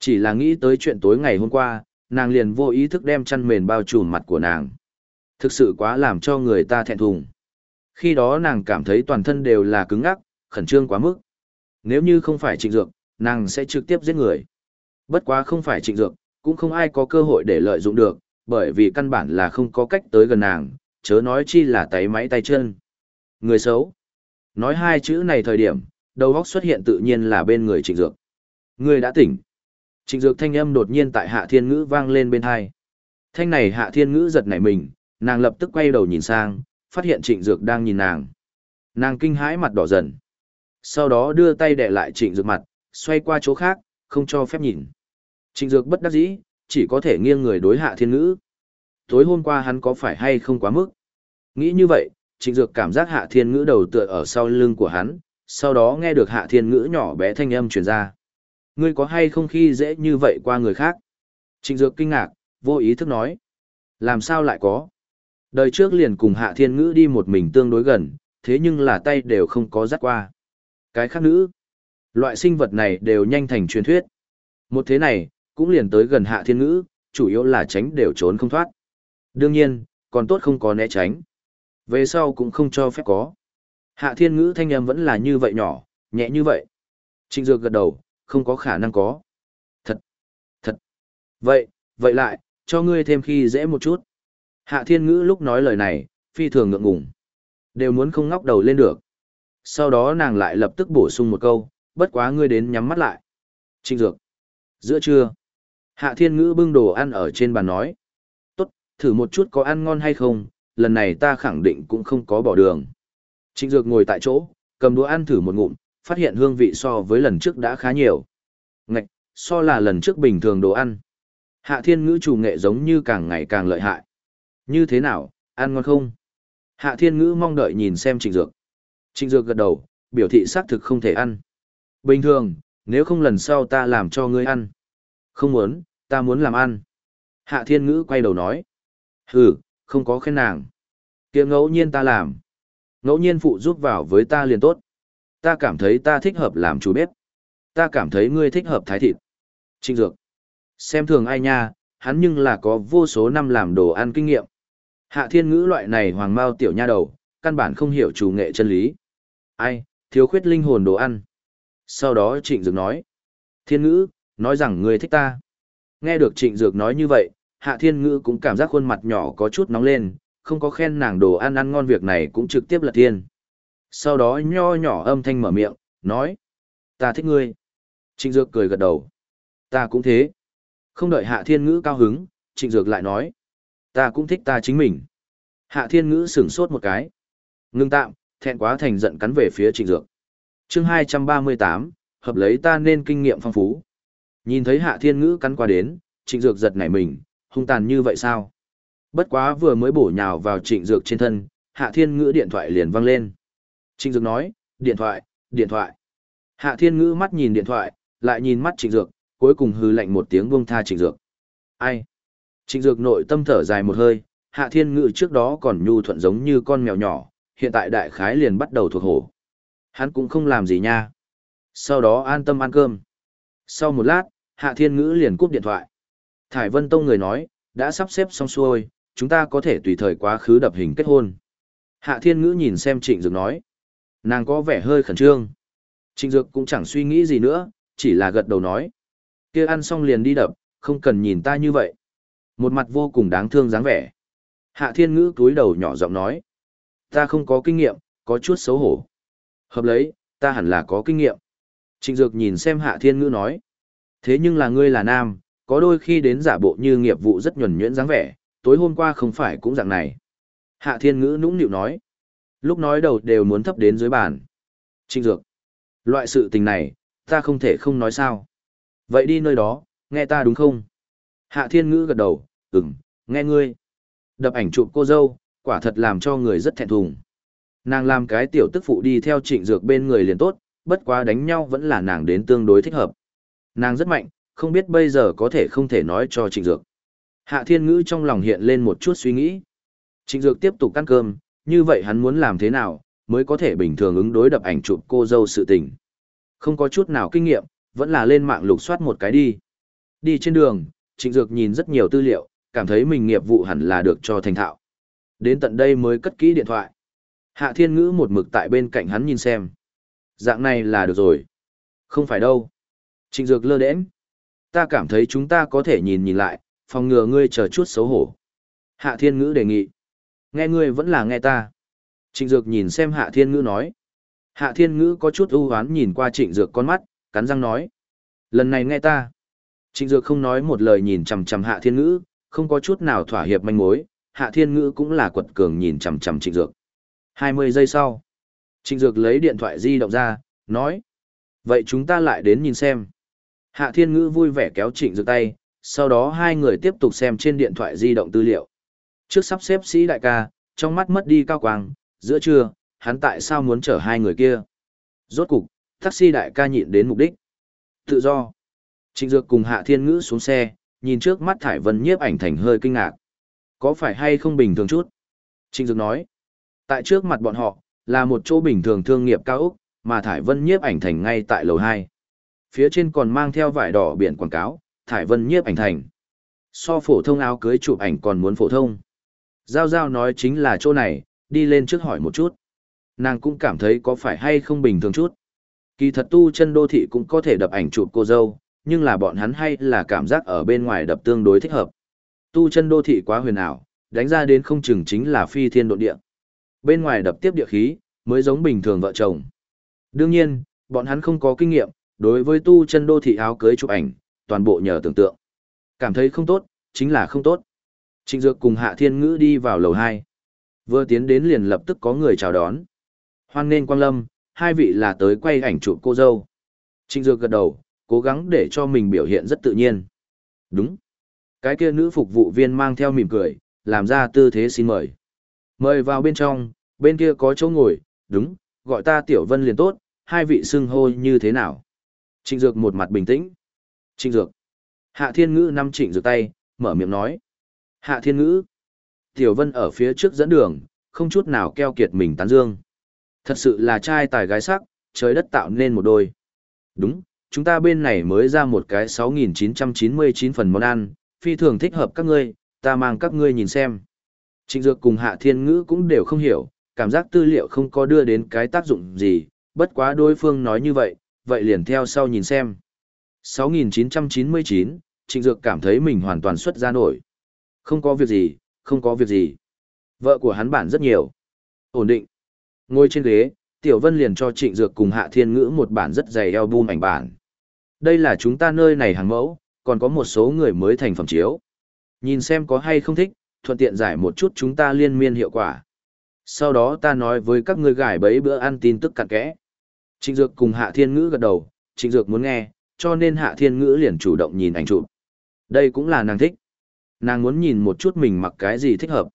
Chỉ là nghĩ tới chuyện tối ngày hôm qua, nàng liền vô ý thức đem chăn mền bao trùm mặt của nàng. Thực sự quá làm cho người ta thẹn thùng. Khi đó nàng cảm thấy toàn thân đều là cứng ngắc, khẩn trương quá mức. Nếu như không phải trịnh dược, nàng sẽ trực tiếp giết người. Bất quá không phải trịnh dược, cũng không ai có cơ hội để lợi dụng được, bởi vì căn bản là không có cách tới gần nàng, chớ nói chi là tay máy tay chân. Người xấu. Nói hai chữ này thời điểm, đầu óc xuất hiện tự nhiên là bên người trịnh dược. Người đã tỉnh. Trịnh dược thanh âm đột nhiên tại hạ thiên ngữ vang lên bên hai. Thanh này hạ thiên ngữ giật nảy mình, nàng lập tức quay đầu nhìn sang, phát hiện trịnh dược đang nhìn nàng. Nàng kinh hãi mặt đỏ dần. Sau đó đưa tay đè lại trịnh dược mặt, xoay qua chỗ khác, không cho phép nhìn. Trịnh dược bất đắc dĩ, chỉ có thể nghiêng người đối hạ thiên ngữ. Tối hôm qua hắn có phải hay không quá mức? Nghĩ như vậy, trịnh dược cảm giác hạ thiên ngữ đầu tựa ở sau lưng của hắn, sau đó nghe được hạ thiên ngữ nhỏ bé thanh âm truyền ra. Ngươi có hay không khi dễ như vậy qua người khác? Trịnh dược kinh ngạc, vô ý thức nói. Làm sao lại có? Đời trước liền cùng hạ thiên ngữ đi một mình tương đối gần, thế nhưng là tay đều không có dắt qua. Cái khác nữ, loại sinh vật này đều nhanh thành truyền thuyết. Một thế này, cũng liền tới gần hạ thiên ngữ, chủ yếu là tránh đều trốn không thoát. Đương nhiên, còn tốt không có né tránh. Về sau cũng không cho phép có. Hạ thiên ngữ thanh âm vẫn là như vậy nhỏ, nhẹ như vậy. Trịnh Dược gật đầu, không có khả năng có. Thật, thật. Vậy, vậy lại, cho ngươi thêm khi dễ một chút. Hạ thiên ngữ lúc nói lời này, phi thường ngượng ngùng. Đều muốn không ngóc đầu lên được. Sau đó nàng lại lập tức bổ sung một câu, bất quá ngươi đến nhắm mắt lại. Trịnh Dược. Giữa trưa, Hạ Thiên Ngữ bưng đồ ăn ở trên bàn nói. Tốt, thử một chút có ăn ngon hay không, lần này ta khẳng định cũng không có bỏ đường. Trịnh Dược ngồi tại chỗ, cầm đũa ăn thử một ngụm, phát hiện hương vị so với lần trước đã khá nhiều. Ngạch, so là lần trước bình thường đồ ăn. Hạ Thiên Ngữ chủ nghệ giống như càng ngày càng lợi hại. Như thế nào, ăn ngon không? Hạ Thiên Ngữ mong đợi nhìn xem Trịnh Dược. Trịnh Dược gật đầu, biểu thị xác thực không thể ăn. Bình thường, nếu không lần sau ta làm cho ngươi ăn. Không muốn, ta muốn làm ăn. Hạ thiên ngữ quay đầu nói. Hừ, không có khen nàng. Kiếm ngẫu nhiên ta làm. Ngẫu nhiên phụ giúp vào với ta liền tốt. Ta cảm thấy ta thích hợp làm chủ bếp. Ta cảm thấy ngươi thích hợp thái thịt. Trịnh Dược. Xem thường ai nha, hắn nhưng là có vô số năm làm đồ ăn kinh nghiệm. Hạ thiên ngữ loại này hoàng mao tiểu nha đầu, căn bản không hiểu chủ nghệ chân lý. Ai, thiếu khuyết linh hồn đồ ăn. Sau đó trịnh dược nói. Thiên ngữ, nói rằng ngươi thích ta. Nghe được trịnh dược nói như vậy, hạ thiên ngữ cũng cảm giác khuôn mặt nhỏ có chút nóng lên, không có khen nàng đồ ăn ăn ngon việc này cũng trực tiếp là thiên. Sau đó nho nhỏ âm thanh mở miệng, nói. Ta thích ngươi. Trịnh dược cười gật đầu. Ta cũng thế. Không đợi hạ thiên ngữ cao hứng, trịnh dược lại nói. Ta cũng thích ta chính mình. Hạ thiên ngữ sửng sốt một cái. Ngưng tạm, thẹn quá thành giận cắn về phía trịnh dược. chương hai trăm ba mươi tám, hợp lấy ta nên kinh nghiệm phong phú. Nhìn thấy hạ thiên ngữ cắn qua đến, trịnh dược giật nảy mình, hung tàn như vậy sao? Bất quá vừa mới bổ nhào vào trịnh dược trên thân, hạ thiên ngữ điện thoại liền văng lên. Trịnh dược nói, điện thoại, điện thoại. Hạ thiên ngữ mắt nhìn điện thoại, lại nhìn mắt trịnh dược, cuối cùng hư lạnh một tiếng buông tha trịnh dược. Ai? Trịnh dược nội tâm thở dài một hơi, hạ thiên ngữ trước đó còn nhu thuận giống như con mèo nhỏ, hiện tại đại khái liền bắt đầu thuộc hổ. Hắn cũng không làm gì nha. Sau đó an tâm ăn cơm. Sau một lát, hạ thiên ngữ liền cúp điện thoại. Thải Vân Tông người nói, đã sắp xếp xong xuôi, chúng ta có thể tùy thời quá khứ đập hình kết hôn. Hạ thiên ngữ nhìn xem trịnh dược nói. Nàng có vẻ hơi khẩn trương. Trịnh dược cũng chẳng suy nghĩ gì nữa, chỉ là gật đầu nói. kia ăn xong liền đi đập, không cần nhìn ta như vậy. Một mặt vô cùng đáng thương dáng vẻ. Hạ thiên ngữ cúi đầu nhỏ giọng nói. Ta không có kinh nghiệm, có chút xấu hổ. Hợp lấy, ta hẳn là có kinh nghiệm. Trịnh Dược nhìn xem Hạ Thiên Ngữ nói. Thế nhưng là ngươi là nam, có đôi khi đến giả bộ như nghiệp vụ rất nhuẩn nhuyễn dáng vẻ, tối hôm qua không phải cũng dạng này. Hạ Thiên Ngữ nũng nịu nói. Lúc nói đầu đều muốn thấp đến dưới bàn. Trinh Dược. Loại sự tình này, ta không thể không nói sao. Vậy đi nơi đó, nghe ta đúng không? Hạ Thiên Ngữ gật đầu, ừm, nghe ngươi. Đập ảnh chụp cô dâu, quả thật làm cho người rất thẹn thùng. Nàng làm cái tiểu tức phụ đi theo trịnh dược bên người liền tốt, bất quá đánh nhau vẫn là nàng đến tương đối thích hợp. Nàng rất mạnh, không biết bây giờ có thể không thể nói cho trịnh dược. Hạ thiên ngữ trong lòng hiện lên một chút suy nghĩ. Trịnh dược tiếp tục ăn cơm, như vậy hắn muốn làm thế nào, mới có thể bình thường ứng đối đập ảnh chụp cô dâu sự tình. Không có chút nào kinh nghiệm, vẫn là lên mạng lục soát một cái đi. Đi trên đường, trịnh dược nhìn rất nhiều tư liệu, cảm thấy mình nghiệp vụ hẳn là được cho thành thạo. Đến tận đây mới cất kỹ điện thoại. Hạ thiên ngữ một mực tại bên cạnh hắn nhìn xem. Dạng này là được rồi. Không phải đâu. Trịnh dược lơ đễnh. Ta cảm thấy chúng ta có thể nhìn nhìn lại, phòng ngừa ngươi chờ chút xấu hổ. Hạ thiên ngữ đề nghị. Nghe ngươi vẫn là nghe ta. Trịnh dược nhìn xem hạ thiên ngữ nói. Hạ thiên ngữ có chút ưu hoán nhìn qua trịnh dược con mắt, cắn răng nói. Lần này nghe ta. Trịnh dược không nói một lời nhìn chằm chằm hạ thiên ngữ, không có chút nào thỏa hiệp manh mối, hạ thiên ngữ cũng là quật cường nhìn chằm chằm trịnh dược. 20 giây sau, trịnh dược lấy điện thoại di động ra, nói. Vậy chúng ta lại đến nhìn xem. Hạ thiên ngữ vui vẻ kéo trịnh dược tay, sau đó hai người tiếp tục xem trên điện thoại di động tư liệu. Trước sắp xếp sĩ đại ca, trong mắt mất đi cao quang, giữa trưa, hắn tại sao muốn chở hai người kia. Rốt cục, taxi đại ca nhịn đến mục đích. Tự do. Trịnh dược cùng hạ thiên ngữ xuống xe, nhìn trước mắt thải vân nhiếp ảnh thành hơi kinh ngạc. Có phải hay không bình thường chút? Trịnh Dược nói, tại trước mặt bọn họ, là một chỗ bình thường thương nghiệp cao ốc, mà Thải Vân nhiếp ảnh thành ngay tại lầu 2. Phía trên còn mang theo vải đỏ biển quảng cáo, Thải Vân nhiếp ảnh thành. So phổ thông áo cưới chụp ảnh còn muốn phổ thông. Giao Giao nói chính là chỗ này, đi lên trước hỏi một chút. Nàng cũng cảm thấy có phải hay không bình thường chút. Kỳ thật tu chân đô thị cũng có thể đập ảnh chụp cô dâu, nhưng là bọn hắn hay là cảm giác ở bên ngoài đập tương đối thích hợp. Tu chân đô thị quá huyền ảo, đánh ra đến không chừng chính là phi thiên độ địa. Bên ngoài đập tiếp địa khí, mới giống bình thường vợ chồng. Đương nhiên, bọn hắn không có kinh nghiệm, đối với tu chân đô thị áo cưới chụp ảnh, toàn bộ nhờ tưởng tượng. Cảm thấy không tốt, chính là không tốt. Trịnh Dược cùng Hạ Thiên Ngữ đi vào lầu 2. Vừa tiến đến liền lập tức có người chào đón. Hoan nên Quang Lâm, hai vị là tới quay ảnh chụp cô dâu. Trịnh Dược gật đầu, cố gắng để cho mình biểu hiện rất tự nhiên. Đúng. Cái kia nữ phục vụ viên mang theo mỉm cười, làm ra tư thế xin mời. Mời vào bên trong, bên kia có chỗ ngồi, đúng, gọi ta Tiểu Vân liền tốt, hai vị xưng hô như thế nào? Trịnh Dược một mặt bình tĩnh. Trịnh Dược. Hạ Thiên Ngữ năm trịnh dược tay, mở miệng nói. Hạ Thiên Ngữ. Tiểu Vân ở phía trước dẫn đường, không chút nào keo kiệt mình tán dương. Thật sự là trai tài gái sắc, trời đất tạo nên một đôi. Đúng, chúng ta bên này mới ra một cái 6.999 phần món ăn, phi thường thích hợp các ngươi, ta mang các ngươi nhìn xem. Trịnh Dược cùng Hạ Thiên Ngữ cũng đều không hiểu, cảm giác tư liệu không có đưa đến cái tác dụng gì, bất quá đối phương nói như vậy, vậy liền theo sau nhìn xem. 6999, Trịnh Dược cảm thấy mình hoàn toàn xuất ra nổi. Không có việc gì, không có việc gì. Vợ của hắn bản rất nhiều. Ổn định. Ngồi trên ghế, Tiểu Vân liền cho Trịnh Dược cùng Hạ Thiên Ngữ một bản rất dày album ảnh bản. Đây là chúng ta nơi này hàng mẫu, còn có một số người mới thành phẩm chiếu. Nhìn xem có hay không thích, thuận tiện giải một chút chúng ta liên miên hiệu quả. Sau đó ta nói với các ngươi gải bấy bữa ăn tin tức cặn kẽ. Trịnh Dược cùng Hạ Thiên Ngữ gật đầu, Trịnh Dược muốn nghe, cho nên Hạ Thiên Ngữ liền chủ động nhìn ảnh chụp. Đây cũng là nàng thích. Nàng muốn nhìn một chút mình mặc cái gì thích hợp.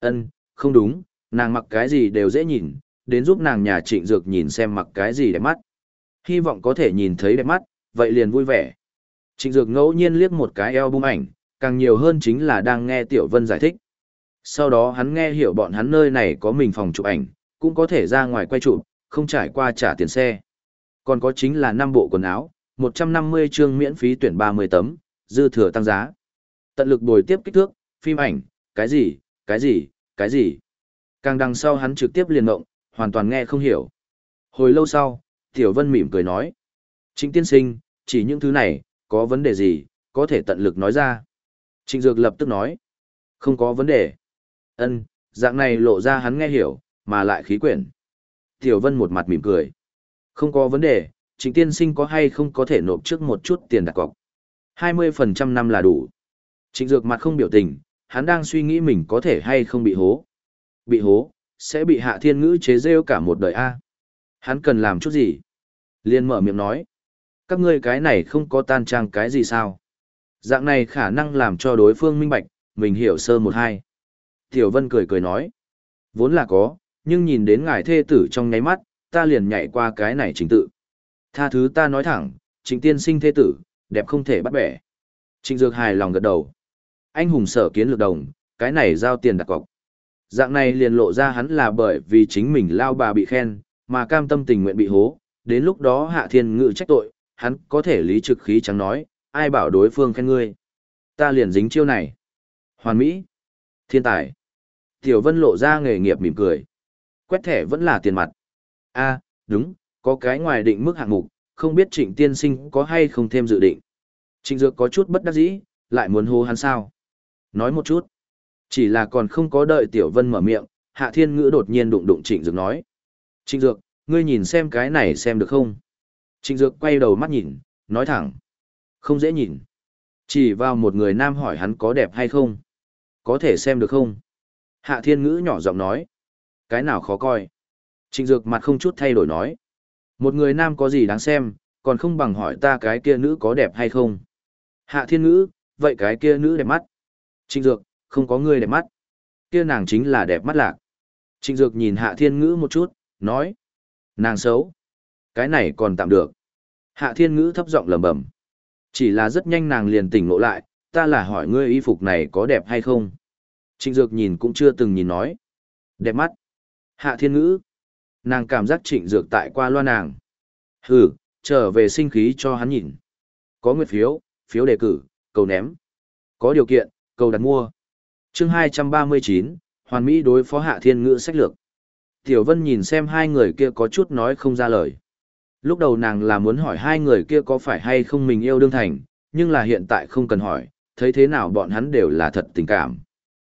Ân, không đúng, nàng mặc cái gì đều dễ nhìn, đến giúp nàng nhà Trịnh Dược nhìn xem mặc cái gì đẹp mắt. Hy vọng có thể nhìn thấy đẹp mắt, vậy liền vui vẻ. Trịnh Dược ngẫu nhiên liếc một cái eo bung ảnh, càng nhiều hơn chính là đang nghe Tiểu Vân giải thích. Sau đó hắn nghe hiểu bọn hắn nơi này có mình phòng chụp ảnh, cũng có thể ra ngoài quay chụp, không trải qua trả tiền xe. Còn có chính là năm bộ quần áo, 150 chương miễn phí tuyển 30 tấm, dư thừa tăng giá. Tận lực bồi tiếp kích thước, phim ảnh, cái gì, cái gì, cái gì. Càng đằng sau hắn trực tiếp liền ngộng, hoàn toàn nghe không hiểu. Hồi lâu sau, Tiểu Vân mỉm cười nói. Trịnh tiên sinh, chỉ những thứ này, có vấn đề gì, có thể tận lực nói ra. Trịnh Dược lập tức nói. Không có vấn đề. Ân, dạng này lộ ra hắn nghe hiểu, mà lại khí quyển. Tiểu Vân một mặt mỉm cười. Không có vấn đề, Trịnh tiên sinh có hay không có thể nộp trước một chút tiền đặt cọc. 20% năm là đủ. Trịnh Dược mặt không biểu tình, hắn đang suy nghĩ mình có thể hay không bị hố. Bị hố, sẽ bị hạ thiên ngữ chế rêu cả một đời A. Hắn cần làm chút gì? Liên mở miệng nói. Các ngươi cái này không có tan trang cái gì sao? Dạng này khả năng làm cho đối phương minh bạch, mình hiểu sơ một hai. Tiểu Vân cười cười nói. Vốn là có, nhưng nhìn đến ngài thê tử trong nháy mắt, ta liền nhảy qua cái này chính tự. Tha thứ ta nói thẳng, trịnh tiên sinh thê tử, đẹp không thể bắt bẻ. Trịnh Dược hài lòng gật đầu. Anh hùng sở kiến lược đồng, cái này giao tiền đặt cọc. Dạng này liền lộ ra hắn là bởi vì chính mình lao bà bị khen, mà cam tâm tình nguyện bị hố, đến lúc đó hạ thiên ngự trách tội, hắn có thể lý trực khí chẳng nói, ai bảo đối phương khen ngươi. Ta liền dính chiêu này. Hoàn Mỹ. Thiên tài. Tiểu Vân lộ ra nghề nghiệp mỉm cười. Quét thẻ vẫn là tiền mặt. a đúng, có cái ngoài định mức hạng mục, không biết trịnh tiên sinh có hay không thêm dự định. Trịnh Dược có chút bất đắc dĩ, lại muốn hô hắn sao. Nói một chút. Chỉ là còn không có đợi Tiểu Vân mở miệng, Hạ Thiên Ngữ đột nhiên đụng đụng Trịnh Dược nói. Trịnh Dược, ngươi nhìn xem cái này xem được không? Trịnh Dược quay đầu mắt nhìn, nói thẳng. Không dễ nhìn. Chỉ vào một người nam hỏi hắn có đẹp hay không? Có thể xem được không? Hạ Thiên Ngữ nhỏ giọng nói. Cái nào khó coi? Trịnh Dược mặt không chút thay đổi nói. Một người nam có gì đáng xem, còn không bằng hỏi ta cái kia nữ có đẹp hay không? Hạ Thiên Ngữ, vậy cái kia nữ đẹp mắt. Trịnh Dược, không có người đẹp mắt. Kia nàng chính là đẹp mắt lạc. Trịnh Dược nhìn Hạ Thiên Ngữ một chút, nói. Nàng xấu. Cái này còn tạm được. Hạ Thiên Ngữ thấp giọng lẩm bẩm. Chỉ là rất nhanh nàng liền tỉnh ngộ lại, ta là hỏi ngươi y phục này có đẹp hay không. Trịnh Dược nhìn cũng chưa từng nhìn nói. Đẹp mắt. Hạ Thiên Ngữ. Nàng cảm giác Trịnh Dược tại qua loa nàng. Hừ, trở về sinh khí cho hắn nhìn. Có nguyệt phiếu, phiếu đề cử, cầu ném. Có điều kiện, cầu đặt mua. chương 239, Hoàn Mỹ đối phó Hạ Thiên Ngữ sách lược. Tiểu Vân nhìn xem hai người kia có chút nói không ra lời. Lúc đầu nàng là muốn hỏi hai người kia có phải hay không mình yêu đương thành, nhưng là hiện tại không cần hỏi, thấy thế nào bọn hắn đều là thật tình cảm.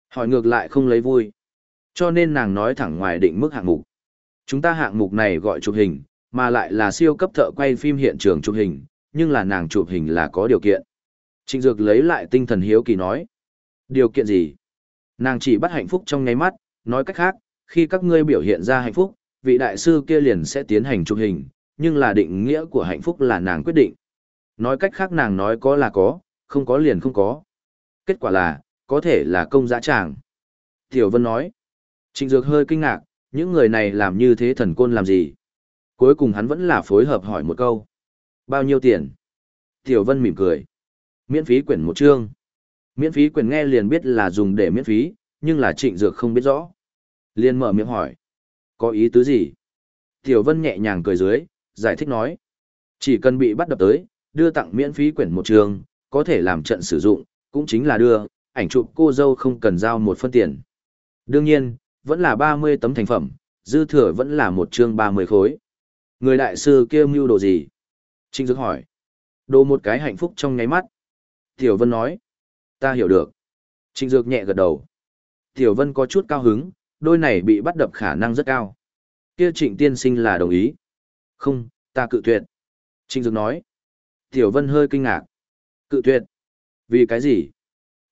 Hỏi ngược lại không lấy vui. Cho nên nàng nói thẳng ngoài định mức hạng mục. Chúng ta hạng mục này gọi chụp hình, mà lại là siêu cấp thợ quay phim hiện trường chụp hình, nhưng là nàng chụp hình là có điều kiện. Trịnh Dược lấy lại tinh thần hiếu kỳ nói. Điều kiện gì? Nàng chỉ bắt hạnh phúc trong nháy mắt, nói cách khác, khi các ngươi biểu hiện ra hạnh phúc, vị đại sư kia liền sẽ tiến hành chụp hình, nhưng là định nghĩa của hạnh phúc là nàng quyết định. Nói cách khác nàng nói có là có, không có liền không có. Kết quả là, có thể là công dã tràng. Tiểu Vân nói. Trịnh Dược hơi kinh ngạc, những người này làm như thế thần côn làm gì? Cuối cùng hắn vẫn là phối hợp hỏi một câu. Bao nhiêu tiền? Tiểu Vân mỉm cười. Miễn phí quyển một chương. Miễn phí quyển nghe liền biết là dùng để miễn phí, nhưng là trịnh dược không biết rõ. Liên mở miệng hỏi. Có ý tứ gì? Tiểu Vân nhẹ nhàng cười dưới, giải thích nói. Chỉ cần bị bắt đập tới, đưa tặng miễn phí quyển một trường, có thể làm trận sử dụng, cũng chính là đưa, ảnh chụp cô dâu không cần giao một phân tiền. Đương nhiên, vẫn là 30 tấm thành phẩm, dư thừa vẫn là một chương 30 khối. Người đại sư kia mưu đồ gì? Trinh Dược hỏi. Đồ một cái hạnh phúc trong ngáy mắt. Tiểu Vân nói. Ta hiểu được. Trinh Dược nhẹ gật đầu. Tiểu Vân có chút cao hứng, đôi này bị bắt đập khả năng rất cao. Kia trịnh tiên sinh là đồng ý. Không, ta cự tuyệt. Trinh Dược nói. Tiểu Vân hơi kinh ngạc. Cự tuyệt. Vì cái gì?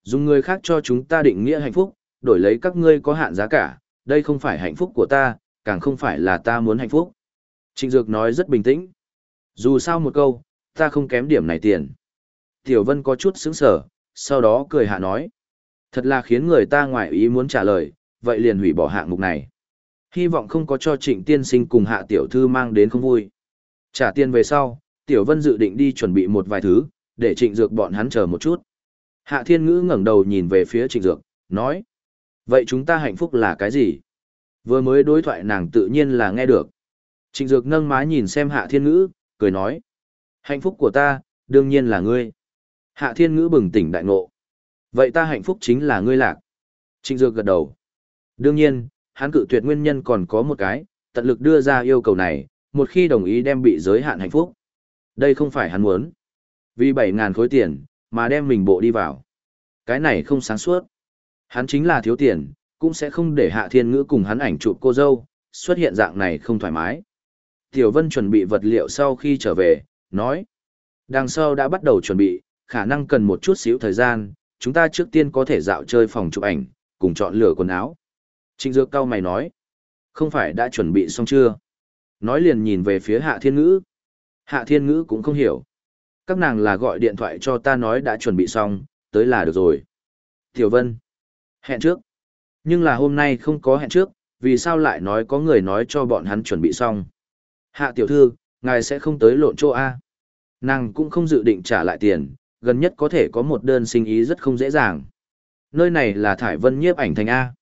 Dùng người khác cho chúng ta định nghĩa hạnh phúc, đổi lấy các ngươi có hạn giá cả, đây không phải hạnh phúc của ta, càng không phải là ta muốn hạnh phúc. Trịnh Dược nói rất bình tĩnh. Dù sao một câu, ta không kém điểm này tiền. Tiểu Vân có chút sững sở, sau đó cười hạ nói. Thật là khiến người ta ngoại ý muốn trả lời, vậy liền hủy bỏ hạng mục này. Hy vọng không có cho trịnh tiên sinh cùng hạ tiểu thư mang đến không vui. Trả tiền về sau, Tiểu Vân dự định đi chuẩn bị một vài thứ, để trịnh dược bọn hắn chờ một chút. Hạ Thiên Ngữ ngẩng đầu nhìn về phía trịnh dược, nói. Vậy chúng ta hạnh phúc là cái gì? Vừa mới đối thoại nàng tự nhiên là nghe được. Trịnh Dược nâng má nhìn xem Hạ Thiên Ngữ, cười nói. Hạnh phúc của ta, đương nhiên là ngươi. Hạ Thiên Ngữ bừng tỉnh đại ngộ. Vậy ta hạnh phúc chính là ngươi lạc. Trịnh Dược gật đầu. Đương nhiên, hắn cự tuyệt nguyên nhân còn có một cái, tận lực đưa ra yêu cầu này, một khi đồng ý đem bị giới hạn hạnh phúc. Đây không phải hắn muốn. Vì 7.000 khối tiền, mà đem mình bộ đi vào. Cái này không sáng suốt. Hắn chính là thiếu tiền, cũng sẽ không để Hạ Thiên Ngữ cùng hắn ảnh chụp cô dâu, xuất hiện dạng này không thoải mái. Tiểu Vân chuẩn bị vật liệu sau khi trở về, nói. Đằng sau đã bắt đầu chuẩn bị, khả năng cần một chút xíu thời gian, chúng ta trước tiên có thể dạo chơi phòng chụp ảnh, cùng chọn lựa quần áo. Trịnh Dược cao mày nói. Không phải đã chuẩn bị xong chưa? Nói liền nhìn về phía Hạ Thiên Ngữ. Hạ Thiên Ngữ cũng không hiểu. Các nàng là gọi điện thoại cho ta nói đã chuẩn bị xong, tới là được rồi. Tiểu Vân. Hẹn trước. Nhưng là hôm nay không có hẹn trước, vì sao lại nói có người nói cho bọn hắn chuẩn bị xong. Hạ tiểu thư, ngài sẽ không tới lộn chỗ A. Nàng cũng không dự định trả lại tiền, gần nhất có thể có một đơn sinh ý rất không dễ dàng. Nơi này là Thải Vân nhiếp ảnh thành A.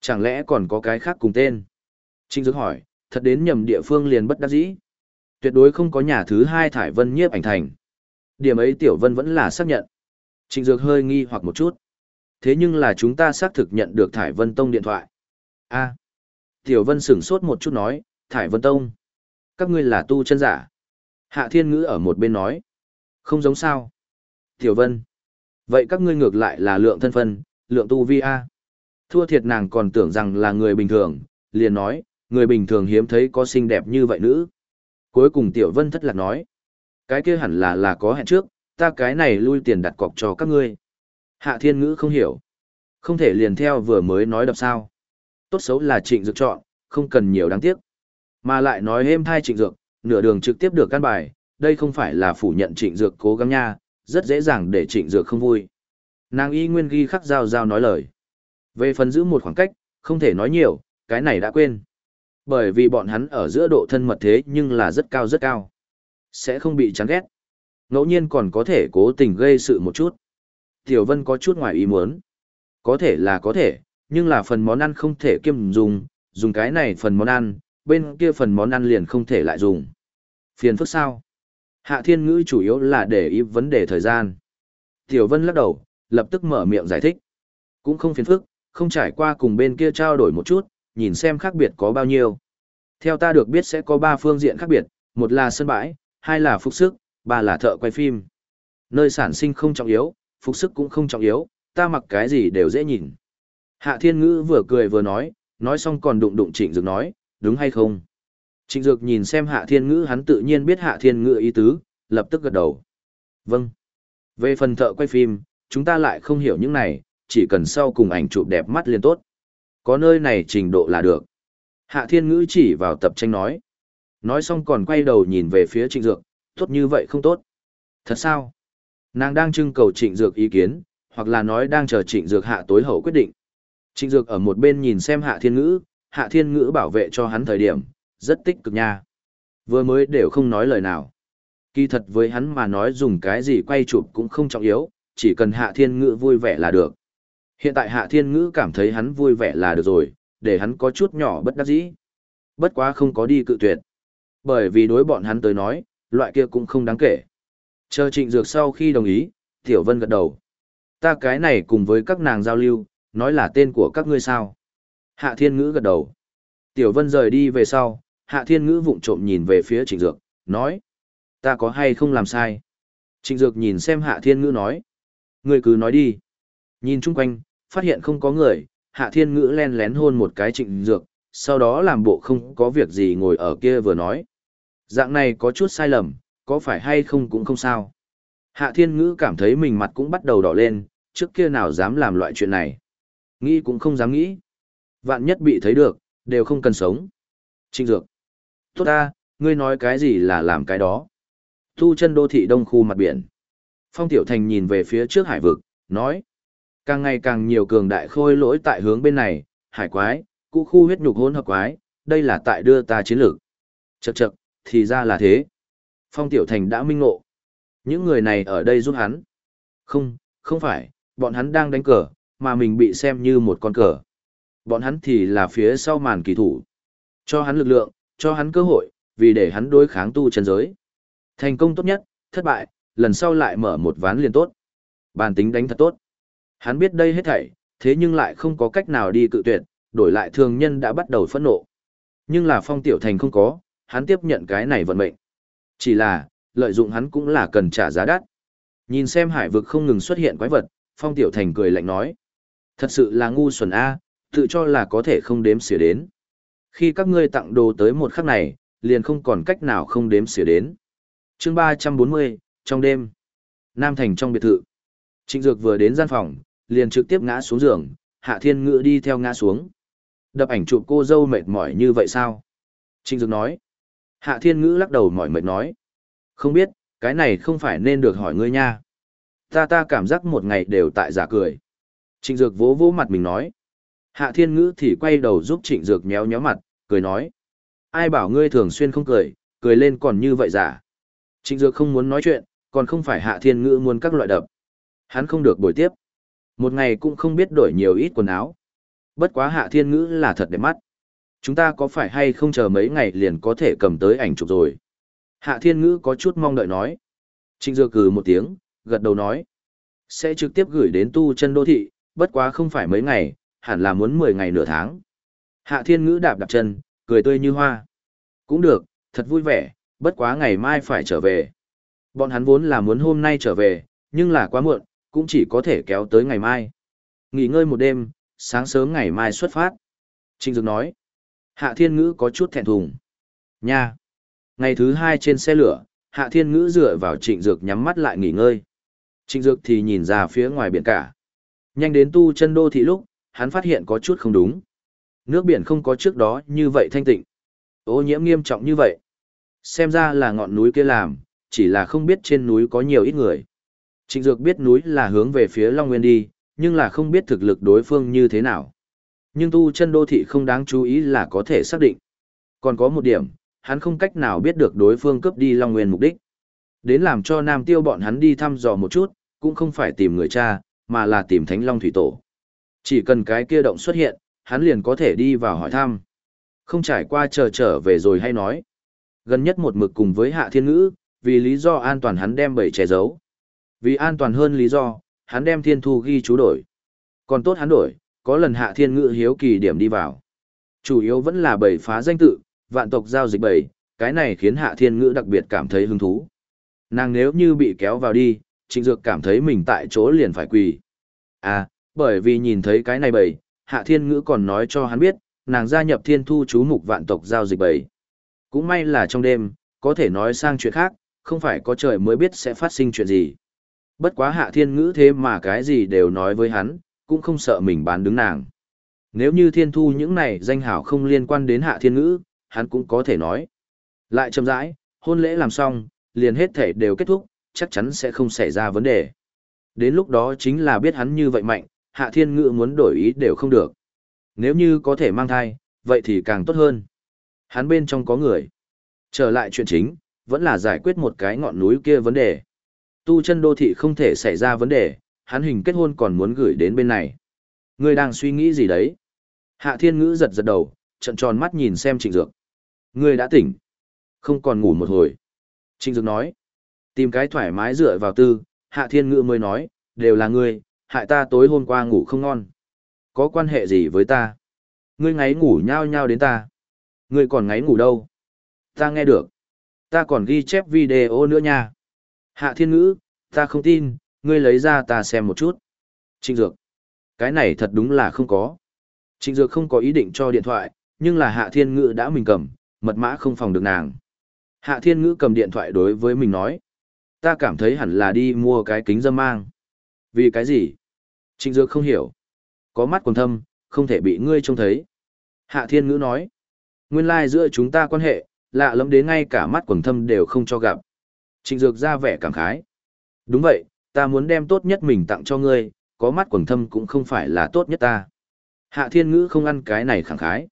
Chẳng lẽ còn có cái khác cùng tên? Trinh Dược hỏi, thật đến nhầm địa phương liền bất đắc dĩ. Tuyệt đối không có nhà thứ hai Thải Vân nhiếp ảnh thành. Điểm ấy Tiểu Vân vẫn là xác nhận. Trịnh Dược hơi nghi hoặc một chút. Thế nhưng là chúng ta xác thực nhận được Thải Vân Tông điện thoại. a Tiểu Vân sửng sốt một chút nói, Thải Vân Tông. Các ngươi là tu chân giả. Hạ Thiên Ngữ ở một bên nói. Không giống sao. Tiểu Vân. Vậy các ngươi ngược lại là lượng thân phân, lượng tu vi A. Thua thiệt nàng còn tưởng rằng là người bình thường, liền nói, người bình thường hiếm thấy có xinh đẹp như vậy nữ. Cuối cùng Tiểu Vân thất lạc nói. Cái kia hẳn là là có hẹn trước, ta cái này lui tiền đặt cọc cho các ngươi. Hạ thiên ngữ không hiểu. Không thể liền theo vừa mới nói đập sao. Tốt xấu là trịnh dược chọn, không cần nhiều đáng tiếc. Mà lại nói êm thai trịnh dược, nửa đường trực tiếp được căn bài, đây không phải là phủ nhận trịnh dược cố gắng nha, rất dễ dàng để trịnh dược không vui. Nàng y nguyên ghi khắc giao giao nói lời. Về phần giữ một khoảng cách, không thể nói nhiều, cái này đã quên. Bởi vì bọn hắn ở giữa độ thân mật thế nhưng là rất cao rất cao. Sẽ không bị chán ghét. Ngẫu nhiên còn có thể cố tình gây sự một chút. Tiểu Vân có chút ngoài ý muốn. Có thể là có thể, nhưng là phần món ăn không thể kiêm dùng, dùng cái này phần món ăn, bên kia phần món ăn liền không thể lại dùng. Phiền phức sao? Hạ Thiên Ngữ chủ yếu là để ý vấn đề thời gian. Tiểu Vân lắc đầu, lập tức mở miệng giải thích. Cũng không phiền phức, không trải qua cùng bên kia trao đổi một chút, nhìn xem khác biệt có bao nhiêu. Theo ta được biết sẽ có ba phương diện khác biệt, một là sân bãi, hai là phục sức, ba là thợ quay phim. Nơi sản sinh không trọng yếu, phục sức cũng không trọng yếu, ta mặc cái gì đều dễ nhìn. Hạ Thiên Ngữ vừa cười vừa nói, nói xong còn đụng đụng Trịnh Dược nói, đúng hay không? Trịnh Dược nhìn xem Hạ Thiên Ngữ hắn tự nhiên biết Hạ Thiên Ngữ ý tứ, lập tức gật đầu. Vâng. Về phần thợ quay phim, chúng ta lại không hiểu những này, chỉ cần sau cùng ảnh chụp đẹp mắt liền tốt. Có nơi này trình độ là được. Hạ Thiên Ngữ chỉ vào tập tranh nói. Nói xong còn quay đầu nhìn về phía Trịnh Dược, tốt như vậy không tốt. Thật sao? Nàng đang trưng cầu trịnh dược ý kiến, hoặc là nói đang chờ trịnh dược hạ tối hậu quyết định. Trịnh dược ở một bên nhìn xem hạ thiên ngữ, hạ thiên ngữ bảo vệ cho hắn thời điểm, rất tích cực nha. Vừa mới đều không nói lời nào. Kỳ thật với hắn mà nói dùng cái gì quay chụp cũng không trọng yếu, chỉ cần hạ thiên ngữ vui vẻ là được. Hiện tại Hạ Thiên Ngữ cảm thấy hắn vui vẻ là được rồi, để hắn có chút nhỏ bất đắc dĩ. Bất quá không có đi cự tuyệt. Bởi vì đối bọn hắn tới nói, loại kia cũng không đáng kể. Chờ trịnh dược sau khi đồng ý, Tiểu Vân gật đầu. Ta cái này cùng với các nàng giao lưu, nói là tên của các ngươi sao. Hạ Thiên Ngữ gật đầu. Tiểu Vân rời đi về sau, Hạ Thiên Ngữ vụng trộm nhìn về phía trịnh dược, nói. Ta có hay không làm sai? Trịnh dược nhìn xem Hạ Thiên Ngữ nói. Ngươi cứ nói đi. Nhìn chung quanh, phát hiện không có người, Hạ Thiên Ngữ len lén hôn một cái trịnh dược, sau đó làm bộ không có việc gì ngồi ở kia vừa nói. Dạng này có chút sai lầm, có phải hay không cũng không sao. Hạ Thiên Ngữ cảm thấy mình mặt cũng bắt đầu đỏ lên, trước kia nào dám làm loại chuyện này. Nghĩ cũng không dám nghĩ. Vạn nhất bị thấy được, đều không cần sống. Trinh Dược. Tốt ta, ngươi nói cái gì là làm cái đó. Thu chân đô thị đông khu mặt biển. Phong Tiểu Thành nhìn về phía trước hải vực, nói. Càng ngày càng nhiều cường đại khôi lỗi tại hướng bên này, hải quái, cũ khu huyết nhục hỗn hợp quái, đây là tại đưa ta chiến lược. Chậc chậc, thì ra là thế. Phong Tiểu Thành đã minh ngộ. Những người này ở đây giúp hắn. Không, không phải, bọn hắn đang đánh cờ, mà mình bị xem như một con cờ. Bọn hắn thì là phía sau màn kỳ thủ. Cho hắn lực lượng, cho hắn cơ hội, vì để hắn đối kháng tu chân giới. Thành công tốt nhất, thất bại, lần sau lại mở một ván liền tốt. Bàn tính đánh thật tốt. Hắn biết đây hết thảy, thế nhưng lại không có cách nào đi cự tuyệt, đổi lại thường nhân đã bắt đầu phẫn nộ. Nhưng là phong tiểu thành không có, hắn tiếp nhận cái này vận mệnh. Chỉ là, lợi dụng hắn cũng là cần trả giá đắt. Nhìn xem hải vực không ngừng xuất hiện quái vật, phong tiểu thành cười lạnh nói. Thật sự là ngu xuẩn A, tự cho là có thể không đếm xỉa đến. Khi các ngươi tặng đồ tới một khắc này, liền không còn cách nào không đếm xỉa đến. chương 340, trong đêm, Nam Thành trong biệt thự. Trịnh Dược vừa đến gian phòng, liền trực tiếp ngã xuống giường, Hạ Thiên Ngữ đi theo ngã xuống. Đập ảnh chụp cô dâu mệt mỏi như vậy sao? Trịnh Dược nói. Hạ Thiên Ngữ lắc đầu mỏi mệt nói. Không biết, cái này không phải nên được hỏi ngươi nha. Ta ta cảm giác một ngày đều tại giả cười. Trịnh Dược vỗ vỗ mặt mình nói. Hạ Thiên Ngữ thì quay đầu giúp Trịnh Dược méo méo mặt, cười nói. Ai bảo ngươi thường xuyên không cười, cười lên còn như vậy giả. Trịnh Dược không muốn nói chuyện, còn không phải Hạ Thiên Ngữ muốn các loại đập. Hắn không được bồi tiếp. Một ngày cũng không biết đổi nhiều ít quần áo. Bất quá Hạ Thiên Ngữ là thật đẹp mắt. Chúng ta có phải hay không chờ mấy ngày liền có thể cầm tới ảnh chụp rồi? Hạ Thiên Ngữ có chút mong đợi nói. Trịnh Dược cừ một tiếng, gật đầu nói. Sẽ trực tiếp gửi đến tu chân đô thị, bất quá không phải mấy ngày, hẳn là muốn 10 ngày nửa tháng. Hạ Thiên Ngữ đạp đạp chân, cười tươi như hoa. Cũng được, thật vui vẻ, bất quá ngày mai phải trở về. Bọn hắn vốn là muốn hôm nay trở về, nhưng là quá muộn, cũng chỉ có thể kéo tới ngày mai. Nghỉ ngơi một đêm, sáng sớm ngày mai xuất phát. Trịnh Dược nói. Hạ Thiên Ngữ có chút thẹn thùng. Nha! Ngày thứ hai trên xe lửa, Hạ Thiên Ngữ dựa vào Trịnh Dược nhắm mắt lại nghỉ ngơi. Trịnh Dược thì nhìn ra phía ngoài biển cả. Nhanh đến tu chân đô thị lúc, hắn phát hiện có chút không đúng. Nước biển không có trước đó như vậy thanh tịnh. Ô nhiễm nghiêm trọng như vậy. Xem ra là ngọn núi kia làm, chỉ là không biết trên núi có nhiều ít người. Trịnh Dược biết núi là hướng về phía Long Nguyên đi, nhưng là không biết thực lực đối phương như thế nào. Nhưng tu chân đô thị không đáng chú ý là có thể xác định. Còn có một điểm, hắn không cách nào biết được đối phương cướp đi Long Nguyên mục đích. Đến làm cho Nam Tiêu bọn hắn đi thăm dò một chút, cũng không phải tìm người cha, mà là tìm Thánh Long Thủy Tổ. Chỉ cần cái kia động xuất hiện, hắn liền có thể đi vào hỏi thăm. Không trải qua chờ trở về rồi hay nói. Gần nhất một mực cùng với Hạ Thiên Ngữ, vì lý do an toàn hắn đem bảy che giấu. Vì an toàn hơn lý do, hắn đem Thiên Thu ghi chú đổi. Còn tốt hắn đổi, có lần Hạ Thiên Ngữ hiếu kỳ điểm đi vào. Chủ yếu vẫn là bảy phá danh tự, vạn tộc giao dịch bảy, cái này khiến Hạ Thiên Ngữ đặc biệt cảm thấy hứng thú. Nàng nếu như bị kéo vào đi, Trịnh Dược cảm thấy mình tại chỗ liền phải quỳ. À, bởi vì nhìn thấy cái này bầy, Hạ Thiên Ngữ còn nói cho hắn biết, nàng gia nhập thiên thu chú mục vạn tộc giao dịch bầy. Cũng may là trong đêm, có thể nói sang chuyện khác, không phải có trời mới biết sẽ phát sinh chuyện gì. Bất quá Hạ Thiên Ngữ thế mà cái gì đều nói với hắn, cũng không sợ mình bán đứng nàng. Nếu như thiên thu những này danh hảo không liên quan đến Hạ Thiên Ngữ, hắn cũng có thể nói. Lại chậm rãi, hôn lễ làm xong, liền hết thể đều kết thúc, chắc chắn sẽ không xảy ra vấn đề. Đến lúc đó chính là biết hắn như vậy mạnh, hạ thiên ngữ muốn đổi ý đều không được. Nếu như có thể mang thai, vậy thì càng tốt hơn. Hắn bên trong có người. Trở lại chuyện chính, vẫn là giải quyết một cái ngọn núi kia vấn đề. Tu chân đô thị không thể xảy ra vấn đề, hắn hình kết hôn còn muốn gửi đến bên này. Ngươi đang suy nghĩ gì đấy? Hạ thiên ngữ giật giật đầu, trận tròn mắt nhìn xem trịnh dược. Ngươi đã tỉnh. Không còn ngủ một hồi. Trịnh dược nói. Tìm cái thoải mái dựa vào tư, hạ thiên ngữ mới nói, đều là ngươi, hại ta tối hôm qua ngủ không ngon. Có quan hệ gì với ta? Ngươi ngáy ngủ nhao nhao đến ta. Ngươi còn ngáy ngủ đâu? Ta nghe được. Ta còn ghi chép video nữa nha. Hạ thiên ngữ, ta không tin, ngươi lấy ra ta xem một chút. Trịnh Dược. Cái này thật đúng là không có. Trịnh Dược không có ý định cho điện thoại, nhưng là Hạ Thiên Ngữ đã mình cầm, mật mã không phòng được nàng. Hạ Thiên Ngữ cầm điện thoại đối với mình nói. Ta cảm thấy hẳn là đi mua cái kính dâm mang. Vì cái gì? Trịnh Dược không hiểu. Có mắt quần thâm, không thể bị ngươi trông thấy. Hạ Thiên Ngữ nói. Nguyên lai like giữa chúng ta quan hệ, lạ lắm đến ngay cả mắt quần thâm đều không cho gặp. Trịnh Dược ra vẻ cảm khái. Đúng vậy, ta muốn đem tốt nhất mình tặng cho ngươi, có mắt quần thâm cũng không phải là tốt nhất ta. Hạ Thiên Ngữ không ăn cái này khẳng khái.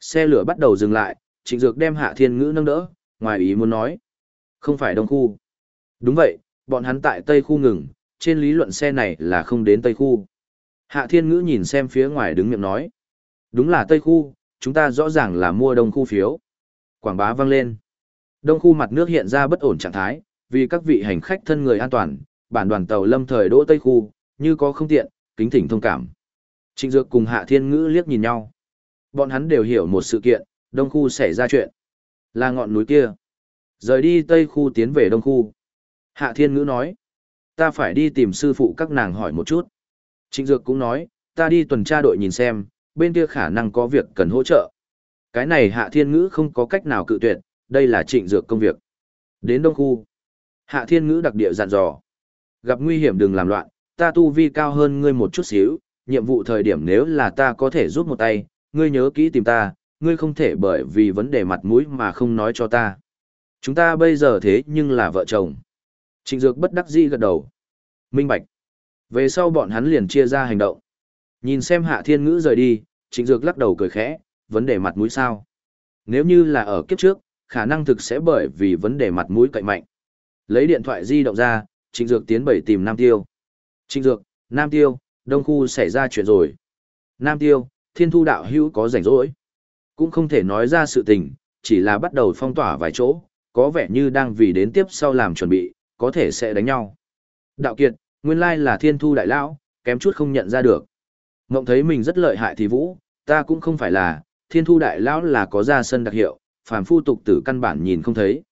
Xe lửa bắt đầu dừng lại, Trịnh Dược đem Hạ Thiên Ngữ nâng đỡ, ngoài ý muốn nói. Không phải đông khu. Đúng vậy, bọn hắn tại Tây khu ngừng, trên lý luận xe này là không đến Tây khu. Hạ Thiên Ngữ nhìn xem phía ngoài đứng miệng nói. Đúng là Tây khu, chúng ta rõ ràng là mua đông khu phiếu. Quảng bá vang lên. Đông khu mặt nước hiện ra bất ổn trạng thái, vì các vị hành khách thân người an toàn, bản đoàn tàu lâm thời đỗ Tây khu, như có không tiện, kính thỉnh thông cảm. Trịnh Dược cùng Hạ Thiên Ngữ liếc nhìn nhau. Bọn hắn đều hiểu một sự kiện, Đông khu xảy ra chuyện. Là ngọn núi kia. Rời đi Tây khu tiến về Đông khu. Hạ Thiên Ngữ nói. Ta phải đi tìm sư phụ các nàng hỏi một chút. Trịnh Dược cũng nói, ta đi tuần tra đội nhìn xem, bên kia khả năng có việc cần hỗ trợ. Cái này Hạ Thiên Ngữ không có cách nào cự tuyệt, đây là trịnh dược công việc. Đến Đông Khu. Hạ Thiên Ngữ đặc địa dặn dò. Gặp nguy hiểm đừng làm loạn, ta tu vi cao hơn ngươi một chút xíu, nhiệm vụ thời điểm nếu là ta có thể giúp một tay, ngươi nhớ kỹ tìm ta, ngươi không thể bởi vì vấn đề mặt mũi mà không nói cho ta. Chúng ta bây giờ thế nhưng là vợ chồng. Trịnh Dược bất đắc dĩ gật đầu. Minh Bạch. Về sau bọn hắn liền chia ra hành động. Nhìn xem Hạ Thiên Ngữ rời đi, Trịnh Dược lắc đầu cười khẽ, vấn đề mặt mũi sao? Nếu như là ở kiếp trước, khả năng thực sẽ bởi vì vấn đề mặt mũi cậy mạnh. Lấy điện thoại di động ra, Trịnh Dược tiến bảy tìm Nam Tiêu. Trịnh Dược, Nam Tiêu, Đông Khu xảy ra chuyện rồi. Nam Tiêu, Thiên Thu Đạo Hữu có rảnh rỗi. Cũng không thể nói ra sự tình, chỉ là bắt đầu phong tỏa vài chỗ, có vẻ như đang vì đến tiếp sau làm chuẩn bị, có thể sẽ đánh nhau. Đạo Kiệt, nguyên lai là Thiên Thu Đại Lão, kém chút không nhận ra được. Ngộng thấy mình rất lợi hại thì vũ, ta cũng không phải là, Thiên Thu Đại Lão là có ra sân đặc hiệu, phàm phu tục tử căn bản nhìn không thấy.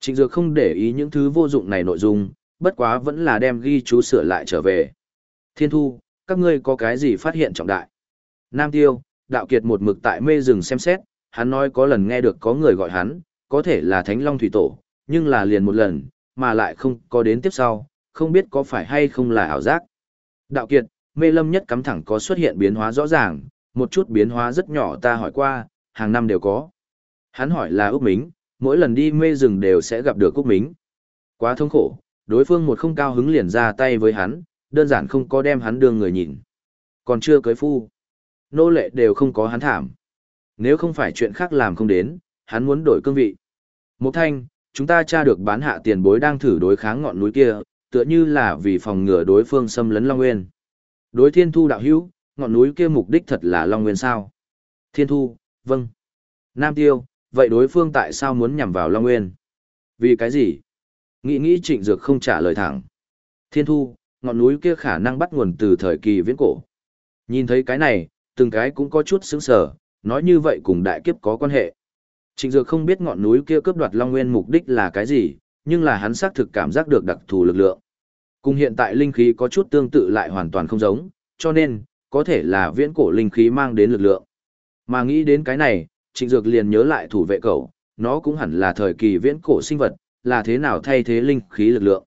Trịnh Dược không để ý những thứ vô dụng này nội dung, bất quá vẫn là đem ghi chú sửa lại trở về. Thiên Thu, các ngươi có cái gì phát hiện trọng đại? Nam Tiêu, Đạo Kiệt một mực tại mê rừng xem xét, hắn nói có lần nghe được có người gọi hắn, có thể là Thánh Long Thủy Tổ, nhưng là liền một lần, mà lại không có đến tiếp sau, không biết có phải hay không là ảo giác. Đạo Kiệt, mê lâm nhất cắm thẳng có xuất hiện biến hóa rõ ràng, một chút biến hóa rất nhỏ ta hỏi qua, hàng năm đều có. Hắn hỏi là Úc Mính, mỗi lần đi mê rừng đều sẽ gặp được Úc Mính. Quá thống khổ, đối phương một không cao hứng liền ra tay với hắn, đơn giản không có đem hắn đưa người nhìn. Còn chưa cưới phu. Nô lệ đều không có hắn thảm. Nếu không phải chuyện khác làm không đến, hắn muốn đổi cương vị. Một thanh, chúng ta tra được bán hạ tiền bối đang thử đối kháng ngọn núi kia, tựa như là vì phòng ngừa đối phương xâm lấn Long Nguyên. Đối thiên thu đạo hữu, ngọn núi kia mục đích thật là Long Nguyên sao? Thiên thu, vâng. Nam tiêu, vậy đối phương tại sao muốn nhằm vào Long Nguyên? Vì cái gì? Nghĩ nghĩ trịnh dược không trả lời thẳng. Thiên thu, ngọn núi kia khả năng bắt nguồn từ thời kỳ viễn cổ. Nhìn thấy cái này, từng cái cũng có chút sững sờ, nói như vậy cùng đại kiếp có quan hệ. Trịnh Dược không biết ngọn núi kia cướp đoạt Long Nguyên mục đích là cái gì, nhưng là hắn xác thực cảm giác được đặc thù lực lượng. Cùng hiện tại linh khí có chút tương tự lại hoàn toàn không giống, cho nên, có thể là viễn cổ linh khí mang đến lực lượng. Mà nghĩ đến cái này, Trịnh Dược liền nhớ lại thủ vệ cậu, nó cũng hẳn là thời kỳ viễn cổ sinh vật, là thế nào thay thế linh khí lực lượng.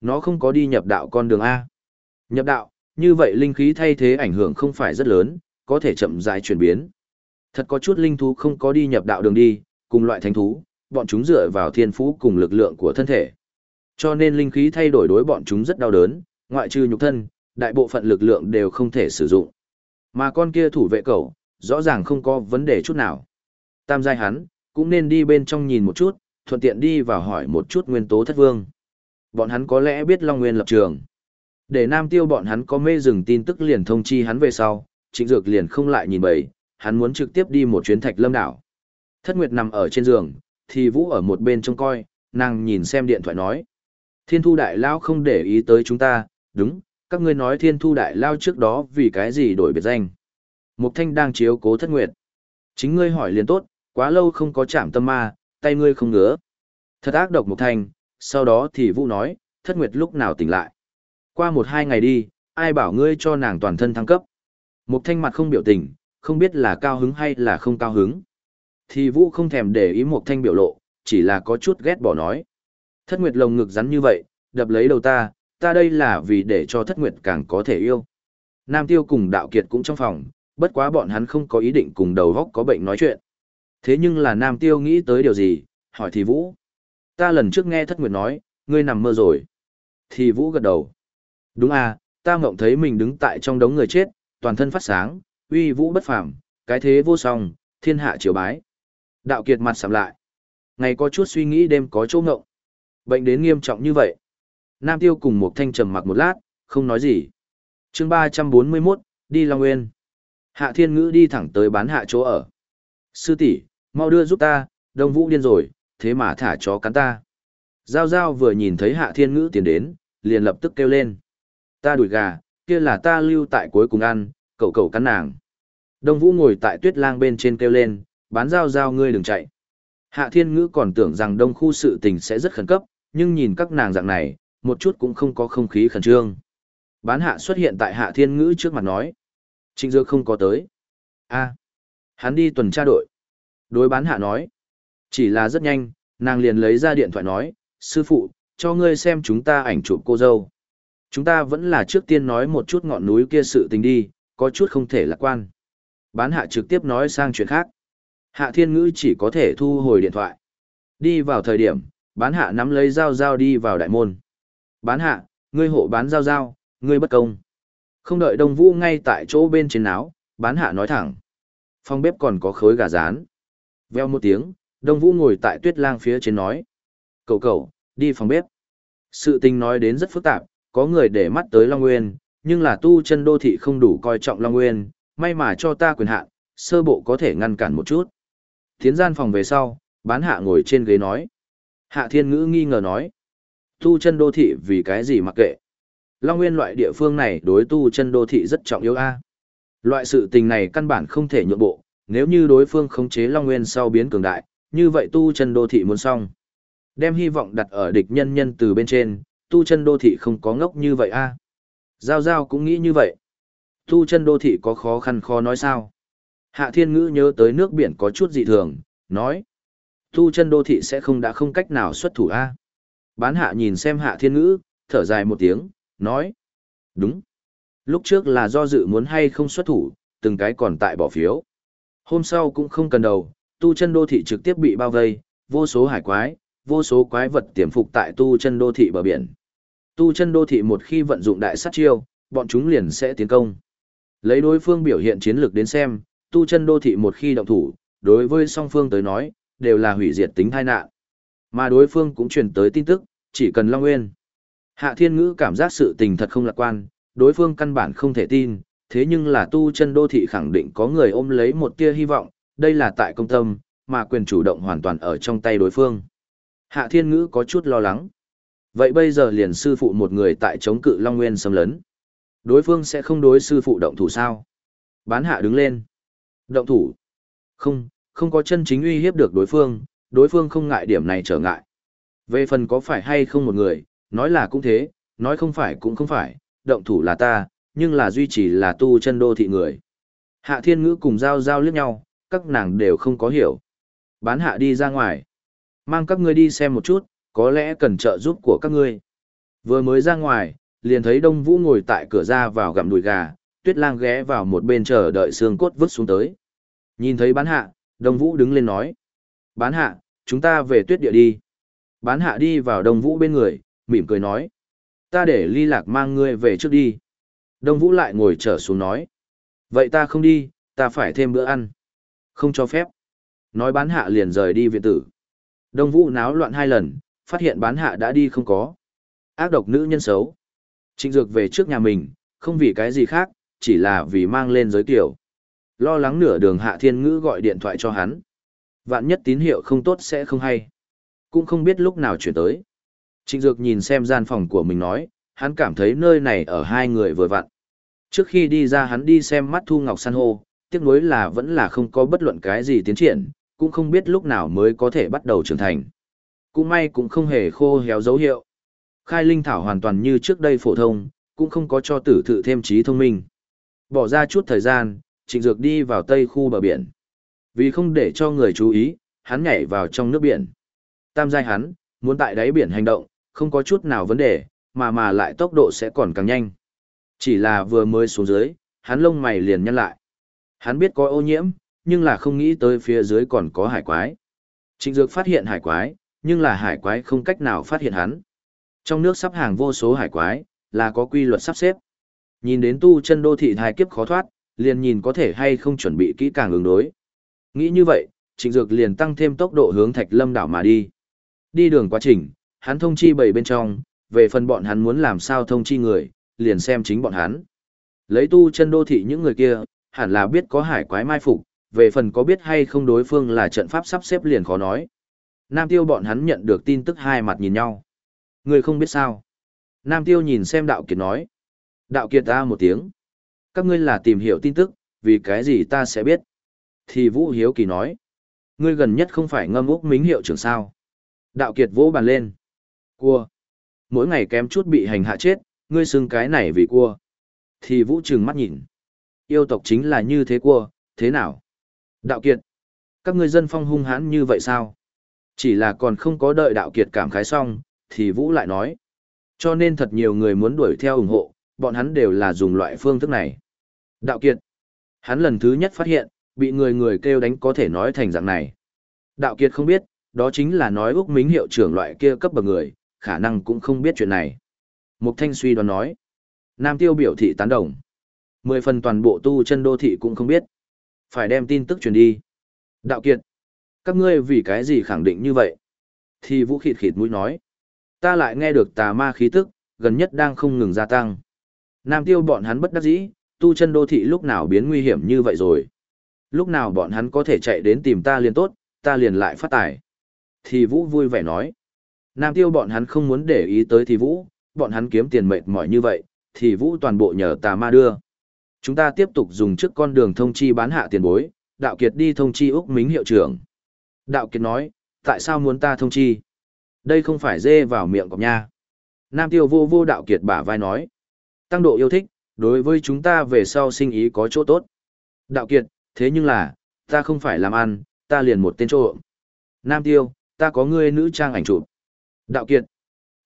Nó không có đi nhập đạo con đường A. Nhập đạo, như vậy linh khí thay thế ảnh hưởng không phải rất lớn, có thể chậm rãi chuyển biến. Thật có chút linh thú không có đi nhập đạo đường đi, cùng loại thánh thú, bọn chúng dựa vào thiên phú cùng lực lượng của thân thể. Cho nên linh khí thay đổi đối bọn chúng rất đau đớn, ngoại trừ nhục thân, đại bộ phận lực lượng đều không thể sử dụng. Mà con kia thủ vệ cậu, rõ ràng không có vấn đề chút nào. Tam giai hắn, cũng nên đi bên trong nhìn một chút, thuận tiện đi vào hỏi một chút nguyên tố thất vương. Bọn hắn có lẽ biết Long Nguyên lập trường. Để Nam Tiêu bọn hắn có mê rừng tin tức liền thông chi hắn về sau, Trịnh Dược liền không lại nhìn bầy, hắn muốn trực tiếp đi một chuyến Thạch Lâm đảo. Thất Nguyệt nằm ở trên giường, thì Vũ ở một bên trông coi, nàng nhìn xem điện thoại nói: "Thiên Thu đại lao không để ý tới chúng ta, đúng, các ngươi nói Thiên Thu đại lao trước đó vì cái gì đổi biệt danh?" Mục Thanh đang chiếu cố Thất Nguyệt. "Chính ngươi hỏi liền tốt, quá lâu không có chạm tâm ma, tay ngươi không ngứa." Thật ác độc Mục Thanh, sau đó thì Vũ nói: "Thất Nguyệt lúc nào tỉnh lại?" Qua một hai ngày đi, ai bảo ngươi cho nàng toàn thân thăng cấp. Mục thanh mặt không biểu tình, không biết là cao hứng hay là không cao hứng. Thì vũ không thèm để ý mục thanh biểu lộ, chỉ là có chút ghét bỏ nói. Thất nguyệt lồng ngực rắn như vậy, đập lấy đầu ta, ta đây là vì để cho thất nguyệt càng có thể yêu. Nam tiêu cùng đạo kiệt cũng trong phòng, bất quá bọn hắn không có ý định cùng đầu góc có bệnh nói chuyện. Thế nhưng là Nam tiêu nghĩ tới điều gì, hỏi thì vũ. Ta lần trước nghe thất nguyệt nói, ngươi nằm mơ rồi. Thì vũ gật đầu. Đúng à, ta mộng thấy mình đứng tại trong đống người chết, toàn thân phát sáng, uy vũ bất phàm, cái thế vô song, thiên hạ triều bái. Đạo kiệt mặt sầm lại. Ngày có chút suy nghĩ đêm có chỗ ngộng. Bệnh đến nghiêm trọng như vậy. Nam tiêu cùng một thanh trầm mặc một lát, không nói gì. chương 341, đi Long Nguyên. Hạ thiên ngữ đi thẳng tới bán hạ chỗ ở. Sư tỷ mau đưa giúp ta, đông vũ điên rồi, thế mà thả chó cắn ta. Giao giao vừa nhìn thấy hạ thiên ngữ tiến đến, liền lập tức kêu lên. Ta đuổi gà, kia là ta lưu tại cuối cùng ăn, cậu cậu cắn nàng. Đông Vũ ngồi tại tuyết lang bên trên kêu lên, bán giao giao ngươi đừng chạy. Hạ Thiên Ngữ còn tưởng rằng đông khu sự tình sẽ rất khẩn cấp, nhưng nhìn các nàng dạng này, một chút cũng không có không khí khẩn trương. Bán hạ xuất hiện tại Hạ Thiên Ngữ trước mặt nói. Trịnh Dược không có tới. a hắn đi tuần tra đội. Đối bán hạ nói. Chỉ là rất nhanh, nàng liền lấy ra điện thoại nói, sư phụ, cho ngươi xem chúng ta ảnh chụp cô dâu. Chúng ta vẫn là trước tiên nói một chút ngọn núi kia sự tình đi, có chút không thể lạc quan. Bán hạ trực tiếp nói sang chuyện khác. Hạ thiên ngữ chỉ có thể thu hồi điện thoại. Đi vào thời điểm, bán hạ nắm lấy dao dao đi vào đại môn. Bán hạ, ngươi hộ bán dao dao, ngươi bất công. Không đợi đông vũ ngay tại chỗ bên trên áo, bán hạ nói thẳng. Phòng bếp còn có khối gà rán. Veo một tiếng, đông vũ ngồi tại tuyết lang phía trên nói. Cậu cậu, đi phòng bếp. Sự tình nói đến rất phức tạp, có người để mắt tới Long Nguyên, nhưng là tu chân đô thị không đủ coi trọng Long Nguyên, may mà cho ta quyền hạn, sơ bộ có thể ngăn cản một chút. Tiến gian phòng về sau, bán hạ ngồi trên ghế nói. Hạ thiên ngữ nghi ngờ nói. Tu chân đô thị vì cái gì mặc kệ. Long Nguyên loại địa phương này đối tu chân đô thị rất trọng yếu a. Loại sự tình này căn bản không thể nhượng bộ, nếu như đối phương khống chế Long Nguyên sau biến cường đại, như vậy tu chân đô thị muốn xong. Đem hy vọng đặt ở địch nhân nhân từ bên trên, tu chân đô thị không có ngốc như vậy a à? Giao Giao cũng nghĩ như vậy. Tu chân đô thị có khó khăn khó nói sao. Hạ thiên ngữ nhớ tới nước biển có chút dị thường, nói. Tu chân đô thị sẽ không đã không cách nào xuất thủ a à? Bán hạ nhìn xem hạ thiên ngữ, thở dài một tiếng, nói. Đúng. Lúc trước là do dự muốn hay không xuất thủ, từng cái còn tại bỏ phiếu. Hôm sau cũng không cần đầu, tu chân đô thị trực tiếp bị bao vây, vô số hải quái, vô số quái vật tiềm phục tại tu chân đô thị bờ biển. Tu chân đô thị một khi vận dụng đại sát chiêu, bọn chúng liền sẽ tiến công. Lấy đối phương biểu hiện chiến lược đến xem, tu chân đô thị một khi động thủ, đối với song phương tới nói, đều là hủy diệt tính tai nạn. Mà đối phương cũng truyền tới tin tức, chỉ cần Long Nguyên. Hạ Thiên Ngữ cảm giác sự tình thật không lạc quan, đối phương căn bản không thể tin, thế nhưng là tu chân đô thị khẳng định có người ôm lấy một tia hy vọng, đây là tại công tâm, mà quyền chủ động hoàn toàn ở trong tay đối phương. Hạ Thiên Ngữ có chút lo lắng. Vậy bây giờ liền sư phụ một người tại chống cự Long Nguyên xâm lấn. Đối phương sẽ không đối sư phụ động thủ sao? Bán hạ đứng lên. Động thủ. Không, không có chân chính uy hiếp được đối phương, đối phương không ngại điểm này trở ngại. Về phần có phải hay không một người, nói là cũng thế, nói không phải cũng không phải, động thủ là ta, nhưng là duy trì là tu chân đô thị người. Hạ thiên ngữ cùng giao giao liếc nhau, các nàng đều không có hiểu. Bán hạ đi ra ngoài. Mang các ngươi đi xem một chút, có lẽ cần trợ giúp của các ngươi. Vừa mới ra ngoài, liền thấy Đông Vũ ngồi tại cửa ra vào gặm đùi gà, Tuyết Lang ghé vào một bên chờ đợi xương cốt vứt xuống tới. Nhìn thấy bán hạ, Đông Vũ đứng lên nói. Bán hạ, chúng ta về tuyết địa đi. Bán hạ đi vào Đông Vũ bên người, mỉm cười nói. Ta để ly lạc mang ngươi về trước đi. Đông Vũ lại ngồi trở xuống nói. Vậy ta không đi, ta phải thêm bữa ăn. Không cho phép. Nói bán hạ liền rời đi viện tử. Đông Vũ náo loạn hai lần, phát hiện bán hạ đã đi không có. Ác độc nữ nhân xấu. Trịnh Dược về trước nhà mình, không vì cái gì khác, chỉ là vì mang lên giới tiểu. Lo lắng nửa đường Hạ Thiên Ngữ gọi điện thoại cho hắn. Vạn nhất tín hiệu không tốt sẽ không hay. Cũng không biết lúc nào chuyển tới. Trịnh Dược nhìn xem gian phòng của mình nói, hắn cảm thấy nơi này ở hai người vừa vặn. Trước khi đi ra hắn đi xem mắt Thu Ngọc San hô, tiếc nuối là vẫn là không có bất luận cái gì tiến triển, cũng không biết lúc nào mới có thể bắt đầu trưởng thành. Cũng may cũng không hề khô héo dấu hiệu. Khai linh thảo hoàn toàn như trước đây phổ thông, cũng không có cho tử thự thêm trí thông minh. Bỏ ra chút thời gian, trịnh dược đi vào tây khu bờ biển. Vì không để cho người chú ý, hắn nhảy vào trong nước biển. Tam giai hắn, muốn tại đáy biển hành động, không có chút nào vấn đề, mà mà lại tốc độ sẽ còn càng nhanh. Chỉ là vừa mới xuống dưới, hắn lông mày liền nhăn lại. Hắn biết có ô nhiễm, nhưng là không nghĩ tới phía dưới còn có hải quái. Trịnh Dược phát hiện hải quái, nhưng là hải quái không cách nào phát hiện hắn. Trong nước sắp hàng vô số hải quái, là có quy luật sắp xếp. Nhìn đến tu chân đô thị thai kiếp khó thoát, liền nhìn có thể hay không chuẩn bị kỹ càng ứng đối. Nghĩ như vậy, Trịnh Dược liền tăng thêm tốc độ hướng Thạch Lâm đảo mà đi. Đi đường quá trình, hắn thông chi bảy bên trong, về phần bọn hắn muốn làm sao thông chi người, liền xem chính bọn hắn. Lấy tu chân đô thị những người kia, hẳn là biết có hải quái mai phục, về phần có biết hay không đối phương là trận pháp sắp xếp liền khó nói. Nam tiêu bọn hắn nhận được tin tức hai mặt nhìn nhau. Người không biết sao. Nam tiêu nhìn xem đạo kiệt nói. Đạo kiệt ta một tiếng. Các ngươi là tìm hiểu tin tức, vì cái gì ta sẽ biết. Thì Vũ Hiếu Kỳ nói. Ngươi gần nhất không phải ngâm úc mính hiệu trưởng sao. Đạo kiệt vỗ bàn lên. Cua. Mỗi ngày kém chút bị hành hạ chết, ngươi xưng cái này vì cua. Thì Vũ trừng mắt nhìn. Yêu tộc chính là như thế cua, thế nào? Đạo kiệt. Các ngươi dân phong hung hãn như vậy sao? Chỉ là còn không có đợi đạo kiệt cảm khái xong, thì Vũ lại nói. Cho nên thật nhiều người muốn đuổi theo ủng hộ, bọn hắn đều là dùng loại phương thức này. Đạo kiệt. Hắn lần thứ nhất phát hiện, bị người người kêu đánh có thể nói thành dạng này. Đạo kiệt không biết, đó chính là nói Úc Mính hiệu trưởng loại kia cấp bậc người, khả năng cũng không biết chuyện này. Mục Thanh suy đoán nói. Nam Tiêu biểu thị tán đồng. Mười phần toàn bộ tu chân đô thị cũng không biết. Phải đem tin tức truyền đi. Đạo kiệt. Các ngươi vì cái gì khẳng định như vậy? Thì vũ khịt khịt mũi nói. Ta lại nghe được tà ma khí tức, gần nhất đang không ngừng gia tăng. Nam tiêu bọn hắn bất đắc dĩ, tu chân đô thị lúc nào biến nguy hiểm như vậy rồi. Lúc nào bọn hắn có thể chạy đến tìm ta liền tốt, ta liền lại phát tài. Thì vũ vui vẻ nói. Nam tiêu bọn hắn không muốn để ý tới thì vũ, bọn hắn kiếm tiền mệt mỏi như vậy, thì vũ toàn bộ nhờ tà ma đưa. Chúng ta tiếp tục dùng trước con đường thông chi bán hạ tiền bối, đạo kiệt đi thông chi Úc Mính hiệu trưởng. Đạo kiệt nói, tại sao muốn ta thông chi? Đây không phải dê vào miệng cọp nha. Nam tiêu vô vô đạo kiệt bả vai nói. Tăng độ yêu thích, đối với chúng ta về sau sinh ý có chỗ tốt. Đạo kiệt, thế nhưng là, ta không phải làm ăn, ta liền một tên trộm. Nam tiêu, ta có ngươi nữ trang ảnh chụp. Đạo kiệt,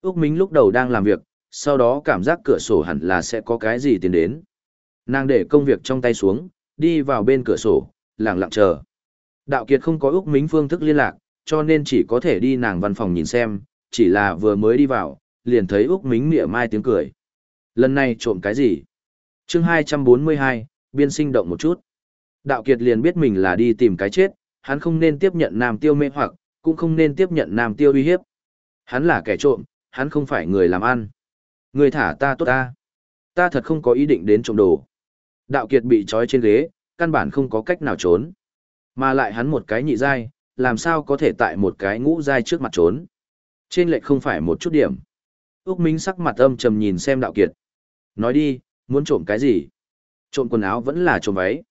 Úc Minh lúc đầu đang làm việc, sau đó cảm giác cửa sổ hẳn là sẽ có cái gì tiến đến. Nàng để công việc trong tay xuống, đi vào bên cửa sổ, lặng lặng chờ. Đạo Kiệt không có Úc Minh phương thức liên lạc, cho nên chỉ có thể đi nàng văn phòng nhìn xem, chỉ là vừa mới đi vào, liền thấy Úc Mính mỉa mai tiếng cười. Lần này trộm cái gì? chương 242, biên sinh động một chút. Đạo Kiệt liền biết mình là đi tìm cái chết, hắn không nên tiếp nhận nam tiêu mê hoặc, cũng không nên tiếp nhận nam tiêu uy hiếp. Hắn là kẻ trộm, hắn không phải người làm ăn. Người thả ta tốt ta. Ta thật không có ý định đến trộm đồ. Đạo Kiệt bị trói trên ghế, căn bản không có cách nào trốn. Mà lại hắn một cái nhị dai, làm sao có thể tại một cái ngũ dai trước mặt trốn. Trên lệch không phải một chút điểm. Úc Minh sắc mặt âm trầm nhìn xem đạo kiệt. Nói đi, muốn trộm cái gì? Trộm quần áo vẫn là trộm váy.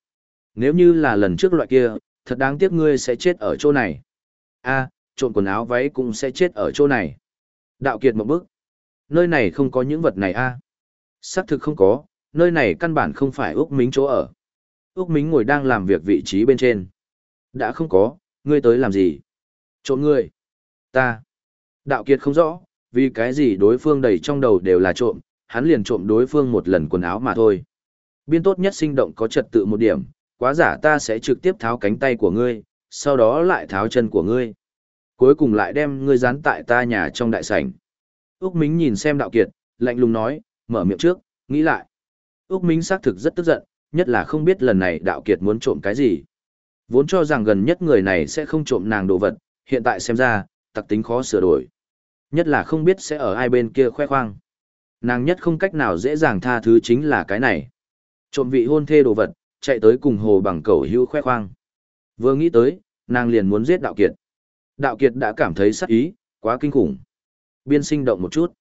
Nếu như là lần trước loại kia, thật đáng tiếc ngươi sẽ chết ở chỗ này. a trộn quần áo váy cũng sẽ chết ở chỗ này. Đạo kiệt một bước. Nơi này không có những vật này a à? Xác thực không có, nơi này căn bản không phải Úc mính chỗ ở. Úc mính ngồi đang làm việc vị trí bên trên. Đã không có, ngươi tới làm gì? Trộm ngươi. Ta. Đạo Kiệt không rõ, vì cái gì đối phương đầy trong đầu đều là trộm, hắn liền trộm đối phương một lần quần áo mà thôi. Biên tốt nhất sinh động có trật tự một điểm, quá giả ta sẽ trực tiếp tháo cánh tay của ngươi, sau đó lại tháo chân của ngươi. Cuối cùng lại đem ngươi dán tại ta nhà trong đại sảnh. Úc Mính nhìn xem Đạo Kiệt, lạnh lùng nói, mở miệng trước, nghĩ lại. Úc Mính xác thực rất tức giận, nhất là không biết lần này Đạo Kiệt muốn trộm cái gì. Vốn cho rằng gần nhất người này sẽ không trộm nàng đồ vật, hiện tại xem ra, tặc tính khó sửa đổi. Nhất là không biết sẽ ở ai bên kia khoe khoang. Nàng nhất không cách nào dễ dàng tha thứ chính là cái này. Trộm vị hôn thê đồ vật, chạy tới cùng hồ bằng cầu hữu khoe khoang. Vừa nghĩ tới, nàng liền muốn giết đạo kiệt. Đạo kiệt đã cảm thấy sắc ý, quá kinh khủng. Biên sinh động một chút.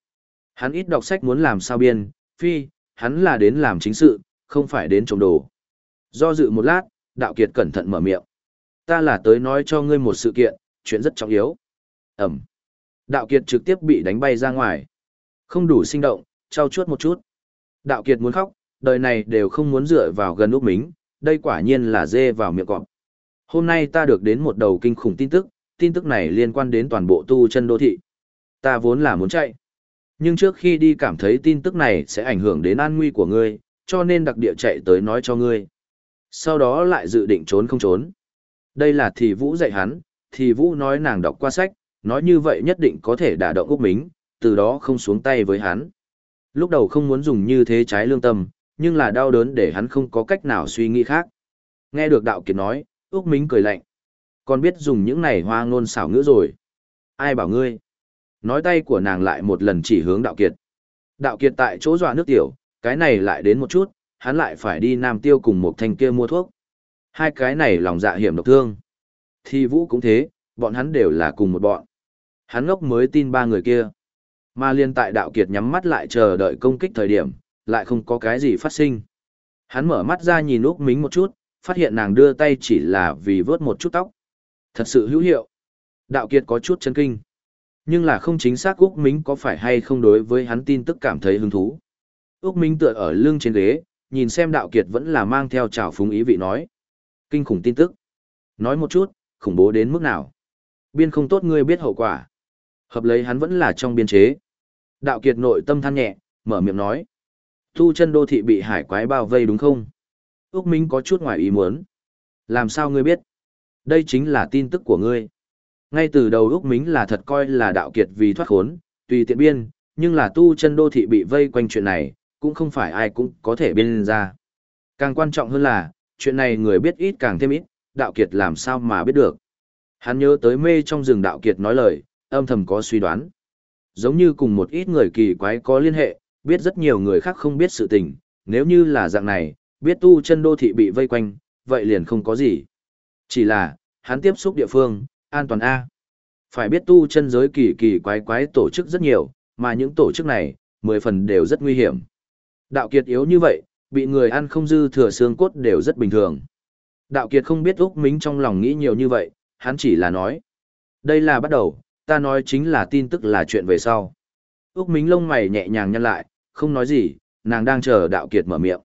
Hắn ít đọc sách muốn làm sao biên, phi, hắn là đến làm chính sự, không phải đến trộm đồ. Do dự một lát, đạo kiệt cẩn thận mở miệng. Ta là tới nói cho ngươi một sự kiện, chuyện rất trọng yếu. Ẩm. Đạo kiệt trực tiếp bị đánh bay ra ngoài. Không đủ sinh động, trao chuốt một chút. Đạo kiệt muốn khóc, đời này đều không muốn dựa vào gần úp Mính, đây quả nhiên là dê vào miệng cọp. Hôm nay ta được đến một đầu kinh khủng tin tức, tin tức này liên quan đến toàn bộ tu chân đô thị. Ta vốn là muốn chạy. Nhưng trước khi đi cảm thấy tin tức này sẽ ảnh hưởng đến an nguy của ngươi, cho nên đặc địa chạy tới nói cho ngươi. Sau đó lại dự định trốn không trốn. Đây là thì Vũ dạy hắn, thì Vũ nói nàng đọc qua sách, nói như vậy nhất định có thể đả động Úc Mính, từ đó không xuống tay với hắn. Lúc đầu không muốn dùng như thế trái lương tâm, nhưng là đau đớn để hắn không có cách nào suy nghĩ khác. Nghe được đạo kiệt nói, Úc Mính cười lạnh. Còn biết dùng những này hoa ngôn xảo ngữ rồi. Ai bảo ngươi? Nói tay của nàng lại một lần chỉ hướng đạo kiệt. Đạo kiệt tại chỗ dọa nước tiểu, cái này lại đến một chút, hắn lại phải đi Nam Tiêu cùng một thanh kia mua thuốc. Hai cái này lòng dạ hiểm độc thương. Thì Vũ cũng thế, bọn hắn đều là cùng một bọn. Hắn ngốc mới tin ba người kia. Mà liên tại đạo kiệt nhắm mắt lại chờ đợi công kích thời điểm, lại không có cái gì phát sinh. Hắn mở mắt ra nhìn Úc Mính một chút, phát hiện nàng đưa tay chỉ là vì vớt một chút tóc. Thật sự hữu hiệu. Đạo kiệt có chút chấn kinh. Nhưng là không chính xác Úc Mính có phải hay không đối với hắn tin tức cảm thấy hứng thú. Úc Mính tựa ở lưng trên ghế, nhìn xem đạo kiệt vẫn là mang theo trào phúng ý vị nói. Kinh khủng tin tức. Nói một chút, khủng bố đến mức nào. Biên không tốt ngươi biết hậu quả. Hợp lấy hắn vẫn là trong biên chế. Đạo kiệt nội tâm than nhẹ, mở miệng nói. Thu chân đô thị bị hải quái bao vây đúng không? Úc Minh có chút ngoài ý muốn. Làm sao ngươi biết? Đây chính là tin tức của ngươi. Ngay từ đầu Úc mính là thật coi là đạo kiệt vì thoát khốn, tùy tiện biên, nhưng là tu chân đô thị bị vây quanh chuyện này, cũng không phải ai cũng có thể biên ra. Càng quan trọng hơn là, chuyện này người biết ít càng thêm ít, đạo kiệt làm sao mà biết được. Hắn nhớ tới mê trong rừng đạo kiệt nói lời, âm thầm có suy đoán. Giống như cùng một ít người kỳ quái có liên hệ, biết rất nhiều người khác không biết sự tình, nếu như là dạng này, biết tu chân đô thị bị vây quanh, vậy liền không có gì. Chỉ là, hắn tiếp xúc địa phương, an toàn A. Phải biết tu chân giới kỳ kỳ quái quái tổ chức rất nhiều, mà những tổ chức này, mười phần đều rất nguy hiểm. Đạo kiệt yếu như vậy, bị người ăn không dư thừa xương cốt đều rất bình thường. Đạo kiệt không biết Úc Mính trong lòng nghĩ nhiều như vậy, hắn chỉ là nói. Đây là bắt đầu, ta nói chính là tin tức là chuyện về sau. Úc Mính lông mày nhẹ nhàng nhăn lại, không nói gì, nàng đang chờ đạo kiệt mở miệng.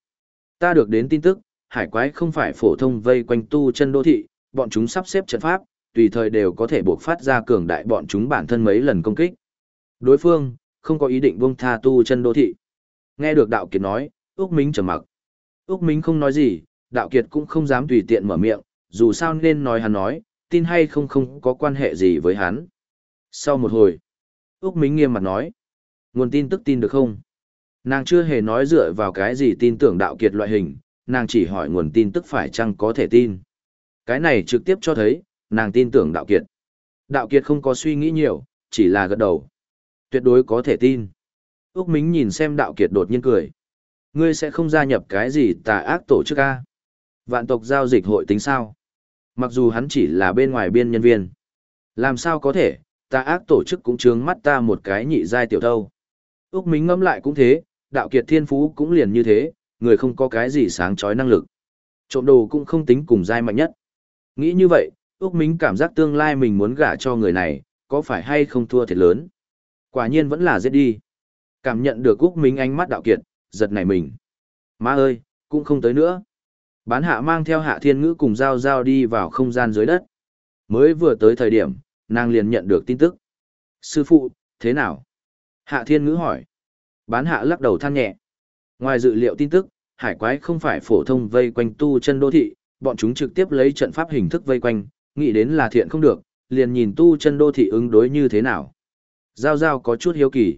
Ta được đến tin tức, hải quái không phải phổ thông vây quanh tu chân đô thị, bọn chúng sắp xếp trận pháp, tùy thời đều có thể buộc phát ra cường đại bọn chúng bản thân mấy lần công kích. Đối phương, không có ý định buông tha tu chân đô thị. Nghe được đạo kiệt nói, Úc minh trầm mặc. Úc minh không nói gì, đạo kiệt cũng không dám tùy tiện mở miệng, dù sao nên nói hắn nói, tin hay không không có quan hệ gì với hắn. Sau một hồi, Úc minh nghiêm mặt nói, nguồn tin tức tin được không? Nàng chưa hề nói dựa vào cái gì tin tưởng đạo kiệt loại hình, nàng chỉ hỏi nguồn tin tức phải chăng có thể tin. Cái này trực tiếp cho thấy, nàng tin tưởng đạo kiệt. Đạo kiệt không có suy nghĩ nhiều, chỉ là gật đầu. Tuyệt đối có thể tin. Úc Mính nhìn xem đạo kiệt đột nhiên cười. Ngươi sẽ không gia nhập cái gì tà ác tổ chức A. Vạn tộc giao dịch hội tính sao? Mặc dù hắn chỉ là bên ngoài biên nhân viên. Làm sao có thể, tà ác tổ chức cũng trướng mắt ta một cái nhị giai tiểu thâu. Úc Mính ngẫm lại cũng thế, đạo kiệt thiên phú cũng liền như thế, người không có cái gì sáng chói năng lực. Trộm đồ cũng không tính cùng giai mạnh nhất. Nghĩ như vậy, Úc Mính cảm giác tương lai mình muốn gả cho người này, có phải hay không thua thiệt lớn. Quả nhiên vẫn là giết đi. Cảm nhận được Úc Mính ánh mắt đạo kiệt, giật nảy mình. Má ơi, cũng không tới nữa. Bán hạ mang theo hạ thiên ngữ cùng giao giao đi vào không gian dưới đất. Mới vừa tới thời điểm, nàng liền nhận được tin tức. Sư phụ, thế nào? Hạ thiên ngữ hỏi. Bán hạ lắc đầu than nhẹ. Ngoài dự liệu tin tức, hải quái không phải phổ thông vây quanh tu chân đô thị, bọn chúng trực tiếp lấy trận pháp hình thức vây quanh, nghĩ đến là thiện không được, liền nhìn tu chân đô thị ứng đối như thế nào. Giao giao có chút hiếu kỳ.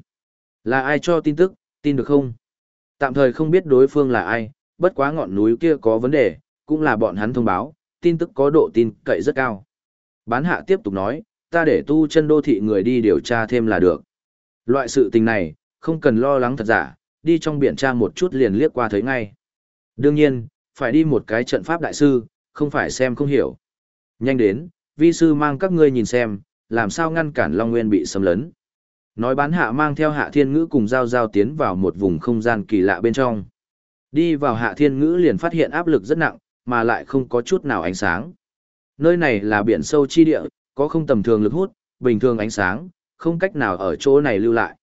Là ai cho tin tức, tin được không? Tạm thời không biết đối phương là ai, bất quá ngọn núi kia có vấn đề, cũng là bọn hắn thông báo, tin tức có độ tin cậy rất cao. Bán hạ tiếp tục nói, ta để tu chân đô thị người đi điều tra thêm là được. Loại sự tình này, không cần lo lắng thật giả, đi trong biển tra một chút liền liếc qua thấy ngay. Đương nhiên, phải đi một cái trận pháp đại sư, không phải xem không hiểu. Nhanh đến, vi sư mang các ngươi nhìn xem, làm sao ngăn cản Long Nguyên bị xâm lấn. Nói bán hạ mang theo hạ thiên ngữ cùng giao giao tiến vào một vùng không gian kỳ lạ bên trong. Đi vào hạ thiên ngữ liền phát hiện áp lực rất nặng, mà lại không có chút nào ánh sáng. Nơi này là biển sâu chi địa, có không tầm thường lực hút, bình thường ánh sáng, không cách nào ở chỗ này lưu lại.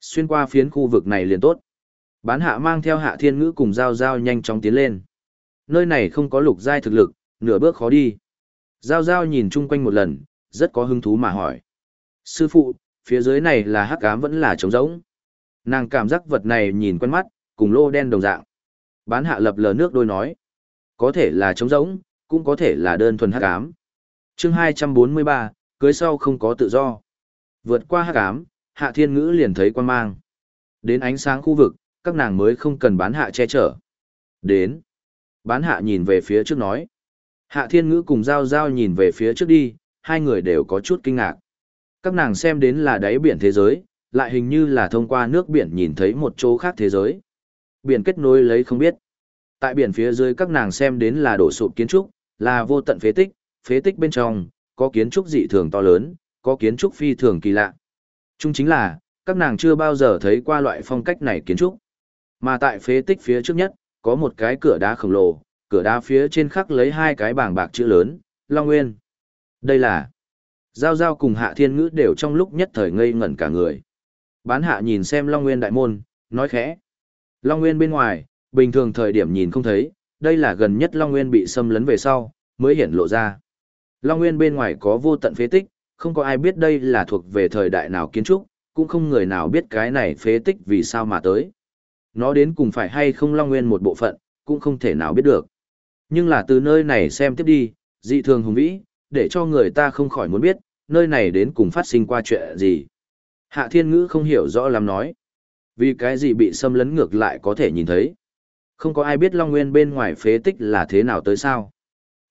Xuyên qua phiến khu vực này liền tốt. Bán hạ mang theo hạ thiên ngữ cùng giao giao nhanh chóng tiến lên. Nơi này không có lục giai thực lực, nửa bước khó đi. Giao giao nhìn chung quanh một lần, rất có hứng thú mà hỏi. Sư phụ, phía dưới này là hắc ám vẫn là trống rỗng. Nàng cảm giác vật này nhìn quen mắt, cùng lô đen đồng dạng. Bán hạ lập lờ nước đôi nói. Có thể là trống rỗng, cũng có thể là đơn thuần hắc ám. chương 243, cưới sau không có tự do. Vượt qua hắc ám, hạ thiên ngữ liền thấy quan mang. Đến ánh sáng khu vực, các nàng mới không cần bán hạ che chở. Đến. Bán hạ nhìn về phía trước nói. Hạ thiên ngữ cùng giao giao nhìn về phía trước đi, hai người đều có chút kinh ngạc. Các nàng xem đến là đáy biển thế giới, lại hình như là thông qua nước biển nhìn thấy một chỗ khác thế giới. Biển kết nối lấy không biết. Tại biển phía dưới các nàng xem đến là đổ sụp kiến trúc, là vô tận phế tích, phế tích bên trong, có kiến trúc dị thường to lớn, có kiến trúc phi thường kỳ lạ. Chung chính là, các nàng chưa bao giờ thấy qua loại phong cách này kiến trúc. Mà tại phế tích phía trước nhất, có một cái cửa đá khổng lồ, cửa đá phía trên khắc lấy hai cái bảng bạc chữ lớn, Long Nguyên. Đây là... Giao Giao cùng Hạ Thiên Ngữ đều trong lúc nhất thời ngây ngẩn cả người. Bán hạ nhìn xem Long Nguyên đại môn, nói khẽ. Long Nguyên bên ngoài, bình thường thời điểm nhìn không thấy, đây là gần nhất Long Nguyên bị xâm lấn về sau, mới hiển lộ ra. Long Nguyên bên ngoài có vô tận phế tích, không có ai biết đây là thuộc về thời đại nào kiến trúc, cũng không người nào biết cái này phế tích vì sao mà tới. Nó đến cùng phải hay không Long Nguyên một bộ phận, cũng không thể nào biết được. Nhưng là từ nơi này xem tiếp đi, dị thường hùng vĩ, để cho người ta không khỏi muốn biết, nơi này đến cùng phát sinh qua chuyện gì. Hạ Thiên Ngữ không hiểu rõ lắm nói. Vì cái gì bị xâm lấn ngược lại có thể nhìn thấy. Không có ai biết Long Nguyên bên ngoài phế tích là thế nào tới sao.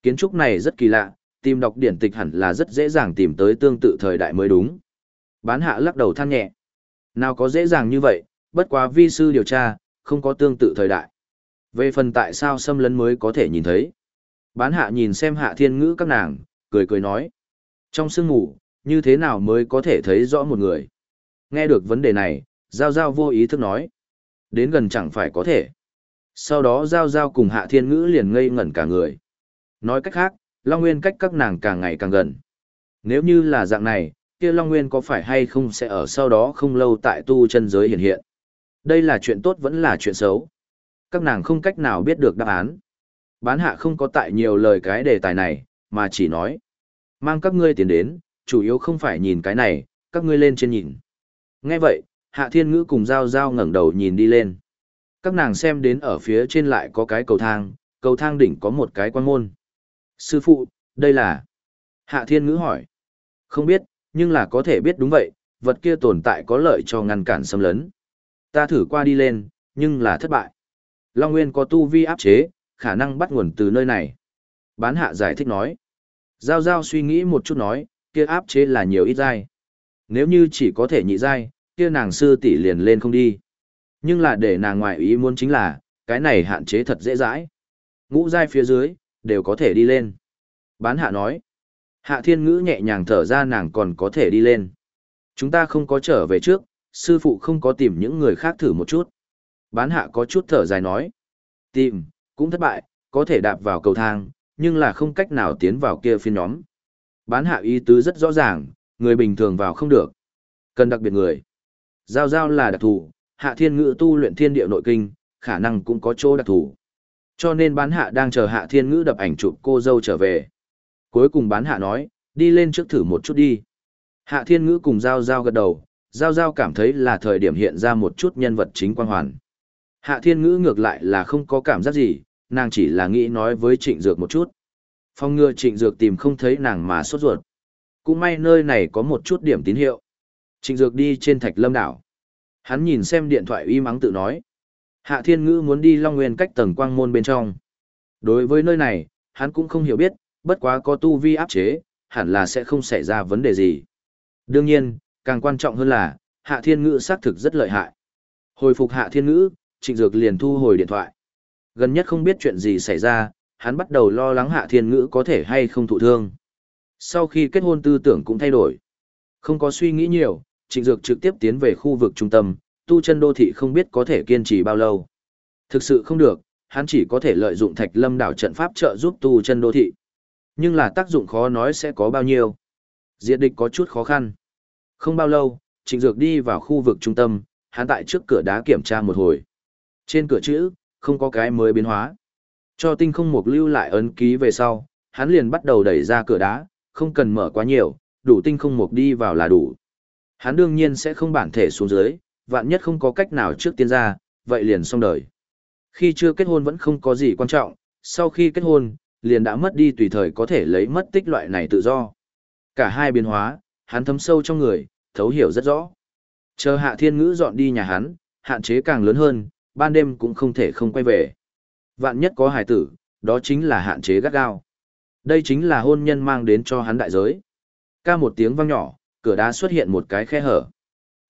Kiến trúc này rất kỳ lạ, tìm đọc điển tịch hẳn là rất dễ dàng tìm tới tương tự thời đại mới đúng. Bán hạ lắc đầu than nhẹ. Nào có dễ dàng như vậy, bất quá vi sư điều tra, không có tương tự thời đại. Về phần tại sao xâm lấn mới có thể nhìn thấy. Bán hạ nhìn xem hạ thiên ngữ các nàng, cười cười nói. Trong sương ngủ, như thế nào mới có thể thấy rõ một người? Nghe được vấn đề này, Giao Giao vô ý thức nói. Đến gần chẳng phải có thể. Sau đó Giao Giao cùng hạ thiên ngữ liền ngây ngẩn cả người. Nói cách khác, Long Nguyên cách các nàng càng ngày càng gần. Nếu như là dạng này, kia Long Nguyên có phải hay không sẽ ở sau đó không lâu tại tu chân giới hiện hiện. Đây là chuyện tốt vẫn là chuyện xấu. Các nàng không cách nào biết được đáp án. Bán hạ không có tại nhiều lời cái đề tài này, mà chỉ nói. Mang các ngươi tiền đến, chủ yếu không phải nhìn cái này, các ngươi lên trên nhìn. Nghe vậy, hạ thiên ngữ cùng giao giao ngẩng đầu nhìn đi lên. Các nàng xem đến ở phía trên lại có cái cầu thang, cầu thang đỉnh có một cái quan môn. Sư phụ, đây là... Hạ thiên ngữ hỏi. Không biết, nhưng là có thể biết đúng vậy, vật kia tồn tại có lợi cho ngăn cản xâm lấn. Ta thử qua đi lên, nhưng là thất bại. Long Nguyên có tu vi áp chế, khả năng bắt nguồn từ nơi này. Bán hạ giải thích nói. Giao Giao suy nghĩ một chút nói, kia áp chế là nhiều ít dai. Nếu như chỉ có thể nhị dai, kia nàng sư tỷ liền lên không đi. Nhưng là để nàng ngoại ý muốn chính là, cái này hạn chế thật dễ dãi. Ngũ dai phía dưới, đều có thể đi lên. Bán hạ nói. Hạ thiên ngữ nhẹ nhàng thở ra nàng còn có thể đi lên. Chúng ta không có trở về trước, sư phụ không có tìm những người khác thử một chút. Bán hạ có chút thở dài nói. Tìm, cũng thất bại, có thể đạp vào cầu thang, nhưng là không cách nào tiến vào kia phiên nhóm. Bán hạ ý tứ rất rõ ràng, người bình thường vào không được. Cần đặc biệt người. Giao giao là đặc thù, hạ thiên ngữ tu luyện thiên địa nội kinh, khả năng cũng có chỗ đặc thù. Cho nên bán hạ đang chờ hạ thiên ngữ đập ảnh chụp cô dâu trở về. Cuối cùng bán hạ nói, đi lên trước thử một chút đi. Hạ thiên ngữ cùng giao giao gật đầu, giao giao cảm thấy là thời điểm hiện ra một chút nhân vật chính quan hoàn. Hạ thiên ngữ ngược lại là không có cảm giác gì, nàng chỉ là nghĩ nói với trịnh dược một chút. Phong ngừa trịnh dược tìm không thấy nàng mà sốt ruột. Cũng may nơi này có một chút điểm tín hiệu. Trịnh dược đi trên thạch lâm đảo. Hắn nhìn xem điện thoại uy mắng tự nói. Hạ thiên ngữ muốn đi Long Nguyên cách tầng quang môn bên trong. Đối với nơi này, hắn cũng không hiểu biết, bất quá có tu vi áp chế, hẳn là sẽ không xảy ra vấn đề gì. Đương nhiên, càng quan trọng hơn là, hạ thiên ngữ xác thực rất lợi hại. Hồi phục hạ thiên ngữ, trịnh dược liền thu hồi điện thoại. Gần nhất không biết chuyện gì xảy ra, hắn bắt đầu lo lắng hạ thiên ngữ có thể hay không thụ thương. Sau khi kết hôn tư tưởng cũng thay đổi. Không có suy nghĩ nhiều, trịnh dược trực tiếp tiến về khu vực trung tâm, tu chân đô thị không biết có thể kiên trì bao lâu. Thực sự không được, hắn chỉ có thể lợi dụng thạch lâm đảo trận pháp trợ giúp tu chân đô thị. Nhưng là tác dụng khó nói sẽ có bao nhiêu. Diệt địch có chút khó khăn. Không bao lâu, trịnh dược đi vào khu vực trung tâm, hắn tại trước cửa đá kiểm tra một hồi. Trên cửa chữ, không có cái mới biến hóa. Cho tinh không mục lưu lại ấn ký về sau, hắn liền bắt đầu đẩy ra cửa đá, không cần mở quá nhiều, đủ tinh không mục đi vào là đủ. Hắn đương nhiên sẽ không bản thể xuống dưới, vạn nhất không có cách nào trước tiên ra, vậy liền xong đời. Khi chưa kết hôn vẫn không có gì quan trọng, sau khi kết hôn, liền đã mất đi tùy thời có thể lấy mất tích loại này tự do. Cả hai biến hóa, hắn thấm sâu trong người, thấu hiểu rất rõ. Chờ hạ thiên ngữ dọn đi nhà hắn, hạn chế càng lớn hơn, ban đêm cũng không thể không quay về. Vạn nhất có hài tử, đó chính là hạn chế gắt gao. Đây chính là hôn nhân mang đến cho hắn đại giới. Ca một tiếng vang nhỏ, cửa đá xuất hiện một cái khe hở.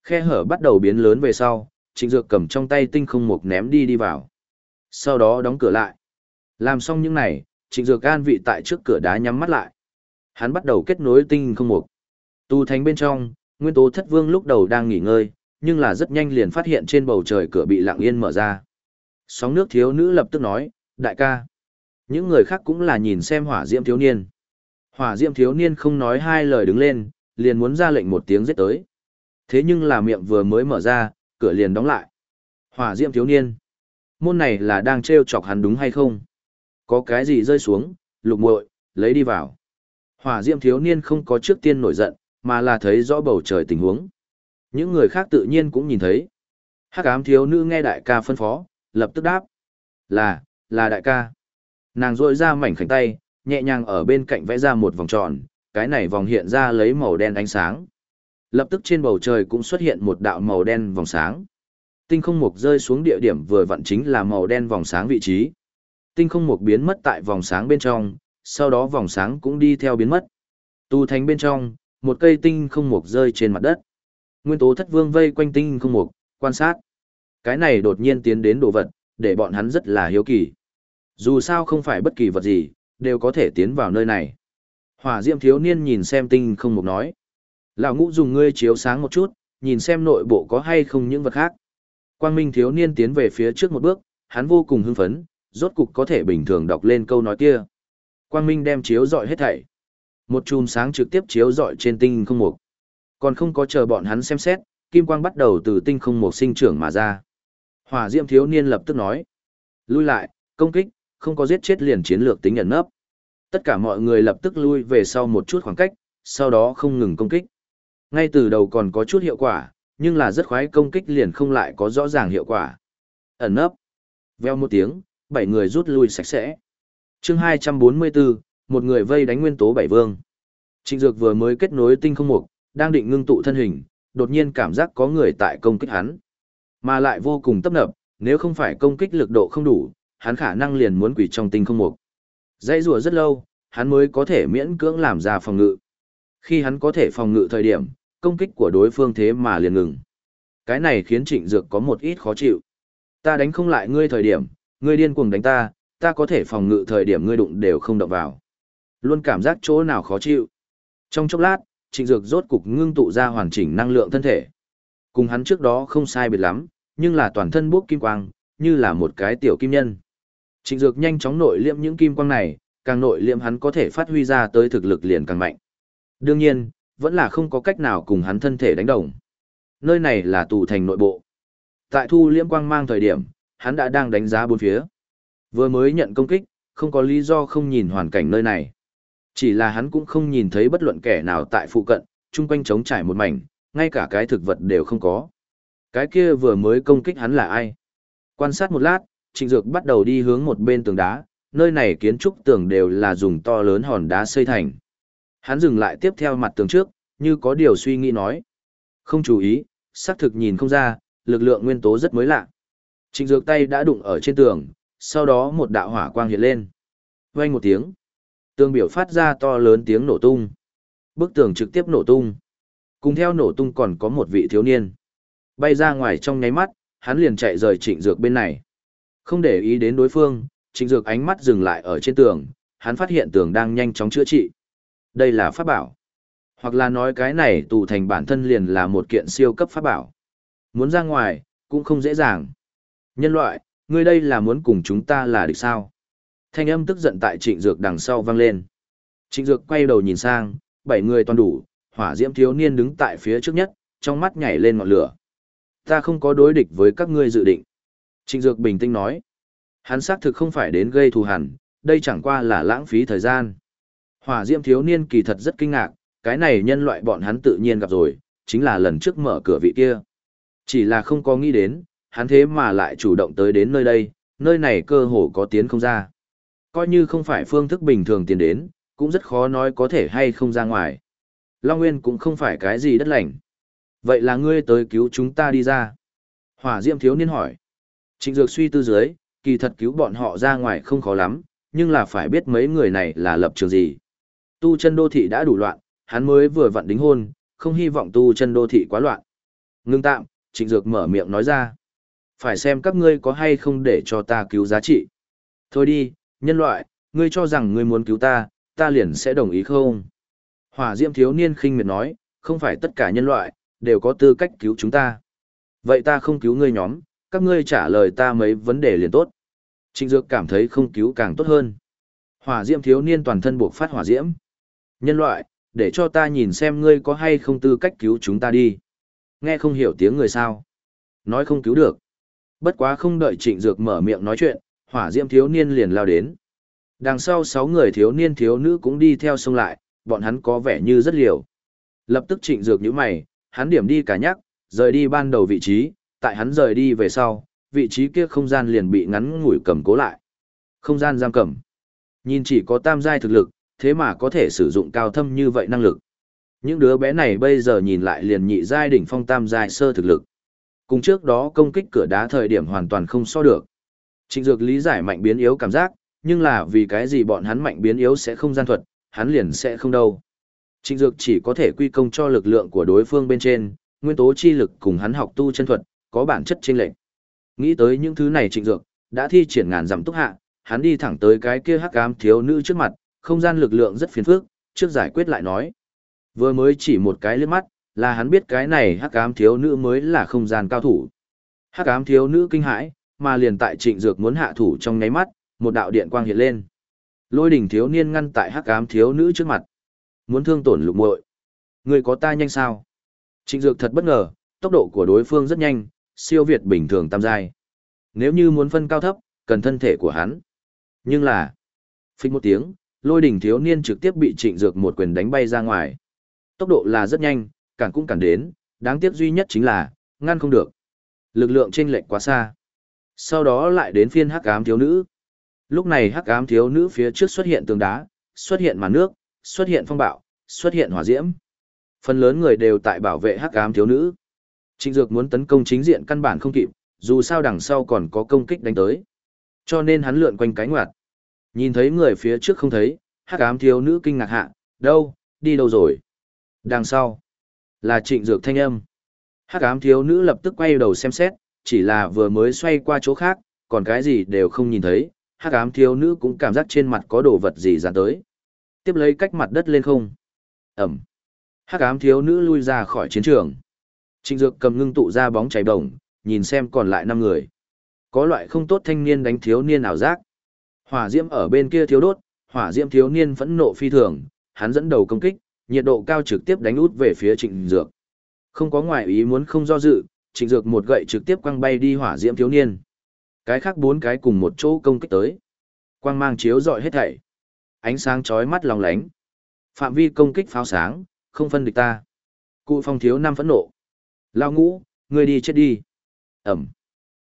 Khe hở bắt đầu biến lớn về sau, trịnh dược cầm trong tay tinh không mục ném đi đi vào. Sau đó đóng cửa lại. Làm xong những này, trịnh dược an vị tại trước cửa đá nhắm mắt lại. Hắn bắt đầu kết nối tinh không mục. Tu thánh bên trong, nguyên tố thất vương lúc đầu đang nghỉ ngơi, nhưng là rất nhanh liền phát hiện trên bầu trời cửa bị lặng yên mở ra. Sóng nước thiếu nữ lập tức nói, đại ca. Những người khác cũng là nhìn xem hỏa diễm thiếu niên. Hỏa diễm thiếu niên không nói hai lời đứng lên, liền muốn ra lệnh một tiếng giết tới. Thế nhưng là miệng vừa mới mở ra, cửa liền đóng lại. Hỏa diễm thiếu niên. Môn này là đang trêu chọc hắn đúng hay không? Có cái gì rơi xuống, lục muội lấy đi vào. Hỏa diễm thiếu niên không có trước tiên nổi giận, mà là thấy rõ bầu trời tình huống. Những người khác tự nhiên cũng nhìn thấy. Hắc ám thiếu nữ nghe đại ca phân phó, lập tức đáp. Là, là đại ca. Nàng rội ra mảnh khảnh tay, nhẹ nhàng ở bên cạnh vẽ ra một vòng tròn, cái này vòng hiện ra lấy màu đen ánh sáng. Lập tức trên bầu trời cũng xuất hiện một đạo màu đen vòng sáng. Tinh không mục rơi xuống địa điểm vừa vặn chính là màu đen vòng sáng vị trí. Tinh không mục biến mất tại vòng sáng bên trong, sau đó vòng sáng cũng đi theo biến mất. Tu thành bên trong, một cây tinh không mục rơi trên mặt đất. Nguyên tố thất vương vây quanh tinh không mục, quan sát. Cái này đột nhiên tiến đến đồ vật, để bọn hắn rất là hiếu kỳ. Dù sao không phải bất kỳ vật gì, đều có thể tiến vào nơi này. Hỏa diệm thiếu niên nhìn xem tinh không mục nói. Lão ngũ dùng ngươi chiếu sáng một chút, nhìn xem nội bộ có hay không những vật khác. Quang Minh thiếu niên tiến về phía trước một bước, hắn vô cùng hưng phấn, rốt cục có thể bình thường đọc lên câu nói kia. Quang Minh đem chiếu dọi hết thảy. Một chùm sáng trực tiếp chiếu rọi trên tinh không mục. Còn không có chờ bọn hắn xem xét, kim quang bắt đầu từ tinh không mục sinh trưởng mà ra. Hỏa diễm thiếu niên lập tức nói: "Lui lại, công kích, không có giết chết liền chiến lược tính ẩn nấp." Tất cả mọi người lập tức lui về sau một chút khoảng cách, sau đó không ngừng công kích. Ngay từ đầu còn có chút hiệu quả, nhưng là rất khoái công kích liền không lại có rõ ràng hiệu quả. Ẩn nấp. Veo một tiếng, bảy người rút lui sạch sẽ. chương 244, một người vây đánh nguyên tố bảy vương. Trịnh Dược vừa mới kết nối tinh không mục, đang định ngưng tụ thân hình, đột nhiên cảm giác có người tại công kích hắn. Mà lại vô cùng tấp nập, nếu không phải công kích lực độ không đủ, hắn khả năng liền muốn quỷ trong tinh không mục. Dãy rùa rất lâu, hắn mới có thể miễn cưỡng làm ra phòng ngự. Khi hắn có thể phòng ngự thời điểm, công kích của đối phương thế mà liền ngừng. Cái này khiến trịnh dược có một ít khó chịu. Ta đánh không lại ngươi thời điểm, ngươi điên cuồng đánh ta, ta có thể phòng ngự thời điểm ngươi đụng đều không động vào. Luôn cảm giác chỗ nào khó chịu. Trong chốc lát, trịnh dược rốt cục ngưng tụ ra hoàn chỉnh năng lượng thân thể. Cùng hắn trước đó không sai biệt lắm, nhưng là toàn thân bốc kim quang, như là một cái tiểu kim nhân. Trịnh dược nhanh chóng nội liệm những kim quang này, càng nội liệm hắn có thể phát huy ra tới thực lực liền càng mạnh. Đương nhiên, vẫn là không có cách nào cùng hắn thân thể đánh đồng. Nơi này là tù thành nội bộ. Tại thu liễm quang mang thời điểm, hắn đã đang đánh giá bốn phía. Vừa mới nhận công kích, không có lý do không nhìn hoàn cảnh nơi này. Chỉ là hắn cũng không nhìn thấy bất luận kẻ nào tại phụ cận, chung quanh trống trải một mảnh, ngay cả cái thực vật đều không có. Cái kia vừa mới công kích hắn là ai? Quan sát một lát, Trịnh Dược bắt đầu đi hướng một bên tường đá, nơi này kiến trúc tường đều là dùng to lớn hòn đá xây thành. Hắn dừng lại tiếp theo mặt tường trước, như có điều suy nghĩ nói. Không chú ý, xác thực nhìn không ra, lực lượng nguyên tố rất mới lạ. Trịnh Dược tay đã đụng ở trên tường, sau đó một đạo hỏa quang hiện lên. Vang một tiếng, tường biểu phát ra to lớn tiếng nổ tung. Bức tường trực tiếp nổ tung. Cùng theo nổ tung còn có một vị thiếu niên. Bay ra ngoài trong nháy mắt, hắn liền chạy rời trịnh dược bên này. Không để ý đến đối phương, trịnh dược ánh mắt dừng lại ở trên tường, hắn phát hiện tường đang nhanh chóng chữa trị. Đây là pháp bảo. Hoặc là nói cái này tù thành bản thân liền là một kiện siêu cấp pháp bảo. Muốn ra ngoài, cũng không dễ dàng. Nhân loại, ngươi đây là muốn cùng chúng ta là địch sao? Thanh âm tức giận tại trịnh dược đằng sau vang lên. Trịnh dược quay đầu nhìn sang, bảy người toàn đủ, hỏa diễm thiếu niên đứng tại phía trước nhất, trong mắt nhảy lên ngọn lửa. Ta không có đối địch với các ngươi dự định. Trịnh dược bình tĩnh nói. Hắn xác thực không phải đến gây thù hằn, đây chẳng qua là lãng phí thời gian. Hỏa diễm thiếu niên kỳ thật rất kinh ngạc, cái này nhân loại bọn hắn tự nhiên gặp rồi, chính là lần trước mở cửa vị kia. Chỉ là không có nghĩ đến, hắn thế mà lại chủ động tới đến nơi đây, nơi này cơ hồ có tiến không ra. Coi như không phải phương thức bình thường tiến đến, cũng rất khó nói có thể hay không ra ngoài. Long Nguyên cũng không phải cái gì đất lành. Vậy là ngươi tới cứu chúng ta đi ra. Hỏa Diệm thiếu niên hỏi. Trịnh Dược suy tư dưới, kỳ thật cứu bọn họ ra ngoài không khó lắm, nhưng là phải biết mấy người này là lập trường gì. Tu chân đô thị đã đủ loạn, hắn mới vừa vặn đính hôn, không hy vọng tu chân đô thị quá loạn. Ngưng tạm, Trịnh Dược mở miệng nói ra. Phải xem các ngươi có hay không để cho ta cứu giá trị. Thôi đi, nhân loại, ngươi cho rằng ngươi muốn cứu ta, ta liền sẽ đồng ý không? Hỏa Diễm thiếu niên khinh miệt nói, không phải tất cả nhân loại, đều có tư cách cứu chúng ta. Vậy ta không cứu ngươi nhóm, các ngươi trả lời ta mấy vấn đề liền tốt. Trịnh Dược cảm thấy không cứu càng tốt hơn. Hỏa Diễm thiếu niên toàn thân buộc phát hỏa diễm. Nhân loại, để cho ta nhìn xem ngươi có hay không tư cách cứu chúng ta đi. Nghe không hiểu tiếng người sao. Nói không cứu được. Bất quá không đợi trịnh dược mở miệng nói chuyện, hỏa diễm thiếu niên liền lao đến. Đằng sau sáu người thiếu niên thiếu nữ cũng đi theo sông lại, bọn hắn có vẻ như rất liều. Lập tức trịnh dược những mày, hắn điểm đi cả nhắc, rời đi ban đầu vị trí, tại hắn rời đi về sau, vị trí kia không gian liền bị ngắn ngủi cầm cố lại. Không gian giam cầm. Nhìn chỉ có tam giai thực lực, thế mà có thể sử dụng cao thâm như vậy năng lực. Những đứa bé này bây giờ nhìn lại liền nhị giai đỉnh phong tam giai sơ thực lực. Cùng trước đó công kích cửa đá thời điểm hoàn toàn không so được. Trịnh Dược lý giải mạnh biến yếu cảm giác, nhưng là vì cái gì bọn hắn mạnh biến yếu sẽ không gian thuật, hắn liền sẽ không đâu. Trịnh Dược chỉ có thể quy công cho lực lượng của đối phương bên trên, nguyên tố chi lực cùng hắn học tu chân thuật, có bản chất chênh lệch. Nghĩ tới những thứ này Trịnh Dược, đã thi triển ngàn dặm túc hạ, hắn đi thẳng tới cái kia hắc ám thiếu nữ trước mặt, không gian lực lượng rất phiền phức, trước giải quyết lại nói. Vừa mới chỉ một cái liếc mắt, là hắn biết cái này hắc ám thiếu nữ mới là không gian cao thủ. Hắc ám thiếu nữ kinh hãi, mà liền tại trịnh dược muốn hạ thủ trong nháy mắt, một đạo điện quang hiện lên. Lôi đỉnh thiếu niên ngăn tại hắc ám thiếu nữ trước mặt. Muốn thương tổn lục muội. Người có ta nhanh sao? Trịnh dược thật bất ngờ, tốc độ của đối phương rất nhanh, siêu việt bình thường tam giai. Nếu như muốn phân cao thấp, cần thân thể của hắn. Nhưng là, phích một tiếng, lôi đỉnh thiếu niên trực tiếp bị trịnh dược một quyền đánh bay ra ngoài. Tốc độ là rất nhanh, cản cũng cản đến, đáng tiếc duy nhất chính là, ngăn không được. Lực lượng chênh lệch quá xa. Sau đó lại đến phiên hắc ám thiếu nữ. Lúc này hắc ám thiếu nữ phía trước xuất hiện tường đá, xuất hiện màn nước, xuất hiện phong bạo, xuất hiện hỏa diễm. Phần lớn người đều tại bảo vệ hắc ám thiếu nữ. Trịnh Dược muốn tấn công chính diện căn bản không kịp, dù sao đằng sau còn có công kích đánh tới. Cho nên hắn lượn quanh cái ngoặt. Nhìn thấy người phía trước không thấy, hắc ám thiếu nữ kinh ngạc hạ, đâu, đi đâu rồi? Đằng sau, là trịnh dược thanh âm. Hắc ám thiếu nữ lập tức quay đầu xem xét, chỉ là vừa mới xoay qua chỗ khác, còn cái gì đều không nhìn thấy, hắc ám thiếu nữ cũng cảm giác trên mặt có đồ vật gì dán tới. Tiếp lấy cách mặt đất lên không. Ẩm. Hắc ám thiếu nữ lui ra khỏi chiến trường. Trịnh dược cầm ngưng tụ ra bóng cháy đồng, nhìn xem còn lại năm người. Có loại không tốt thanh niên đánh thiếu niên ảo giác. Hỏa diễm ở bên kia thiếu đốt, hỏa diễm thiếu niên phẫn nộ phi thường, hắn dẫn đầu công kích, nhiệt độ cao trực tiếp đánh út về phía Trịnh Dược. Không có ngoại ý muốn không do dự, Trịnh Dược một gậy trực tiếp quăng bay đi hỏa diễm thiếu niên. Cái khác bốn cái cùng một chỗ công kích tới. Quang mang chiếu rọi hết thảy. Ánh sáng chói mắt lòng lánh. Phạm vi công kích pháo sáng, không phân địch ta. Cụ phong thiếu năm phẫn nộ. Lao ngũ, ngươi đi chết đi. Ẩm.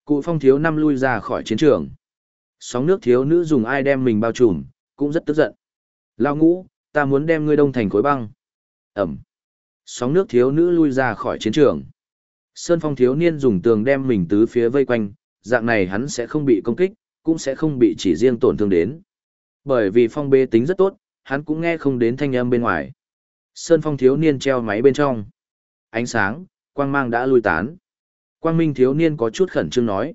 Cụ phong thiếu năm lui ra khỏi chiến trường. Sóng nước thiếu nữ dùng ai đem mình bao trùm, cũng rất tức giận. Lao ngũ, ta muốn đem ngươi đông thành khối băng. Ẩm. Sóng nước thiếu nữ lui ra khỏi chiến trường. Sơn phong thiếu niên dùng tường đem mình tứ phía vây quanh, dạng này hắn sẽ không bị công kích, cũng sẽ không bị chỉ riêng tổn thương đến. Bởi vì phong bê tính rất tốt, hắn cũng nghe không đến thanh âm bên ngoài. Sơn phong thiếu niên treo máy bên trong. Ánh sáng, quang mang đã lui tán. Quang Minh thiếu niên có chút khẩn trương nói.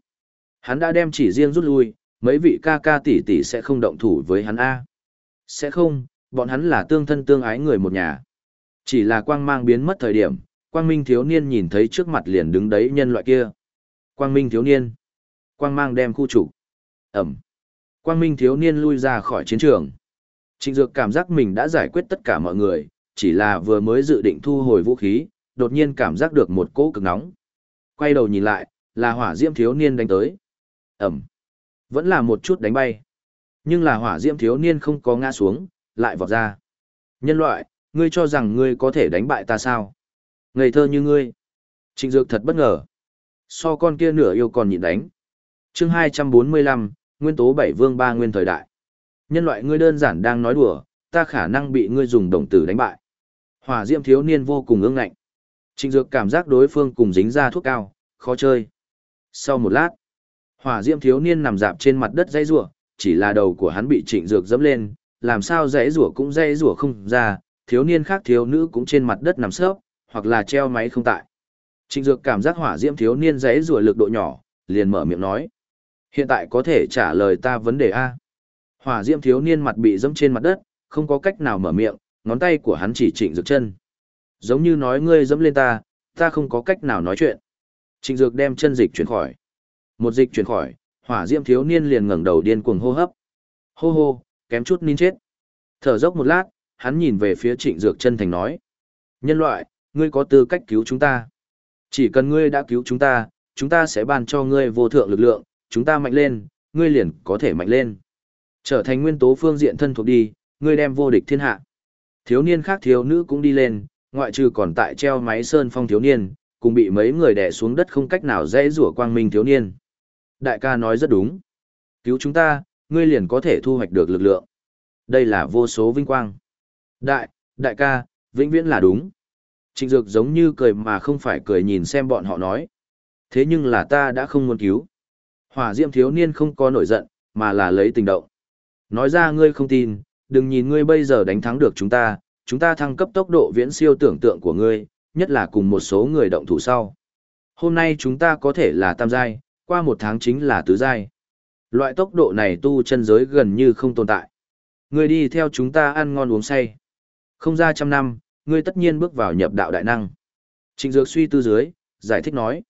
Hắn đã đem chỉ riêng rút lui, mấy vị ca ca tỷ tỷ sẽ không động thủ với hắn A. Sẽ không, bọn hắn là tương thân tương ái người một nhà. Chỉ là quang mang biến mất thời điểm, quang minh thiếu niên nhìn thấy trước mặt liền đứng đấy nhân loại kia. Quang minh thiếu niên. Quang mang đem khu chủ. Ẩm. Quang minh thiếu niên lui ra khỏi chiến trường. Trịnh Dược cảm giác mình đã giải quyết tất cả mọi người, chỉ là vừa mới dự định thu hồi vũ khí, đột nhiên cảm giác được một cỗ cực nóng. Quay đầu nhìn lại, là hỏa diễm thiếu niên đánh tới. Ẩm. Vẫn là một chút đánh bay. Nhưng là hỏa diễm thiếu niên không có ngã xuống, lại vọt ra. Nhân loại, ngươi cho rằng ngươi có thể đánh bại ta sao? Ngây thơ như ngươi. Trịnh Dược thật bất ngờ. So con kia nửa yêu còn nhịn đánh. chương 245, Nguyên tố bảy vương ba nguyên thời đại. Nhân loại ngươi đơn giản đang nói đùa, ta khả năng bị ngươi dùng đồng tử đánh bại. Hỏa diễm thiếu niên vô cùng ương ngạnh. Trịnh Dược cảm giác đối phương cùng dính ra thuốc cao, khó chơi. Sau một lát, hỏa diễm thiếu niên nằm dạp trên mặt đất dãy rủa, chỉ là đầu của hắn bị Trịnh Dược dẫm lên, làm sao dãy rủa cũng dãy rủa không ra, thiếu niên khác thiếu nữ cũng trên mặt đất nằm sấp, hoặc là treo máy không tại. Trịnh Dược cảm giác hỏa diễm thiếu niên giấy rùa lực độ nhỏ, liền mở miệng nói: "Hiện tại có thể trả lời ta vấn đề a?" Hỏa diễm thiếu niên mặt bị dẫm trên mặt đất, không có cách nào mở miệng, ngón tay của hắn chỉ Trịnh Dược chân. Giống như nói ngươi dẫm lên ta, ta không có cách nào nói chuyện. Trịnh Dược đem chân dịch chuyển khỏi. Một dịch chuyển khỏi, hỏa diễm thiếu niên liền ngẩng đầu điên cuồng hô hấp. Hô hô, kém chút nín chết. Thở dốc một lát, hắn nhìn về phía Trịnh Dược chân thành nói: "Nhân loại, ngươi có tư cách cứu chúng ta. Chỉ cần ngươi đã cứu chúng ta, chúng ta sẽ ban cho ngươi vô thượng lực lượng, chúng ta mạnh lên, ngươi liền có thể mạnh lên. Trở thành nguyên tố phương diện thân thuộc đi, ngươi đem vô địch thiên hạ." Thiếu niên khác thiếu nữ cũng đi lên, ngoại trừ còn tại treo máy sơn phong thiếu niên, cùng bị mấy người đè xuống đất không cách nào dễ rủa quang minh thiếu niên. Đại ca nói rất đúng. Cứu chúng ta, ngươi liền có thể thu hoạch được lực lượng. Đây là vô số vinh quang. Đại, đại ca, vĩnh viễn là đúng. Trịnh Dược giống như cười mà không phải cười nhìn xem bọn họ nói. Thế nhưng là ta đã không muốn cứu. Hỏa diệm thiếu niên không có nổi giận, mà là lấy tình động. Nói ra ngươi không tin, đừng nhìn ngươi bây giờ đánh thắng được chúng ta, chúng ta thăng cấp tốc độ viễn siêu tưởng tượng của ngươi, nhất là cùng một số người động thủ sau. Hôm nay chúng ta có thể là tam giai, qua một tháng chính là tứ giai. Loại tốc độ này tu chân giới gần như không tồn tại. Ngươi đi theo chúng ta ăn ngon uống say. Không ra trăm năm, ngươi tất nhiên bước vào nhập đạo đại năng. Trịnh Dược suy tư dưới, giải thích nói.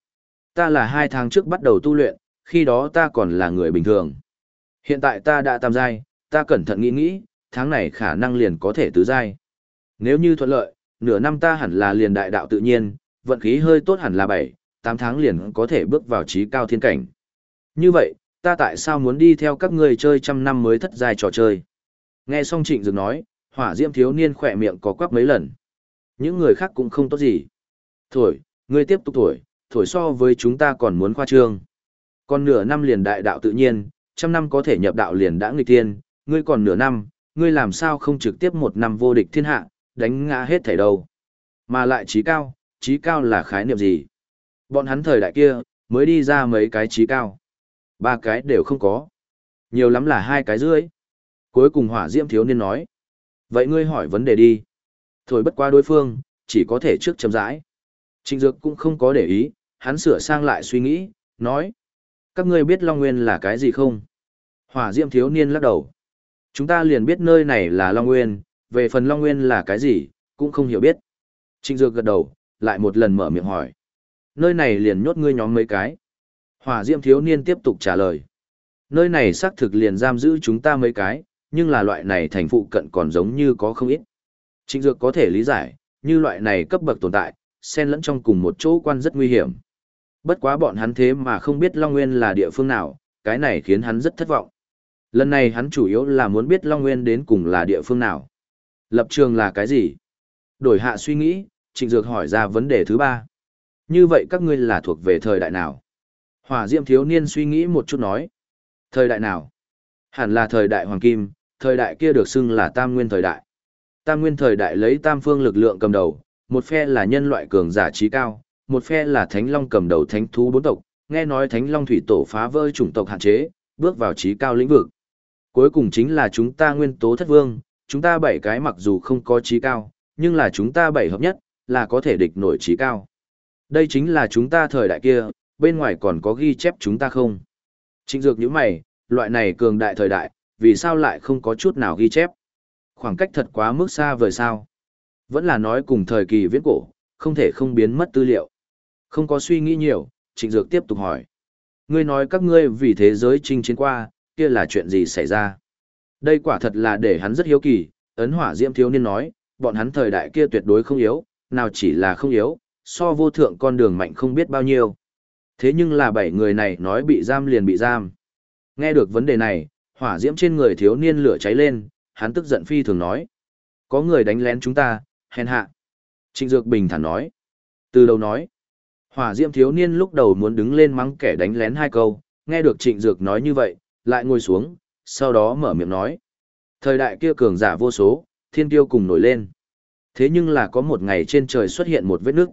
Ta là hai tháng trước bắt đầu tu luyện, khi đó ta còn là người bình thường. Hiện tại ta đã tam giai, ta cẩn thận nghĩ nghĩ, tháng này khả năng liền có thể tứ giai. Nếu như thuận lợi, nửa năm ta hẳn là liền đại đạo tự nhiên, vận khí hơi tốt hẳn là 7, 8 tháng liền có thể bước vào trí cao thiên cảnh. Như vậy, ta tại sao muốn đi theo các người chơi trăm năm mới thất giai trò chơi? Nghe xong trịnh dược nói, hỏa diễm thiếu niên khỏe miệng có quắc mấy lần. Những người khác cũng không tốt gì. Thổi, ngươi tiếp tục thổi, thổi so với chúng ta còn muốn khoa trương. Còn nửa năm liền đại đạo tự nhiên, trăm năm có thể nhập đạo liền đã nghịch tiên, ngươi còn nửa năm, ngươi làm sao không trực tiếp một năm vô địch thiên hạ, đánh ngã hết thảy đâu. Mà lại trí cao, trí cao là khái niệm gì? Bọn hắn thời đại kia, mới đi ra mấy cái trí cao. Ba cái đều không có. Nhiều lắm là hai cái dưới. Cuối cùng hỏa diễm thiếu niên nói. Vậy ngươi hỏi vấn đề đi. Thổi bất qua đối phương, chỉ có thể trước chấm rãi. Trịnh Dược cũng không có để ý, hắn sửa sang lại suy nghĩ, nói. Các ngươi biết Long Nguyên là cái gì không? Hỏa diệm thiếu niên lắc đầu. Chúng ta liền biết nơi này là Long Nguyên, về phần Long Nguyên là cái gì, cũng không hiểu biết. Trịnh Dược gật đầu, lại một lần mở miệng hỏi. Nơi này liền nhốt ngươi nhóm mấy cái. Hỏa diệm thiếu niên tiếp tục trả lời. Nơi này xác thực liền giam giữ chúng ta mấy cái, nhưng là loại này thành phụ cận còn giống như có không ít. Trịnh Dược có thể lý giải, như loại này cấp bậc tồn tại, xen lẫn trong cùng một chỗ quan rất nguy hiểm. Bất quá bọn hắn thế mà không biết Long Nguyên là địa phương nào, cái này khiến hắn rất thất vọng. Lần này hắn chủ yếu là muốn biết Long Nguyên đến cùng là địa phương nào. Lập trường là cái gì? Đổi hạ suy nghĩ, Trịnh Dược hỏi ra vấn đề thứ ba. Như vậy các ngươi là thuộc về thời đại nào? Hỏa Diệm thiếu niên suy nghĩ một chút nói. Thời đại nào? Hẳn là thời đại Hoàng Kim, thời đại kia được xưng là Tam Nguyên thời đại. Tam Nguyên thời đại lấy Tam Phương lực lượng cầm đầu, một phe là nhân loại cường giả trí cao, một phe là Thánh Long cầm đầu thánh thú bốn tộc, nghe nói Thánh Long thủy tổ phá vỡ chủng tộc hạn chế, bước vào trí cao lĩnh vực. Cuối cùng chính là chúng ta nguyên tố thất vương, chúng ta bảy cái mặc dù không có trí cao, nhưng là chúng ta bảy hợp nhất, là có thể địch nổi trí cao. Đây chính là chúng ta thời đại kia, bên ngoài còn có ghi chép chúng ta không? Trịnh Dược nhíu mày, loại này cường đại thời đại, vì sao lại không có chút nào ghi chép? Khoảng cách thật quá mức xa vời sao? Vẫn là nói cùng thời kỳ viễn cổ, không thể không biến mất tư liệu. Không có suy nghĩ nhiều, Trịnh Dược tiếp tục hỏi. Ngươi nói các ngươi vì thế giới chinh chiến qua, kia là chuyện gì xảy ra? Đây quả thật là để hắn rất hiếu kỳ, ấn hỏa diễm thiếu niên nói, bọn hắn thời đại kia tuyệt đối không yếu, nào chỉ là không yếu, so vô thượng con đường mạnh không biết bao nhiêu. Thế nhưng là bảy người này nói bị giam liền bị giam. Nghe được vấn đề này, hỏa diễm trên người thiếu niên lửa cháy lên, hắn tức giận phi thường nói. Có người đánh lén chúng ta, hèn hạ. Trịnh Dược bình thản nói. Từ đầu nói. Hỏa diễm thiếu niên lúc đầu muốn đứng lên mắng kẻ đánh lén hai câu, nghe được trịnh Dược nói như vậy, lại ngồi xuống, sau đó mở miệng nói. Thời đại kia cường giả vô số, thiên tiêu cùng nổi lên. Thế nhưng là có một ngày trên trời xuất hiện một vết nước.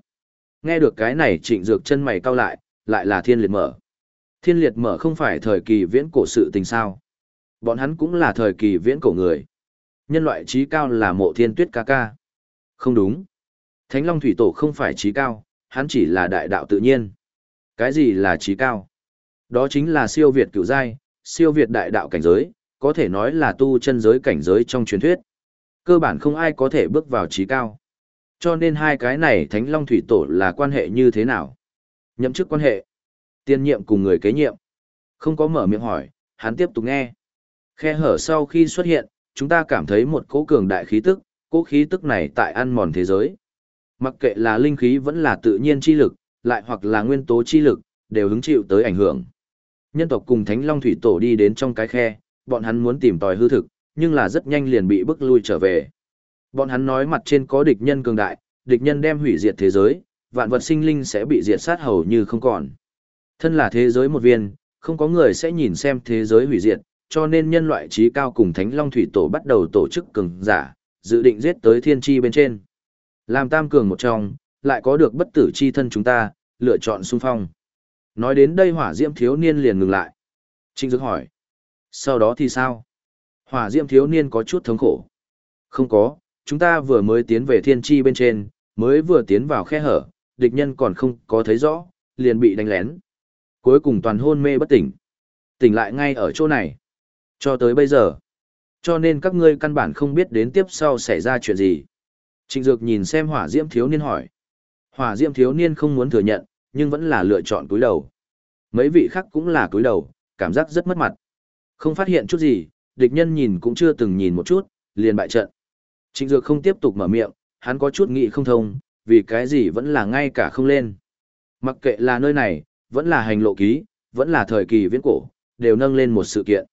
Nghe được cái này trịnh dược chân mày cau lại, lại là thiên liệt mở. Thiên liệt mở không phải thời kỳ viễn cổ sự tình sao. Bọn hắn cũng là thời kỳ viễn cổ người. Nhân loại trí cao là mộ thiên tuyết ca ca. Không đúng. Thánh Long Thủy Tổ không phải trí cao, hắn chỉ là đại đạo tự nhiên. Cái gì là trí cao? Đó chính là siêu việt cựu giai, siêu việt đại đạo cảnh giới, có thể nói là tu chân giới cảnh giới trong truyền thuyết. Cơ bản không ai có thể bước vào trí cao. Cho nên hai cái này Thánh Long Thủy Tổ là quan hệ như thế nào? Nhậm chức quan hệ. Tiên nhiệm cùng người kế nhiệm. Không có mở miệng hỏi, hắn tiếp tục nghe. Khe hở sau khi xuất hiện, chúng ta cảm thấy một cỗ cường đại khí tức, cỗ khí tức này tại ăn mòn thế giới. Mặc kệ là linh khí vẫn là tự nhiên chi lực, lại hoặc là nguyên tố chi lực, đều hứng chịu tới ảnh hưởng. Nhân tộc cùng Thánh Long Thủy Tổ đi đến trong cái khe, bọn hắn muốn tìm tòi hư thực, nhưng là rất nhanh liền bị bức lui trở về. Bọn hắn nói mặt trên có địch nhân cường đại, địch nhân đem hủy diệt thế giới, vạn vật sinh linh sẽ bị diệt sát hầu như không còn. Thân là thế giới một viên, không có người sẽ nhìn xem thế giới hủy diệt, cho nên nhân loại trí cao cùng Thánh Long Thủy Tổ bắt đầu tổ chức cường giả, dự định giết tới thiên tri bên trên. Làm tam cường một trong, lại có được bất tử chi thân chúng ta, lựa chọn xung phong. Nói đến đây hỏa diễm thiếu niên liền ngừng lại. Trinh Dược hỏi. Sau đó thì sao? Hỏa diễm thiếu niên có chút thống khổ. Không có, chúng ta vừa mới tiến về thiên tri bên trên, mới vừa tiến vào khe hở, địch nhân còn không có thấy rõ, liền bị đánh lén. Cuối cùng toàn hôn mê bất tỉnh. Tỉnh lại ngay ở chỗ này. Cho tới bây giờ. Cho nên các ngươi căn bản không biết đến tiếp sau xảy ra chuyện gì. Trịnh Dược nhìn xem hỏa diễm thiếu niên hỏi. Hỏa diễm thiếu niên không muốn thừa nhận, nhưng vẫn là lựa chọn cúi đầu. Mấy vị khác cũng là cúi đầu, cảm giác rất mất mặt. Không phát hiện chút gì, địch nhân nhìn cũng chưa từng nhìn một chút, liền bại trận. Trịnh Dược không tiếp tục mở miệng, hắn có chút nghị không thông, vì cái gì vẫn là ngay cả không lên. Mặc kệ là nơi này, vẫn là hành lộ ký, vẫn là thời kỳ viễn cổ, đều nâng lên một sự kiện.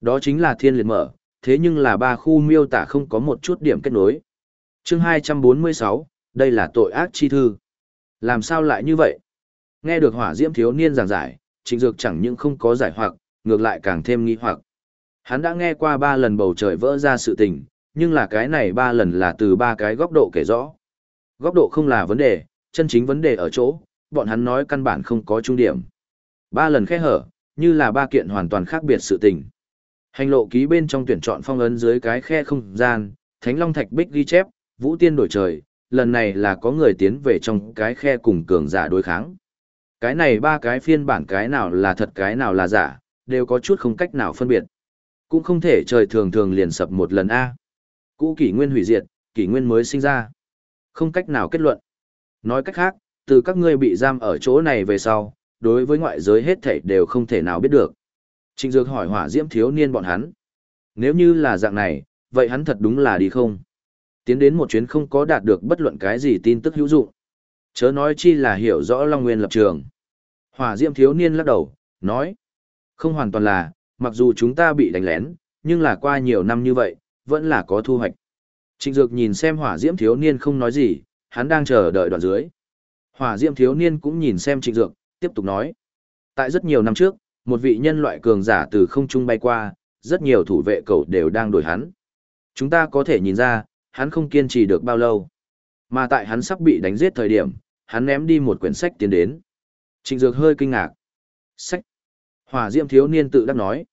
Đó chính là thiên liệt mở, thế nhưng là ba khu miêu tả không có một chút điểm kết nối. chương 246, đây là tội ác chi thư. Làm sao lại như vậy? Nghe được hỏa diễm thiếu niên giảng giải, trịnh dược chẳng những không có giải hoặc, ngược lại càng thêm nghi hoặc. Hắn đã nghe qua ba lần bầu trời vỡ ra sự tình, nhưng là cái này ba lần là từ ba cái góc độ kể rõ. Góc độ không là vấn đề, chân chính vấn đề ở chỗ, bọn hắn nói căn bản không có trung điểm. Ba lần khẽ hở, như là ba kiện hoàn toàn khác biệt sự tình. Hành lộ ký bên trong tuyển chọn phong ấn dưới cái khe không gian, Thánh Long Thạch Bích ghi chép, Vũ Tiên đổi trời, lần này là có người tiến về trong cái khe cùng cường giả đối kháng. Cái này ba cái phiên bản cái nào là thật cái nào là giả, đều có chút không cách nào phân biệt. Cũng không thể trời thường thường liền sập một lần A. Cũ kỷ nguyên hủy diệt, kỷ nguyên mới sinh ra. Không cách nào kết luận. Nói cách khác, từ các ngươi bị giam ở chỗ này về sau, đối với ngoại giới hết thảy đều không thể nào biết được. Trịnh Dược hỏi hỏa diễm thiếu niên bọn hắn. Nếu như là dạng này, vậy hắn thật đúng là đi không? Tiến đến một chuyến không có đạt được bất luận cái gì tin tức hữu dụng. Chớ nói chi là hiểu rõ Long Nguyên lập trường. Hỏa diễm thiếu niên lắc đầu, nói. Không hoàn toàn là, mặc dù chúng ta bị đánh lén, nhưng là qua nhiều năm như vậy, vẫn là có thu hoạch. Trịnh Dược nhìn xem hỏa diễm thiếu niên không nói gì, hắn đang chờ đợi đoạn dưới. Hỏa diễm thiếu niên cũng nhìn xem Trịnh Dược, tiếp tục nói. Tại rất nhiều năm trước, một vị nhân loại cường giả từ không trung bay qua, rất nhiều thủ vệ cầu đều đang đuổi hắn. Chúng ta có thể nhìn ra, hắn không kiên trì được bao lâu. Mà tại hắn sắp bị đánh giết thời điểm, hắn ném đi một quyển sách tiến đến. Trịnh Dược hơi kinh ngạc. Sách. Hỏa diễm thiếu niên tự đắc nói.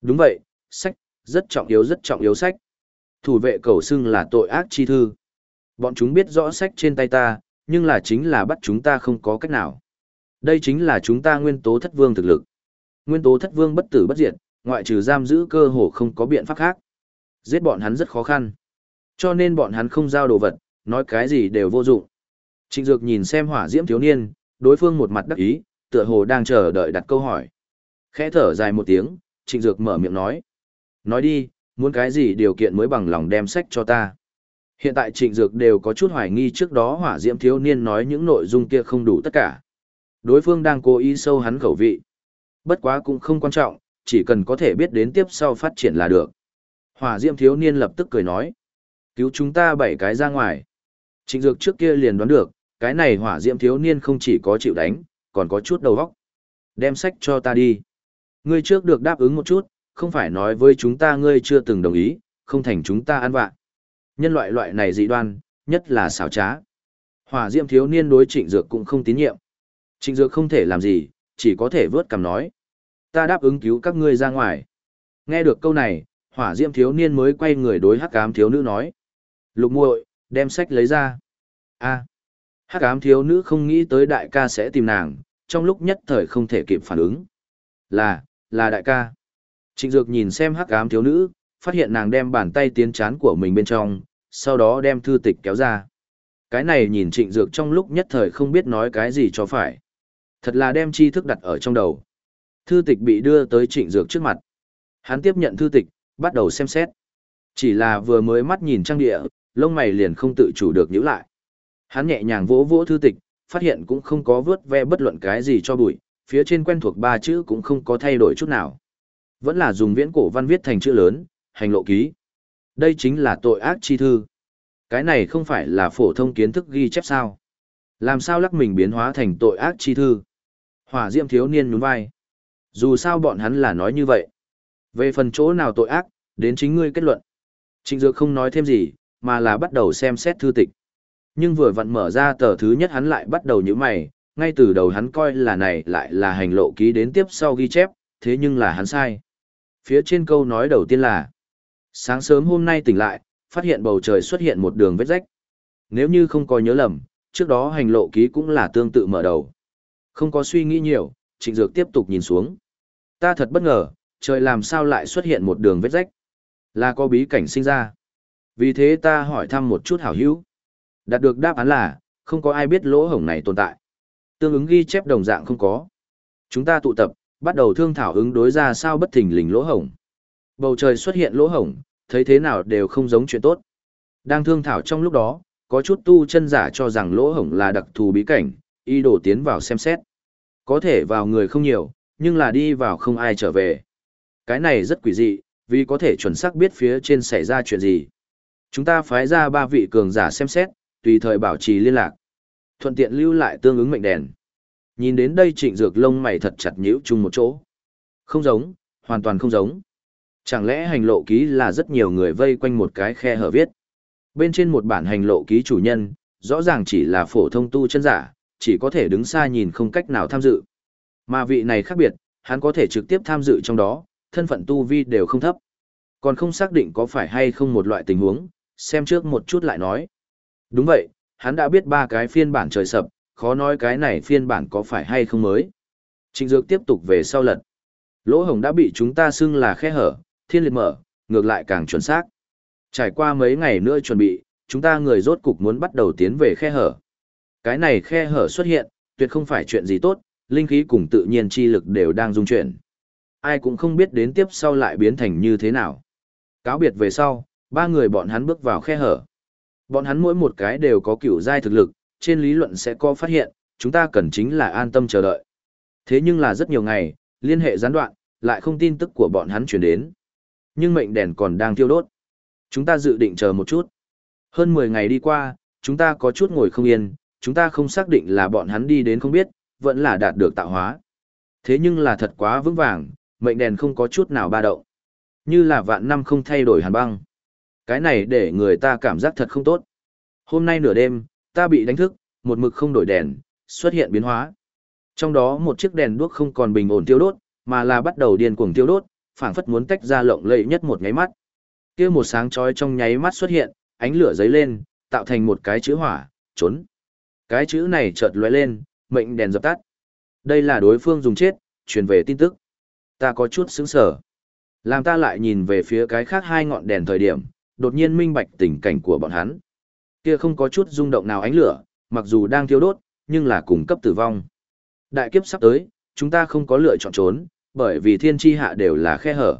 Đúng vậy, sách, rất trọng yếu rất trọng yếu sách. Thủ vệ cầu xưng là tội ác chi thư. Bọn chúng biết rõ sách trên tay ta, nhưng là chính là bắt chúng ta không có cách nào. Đây chính là chúng ta nguyên tố thất vương thực lực. Nguyên tố thất vương bất tử bất diệt, ngoại trừ giam giữ cơ hồ không có biện pháp khác. Giết bọn hắn rất khó khăn. Cho nên bọn hắn không giao đồ vật, nói cái gì đều vô dụng. Trịnh Dược nhìn xem hỏa diễm thiếu niên, đối phương một mặt đắc ý, tựa hồ đang chờ đợi đặt câu hỏi. Khẽ thở dài một tiếng, Trịnh Dược mở miệng nói. Nói đi, muốn cái gì điều kiện mới bằng lòng đem sách cho ta. Hiện tại Trịnh Dược đều có chút hoài nghi trước đó hỏa diễm thiếu niên nói những nội dung kia không đủ tất cả. Đối phương đang cố ý sâu hắn khẩu vị. Bất quá cũng không quan trọng, chỉ cần có thể biết đến tiếp sau phát triển là được. Hỏa diễm thiếu niên lập tức cười nói. Cứu chúng ta bảy cái ra ngoài. Trịnh Dược trước kia liền đoán được, cái này hỏa diễm thiếu niên không chỉ có chịu đánh, còn có chút đầu óc. Đem sách cho ta đi. Ngươi trước được đáp ứng một chút, không phải nói với chúng ta ngươi chưa từng đồng ý, không thành chúng ta ăn vạ. Nhân loại loại này dị đoan, nhất là xảo trá. Hỏa diễm thiếu niên đối trịnh dược cũng không tín nhiệm. Trịnh dược không thể làm gì, chỉ có thể vớt cằm nói. Ta đáp ứng cứu các ngươi ra ngoài. Nghe được câu này, hỏa diễm thiếu niên mới quay người đối hắc ám thiếu nữ nói. Lục muội, đem sách lấy ra. a hắc ám thiếu nữ không nghĩ tới đại ca sẽ tìm nàng, trong lúc nhất thời không thể kịp phản ứng. Là, là đại ca. Trịnh Dược nhìn xem hắc ám thiếu nữ, phát hiện nàng đem bàn tay tiến chán của mình bên trong, sau đó đem thư tịch kéo ra. Cái này nhìn Trịnh Dược trong lúc nhất thời không biết nói cái gì cho phải. Thật là đem tri thức đặt ở trong đầu. Thư tịch bị đưa tới Trịnh Dược trước mặt. Hắn tiếp nhận thư tịch, bắt đầu xem xét. Chỉ là vừa mới mắt nhìn trang địa, lông mày liền không tự chủ được nhíu lại. Hắn nhẹ nhàng vỗ vỗ thư tịch, phát hiện cũng không có vớt ve bất luận cái gì cho bụi, phía trên quen thuộc ba chữ cũng không có thay đổi chút nào. Vẫn là dùng viễn cổ văn viết thành chữ lớn, hành lộ ký. Đây chính là tội ác chi thư. Cái này không phải là phổ thông kiến thức ghi chép sao. Làm sao lắc mình biến hóa thành tội ác chi thư. Hỏa diệm thiếu niên nhún vai. Dù sao bọn hắn là nói như vậy. Về phần chỗ nào tội ác, đến chính ngươi kết luận. Trịnh Dược không nói thêm gì, mà là bắt đầu xem xét thư tịch. Nhưng vừa vặn mở ra tờ thứ nhất hắn lại bắt đầu nhíu mày, ngay từ đầu hắn coi là này lại là hành lộ ký đến tiếp sau ghi chép, thế nhưng là hắn sai. Phía trên câu nói đầu tiên là Sáng sớm hôm nay tỉnh lại, phát hiện bầu trời xuất hiện một đường vết rách. Nếu như không có nhớ lầm, trước đó hành lộ ký cũng là tương tự mở đầu. Không có suy nghĩ nhiều, trịnh dược tiếp tục nhìn xuống. Ta thật bất ngờ, trời làm sao lại xuất hiện một đường vết rách. Là có bí cảnh sinh ra. Vì thế ta hỏi thăm một chút hảo hữu. Đạt được đáp án là, không có ai biết lỗ hổng này tồn tại. Tương ứng ghi chép đồng dạng không có. Chúng ta tụ tập, bắt đầu thương thảo ứng đối ra sao bất thình lình lỗ hổng. Bầu trời xuất hiện lỗ hổng, thấy thế nào đều không giống chuyện tốt. Đang thương thảo trong lúc đó, có chút tu chân giả cho rằng lỗ hổng là đặc thù bí cảnh, y đổ tiến vào xem xét. Có thể vào người không nhiều, nhưng là đi vào không ai trở về. Cái này rất quỷ dị, vì có thể chuẩn xác biết phía trên xảy ra chuyện gì. Chúng ta phái ra ba vị cường giả xem xét, tùy thời bảo trì liên lạc. Thuận tiện lưu lại tương ứng mệnh đèn. Nhìn đến đây trịnh dược lông mày thật chặt nhíu chung một chỗ. Không giống, hoàn toàn không giống. Chẳng lẽ hành lộ ký là rất nhiều người vây quanh một cái khe hở viết. Bên trên một bản hành lộ ký chủ nhân, rõ ràng chỉ là phổ thông tu chân giả, chỉ có thể đứng xa nhìn không cách nào tham dự. Mà vị này khác biệt, hắn có thể trực tiếp tham dự trong đó, thân phận tu vi đều không thấp. Còn không xác định có phải hay không một loại tình huống, xem trước một chút lại nói. Đúng vậy, hắn đã biết ba cái phiên bản trời sập, khó nói cái này phiên bản có phải hay không mới. Trịnh Dược tiếp tục về sau lật. Lỗ hồng đã bị chúng ta xưng là khe hở, thiên liệt mở, ngược lại càng chuẩn xác. Trải qua mấy ngày nữa chuẩn bị, chúng ta người rốt cục muốn bắt đầu tiến về khe hở. Cái này khe hở xuất hiện, tuyệt không phải chuyện gì tốt, linh khí cùng tự nhiên chi lực đều đang dung chuyển. Ai cũng không biết đến tiếp sau lại biến thành như thế nào. Cáo biệt về sau, ba người bọn hắn bước vào khe hở. Bọn hắn mỗi một cái đều có kiểu giai thực lực, trên lý luận sẽ có phát hiện, chúng ta cần chính là an tâm chờ đợi. Thế nhưng là rất nhiều ngày, liên hệ gián đoạn, lại không tin tức của bọn hắn chuyển đến. Nhưng mệnh đèn còn đang thiêu đốt. Chúng ta dự định chờ một chút. Hơn 10 ngày đi qua, chúng ta có chút ngồi không yên, chúng ta không xác định là bọn hắn đi đến không biết, vẫn là đạt được tạo hóa. Thế nhưng là thật quá vững vàng, mệnh đèn không có chút nào ba động. Như là vạn năm không thay đổi hàn băng. Cái này để người ta cảm giác thật không tốt. Hôm nay nửa đêm, ta bị đánh thức, một mực không đổi đèn, xuất hiện biến hóa. Trong đó một chiếc đèn đuốc không còn bình ổn tiêu đốt, mà là bắt đầu điên cuồng tiêu đốt, phảng phất muốn tách ra lộng lẫy nhất một nháy mắt. Kia một sáng chói trong nháy mắt xuất hiện, ánh lửa giấy lên, tạo thành một cái chữ hỏa, trốn. Cái chữ này chợt lóe lên, mệnh đèn dập tắt. Đây là đối phương dùng chết, truyền về tin tức. Ta có chút sững sờ, Làm ta lại nhìn về phía cái khác hai ngọn đèn thời điểm, đột nhiên minh bạch tình cảnh của bọn hắn. Kia không có chút rung động nào ánh lửa, mặc dù đang thiêu đốt, nhưng là cùng cấp tử vong. Đại kiếp sắp tới, chúng ta không có lựa chọn trốn, bởi vì thiên tri hạ đều là khe hở.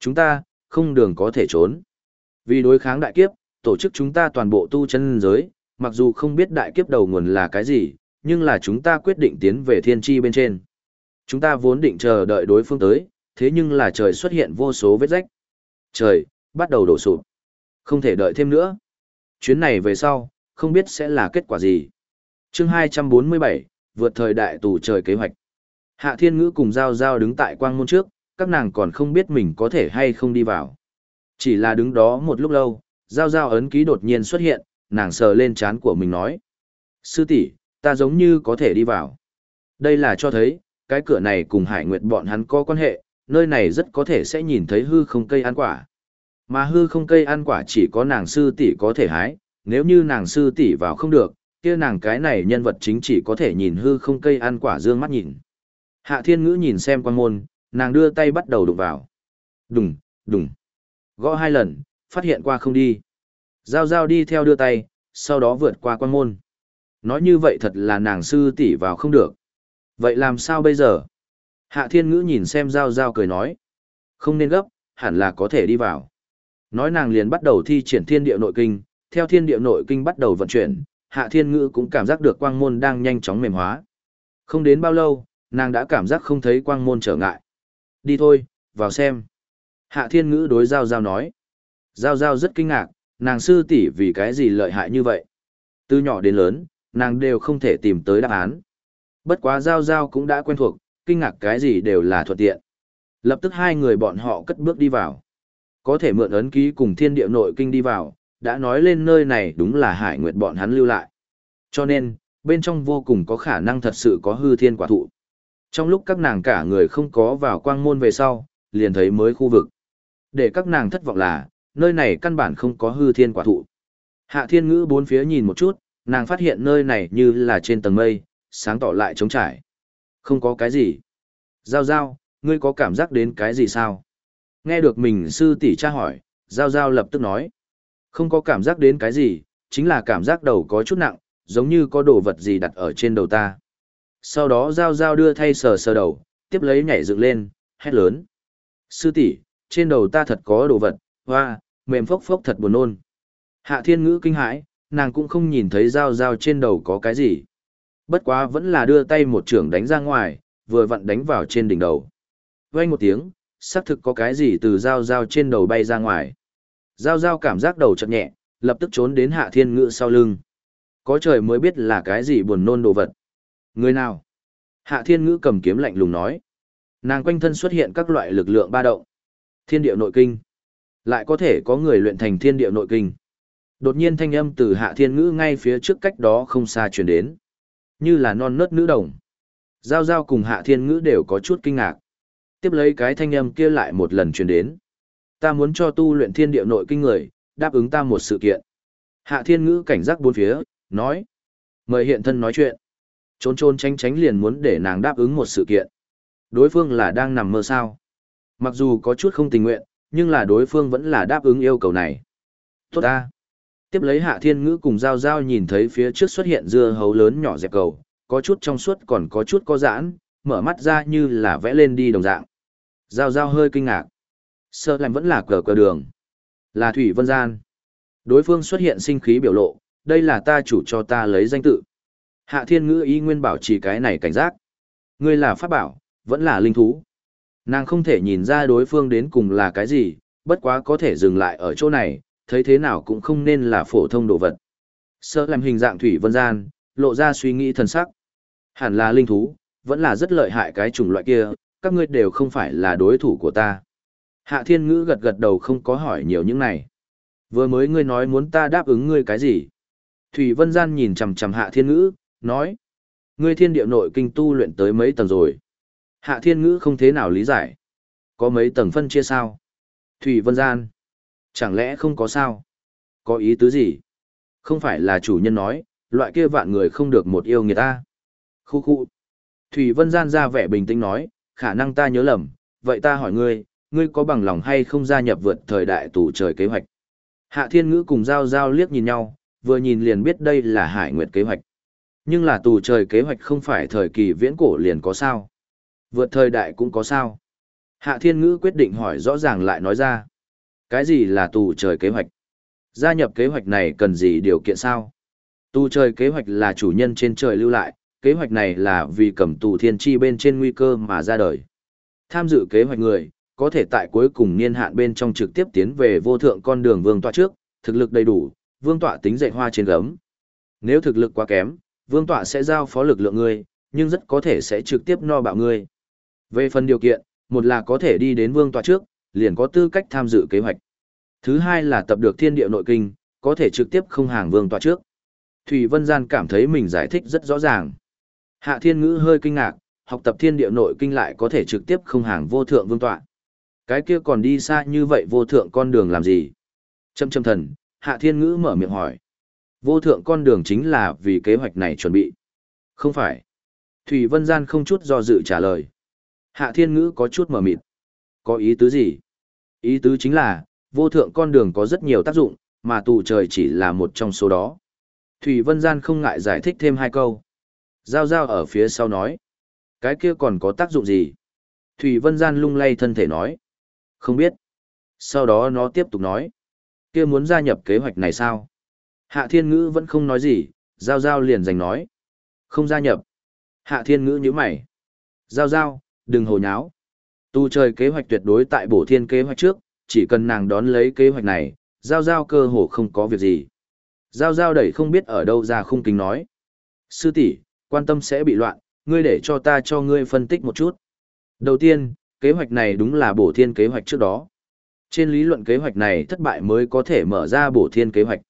Chúng ta, không đường có thể trốn. Vì đối kháng đại kiếp, tổ chức chúng ta toàn bộ tu chân giới, mặc dù không biết đại kiếp đầu nguồn là cái gì, nhưng là chúng ta quyết định tiến về thiên tri bên trên. Chúng ta vốn định chờ đợi đối phương tới, thế nhưng là trời xuất hiện vô số vết rách. Trời, bắt đầu đổ sụp. Không thể đợi thêm nữa. Chuyến này về sau, không biết sẽ là kết quả gì. chương 247, vượt thời đại tù trời kế hoạch. Hạ Thiên Ngữ cùng Giao Giao đứng tại quang môn trước, các nàng còn không biết mình có thể hay không đi vào. Chỉ là đứng đó một lúc lâu, Giao Giao ấn ký đột nhiên xuất hiện, nàng sờ lên trán của mình nói. Sư tỷ ta giống như có thể đi vào. Đây là cho thấy, cái cửa này cùng hải nguyệt bọn hắn có quan hệ, nơi này rất có thể sẽ nhìn thấy hư không cây ăn quả. Mà hư không cây ăn quả chỉ có nàng sư tỷ có thể hái, nếu như nàng sư tỷ vào không được, kia nàng cái này nhân vật chính chỉ có thể nhìn hư không cây ăn quả dương mắt nhìn. Hạ thiên ngữ nhìn xem quan môn, nàng đưa tay bắt đầu đụng vào. Đùng, đùng. Gõ hai lần, phát hiện qua không đi. Giao giao đi theo đưa tay, sau đó vượt qua quan môn. Nói như vậy thật là nàng sư tỷ vào không được. Vậy làm sao bây giờ? Hạ thiên ngữ nhìn xem giao giao cười nói. Không nên gấp, hẳn là có thể đi vào. Nói nàng liền bắt đầu thi triển thiên địa nội kinh, theo thiên địa nội kinh bắt đầu vận chuyển, hạ thiên ngữ cũng cảm giác được quang môn đang nhanh chóng mềm hóa. Không đến bao lâu, nàng đã cảm giác không thấy quang môn trở ngại. Đi thôi, vào xem. Hạ thiên ngữ đối giao giao nói. Giao giao rất kinh ngạc, nàng sư tỷ vì cái gì lợi hại như vậy. Từ nhỏ đến lớn, nàng đều không thể tìm tới đáp án. Bất quá giao giao cũng đã quen thuộc, kinh ngạc cái gì đều là thuận tiện. Lập tức hai người bọn họ cất bước đi vào. Có thể mượn ấn ký cùng thiên địa nội kinh đi vào, đã nói lên nơi này đúng là hải nguyệt bọn hắn lưu lại. Cho nên, bên trong vô cùng có khả năng thật sự có hư thiên quả thụ. Trong lúc các nàng cả người không có vào quang môn về sau, liền thấy mới khu vực. Để các nàng thất vọng là, nơi này căn bản không có hư thiên quả thụ. Hạ thiên ngữ bốn phía nhìn một chút, nàng phát hiện nơi này như là trên tầng mây, sáng tỏ lại trống trải. Không có cái gì. Giao giao, ngươi có cảm giác đến cái gì sao? Nghe được mình sư tỷ tra hỏi, Giao Giao lập tức nói. Không có cảm giác đến cái gì, chính là cảm giác đầu có chút nặng, giống như có đồ vật gì đặt ở trên đầu ta. Sau đó Giao Giao đưa thay sờ sờ đầu, tiếp lấy nhảy dựng lên, hét lớn. Sư tỷ, trên đầu ta thật có đồ vật, hoa, mềm phốc phốc thật buồn nôn. Hạ thiên ngữ kinh hãi, nàng cũng không nhìn thấy dao dao trên đầu có cái gì. Bất quá vẫn là đưa tay một trưởng đánh ra ngoài, vừa vặn đánh vào trên đỉnh đầu. Vang một tiếng, xác thực có cái gì từ dao dao trên đầu bay ra ngoài. Dao dao cảm giác đầu chật nhẹ, lập tức trốn đến hạ thiên ngự sau lưng. Có trời mới biết là cái gì buồn nôn đồ vật. Người nào? Hạ thiên ngữ cầm kiếm lạnh lùng nói. Nàng quanh thân xuất hiện các loại lực lượng ba động. Thiên địa nội kinh. Lại có thể có người luyện thành thiên địa nội kinh. Đột nhiên thanh âm từ hạ thiên ngữ ngay phía trước cách đó không xa truyền đến. Như là non nớt nữ đồng. Giao giao cùng hạ thiên ngữ đều có chút kinh ngạc tiếp lấy cái thanh âm kia lại một lần truyền đến. Ta muốn cho tu luyện thiên địa nội kinh người, đáp ứng ta một sự kiện. Hạ thiên ngữ cảnh giác bốn phía, nói. Mời hiện thân nói chuyện. Trốn trốn tránh tránh liền muốn để nàng đáp ứng một sự kiện. Đối phương là đang nằm mơ sao. Mặc dù có chút không tình nguyện, nhưng là đối phương vẫn là đáp ứng yêu cầu này. Tốt ta. Tiếp lấy hạ thiên ngữ cùng giao giao nhìn thấy phía trước xuất hiện dưa hấu lớn nhỏ dẹp cầu, có chút trong suốt còn có chút có giãn, mở mắt ra như là vẽ lên đi đồng dạng. Giao giao hơi kinh ngạc. sơ lạnh vẫn là cờ cờ đường. Là Thủy Vân Gian. Đối phương xuất hiện sinh khí biểu lộ, đây là ta chủ cho ta lấy danh tự. Hạ thiên ngữ ý nguyên bảo trì cái này cảnh giác. Ngươi là pháp bảo, vẫn là linh thú. Nàng không thể nhìn ra đối phương đến cùng là cái gì, bất quá có thể dừng lại ở chỗ này, thấy thế nào cũng không nên là phổ thông đồ vật. Sợ làm hình dạng Thủy Vân Gian, lộ ra suy nghĩ thần sắc. Hẳn là linh thú, vẫn là rất lợi hại cái chủng loại kia, các ngươi đều không phải là đối thủ của ta. Hạ thiên ngữ gật gật đầu không có hỏi nhiều những này. Vừa mới ngươi nói muốn ta đáp ứng ngươi cái gì? Thủy Vân Gian nhìn chằm chằm hạ thiên ngữ, nói. Ngươi thiên địa nội kinh tu luyện tới mấy tầng rồi? Hạ thiên ngữ không thế nào lý giải. Có mấy tầng phân chia sao? Thủy Vân Gian. Chẳng lẽ không có sao? Có ý tứ gì? Không phải là chủ nhân nói, loại kia vạn người không được một yêu người ta. Khu khu. Thủy Vân Gian ra vẻ bình tĩnh nói, khả năng ta nhớ lầm, vậy ta hỏi ngươi, ngươi có bằng lòng hay không gia nhập vượt thời đại tù trời kế hoạch? Hạ Thiên Ngữ cùng Giao Giao liếc nhìn nhau, vừa nhìn liền biết đây là Hải Nguyệt kế hoạch. Nhưng là tù trời kế hoạch không phải thời kỳ viễn cổ liền có sao. Vượt thời đại cũng có sao. Hạ Thiên Ngữ quyết định hỏi rõ ràng lại nói ra. Cái gì là tù trời kế hoạch? Gia nhập kế hoạch này cần gì điều kiện sao? Tù trời kế hoạch là chủ nhân trên trời lưu lại, kế hoạch này là vì cầm tù thiên tri bên trên nguy cơ mà ra đời. Tham dự kế hoạch người, có thể tại cuối cùng niên hạn bên trong trực tiếp tiến về vô thượng con đường vương tọa trước, thực lực đầy đủ, vương tọa tính dạy hoa trên gấm. Nếu thực lực quá kém, vương tọa sẽ giao phó lực lượng ngươi, nhưng rất có thể sẽ trực tiếp no bạo ngươi. Về phần điều kiện, một là có thể đi đến vương tọa trước, liền có tư cách tham dự kế hoạch. Thứ hai là tập được thiên địa nội kinh, có thể trực tiếp không hàng vương tọa trước. Thủy Vân Gian cảm thấy mình giải thích rất rõ ràng. Hạ Thiên Ngữ hơi kinh ngạc, học tập thiên địa nội kinh lại có thể trực tiếp không hàng vô thượng vương tọa. Cái kia còn đi xa như vậy vô thượng con đường làm gì? Trâm trâm thần, Hạ Thiên Ngữ mở miệng hỏi. Vô thượng con đường chính là vì kế hoạch này chuẩn bị. Không phải. Thủy Vân Gian không chút do dự trả lời. Hạ Thiên Ngữ có chút mở mịt. Có ý tứ gì? Ý tứ chính là, vô thượng con đường có rất nhiều tác dụng, mà tù trời chỉ là một trong số đó. Thủy Vân Gian không ngại giải thích thêm hai câu. Giao Giao ở phía sau nói. Cái kia còn có tác dụng gì? Thủy Vân Gian lung lay thân thể nói. Không biết. Sau đó nó tiếp tục nói. Kia muốn gia nhập kế hoạch này sao? Hạ Thiên Ngữ vẫn không nói gì, Giao Giao liền giành nói. Không gia nhập. Hạ Thiên Ngữ nhíu mày. Giao Giao, đừng hồ nháo. Tu trời kế hoạch tuyệt đối tại bổ thiên kế hoạch trước, chỉ cần nàng đón lấy kế hoạch này, Giao Giao cơ hồ không có việc gì. Giao Giao đẩy không biết ở đâu ra khung kính nói. Sư tỷ quan tâm sẽ bị loạn, ngươi để cho ta cho ngươi phân tích một chút. Đầu tiên, kế hoạch này đúng là bổ thiên kế hoạch trước đó. Trên lý luận kế hoạch này thất bại mới có thể mở ra bổ thiên kế hoạch.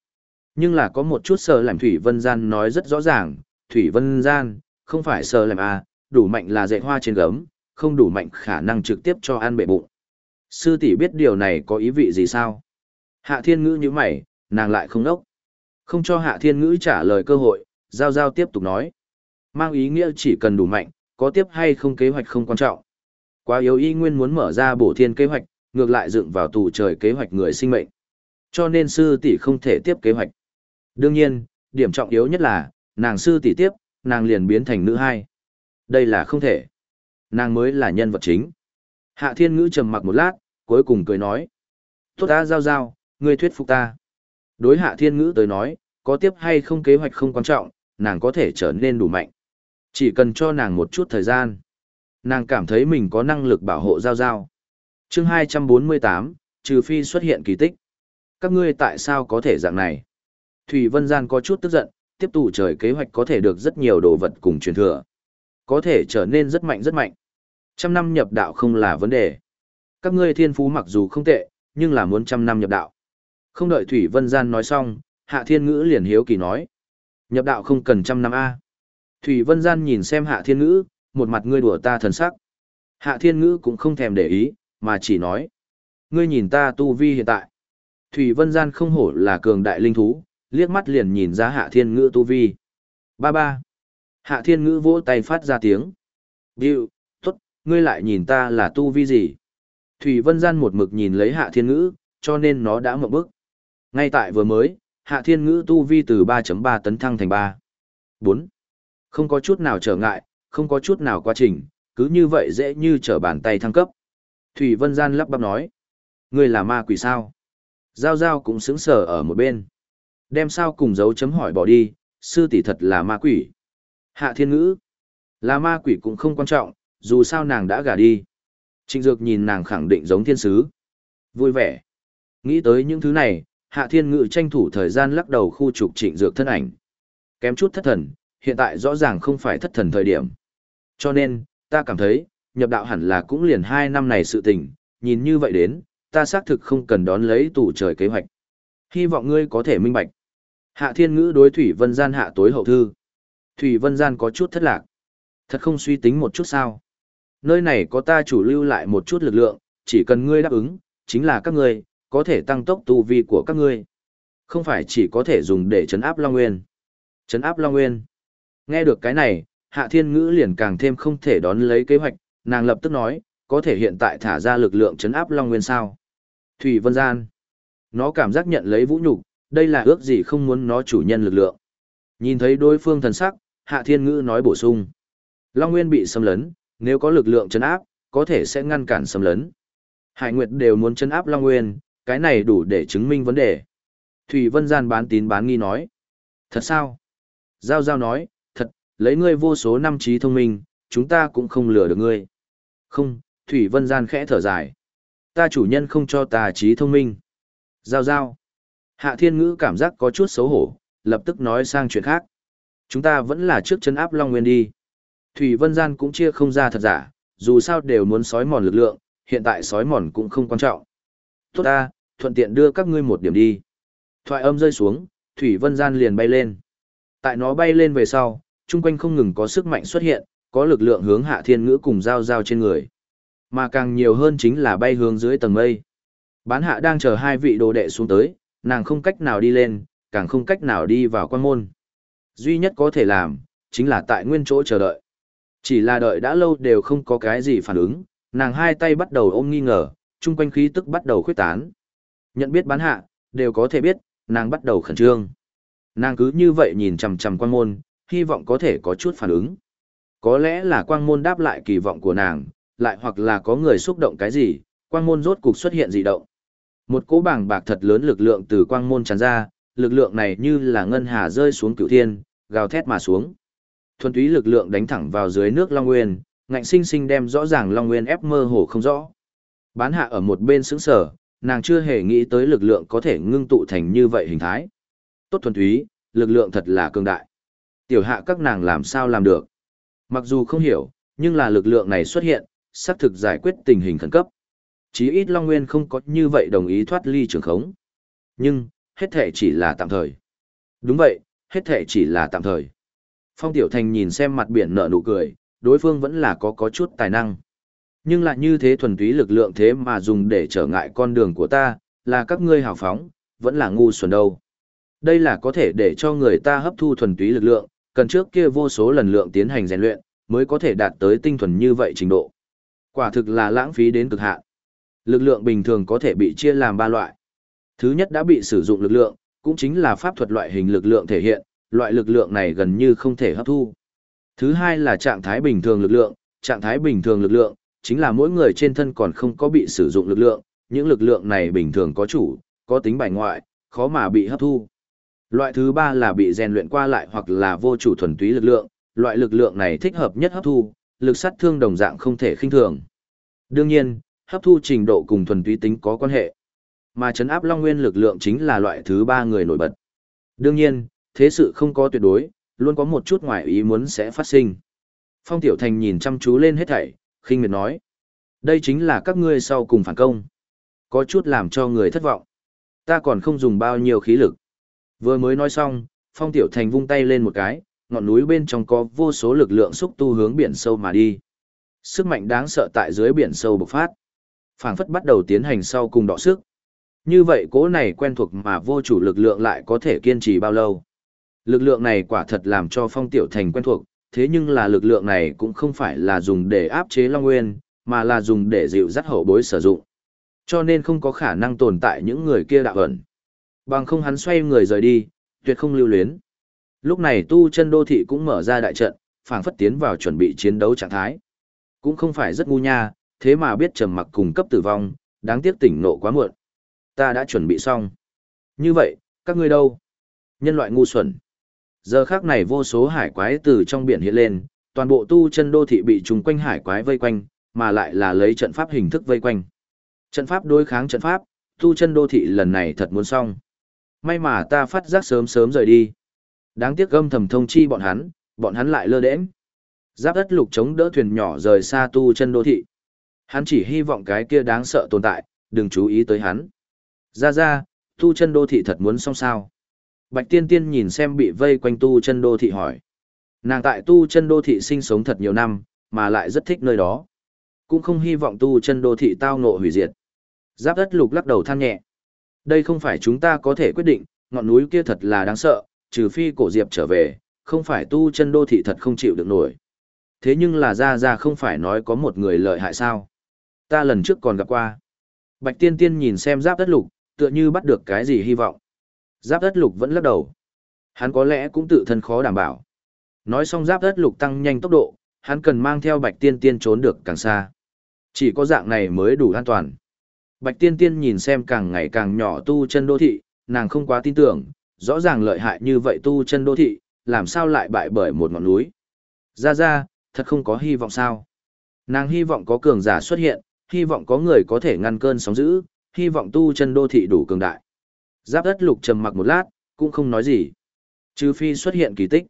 Nhưng là có một chút sờ làm Thủy Vân Gian nói rất rõ ràng, Thủy Vân Gian, không phải sờ làm A, à, đủ mạnh là dạy hoa trên gấm, không đủ mạnh khả năng trực tiếp cho ăn bệ bụng. Sư tỷ biết điều này có ý vị gì sao? Hạ thiên ngữ như mày, nàng lại không nốc. Không cho hạ thiên ngữ trả lời cơ hội, Giao Giao tiếp tục nói. Mang ý nghĩa chỉ cần đủ mạnh, có tiếp hay không kế hoạch không quan trọng. Quá yếu y nguyên muốn mở ra bổ thiên kế hoạch, ngược lại dựng vào tù trời kế hoạch người sinh mệnh. Cho nên sư tỷ không thể tiếp kế hoạch. Đương nhiên, điểm trọng yếu nhất là, nàng sư tỷ tiếp, nàng liền biến thành nữ hai. Đây là không thể. Nàng mới là nhân vật chính. Hạ thiên ngữ trầm mặc một lát, cuối cùng cười nói. Tốt ta giao giao, ngươi thuyết phục ta. Đối hạ thiên ngữ tới nói, có tiếp hay không kế hoạch không quan trọng, nàng có thể trở nên đủ mạnh. Chỉ cần cho nàng một chút thời gian. Nàng cảm thấy mình có năng lực bảo hộ giao giao. chương 248, trừ phi xuất hiện kỳ tích. Các ngươi tại sao có thể dạng này? Thủy Vân Gian có chút tức giận, tiếp tục trời kế hoạch có thể được rất nhiều đồ vật cùng truyền thừa. Có thể trở nên rất mạnh rất mạnh. Trăm năm nhập đạo không là vấn đề. Các ngươi thiên phú mặc dù không tệ, nhưng là muốn trăm năm nhập đạo. Không đợi Thủy Vân Gian nói xong, Hạ Thiên Ngữ liền hiếu kỳ nói. Nhập đạo không cần trăm năm A. Thủy Vân Gian nhìn xem Hạ Thiên Ngữ, một mặt ngươi đùa ta thần sắc. Hạ Thiên Ngữ cũng không thèm để ý, mà chỉ nói. Ngươi nhìn ta tu vi hiện tại. Thủy Vân Gian không hổ là cường đại linh thú, liếc mắt liền nhìn ra Hạ Thiên Ngữ tu vi. Ba ba. Hạ Thiên Ngữ vỗ tay phát ra tiếng. Điều, tốt, ngươi lại nhìn ta là tu vi gì? Thủy Vân Gian một mực nhìn lấy Hạ Thiên Ngữ, cho nên nó đã mộng bức. Ngay tại vừa mới, Hạ Thiên Ngữ tu vi từ 3.3 tấn thăng thành 3. 4. Không có chút nào trở ngại, không có chút nào quá trình, cứ như vậy dễ như trở bàn tay thăng cấp. Thủy Vân Gian lắp bắp nói. Ngươi là ma quỷ sao? Giao Giao cũng sững sờ ở một bên. Đem sao cùng dấu chấm hỏi bỏ đi, sư tỷ thật là ma quỷ. Hạ thiên ngữ. Là ma quỷ cũng không quan trọng, dù sao nàng đã gả đi. Trịnh Dược nhìn nàng khẳng định giống thiên sứ. Vui vẻ. Nghĩ tới những thứ này, Hạ Thiên Ngữ tranh thủ thời gian lắc đầu khu trục Trịnh Dược thân ảnh. Kém chút thất thần, hiện tại rõ ràng không phải thất thần thời điểm. Cho nên, ta cảm thấy, nhập đạo hẳn là cũng liền hai năm này sự tình, nhìn như vậy đến, ta xác thực không cần đón lấy tủ trời kế hoạch. Hy vọng ngươi có thể minh bạch. Hạ Thiên Ngữ đối Thủy Vân Gian hạ tối hậu thư. Thủy Vân Gian có chút thất lạc. Thật không suy tính một chút sao. Nơi này có ta chủ lưu lại một chút lực lượng, chỉ cần ngươi đáp ứng, chính là các ngươi, có thể tăng tốc tu vi của các ngươi. Không phải chỉ có thể dùng để chấn áp Long Nguyên. Chấn áp Long Nguyên. Nghe được cái này, Hạ Thiên Ngữ liền càng thêm không thể đón lấy kế hoạch, nàng lập tức nói, có thể hiện tại thả ra lực lượng chấn áp Long Nguyên sao. Thủy Vân Gian. Nó cảm giác nhận lấy vũ nhục, đây là ước gì không muốn nó chủ nhân lực lượng. Nhìn thấy đối phương thần sắc, Hạ Thiên Ngữ nói bổ sung. Long Nguyên bị xâm lấn, nếu có lực lượng chấn áp, có thể sẽ ngăn cản xâm lấn. Hải Nguyệt đều muốn chấn áp Long Nguyên, cái này đủ để chứng minh vấn đề. Thủy Vân Gian bán tín bán nghi nói. Thật sao? Giao Giao nói, thật, lấy ngươi vô số năm trí thông minh, chúng ta cũng không lừa được ngươi. Không, Thủy Vân Gian khẽ thở dài. Ta chủ nhân không cho ta trí thông minh. Giao Giao. Hạ Thiên Ngữ cảm giác có chút xấu hổ, lập tức nói sang chuyện khác. Chúng ta vẫn là trước chân áp Long Nguyên đi. Thủy Vân Gian cũng chia không ra thật giả, dù sao đều muốn sói mòn lực lượng, hiện tại sói mòn cũng không quan trọng. Tốt ta, thuận tiện đưa các ngươi một điểm đi. Thoại âm rơi xuống, Thủy Vân Gian liền bay lên. Tại nó bay lên về sau, chung quanh không ngừng có sức mạnh xuất hiện, có lực lượng hướng hạ thiên ngữ cùng giao giao trên người. Mà càng nhiều hơn chính là bay hướng dưới tầng mây. Bán hạ đang chờ hai vị đồ đệ xuống tới, nàng không cách nào đi lên, càng không cách nào đi vào quan môn. Duy nhất có thể làm, chính là tại nguyên chỗ chờ đợi. Chỉ là đợi đã lâu đều không có cái gì phản ứng, nàng hai tay bắt đầu ôm nghi ngờ, chung quanh khí tức bắt đầu khuyết tán. Nhận biết bán hạ, đều có thể biết, nàng bắt đầu khẩn trương. Nàng cứ như vậy nhìn chằm chằm quang môn, hy vọng có thể có chút phản ứng. Có lẽ là quang môn đáp lại kỳ vọng của nàng, lại hoặc là có người xúc động cái gì, quang môn rốt cục xuất hiện dị động. Một cỗ bảng bạc thật lớn lực lượng từ quang môn tràn ra, lực lượng này như là ngân hà rơi xuống cửu thiên, gào thét mà xuống. Thuần túy lực lượng đánh thẳng vào dưới nước Long Nguyên, ngạnh sinh sinh đem rõ ràng Long Nguyên ép mơ hồ không rõ. Bán hạ ở một bên sững sở, nàng chưa hề nghĩ tới lực lượng có thể ngưng tụ thành như vậy hình thái. Tốt thuần túy, lực lượng thật là cường đại. Tiểu hạ các nàng làm sao làm được. Mặc dù không hiểu, nhưng là lực lượng này xuất hiện, xác thực giải quyết tình hình khẩn cấp. Chí ít Long Nguyên không có như vậy đồng ý thoát ly trường khống. Nhưng, hết thể chỉ là tạm thời. Đúng vậy, hết thể chỉ là tạm thời. Phong Tiểu Thành nhìn xem mặt biển nở nụ cười, đối phương vẫn là có có chút tài năng. Nhưng lại như thế thuần túy lực lượng thế mà dùng để trở ngại con đường của ta, là các ngươi hào phóng, vẫn là ngu xuẩn đâu. Đây là có thể để cho người ta hấp thu thuần túy lực lượng, cần trước kia vô số lần lượng tiến hành rèn luyện, mới có thể đạt tới tinh thuần như vậy trình độ. Quả thực là lãng phí đến cực hạn. Lực lượng bình thường có thể bị chia làm ba loại. Thứ nhất đã bị sử dụng lực lượng, cũng chính là pháp thuật loại hình lực lượng thể hiện, loại lực lượng này gần như không thể hấp thu. Thứ hai là trạng thái bình thường lực lượng, trạng thái bình thường lực lượng, chính là mỗi người trên thân còn không có bị sử dụng lực lượng, những lực lượng này bình thường có chủ, có tính bài ngoại, khó mà bị hấp thu. Loại thứ ba là bị rèn luyện qua lại hoặc là vô chủ thuần túy lực lượng, loại lực lượng này thích hợp nhất hấp thu, lực sát thương đồng dạng không thể khinh thường. Đương nhiên, hấp thu trình độ cùng thuần túy tính có quan hệ. Mà chấn áp Long Nguyên lực lượng chính là loại thứ ba người nổi bật. Đương nhiên, thế sự không có tuyệt đối, luôn có một chút ngoài ý muốn sẽ phát sinh. Phong Tiểu Thành nhìn chăm chú lên hết thảy, khinh miệt nói. Đây chính là các ngươi sau cùng phản công. Có chút làm cho người thất vọng. Ta còn không dùng bao nhiêu khí lực. Vừa mới nói xong, Phong Tiểu Thành vung tay lên một cái, ngọn núi bên trong có vô số lực lượng xúc tu hướng biển sâu mà đi. Sức mạnh đáng sợ tại dưới biển sâu bộc phát. Phảng phất bắt đầu tiến hành sau cùng đọ sức. Như vậy cố này quen thuộc mà vô chủ lực lượng lại có thể kiên trì bao lâu. Lực lượng này quả thật làm cho Phong Tiểu Thành quen thuộc, thế nhưng là lực lượng này cũng không phải là dùng để áp chế Long Nguyên, mà là dùng để dịu dắt hậu bối sử dụng. Cho nên không có khả năng tồn tại những người kia đạo ẩn. Bằng không hắn xoay người rời đi, tuyệt không lưu luyến. Lúc này tu chân đô thị cũng mở ra đại trận, phảng phất tiến vào chuẩn bị chiến đấu trạng thái. Cũng không phải rất ngu nha, thế mà biết trầm mặc cùng cấp tử vong, đáng tiếc tỉnh nộ quá muộn. Ta đã chuẩn bị xong. Như vậy, các ngươi đâu? Nhân loại ngu xuẩn. Giờ khác này vô số hải quái từ trong biển hiện lên, toàn bộ tu chân đô thị bị trùng quanh hải quái vây quanh, mà lại là lấy trận pháp hình thức vây quanh. Trận pháp đối kháng trận pháp, tu chân đô thị lần này thật muốn xong. May mà ta phát giác sớm sớm rời đi. Đáng tiếc gâm thầm thông chi bọn hắn, bọn hắn lại lơ đễnh. Giáp đất lục chống đỡ thuyền nhỏ rời xa tu chân đô thị. Hắn chỉ hy vọng cái kia đáng sợ tồn tại, đừng chú ý tới hắn. Ra ra, tu chân đô thị thật muốn xong sao. Bạch Tiên Tiên nhìn xem bị vây quanh tu chân đô thị hỏi. Nàng tại tu chân đô thị sinh sống thật nhiều năm, mà lại rất thích nơi đó. Cũng không hy vọng tu chân đô thị tao ngộ hủy diệt. Giáp đất lục lắc đầu than nhẹ. Đây không phải chúng ta có thể quyết định, ngọn núi kia thật là đáng sợ, trừ phi cổ diệp trở về, không phải tu chân đô thị thật không chịu được nổi. Thế nhưng là ra ra không phải nói có một người lợi hại sao? Ta lần trước còn gặp qua. Bạch tiên tiên nhìn xem giáp đất lục, tựa như bắt được cái gì hy vọng. Giáp đất lục vẫn lắc đầu. Hắn có lẽ cũng tự thân khó đảm bảo. Nói xong giáp đất lục tăng nhanh tốc độ, hắn cần mang theo bạch tiên tiên trốn được càng xa. Chỉ có dạng này mới đủ an toàn. Bạch tiên tiên nhìn xem càng ngày càng nhỏ tu chân đô thị, nàng không quá tin tưởng, rõ ràng lợi hại như vậy tu chân đô thị, làm sao lại bại bởi một ngọn núi. Ra ra, thật không có hy vọng sao. Nàng hy vọng có cường giả xuất hiện, hy vọng có người có thể ngăn cơn sóng dữ, hy vọng tu chân đô thị đủ cường đại. Giáp đất lục trầm mặc một lát, cũng không nói gì. Trừ phi xuất hiện kỳ tích.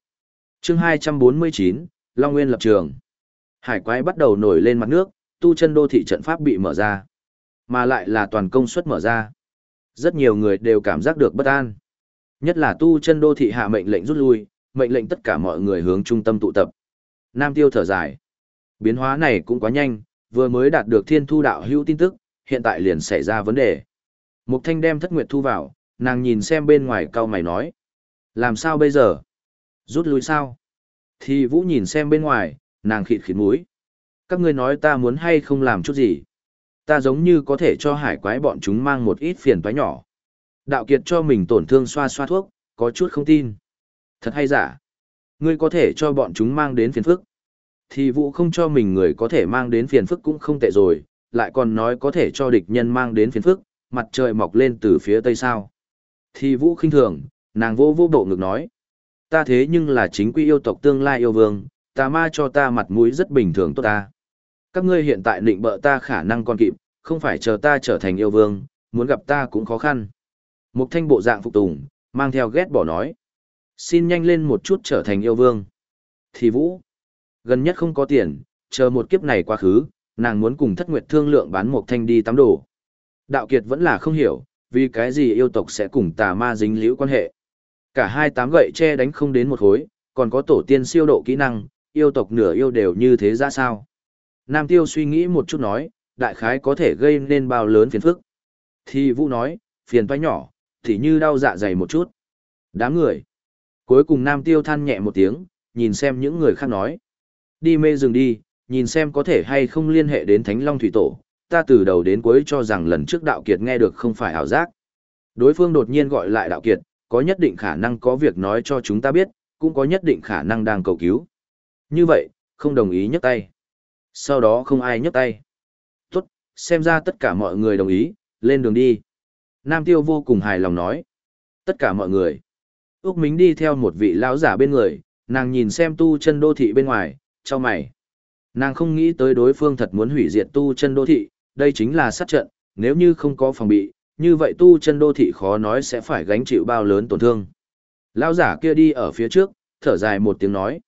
chương 249, Long Nguyên lập trường. Hải quái bắt đầu nổi lên mặt nước, tu chân đô thị trận pháp bị mở ra. Mà lại là toàn công suất mở ra. Rất nhiều người đều cảm giác được bất an. Nhất là tu chân đô thị hạ mệnh lệnh rút lui, mệnh lệnh tất cả mọi người hướng trung tâm tụ tập. Nam tiêu thở dài. Biến hóa này cũng quá nhanh, vừa mới đạt được thiên thu đạo hữu tin tức, hiện tại liền xảy ra vấn đề. Mục thanh đem thất nguyệt thu vào, nàng nhìn xem bên ngoài cao mày nói. Làm sao bây giờ? Rút lui sao? Thì vũ nhìn xem bên ngoài, nàng khịt khịt mũi. Các ngươi nói ta muốn hay không làm chút gì? Ta giống như có thể cho hải quái bọn chúng mang một ít phiền toái nhỏ. Đạo kiệt cho mình tổn thương xoa xoa thuốc, có chút không tin. Thật hay giả? Ngươi có thể cho bọn chúng mang đến phiền phức. Thì vũ không cho mình người có thể mang đến phiền phức cũng không tệ rồi, lại còn nói có thể cho địch nhân mang đến phiền phức, mặt trời mọc lên từ phía tây sao. Thì vũ khinh thường, nàng vô vô bộ ngực nói. Ta thế nhưng là chính quy yêu tộc tương lai yêu vương, ta ma cho ta mặt mũi rất bình thường tốt ta. Các ngươi hiện tại định bợ ta khả năng còn kịp, không phải chờ ta trở thành yêu vương, muốn gặp ta cũng khó khăn. Một thanh bộ dạng phục tùng, mang theo ghét bỏ nói. Xin nhanh lên một chút trở thành yêu vương. Thì vũ, gần nhất không có tiền, chờ một kiếp này quá khứ, nàng muốn cùng thất nguyệt thương lượng bán một thanh đi tắm đồ. Đạo kiệt vẫn là không hiểu, vì cái gì yêu tộc sẽ cùng tà ma dính liễu quan hệ. Cả hai tám gậy che đánh không đến một khối, còn có tổ tiên siêu độ kỹ năng, yêu tộc nửa yêu đều như thế ra sao. Nam tiêu suy nghĩ một chút nói, đại khái có thể gây nên bao lớn phiền phức. Thì vũ nói, phiền toái nhỏ, thì như đau dạ dày một chút. Đám người. Cuối cùng Nam tiêu than nhẹ một tiếng, nhìn xem những người khác nói. Đi mê rừng đi, nhìn xem có thể hay không liên hệ đến Thánh Long Thủy Tổ, ta từ đầu đến cuối cho rằng lần trước Đạo Kiệt nghe được không phải ảo giác. Đối phương đột nhiên gọi lại Đạo Kiệt, có nhất định khả năng có việc nói cho chúng ta biết, cũng có nhất định khả năng đang cầu cứu. Như vậy, không đồng ý nhấc tay. Sau đó không ai nhấc tay. Tốt, xem ra tất cả mọi người đồng ý, lên đường đi. Nam Tiêu vô cùng hài lòng nói. Tất cả mọi người. Úc Mính đi theo một vị lão giả bên người, nàng nhìn xem tu chân đô thị bên ngoài, cho mày. Nàng không nghĩ tới đối phương thật muốn hủy diệt tu chân đô thị, đây chính là sát trận, nếu như không có phòng bị, như vậy tu chân đô thị khó nói sẽ phải gánh chịu bao lớn tổn thương. Lão giả kia đi ở phía trước, thở dài một tiếng nói.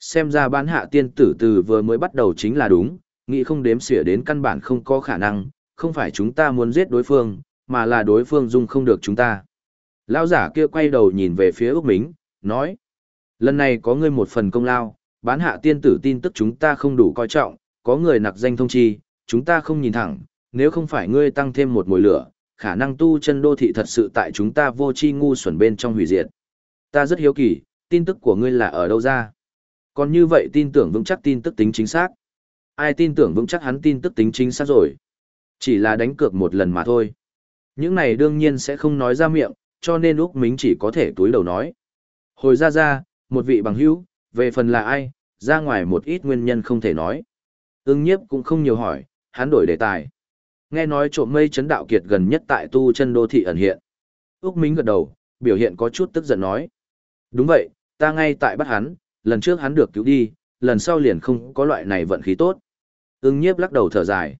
Xem ra bán hạ tiên tử từ vừa mới bắt đầu chính là đúng, nghĩ không đếm xỉa đến căn bản không có khả năng, không phải chúng ta muốn giết đối phương, mà là đối phương dung không được chúng ta. Lão giả kia quay đầu nhìn về phía Úc Mính, nói. Lần này có ngươi một phần công lao, bán hạ tiên tử tin tức chúng ta không đủ coi trọng, có người nặc danh thông chi, chúng ta không nhìn thẳng, nếu không phải ngươi tăng thêm một mùi lửa, khả năng tu chân đô thị thật sự tại chúng ta vô chi ngu xuẩn bên trong hủy diệt. Ta rất hiếu kỳ, tin tức của ngươi là ở đâu ra? Còn như vậy tin tưởng vững chắc tin tức tính chính xác. Ai tin tưởng vững chắc hắn tin tức tính chính xác rồi? Chỉ là đánh cược một lần mà thôi. Những này đương nhiên sẽ không nói ra miệng, cho nên Úc Mính chỉ có thể túi đầu nói. Hồi ra ra, một vị bằng hữu, về phần là ai, ra ngoài một ít nguyên nhân không thể nói. Ưng nhiếp cũng không nhiều hỏi, hắn đổi đề tài. Nghe nói trộm mây chấn đạo kiệt gần nhất tại tu chân đô thị ẩn hiện. Úc Mính gật đầu, biểu hiện có chút tức giận nói. Đúng vậy, ta ngay tại bắt hắn, lần trước hắn được cứu đi, lần sau liền không có loại này vận khí tốt. Ưng nhiếp lắc đầu thở dài.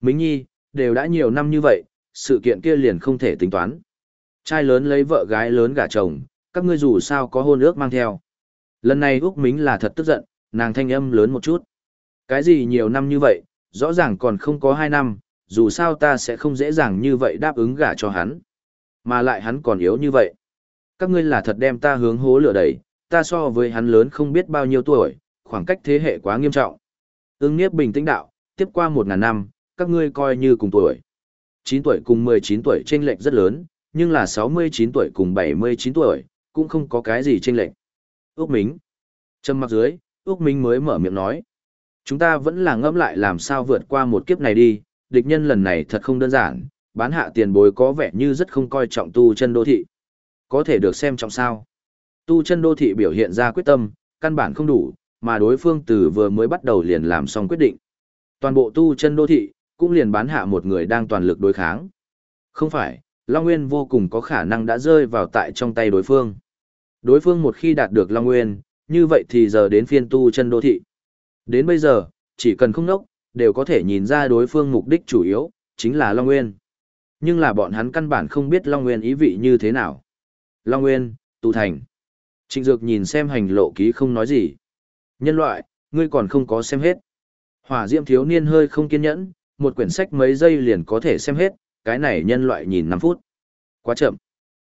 Mính nhi, đều đã nhiều năm như vậy, sự kiện kia liền không thể tính toán. Trai lớn lấy vợ gái lớn gả chồng, các ngươi dù sao có hôn ước mang theo. Lần này Úc Mính là thật tức giận, nàng thanh âm lớn một chút. Cái gì nhiều năm như vậy, rõ ràng còn không có hai năm, dù sao ta sẽ không dễ dàng như vậy đáp ứng gả cho hắn. Mà lại hắn còn yếu như vậy. Các ngươi là thật đem ta hướng hố lửa đẩy, ta so với hắn lớn không biết bao nhiêu tuổi, khoảng cách thế hệ quá nghiêm trọng. Ưng Niếp bình tĩnh đạo, tiếp qua một ngàn năm, các ngươi coi như cùng tuổi. 9 tuổi cùng 19 tuổi chênh lệch rất lớn, nhưng là 69 tuổi cùng 79 tuổi, cũng không có cái gì chênh lệch. Úc Mính. Trầm mặc dưới, Úc Minh mới mở miệng nói. Chúng ta vẫn là ngẫm lại làm sao vượt qua một kiếp này đi, địch nhân lần này thật không đơn giản, bán hạ tiền bối có vẻ như rất không coi trọng tu chân đô thị. Có thể được xem trọng sao. Tu chân đô thị biểu hiện ra quyết tâm, căn bản không đủ, mà đối phương từ vừa mới bắt đầu liền làm xong quyết định. Toàn bộ tu chân đô thị, cũng liền bán hạ một người đang toàn lực đối kháng. Không phải, Long Nguyên vô cùng có khả năng đã rơi vào tại trong tay đối phương. Đối phương một khi đạt được Long Nguyên, như vậy thì giờ đến phiên tu chân đô thị. Đến bây giờ, chỉ cần không nốc, đều có thể nhìn ra đối phương mục đích chủ yếu, chính là Long Nguyên. Nhưng là bọn hắn căn bản không biết Long Nguyên ý vị như thế nào. Long Nguyên, tu thành. Trịnh Dược nhìn xem hành lộ ký không nói gì. Nhân loại, ngươi còn không có xem hết. Hỏa diệm thiếu niên hơi không kiên nhẫn, một quyển sách mấy giây liền có thể xem hết, cái này nhân loại nhìn 5 phút. Quá chậm.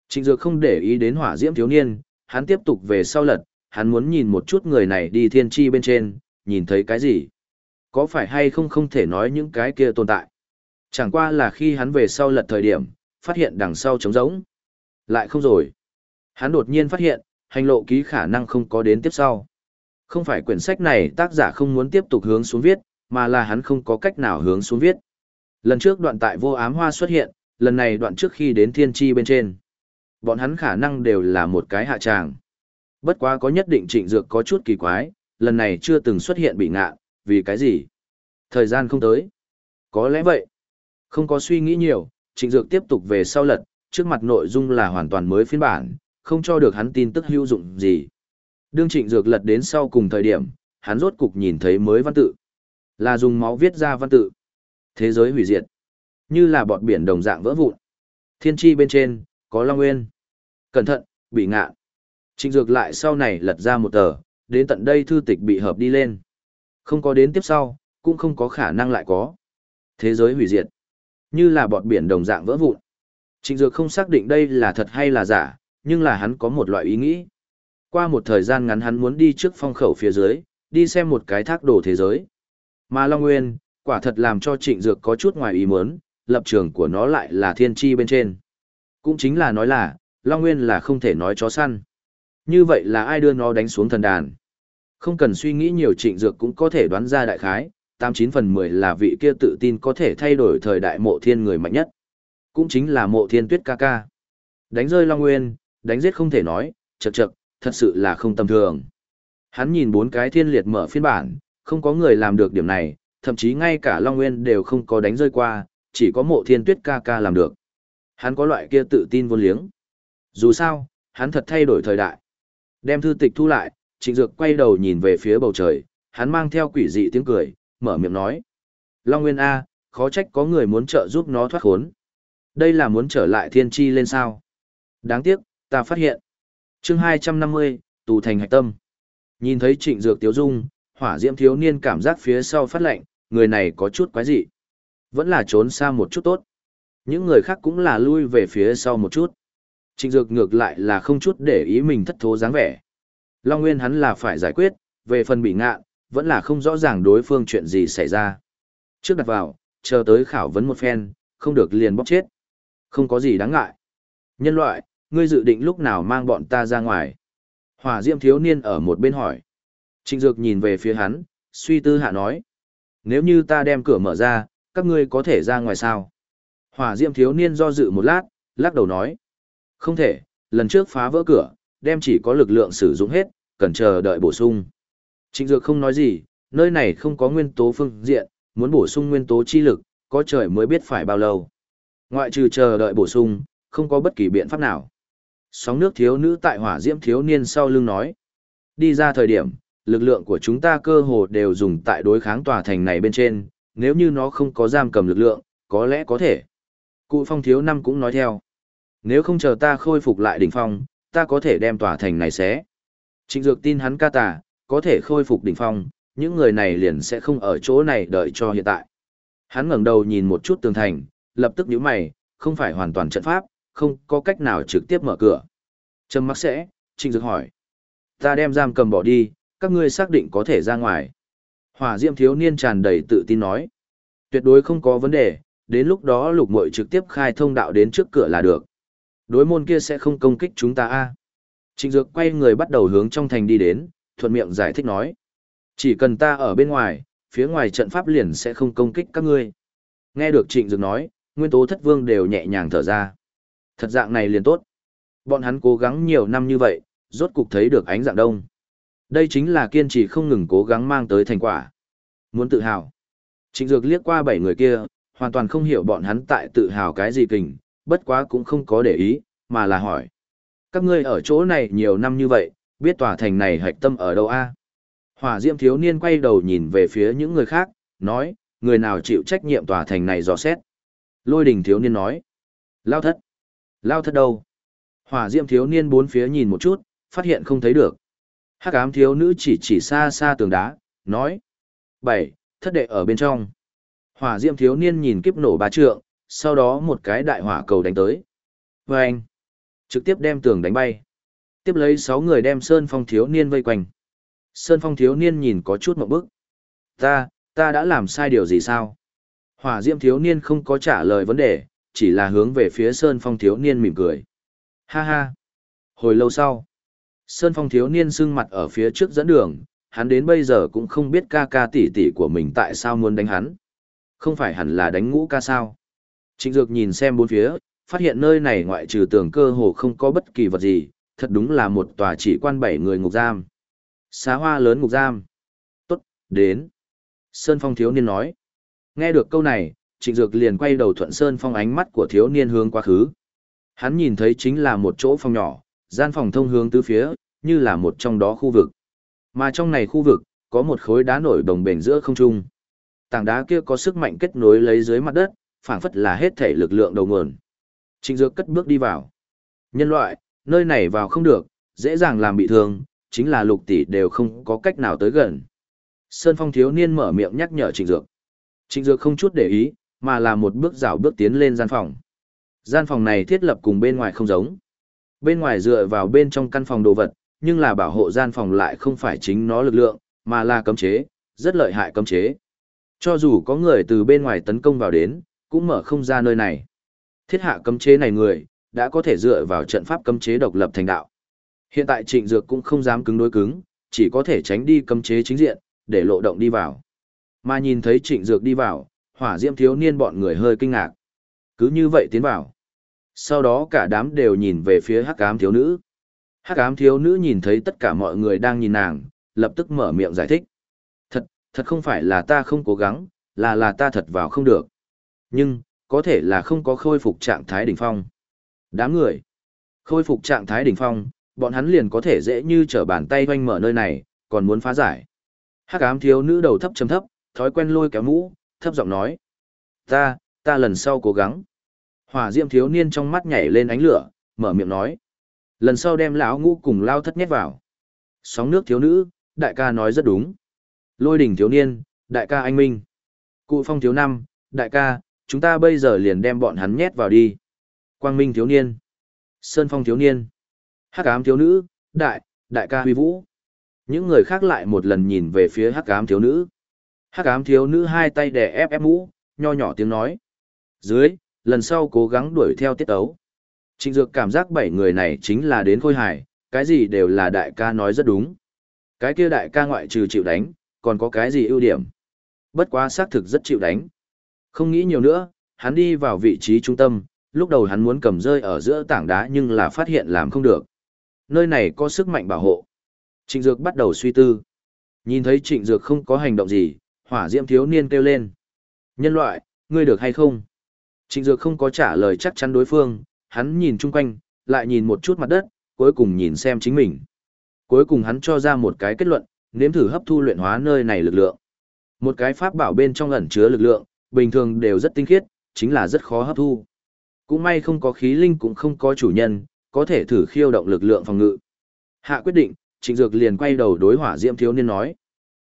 Trịnh Dược không để ý đến hỏa diễm thiếu niên, hắn tiếp tục về sau lật, hắn muốn nhìn một chút người này đi thiên tri bên trên, nhìn thấy cái gì. Có phải hay không không thể nói những cái kia tồn tại. Chẳng qua là khi hắn về sau lật thời điểm, phát hiện đằng sau trống rỗng. Lại không rồi. Hắn đột nhiên phát hiện, hành lộ ký khả năng không có đến tiếp sau. Không phải quyển sách này tác giả không muốn tiếp tục hướng xuống viết, mà là hắn không có cách nào hướng xuống viết. Lần trước đoạn tại vô ám hoa xuất hiện, lần này đoạn trước khi đến thiên tri bên trên. Bọn hắn khả năng đều là một cái hạ tràng. Bất quá có nhất định trịnh dược có chút kỳ quái, lần này chưa từng xuất hiện bị ngạ, vì cái gì? Thời gian không tới. Có lẽ vậy. Không có suy nghĩ nhiều, trịnh dược tiếp tục về sau lật, trước mặt nội dung là hoàn toàn mới phiên bản, không cho được hắn tin tức hữu dụng gì. Đương trịnh dược lật đến sau cùng thời điểm, hắn rốt cục nhìn thấy mới văn tự. Là dùng máu viết ra văn tự. Thế giới hủy diệt. Như là bọt biển đồng dạng vỡ vụn. Thiên tri bên trên, có Long Nguyên. Cẩn thận, bị ngạ. Trịnh dược lại sau này lật ra một tờ, đến tận đây thư tịch bị hợp đi lên. Không có đến tiếp sau, cũng không có khả năng lại có. Thế giới hủy diệt. Như là bọt biển đồng dạng vỡ vụn. Trịnh dược không xác định đây là thật hay là giả, nhưng là hắn có một loại ý nghĩ. Qua một thời gian ngắn hắn muốn đi trước phong khẩu phía dưới, đi xem một cái thác đồ thế giới. Mà Long Nguyên, quả thật làm cho trịnh dược có chút ngoài ý muốn, lập trường của nó lại là thiên tri bên trên. Cũng chính là nói là, Long Nguyên là không thể nói chó săn. Như vậy là ai đưa nó đánh xuống thần đàn? Không cần suy nghĩ nhiều trịnh dược cũng có thể đoán ra đại khái, 89 phần 10 là vị kia tự tin có thể thay đổi thời đại mộ thiên người mạnh nhất. Cũng chính là mộ thiên tuyết ca ca. Đánh rơi Long Nguyên, đánh giết không thể nói, chật chật, thật sự là không tầm thường. Hắn nhìn bốn cái thiên liệt mở phiên bản, không có người làm được điểm này, thậm chí ngay cả Long Nguyên đều không có đánh rơi qua, chỉ có mộ thiên tuyết ca ca làm được. Hắn có loại kia tự tin vô liếng. Dù sao, hắn thật thay đổi thời đại. Đem thư tịch thu lại, trịnh dược quay đầu nhìn về phía bầu trời, hắn mang theo quỷ dị tiếng cười, mở miệng nói. Long Nguyên A, khó trách có người muốn trợ giúp nó thoát khốn. Đây là muốn trở lại thiên tri lên sao. Đáng tiếc, ta phát hiện. chương 250, tù thành hạch tâm. Nhìn thấy trịnh dược tiếu dung, hỏa diễm thiếu niên cảm giác phía sau phát lệnh, người này có chút quái dị. Vẫn là trốn xa một chút tốt. Những người khác cũng là lui về phía sau một chút. Trịnh dược ngược lại là không chút để ý mình thất thố dáng vẻ. Long Nguyên hắn là phải giải quyết, về phần bị ngạ, vẫn là không rõ ràng đối phương chuyện gì xảy ra. Trước đặt vào, chờ tới khảo vấn một phen, không được liền bóc chết. Không có gì đáng ngại. Nhân loại, ngươi dự định lúc nào mang bọn ta ra ngoài? Hỏa diệm thiếu niên ở một bên hỏi. Trịnh Dược nhìn về phía hắn, suy tư hạ nói. Nếu như ta đem cửa mở ra, các ngươi có thể ra ngoài sao? Hỏa diệm thiếu niên do dự một lát, lắc đầu nói. Không thể, lần trước phá vỡ cửa, đem chỉ có lực lượng sử dụng hết, cần chờ đợi bổ sung. Trịnh Dược không nói gì, nơi này không có nguyên tố phương diện, muốn bổ sung nguyên tố chi lực, có trời mới biết phải bao lâu. Ngoại trừ chờ đợi bổ sung, không có bất kỳ biện pháp nào. Sóng nước thiếu nữ tại hỏa diễm thiếu niên sau lưng nói. Đi ra thời điểm, lực lượng của chúng ta cơ hồ đều dùng tại đối kháng tòa thành này bên trên, nếu như nó không có giam cầm lực lượng, có lẽ có thể. Cụ phong thiếu năm cũng nói theo. Nếu không chờ ta khôi phục lại đỉnh phong, ta có thể đem tòa thành này xé. Trịnh Dược tin hắn ca tà, có thể khôi phục đỉnh phong, những người này liền sẽ không ở chỗ này đợi cho hiện tại. Hắn ngẩng đầu nhìn một chút tường thành, lập tức nhíu mày, không phải hoàn toàn trận pháp, không có cách nào trực tiếp mở cửa. Trầm mắc sẽ, Trịnh Dược hỏi. Ta đem giam cầm bỏ đi, các ngươi xác định có thể ra ngoài. Hỏa diệm thiếu niên tràn đầy tự tin nói. Tuyệt đối không có vấn đề, đến lúc đó lục mội trực tiếp khai thông đạo đến trước cửa là được. Đối môn kia sẽ không công kích chúng ta a. Trịnh Dược quay người bắt đầu hướng trong thành đi đến, thuận miệng giải thích nói. Chỉ cần ta ở bên ngoài, phía ngoài trận pháp liền sẽ không công kích các ngươi. Nghe được Trịnh Dược nói, nguyên tố thất vương đều nhẹ nhàng thở ra. Thật dạng này liền tốt. Bọn hắn cố gắng nhiều năm như vậy, rốt cục thấy được ánh dạng đông. Đây chính là kiên trì không ngừng cố gắng mang tới thành quả. Muốn tự hào. Trịnh Dược liếc qua bảy người kia, hoàn toàn không hiểu bọn hắn tại tự hào cái gì kình, bất quá cũng không có để ý, mà là hỏi. Các ngươi ở chỗ này nhiều năm như vậy, biết tòa thành này hạch tâm ở đâu a? Hỏa diễm thiếu niên quay đầu nhìn về phía những người khác, nói, người nào chịu trách nhiệm tòa thành này dò xét. Lôi đình thiếu niên nói, lao thất. Lao thất đâu? Hỏa diễm thiếu niên bốn phía nhìn một chút, phát hiện không thấy được. Hắc ám thiếu nữ chỉ chỉ xa xa tường đá, nói. Bảy, thất đệ ở bên trong. Hỏa diễm thiếu niên nhìn kiếp nổ ba trượng, sau đó một cái đại hỏa cầu đánh tới. Và anh, trực tiếp đem tường đánh bay. Tiếp lấy sáu người đem Sơn Phong thiếu niên vây quanh. Sơn Phong thiếu niên nhìn có chút một bức. Ta, ta đã làm sai điều gì sao? Hỏa Diệm thiếu niên không có trả lời vấn đề, chỉ là hướng về phía Sơn Phong thiếu niên mỉm cười. Ha ha. Hồi lâu sau, Sơn Phong thiếu niên sưng mặt ở phía trước dẫn đường, hắn đến bây giờ cũng không biết ca ca tỷ tỷ của mình tại sao muốn đánh hắn. Không phải hẳn là đánh ngũ ca sao? Trịnh Dược nhìn xem bốn phía, phát hiện nơi này ngoại trừ tường cơ hồ không có bất kỳ vật gì, thật đúng là một tòa chỉ quan bảy người ngục giam. Xá hoa lớn ngục giam. Tốt, đến. Sơn Phong thiếu niên nói. Nghe được câu này, Trịnh Dược liền quay đầu thuận Sơn Phong ánh mắt của thiếu niên hướng quá khứ. Hắn nhìn thấy chính là một chỗ phòng nhỏ, gian phòng thông hướng tứ phía, như là một trong đó khu vực. Mà trong này khu vực, có một khối đá nổi đồng bền giữa không trung. Tảng đá kia có sức mạnh kết nối lấy dưới mặt đất, phảng phất là hết thể lực lượng đầu nguồn. Trịnh Dược cất bước đi vào. Nhân loại, nơi này vào không được, dễ dàng làm bị thương, chính là lục tỷ đều không có cách nào tới gần. Sơn Phong thiếu niên mở miệng nhắc nhở Trịnh Dược. Trịnh Dược không chút để ý, mà là một bước dạo bước tiến lên gian phòng. Gian phòng này thiết lập cùng bên ngoài không giống. Bên ngoài dựa vào bên trong căn phòng đồ vật, nhưng là bảo hộ gian phòng lại không phải chính nó lực lượng, mà là cấm chế, rất lợi hại cấm chế. Cho dù có người từ bên ngoài tấn công vào đến, cũng mở không ra nơi này. Thiết hạ cấm chế này người, đã có thể dựa vào trận pháp cấm chế độc lập thành đạo. Hiện tại trịnh dược cũng không dám cứng đối cứng, chỉ có thể tránh đi cấm chế chính diện, để lộ động đi vào. Mà nhìn thấy trịnh dược đi vào, hỏa diễm thiếu niên bọn người hơi kinh ngạc. Cứ như vậy tiến vào. Sau đó cả đám đều nhìn về phía hắc ám thiếu nữ. Hắc ám thiếu nữ nhìn thấy tất cả mọi người đang nhìn nàng, lập tức mở miệng giải thích. Thật, thật không phải là ta không cố gắng, là là ta thật vào không được. Nhưng, có thể là không có khôi phục trạng thái đỉnh phong. Đám người, khôi phục trạng thái đỉnh phong, bọn hắn liền có thể dễ như trở bàn tay hoanh mở nơi này, còn muốn phá giải. Hắc ám thiếu nữ đầu thấp chấm thấp, thói quen lôi kéo mũ, thấp giọng nói. Ta, ta lần sau cố gắng. Hỏa diệm thiếu niên trong mắt nhảy lên ánh lửa, mở miệng nói. Lần sau đem lão ngũ cùng lao thất nhét vào. Sóng nước thiếu nữ, đại ca nói rất đúng. Lôi đỉnh thiếu niên, đại ca anh minh. Cụ phong thiếu năm, đại ca, chúng ta bây giờ liền đem bọn hắn nhét vào đi. Quang minh thiếu niên. Sơn phong thiếu niên. Hắc ám thiếu nữ, đại, đại ca huy vũ. Những người khác lại một lần nhìn về phía hắc ám thiếu nữ. Hắc ám thiếu nữ hai tay đè ép ép mũ, nho nhỏ tiếng nói. Dưới, lần sau cố gắng đuổi theo tiết ấu. Trịnh Dược cảm giác bảy người này chính là đến khôi hài, cái gì đều là đại ca nói rất đúng. Cái kia đại ca ngoại trừ chịu đánh, còn có cái gì ưu điểm. Bất quá xác thực rất chịu đánh. Không nghĩ nhiều nữa, hắn đi vào vị trí trung tâm, lúc đầu hắn muốn cầm rơi ở giữa tảng đá nhưng là phát hiện làm không được. Nơi này có sức mạnh bảo hộ. Trịnh Dược bắt đầu suy tư. Nhìn thấy Trịnh Dược không có hành động gì, hỏa diễm thiếu niên kêu lên. Nhân loại, ngươi được hay không? Trịnh Dược không có trả lời chắc chắn đối phương, hắn nhìn chung quanh, lại nhìn một chút mặt đất, cuối cùng nhìn xem chính mình. Cuối cùng hắn cho ra một cái kết luận, nếm thử hấp thu luyện hóa nơi này lực lượng. Một cái pháp bảo bên trong ẩn chứa lực lượng, bình thường đều rất tinh khiết, chính là rất khó hấp thu. Cũng may không có khí linh cũng không có chủ nhân, có thể thử khiêu động lực lượng phòng ngự. Hạ quyết định, Trịnh Dược liền quay đầu đối hỏa diễm thiếu niên nói.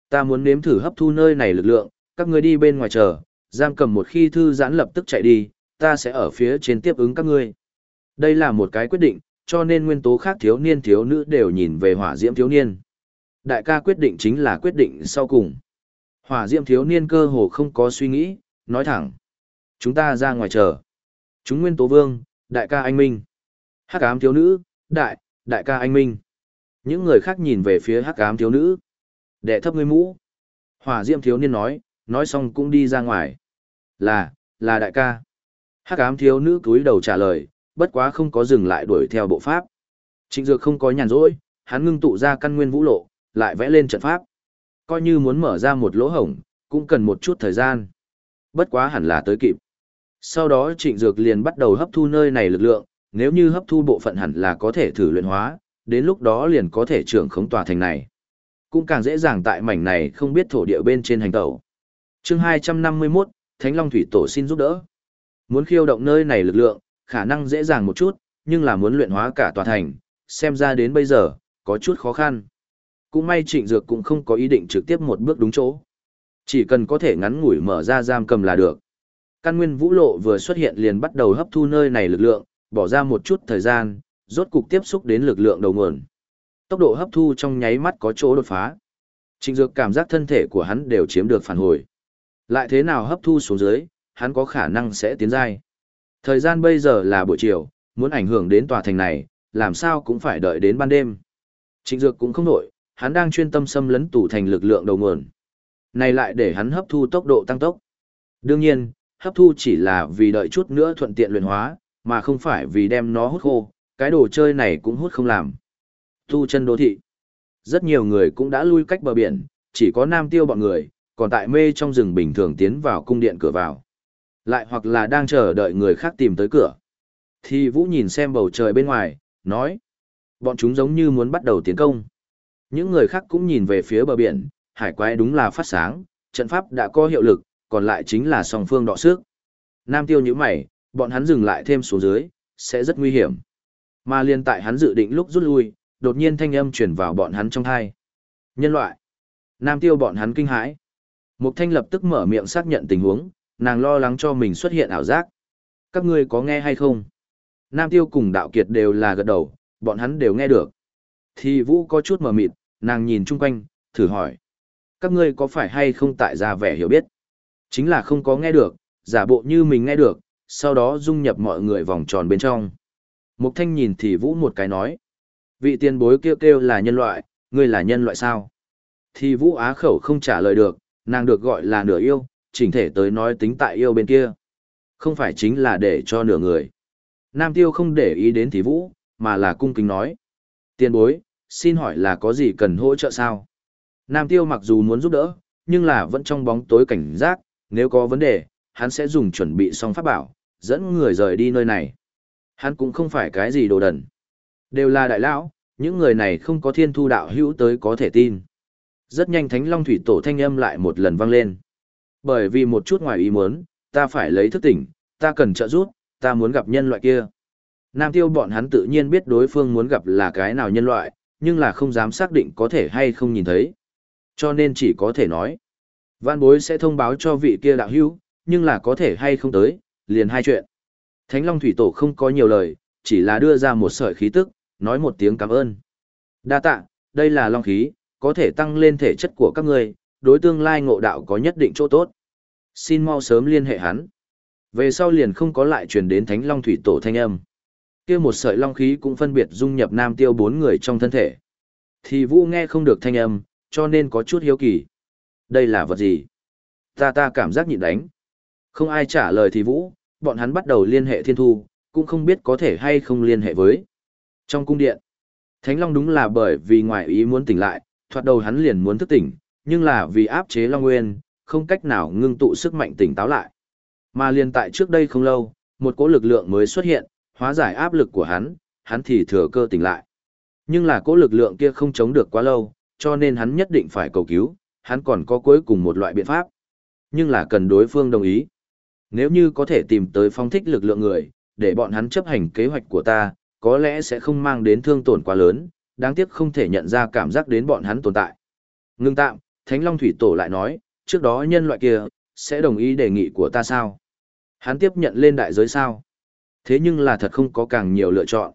Ta muốn nếm thử hấp thu nơi này lực lượng, các ngươi đi bên ngoài chờ, giam cầm một khi thư giãn lập tức chạy đi, ta sẽ ở phía trên tiếp ứng các ngươi. Đây là một cái quyết định, cho nên nguyên tố khác thiếu niên thiếu nữ đều nhìn về hỏa diễm thiếu niên. Đại ca quyết định chính là quyết định sau cùng. Hỏa diễm thiếu niên cơ hồ không có suy nghĩ, nói thẳng. Chúng ta ra ngoài chờ. Chúng nguyên tố vương, đại ca anh minh. Hắc ám thiếu nữ, đại, đại ca anh minh. Những người khác nhìn về phía hắc ám thiếu nữ. Đệ thấp ngươi mũ, Hỏa diệm thiếu niên nói, nói xong cũng đi ra ngoài. Là, là đại ca. Hắc ám thiếu nữ cúi đầu trả lời, bất quá không có dừng lại đuổi theo bộ pháp. Trịnh Dược không có nhàn rỗi, hắn ngưng tụ ra căn nguyên vũ lộ, lại vẽ lên trận pháp. Coi như muốn mở ra một lỗ hổng, cũng cần một chút thời gian. Bất quá hẳn là tới kịp. Sau đó Trịnh Dược liền bắt đầu hấp thu nơi này lực lượng, nếu như hấp thu bộ phận hẳn là có thể thử luyện hóa, đến lúc đó liền có thể trưởng khống tòa thành này. Cũng càng dễ dàng tại mảnh này không biết thổ địa bên trên hành tẩu. Chương 251, Thánh Long Thủy Tổ xin giúp đỡ. Muốn khiêu động nơi này lực lượng, khả năng dễ dàng một chút, nhưng là muốn luyện hóa cả tòa thành, xem ra đến bây giờ, có chút khó khăn. Cũng may trịnh dược cũng không có ý định trực tiếp một bước đúng chỗ. Chỉ cần có thể ngắn ngủi mở ra giam cầm là được. Căn nguyên vũ lộ vừa xuất hiện liền bắt đầu hấp thu nơi này lực lượng, bỏ ra một chút thời gian, rốt cục tiếp xúc đến lực lượng đầu nguồn. Tốc độ hấp thu trong nháy mắt có chỗ đột phá. Trịnh dược cảm giác thân thể của hắn đều chiếm được phản hồi. Lại thế nào hấp thu xuống dưới, hắn có khả năng sẽ tiến giai. Thời gian bây giờ là buổi chiều, muốn ảnh hưởng đến tòa thành này, làm sao cũng phải đợi đến ban đêm. Trịnh Dược cũng không nổi, hắn đang chuyên tâm xâm lấn tủ thành lực lượng đầu nguồn. Này lại để hắn hấp thu tốc độ tăng tốc. Đương nhiên, hấp thu chỉ là vì đợi chút nữa thuận tiện luyện hóa, mà không phải vì đem nó hút khô, cái đồ chơi này cũng hút không làm. Tu chân đô thị. Rất nhiều người cũng đã lui cách bờ biển, chỉ có nam tiêu bọn người, còn tại mê trong rừng bình thường tiến vào cung điện cửa vào. Lại hoặc là đang chờ đợi người khác tìm tới cửa. Thì Vũ nhìn xem bầu trời bên ngoài, nói. Bọn chúng giống như muốn bắt đầu tiến công. Những người khác cũng nhìn về phía bờ biển, hải quái đúng là phát sáng, trận pháp đã có hiệu lực, còn lại chính là song phương đọ sức. Nam tiêu như mày, bọn hắn dừng lại thêm xuống dưới, sẽ rất nguy hiểm. Mà liên tại hắn dự định lúc rút lui, đột nhiên thanh âm truyền vào bọn hắn trong thai. Nhân loại. Nam tiêu bọn hắn kinh hãi. Mục thanh lập tức mở miệng xác nhận tình huống, nàng lo lắng cho mình xuất hiện ảo giác. Các ngươi có nghe hay không? Nam Tiêu cùng Đạo Kiệt đều là gật đầu, bọn hắn đều nghe được. Thì Vũ có chút mở mịt, nàng nhìn chung quanh, thử hỏi. Các ngươi có phải hay không tại ra vẻ hiểu biết? Chính là không có nghe được, giả bộ như mình nghe được, sau đó dung nhập mọi người vòng tròn bên trong. Mục Thanh nhìn thì Vũ một cái nói. Vị tiền bối kêu kêu là nhân loại, ngươi là nhân loại sao? Thì Vũ á khẩu không trả lời được, nàng được gọi là nửa yêu, chỉnh thể tới nói tính tại yêu bên kia. Không phải chính là để cho nửa người. Nam Tiêu không để ý đến Thì Vũ, mà là cung kính nói. Tiên bối, xin hỏi là có gì cần hỗ trợ sao? Nam Tiêu mặc dù muốn giúp đỡ, nhưng là vẫn trong bóng tối cảnh giác, nếu có vấn đề, hắn sẽ dùng chuẩn bị xong pháp bảo, dẫn người rời đi nơi này. Hắn cũng không phải cái gì đồ đần. Đều là đại lão, những người này không có thiên thu đạo hữu tới có thể tin. Rất nhanh Thánh Long Thủy Tổ thanh âm lại một lần vang lên. Bởi vì một chút ngoài ý muốn, ta phải lấy thức tỉnh, ta cần trợ giúp, ta muốn gặp nhân loại kia. Nam tiêu bọn hắn tự nhiên biết đối phương muốn gặp là cái nào nhân loại, nhưng là không dám xác định có thể hay không nhìn thấy. Cho nên chỉ có thể nói. Văn bối sẽ thông báo cho vị kia đạo hữu, nhưng là có thể hay không tới, liền hai chuyện. Thánh Long Thủy Tổ không có nhiều lời, chỉ là đưa ra một sợi khí tức, nói một tiếng cảm ơn. Đa tạ, đây là Long khí, có thể tăng lên thể chất của các người, đối tương lai ngộ đạo có nhất định chỗ tốt. Xin mau sớm liên hệ hắn. Về sau liền không có lại truyền đến Thánh Long Thủy Tổ thanh âm. Kia một sợi long khí cũng phân biệt dung nhập Nam Tiêu bốn người trong thân thể. Thì Vũ nghe không được thanh âm, cho nên có chút hiếu kỳ. Đây là vật gì? Ta ta cảm giác nhịn đánh. Không ai trả lời thì Vũ, bọn hắn bắt đầu liên hệ Thiên Thu, cũng không biết có thể hay không liên hệ với. Trong cung điện, Thánh Long đúng là bởi vì ngoại ý muốn tỉnh lại, thoạt đầu hắn liền muốn thức tỉnh, nhưng là vì áp chế Long Nguyên, không cách nào ngưng tụ sức mạnh tỉnh táo lại. Mà liền tại trước đây không lâu, một cỗ lực lượng mới xuất hiện, hóa giải áp lực của hắn, hắn thì thừa cơ tỉnh lại. Nhưng là cỗ lực lượng kia không chống được quá lâu, cho nên hắn nhất định phải cầu cứu, hắn còn có cuối cùng một loại biện pháp. Nhưng là cần đối phương đồng ý. Nếu như có thể tìm tới phong thích lực lượng người, để bọn hắn chấp hành kế hoạch của ta, có lẽ sẽ không mang đến thương tổn quá lớn, đáng tiếc không thể nhận ra cảm giác đến bọn hắn tồn tại. Ngưng tạm, Thánh Long Thủy Tổ lại nói, trước đó nhân loại kia, sẽ đồng ý đề nghị của ta sao? Hắn tiếp nhận lên đại giới sao? Thế nhưng là thật không có càng nhiều lựa chọn.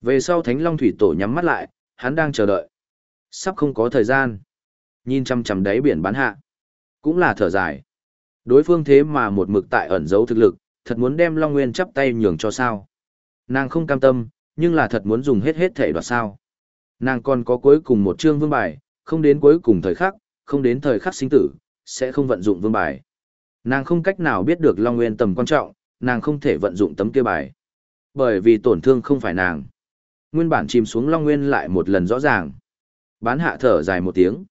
Về sau Thánh Long Thủy Tổ nhắm mắt lại, hắn đang chờ đợi. Sắp không có thời gian. Nhìn chăm chăm đáy biển bán hạ. Cũng là thở dài. Đối phương thế mà một mực tại ẩn giấu thực lực, thật muốn đem Long Nguyên chắp tay nhường cho sao. Nàng không cam tâm, nhưng là thật muốn dùng hết hết thể đoạt sao. Nàng còn có cuối cùng một chương vương bài, không đến cuối cùng thời khắc, không đến thời khắc sinh tử, sẽ không vận dụng vương bài. Nàng không cách nào biết được Long Nguyên tầm quan trọng, nàng không thể vận dụng tấm kia bài. Bởi vì tổn thương không phải nàng. Nguyên bản chìm xuống Long Nguyên lại một lần rõ ràng. Bán hạ thở dài một tiếng.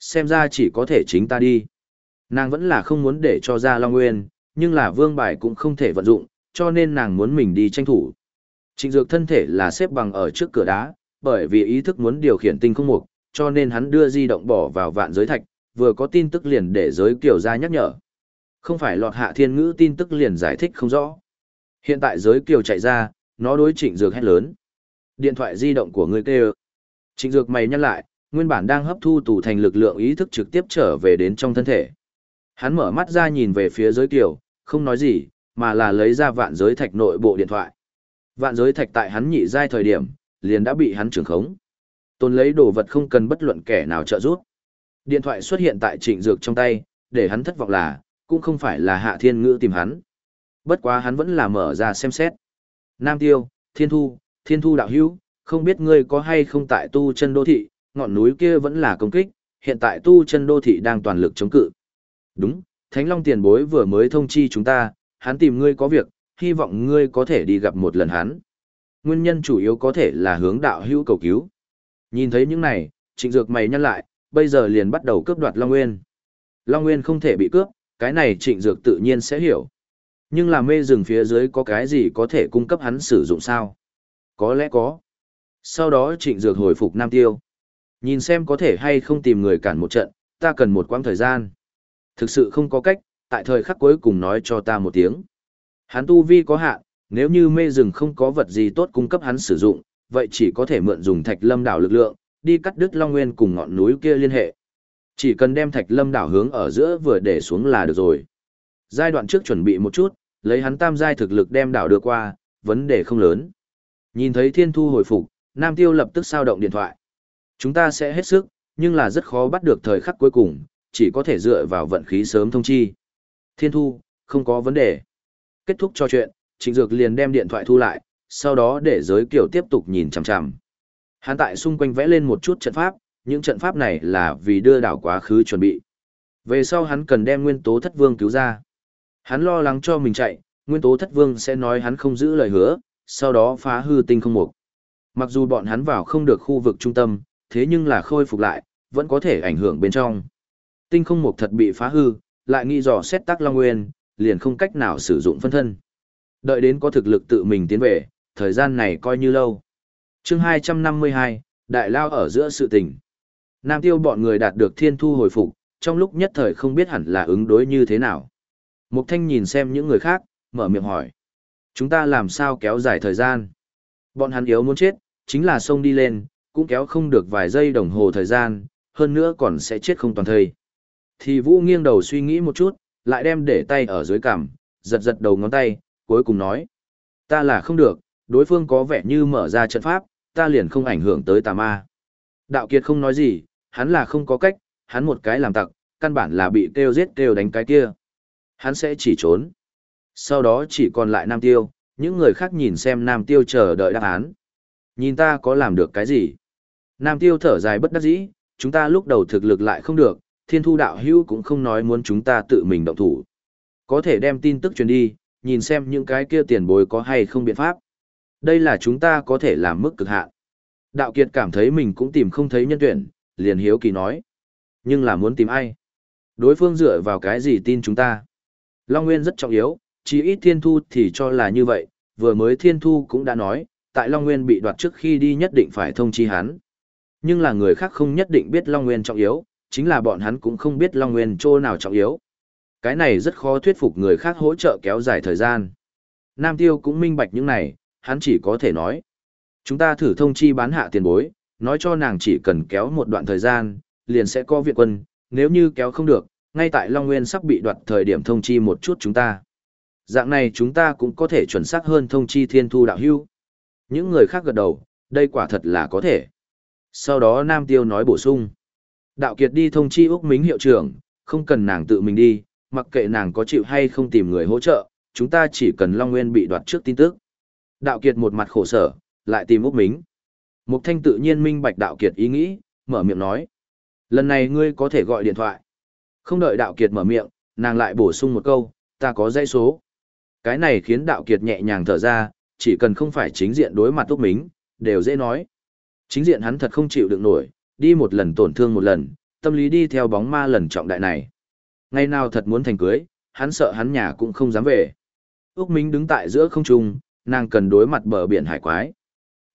Xem ra chỉ có thể chính ta đi. Nàng vẫn là không muốn để cho ra Long Nguyên, nhưng là vương bài cũng không thể vận dụng, cho nên nàng muốn mình đi tranh thủ. Trịnh Dược thân thể là xếp bằng ở trước cửa đá, bởi vì ý thức muốn điều khiển tinh không mục, cho nên hắn đưa di động bỏ vào vạn giới thạch, vừa có tin tức liền để giới kiểu ra nhắc nhở. Không phải lọt hạ thiên ngữ tin tức liền giải thích không rõ. Hiện tại giới kiều chạy ra, nó đối trịnh dược hét lớn. Điện thoại di động của người kêu. Trịnh dược mày nhắc lại, nguyên bản đang hấp thu tủ thành lực lượng ý thức trực tiếp trở về đến trong thân thể. Hắn mở mắt ra nhìn về phía giới kiều, không nói gì, mà là lấy ra vạn giới thạch nội bộ điện thoại. Vạn giới thạch tại hắn nhị giai thời điểm, liền đã bị hắn trưởng khống. Tôn lấy đồ vật không cần bất luận kẻ nào trợ giúp. Điện thoại xuất hiện tại trịnh dược trong tay, để hắn thất vọng là, cũng không phải là hạ thiên ngữ tìm hắn. Bất quá hắn vẫn là mở ra xem xét. Nam Tiêu, Thiên Thu, Thiên Thu đạo hữu, không biết ngươi có hay không tại tu chân đô thị, ngọn núi kia vẫn là công kích, hiện tại tu chân đô thị đang toàn lực chống cự. Đúng, Thánh Long tiền bối vừa mới thông chi chúng ta, hắn tìm ngươi có việc, hy vọng ngươi có thể đi gặp một lần hắn. Nguyên nhân chủ yếu có thể là hướng đạo hữu cầu cứu. Nhìn thấy những này, trịnh dược mày nhăn lại, bây giờ liền bắt đầu cướp đoạt Long Nguyên. Long Nguyên không thể bị cướp, cái này trịnh dược tự nhiên sẽ hiểu. Nhưng là mê rừng phía dưới có cái gì có thể cung cấp hắn sử dụng sao? Có lẽ có. Sau đó trịnh dược hồi phục Nam Tiêu. Nhìn xem có thể hay không tìm người cản một trận, ta cần một quãng thời gian. Thực sự không có cách, tại thời khắc cuối cùng nói cho ta một tiếng. Hắn tu vi có hạn, nếu như mê rừng không có vật gì tốt cung cấp hắn sử dụng, vậy chỉ có thể mượn dùng thạch lâm đảo lực lượng, đi cắt đứt Long Nguyên cùng ngọn núi kia liên hệ. Chỉ cần đem thạch lâm đảo hướng ở giữa vừa để xuống là được rồi. Giai đoạn trước chuẩn bị một chút, lấy hắn tam giai thực lực đem đảo đưa qua, vấn đề không lớn. Nhìn thấy thiên thu hồi phục, Nam Tiêu lập tức sao động điện thoại. Chúng ta sẽ hết sức, nhưng là rất khó bắt được thời khắc cuối cùng, chỉ có thể dựa vào vận khí sớm thông chi. Thiên thu, không có vấn đề. Kết thúc trò chuyện, Trịnh Dược liền đem điện thoại thu lại, sau đó để giới kiểu tiếp tục nhìn chằm chằm. Hắn tại xung quanh vẽ lên một chút trận pháp, những trận pháp này là vì đưa đảo quá khứ chuẩn bị. Về sau hắn cần đem nguyên tố thất vương cứu ra. Hắn lo lắng cho mình chạy, nguyên tố thất vương sẽ nói hắn không giữ lời hứa, sau đó phá hư tinh không mục. Mặc dù bọn hắn vào không được khu vực trung tâm, thế nhưng là khôi phục lại, vẫn có thể ảnh hưởng bên trong. Tinh không mục thật bị phá hư, lại nghi dò xét tác long nguyên, liền không cách nào sử dụng phân thân. Đợi đến có thực lực tự mình tiến về, thời gian này coi như lâu. chương 252, Đại Lao ở giữa sự tình. Nam tiêu bọn người đạt được thiên thu hồi phục, trong lúc nhất thời không biết hẳn là ứng đối như thế nào. Mục Thanh nhìn xem những người khác, mở miệng hỏi. Chúng ta làm sao kéo dài thời gian? Bọn hắn yếu muốn chết, chính là sông đi lên, cũng kéo không được vài giây đồng hồ thời gian, hơn nữa còn sẽ chết không toàn thây. Thì Vũ nghiêng đầu suy nghĩ một chút, lại đem để tay ở dưới cằm, giật giật đầu ngón tay, cuối cùng nói. Ta là không được, đối phương có vẻ như mở ra trận pháp, ta liền không ảnh hưởng tới tà ma. Đạo Kiệt không nói gì, hắn là không có cách, hắn một cái làm tặc, căn bản là bị kêu giết kêu đánh cái kia. Hắn sẽ chỉ trốn. Sau đó chỉ còn lại Nam Tiêu, những người khác nhìn xem Nam Tiêu chờ đợi đáp án. Nhìn ta có làm được cái gì? Nam Tiêu thở dài bất đắc dĩ, chúng ta lúc đầu thực lực lại không được, thiên thu đạo hữu cũng không nói muốn chúng ta tự mình động thủ. Có thể đem tin tức truyền đi, nhìn xem những cái kia tiền bối có hay không biện pháp. Đây là chúng ta có thể làm mức cực hạn. Đạo Kiệt cảm thấy mình cũng tìm không thấy nhân tuyển, liền hiếu kỳ nói. Nhưng là muốn tìm ai? Đối phương dựa vào cái gì tin chúng ta? Long Nguyên rất trọng yếu, chỉ ít Thiên Thu thì cho là như vậy, vừa mới Thiên Thu cũng đã nói, tại Long Nguyên bị đoạt trước khi đi nhất định phải thông chi hắn. Nhưng là người khác không nhất định biết Long Nguyên trọng yếu, chính là bọn hắn cũng không biết Long Nguyên chỗ nào trọng yếu. Cái này rất khó thuyết phục người khác hỗ trợ kéo dài thời gian. Nam Tiêu cũng minh bạch những này, hắn chỉ có thể nói. Chúng ta thử thông chi bán hạ tiền bối, nói cho nàng chỉ cần kéo một đoạn thời gian, liền sẽ có viện quân, nếu như kéo không được, ngay tại Long Nguyên sắp bị đoạt thời điểm thông chi một chút chúng ta. Dạng này chúng ta cũng có thể chuẩn xác hơn thông chi thiên thu đạo hưu. Những người khác gật đầu, đây quả thật là có thể. Sau đó Nam Tiêu nói bổ sung. Đạo Kiệt đi thông chi Úc Mính hiệu trưởng, không cần nàng tự mình đi, mặc kệ nàng có chịu hay không tìm người hỗ trợ, chúng ta chỉ cần Long Nguyên bị đoạt trước tin tức. Đạo Kiệt một mặt khổ sở, lại tìm Úc Mính. Mục Thanh tự nhiên minh bạch Đạo Kiệt ý nghĩ, mở miệng nói. Lần này ngươi có thể gọi điện thoại. Không đợi đạo kiệt mở miệng, nàng lại bổ sung một câu, ta có dãy số. Cái này khiến đạo kiệt nhẹ nhàng thở ra, chỉ cần không phải chính diện đối mặt Úc Mính, đều dễ nói. Chính diện hắn thật không chịu được nổi, đi một lần tổn thương một lần, tâm lý đi theo bóng ma lần trọng đại này. Ngày nào thật muốn thành cưới, hắn sợ hắn nhà cũng không dám về. Úc Mính đứng tại giữa không trung, nàng cần đối mặt bờ biển hải quái.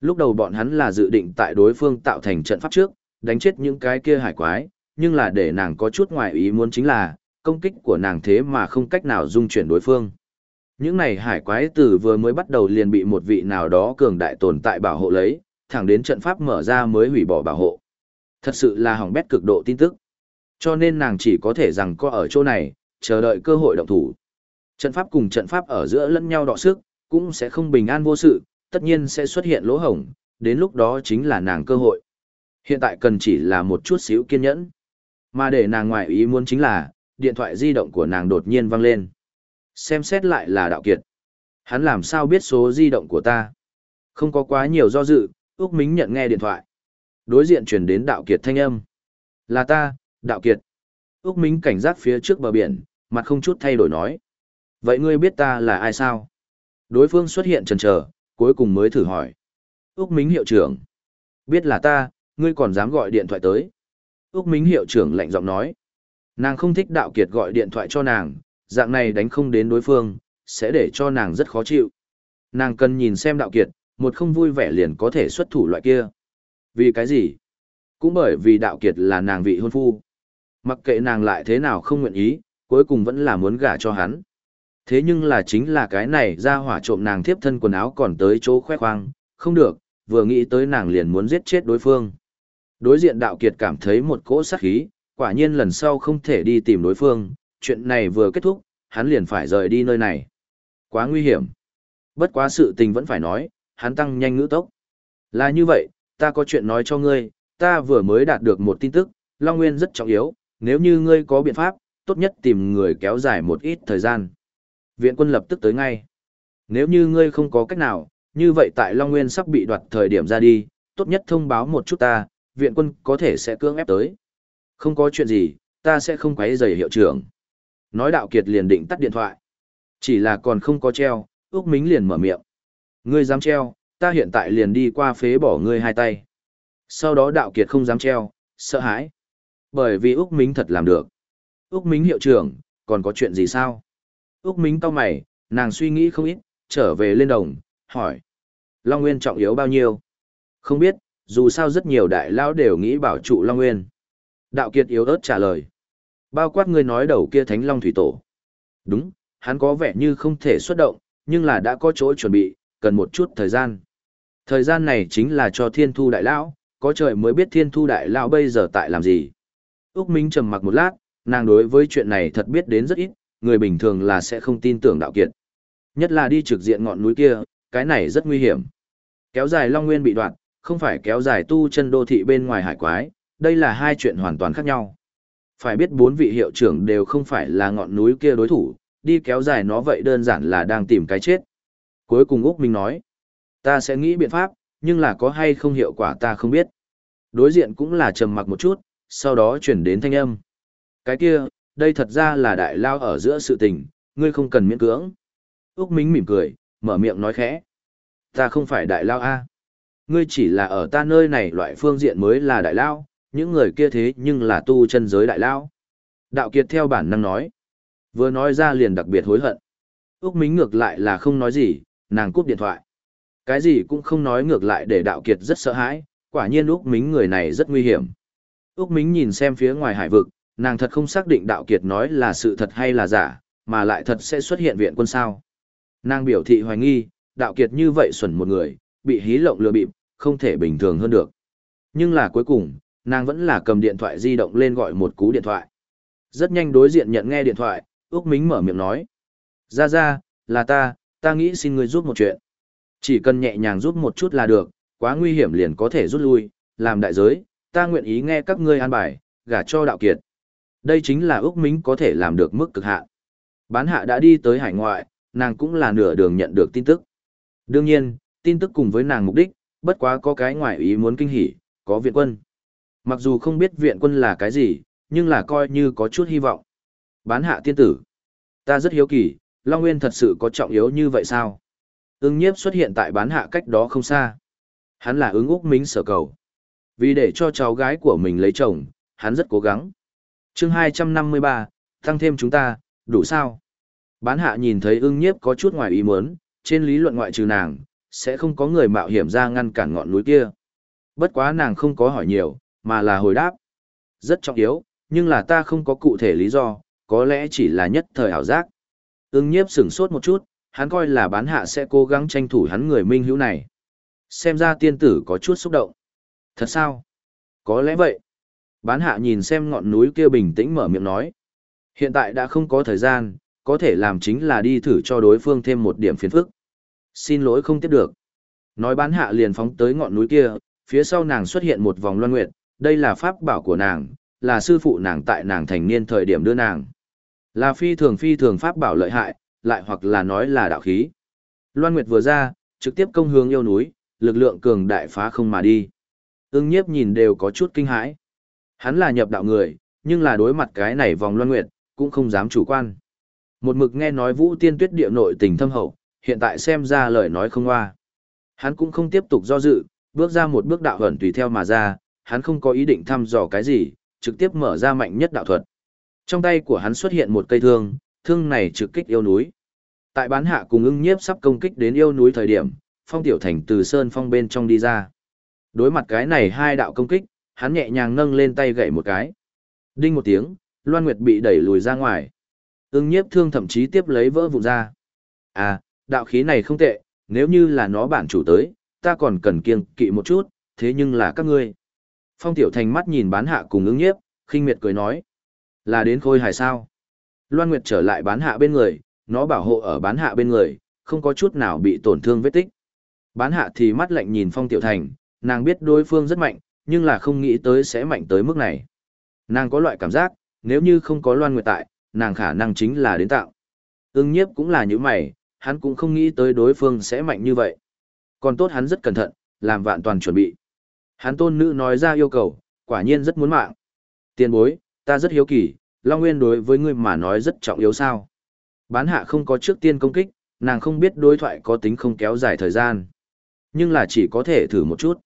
Lúc đầu bọn hắn là dự định tại đối phương tạo thành trận pháp trước, đánh chết những cái kia hải quái, nhưng là để nàng có chút ngoài ý muốn chính là, công kích của nàng thế mà không cách nào dung chuyển đối phương. Những này hải quái tử vừa mới bắt đầu liền bị một vị nào đó cường đại tồn tại bảo hộ lấy, thẳng đến trận pháp mở ra mới hủy bỏ bảo hộ. Thật sự là hỏng bét cực độ tin tức. Cho nên nàng chỉ có thể rằng có ở chỗ này, chờ đợi cơ hội động thủ. Trận pháp cùng trận pháp ở giữa lẫn nhau đọ sức, cũng sẽ không bình an vô sự, tất nhiên sẽ xuất hiện lỗ hổng, đến lúc đó chính là nàng cơ hội. Hiện tại cần chỉ là một chút xíu kiên nhẫn. Mà để nàng ngoại ý muốn chính là, điện thoại di động của nàng đột nhiên vang lên. Xem xét lại là đạo kiệt. Hắn làm sao biết số di động của ta? Không có quá nhiều do dự, Úc Mính nhận nghe điện thoại. Đối diện truyền đến đạo kiệt thanh âm. Là ta, đạo kiệt. Úc Mính cảnh giác phía trước bờ biển, mặt không chút thay đổi nói. Vậy ngươi biết ta là ai sao? Đối phương xuất hiện chần chờ, cuối cùng mới thử hỏi. Úc Mính hiệu trưởng. Biết là ta, ngươi còn dám gọi điện thoại tới. Úc Mính hiệu trưởng lạnh giọng nói. Nàng không thích đạo kiệt gọi điện thoại cho nàng, dạng này đánh không đến đối phương, sẽ để cho nàng rất khó chịu. Nàng cần nhìn xem đạo kiệt, một không vui vẻ liền có thể xuất thủ loại kia. Vì cái gì? Cũng bởi vì đạo kiệt là nàng vị hôn phu. Mặc kệ nàng lại thế nào không nguyện ý, cuối cùng vẫn là muốn gả cho hắn. Thế nhưng là chính là cái này ra hỏa trộm nàng thiếp thân quần áo còn tới chỗ khoe khoang, không được, vừa nghĩ tới nàng liền muốn giết chết đối phương. Đối diện đạo kiệt cảm thấy một cỗ sát khí, quả nhiên lần sau không thể đi tìm đối phương, chuyện này vừa kết thúc, hắn liền phải rời đi nơi này. Quá nguy hiểm. Bất quá sự tình vẫn phải nói, hắn tăng nhanh ngữ tốc. Là như vậy, ta có chuyện nói cho ngươi, ta vừa mới đạt được một tin tức, Long Nguyên rất trọng yếu, nếu như ngươi có biện pháp, tốt nhất tìm người kéo dài một ít thời gian. Viện quân lập tức tới ngay. Nếu như ngươi không có cách nào, như vậy tại Long Nguyên sắp bị đoạt thời điểm ra đi, tốt nhất thông báo một chút ta, viện quân có thể sẽ cưỡng ép tới. Không có chuyện gì, ta sẽ không quấy rầy hiệu trưởng. Nói đạo kiệt liền định tắt điện thoại. Chỉ là còn không có treo, Úc Mính liền mở miệng. Ngươi dám treo, ta hiện tại liền đi qua phế bỏ ngươi hai tay. Sau đó đạo kiệt không dám treo, sợ hãi. Bởi vì Úc Mính thật làm được. Úc Mính hiệu trưởng, còn có chuyện gì sao? Úc Mính cau mày, nàng suy nghĩ không ít, trở về lên đồng, hỏi. Long Nguyên trọng yếu bao nhiêu? Không biết, dù sao rất nhiều đại lão đều nghĩ bảo trụ Long Nguyên. Đạo Kiệt yếu ớt trả lời. Bao quát ngươi nói đầu kia Thánh Long Thủy Tổ. Đúng, hắn có vẻ như không thể xuất động, nhưng là đã có chỗ chuẩn bị, cần một chút thời gian. Thời gian này chính là cho Thiên Thu Đại Lão, có trời mới biết Thiên Thu Đại Lão bây giờ tại làm gì. Úc Minh trầm mặc một lát, nàng đối với chuyện này thật biết đến rất ít, người bình thường là sẽ không tin tưởng đạo kiệt. Nhất là đi trực diện ngọn núi kia, cái này rất nguy hiểm. Kéo dài Long Nguyên bị đoạn, không phải kéo dài tu chân đô thị bên ngoài hải quái, đây là hai chuyện hoàn toàn khác nhau. Phải biết bốn vị hiệu trưởng đều không phải là ngọn núi kia đối thủ, đi kéo dài nó vậy đơn giản là đang tìm cái chết. Cuối cùng Úc Minh nói, ta sẽ nghĩ biện pháp, nhưng là có hay không hiệu quả ta không biết. Đối diện cũng là trầm mặc một chút, sau đó chuyển đến thanh âm. Cái kia, đây thật ra là đại lao ở giữa sự tình, ngươi không cần miễn cưỡng. Úc Minh mỉm cười, mở miệng nói khẽ. Ta không phải đại lao A. Ngươi chỉ là ở ta nơi này loại phương diện mới là đại lao, những người kia thế nhưng là tu chân giới đại lao. Đạo Kiệt theo bản năng nói. Vừa nói ra liền đặc biệt hối hận. Úc Mính ngược lại là không nói gì, nàng cúp điện thoại. Cái gì cũng không nói ngược lại để Đạo Kiệt rất sợ hãi, quả nhiên Úc Mính người này rất nguy hiểm. Úc Mính nhìn xem phía ngoài hải vực, nàng thật không xác định Đạo Kiệt nói là sự thật hay là giả, mà lại thật sẽ xuất hiện viện quân sao. Nàng biểu thị hoài nghi, Đạo Kiệt như vậy xuẩn một người, bị hí lộng lừa bịp, không thể bình thường hơn được. Nhưng là cuối cùng, nàng vẫn là cầm điện thoại di động lên gọi một cú điện thoại. Rất nhanh đối diện nhận nghe điện thoại, Úc Mính mở miệng nói. Ra ra, là ta, ta nghĩ xin ngươi giúp một chuyện. Chỉ cần nhẹ nhàng giúp một chút là được, quá nguy hiểm liền có thể rút lui, làm đại giới, ta nguyện ý nghe các ngươi an bài, gả cho đạo kiệt. Đây chính là Úc Mính có thể làm được mức cực hạn. Bán hạ đã đi tới hải ngoại, nàng cũng là nửa đường nhận được tin tức. Đương nhiên, tin tức cùng với nàng mục đích, bất quá có cái ngoại ý muốn kinh hỉ, có viện quân. Mặc dù không biết viện quân là cái gì, nhưng là coi như có chút hy vọng. Bán hạ tiên tử. Ta rất hiếu kỳ, Long Nguyên thật sự có trọng yếu như vậy sao? Ưng nhiếp xuất hiện tại bán hạ cách đó không xa. Hắn là ứng Úc minh sở cầu. Vì để cho cháu gái của mình lấy chồng, hắn rất cố gắng. chương 253, tăng thêm chúng ta, đủ sao? Bán hạ nhìn thấy ưng nhiếp có chút ngoài ý muốn, trên lý luận ngoại trừ nàng, sẽ không có người mạo hiểm ra ngăn cản ngọn núi kia. Bất quá nàng không có hỏi nhiều, mà là hồi đáp. Rất trọng yếu, nhưng là ta không có cụ thể lý do, có lẽ chỉ là nhất thời ảo giác. Ưng nhiếp sửng sốt một chút, hắn coi là bán hạ sẽ cố gắng tranh thủ hắn người minh hữu này. Xem ra tiên tử có chút xúc động. Thật sao? Có lẽ vậy. Bán hạ nhìn xem ngọn núi kia bình tĩnh mở miệng nói. Hiện tại đã không có thời gian, có thể làm chính là đi thử cho đối phương thêm một điểm phiền phức. Xin lỗi không tiếp được. Nói bán hạ liền phóng tới ngọn núi kia, phía sau nàng xuất hiện một vòng loan nguyệt, đây là pháp bảo của nàng, là sư phụ nàng tại nàng thành niên thời điểm đưa nàng. Là phi thường phi thường pháp bảo lợi hại, lại hoặc là nói là đạo khí. Loan Nguyệt vừa ra, trực tiếp công hướng yêu núi, lực lượng cường đại phá không mà đi. Ưng nhiếp nhìn đều có chút kinh hãi. Hắn là nhập đạo người, nhưng là đối mặt cái này vòng Loan Nguyệt, cũng không dám chủ quan. Một mực nghe nói vũ tiên tuyết địa nội tình thâm hậu, hiện tại xem ra lời nói không hoa. Hắn cũng không tiếp tục do dự, bước ra một bước đạo hẩn tùy theo mà ra, hắn không có ý định thăm dò cái gì, trực tiếp mở ra mạnh nhất đạo thuật. Trong tay của hắn xuất hiện một cây thương, thương này trực kích yêu núi. Tại bán hạ cùng ưng nhiếp sắp công kích đến yêu núi thời điểm, phong tiểu thành từ sơn phong bên trong đi ra. Đối mặt cái này hai đạo công kích, hắn nhẹ nhàng nâng lên tay gậy một cái. Đinh một tiếng, Loan Nguyệt bị đẩy lùi ra ngoài. Ưng nhiếp thương thậm chí tiếp lấy vỡ vụn ra. À, đạo khí này không tệ, nếu như là nó bản chủ tới, ta còn cần kiêng kỵ một chút, thế nhưng là các ngươi. Phong tiểu thành mắt nhìn bán hạ cùng ứng nhiếp, khinh miệt cười nói. Là đến khôi hài sao? Loan Nguyệt trở lại bán hạ bên người, nó bảo hộ ở bán hạ bên người, không có chút nào bị tổn thương vết tích. Bán hạ thì mắt lạnh nhìn phong tiểu thành, nàng biết đối phương rất mạnh, nhưng là không nghĩ tới sẽ mạnh tới mức này. Nàng có loại cảm giác, nếu như không có Loan Nguyệt tại, nàng khả năng chính là đến tạo. Ưng nhiếp cũng là như mày, hắn cũng không nghĩ tới đối phương sẽ mạnh như vậy. Còn tốt hắn rất cẩn thận, làm vạn toàn chuẩn bị. Hắn tôn nữ nói ra yêu cầu, quả nhiên rất muốn mạng. Tiền bối, ta rất hiếu kỳ, Long Nguyên đối với ngươi mà nói rất trọng yếu sao. Bán hạ không có trước tiên công kích, nàng không biết đối thoại có tính không kéo dài thời gian. Nhưng là chỉ có thể thử một chút.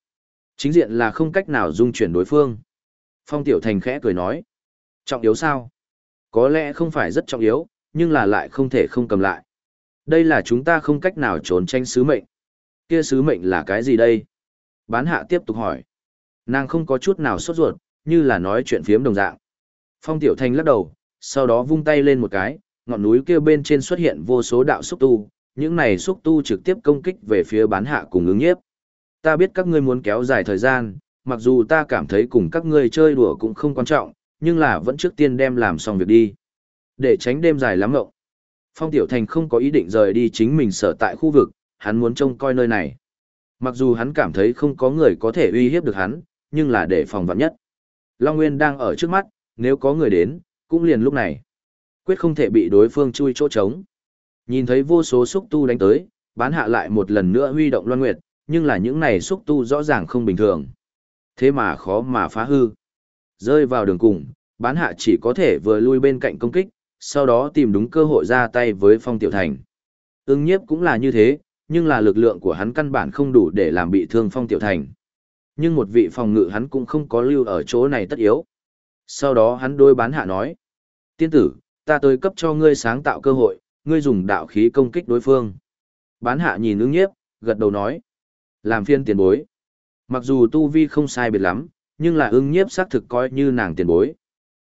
Chính diện là không cách nào dung chuyển đối phương. Phong Tiểu Thành khẽ cười nói. Trọng yếu sao? Có lẽ không phải rất trọng yếu, nhưng là lại không thể không cầm lại. Đây là chúng ta không cách nào trốn tranh sứ mệnh. Kia sứ mệnh là cái gì đây? Bán hạ tiếp tục hỏi. Nàng không có chút nào sốt ruột, như là nói chuyện phiếm đồng dạng. Phong Tiểu Thanh lắc đầu, sau đó vung tay lên một cái, ngọn núi kia bên trên xuất hiện vô số đạo xúc tu, những này xúc tu trực tiếp công kích về phía bán hạ cùng ứng nhiếp. Ta biết các ngươi muốn kéo dài thời gian, mặc dù ta cảm thấy cùng các ngươi chơi đùa cũng không quan trọng, nhưng là vẫn trước tiên đem làm xong việc đi. Để tránh đêm dài lắm ngộng. Phong Tiểu Thành không có ý định rời đi chính mình sở tại khu vực, hắn muốn trông coi nơi này. Mặc dù hắn cảm thấy không có người có thể uy hiếp được hắn, nhưng là để phòng vạn nhất. Long Nguyên đang ở trước mắt, nếu có người đến, cũng liền lúc này. Quyết không thể bị đối phương chui chỗ trống. Nhìn thấy vô số xúc tu đánh tới, bán hạ lại một lần nữa huy động Loan Nguyệt, nhưng là những này xúc tu rõ ràng không bình thường. Thế mà khó mà phá hư. Rơi vào đường cùng, bán hạ chỉ có thể vừa lui bên cạnh công kích, sau đó tìm đúng cơ hội ra tay với phong tiểu thành. Ưng nhiếp cũng là như thế, nhưng là lực lượng của hắn căn bản không đủ để làm bị thương phong tiểu thành. Nhưng một vị phòng ngự hắn cũng không có lưu ở chỗ này tất yếu. Sau đó hắn đôi bán hạ nói. Tiên tử, ta tới cấp cho ngươi sáng tạo cơ hội, ngươi dùng đạo khí công kích đối phương. Bán hạ nhìn ứng nhiếp, gật đầu nói. Làm phiên tiền bối. Mặc dù tu vi không sai biệt lắm, nhưng là ưng nhiếp xác thực coi như nàng tiền bối.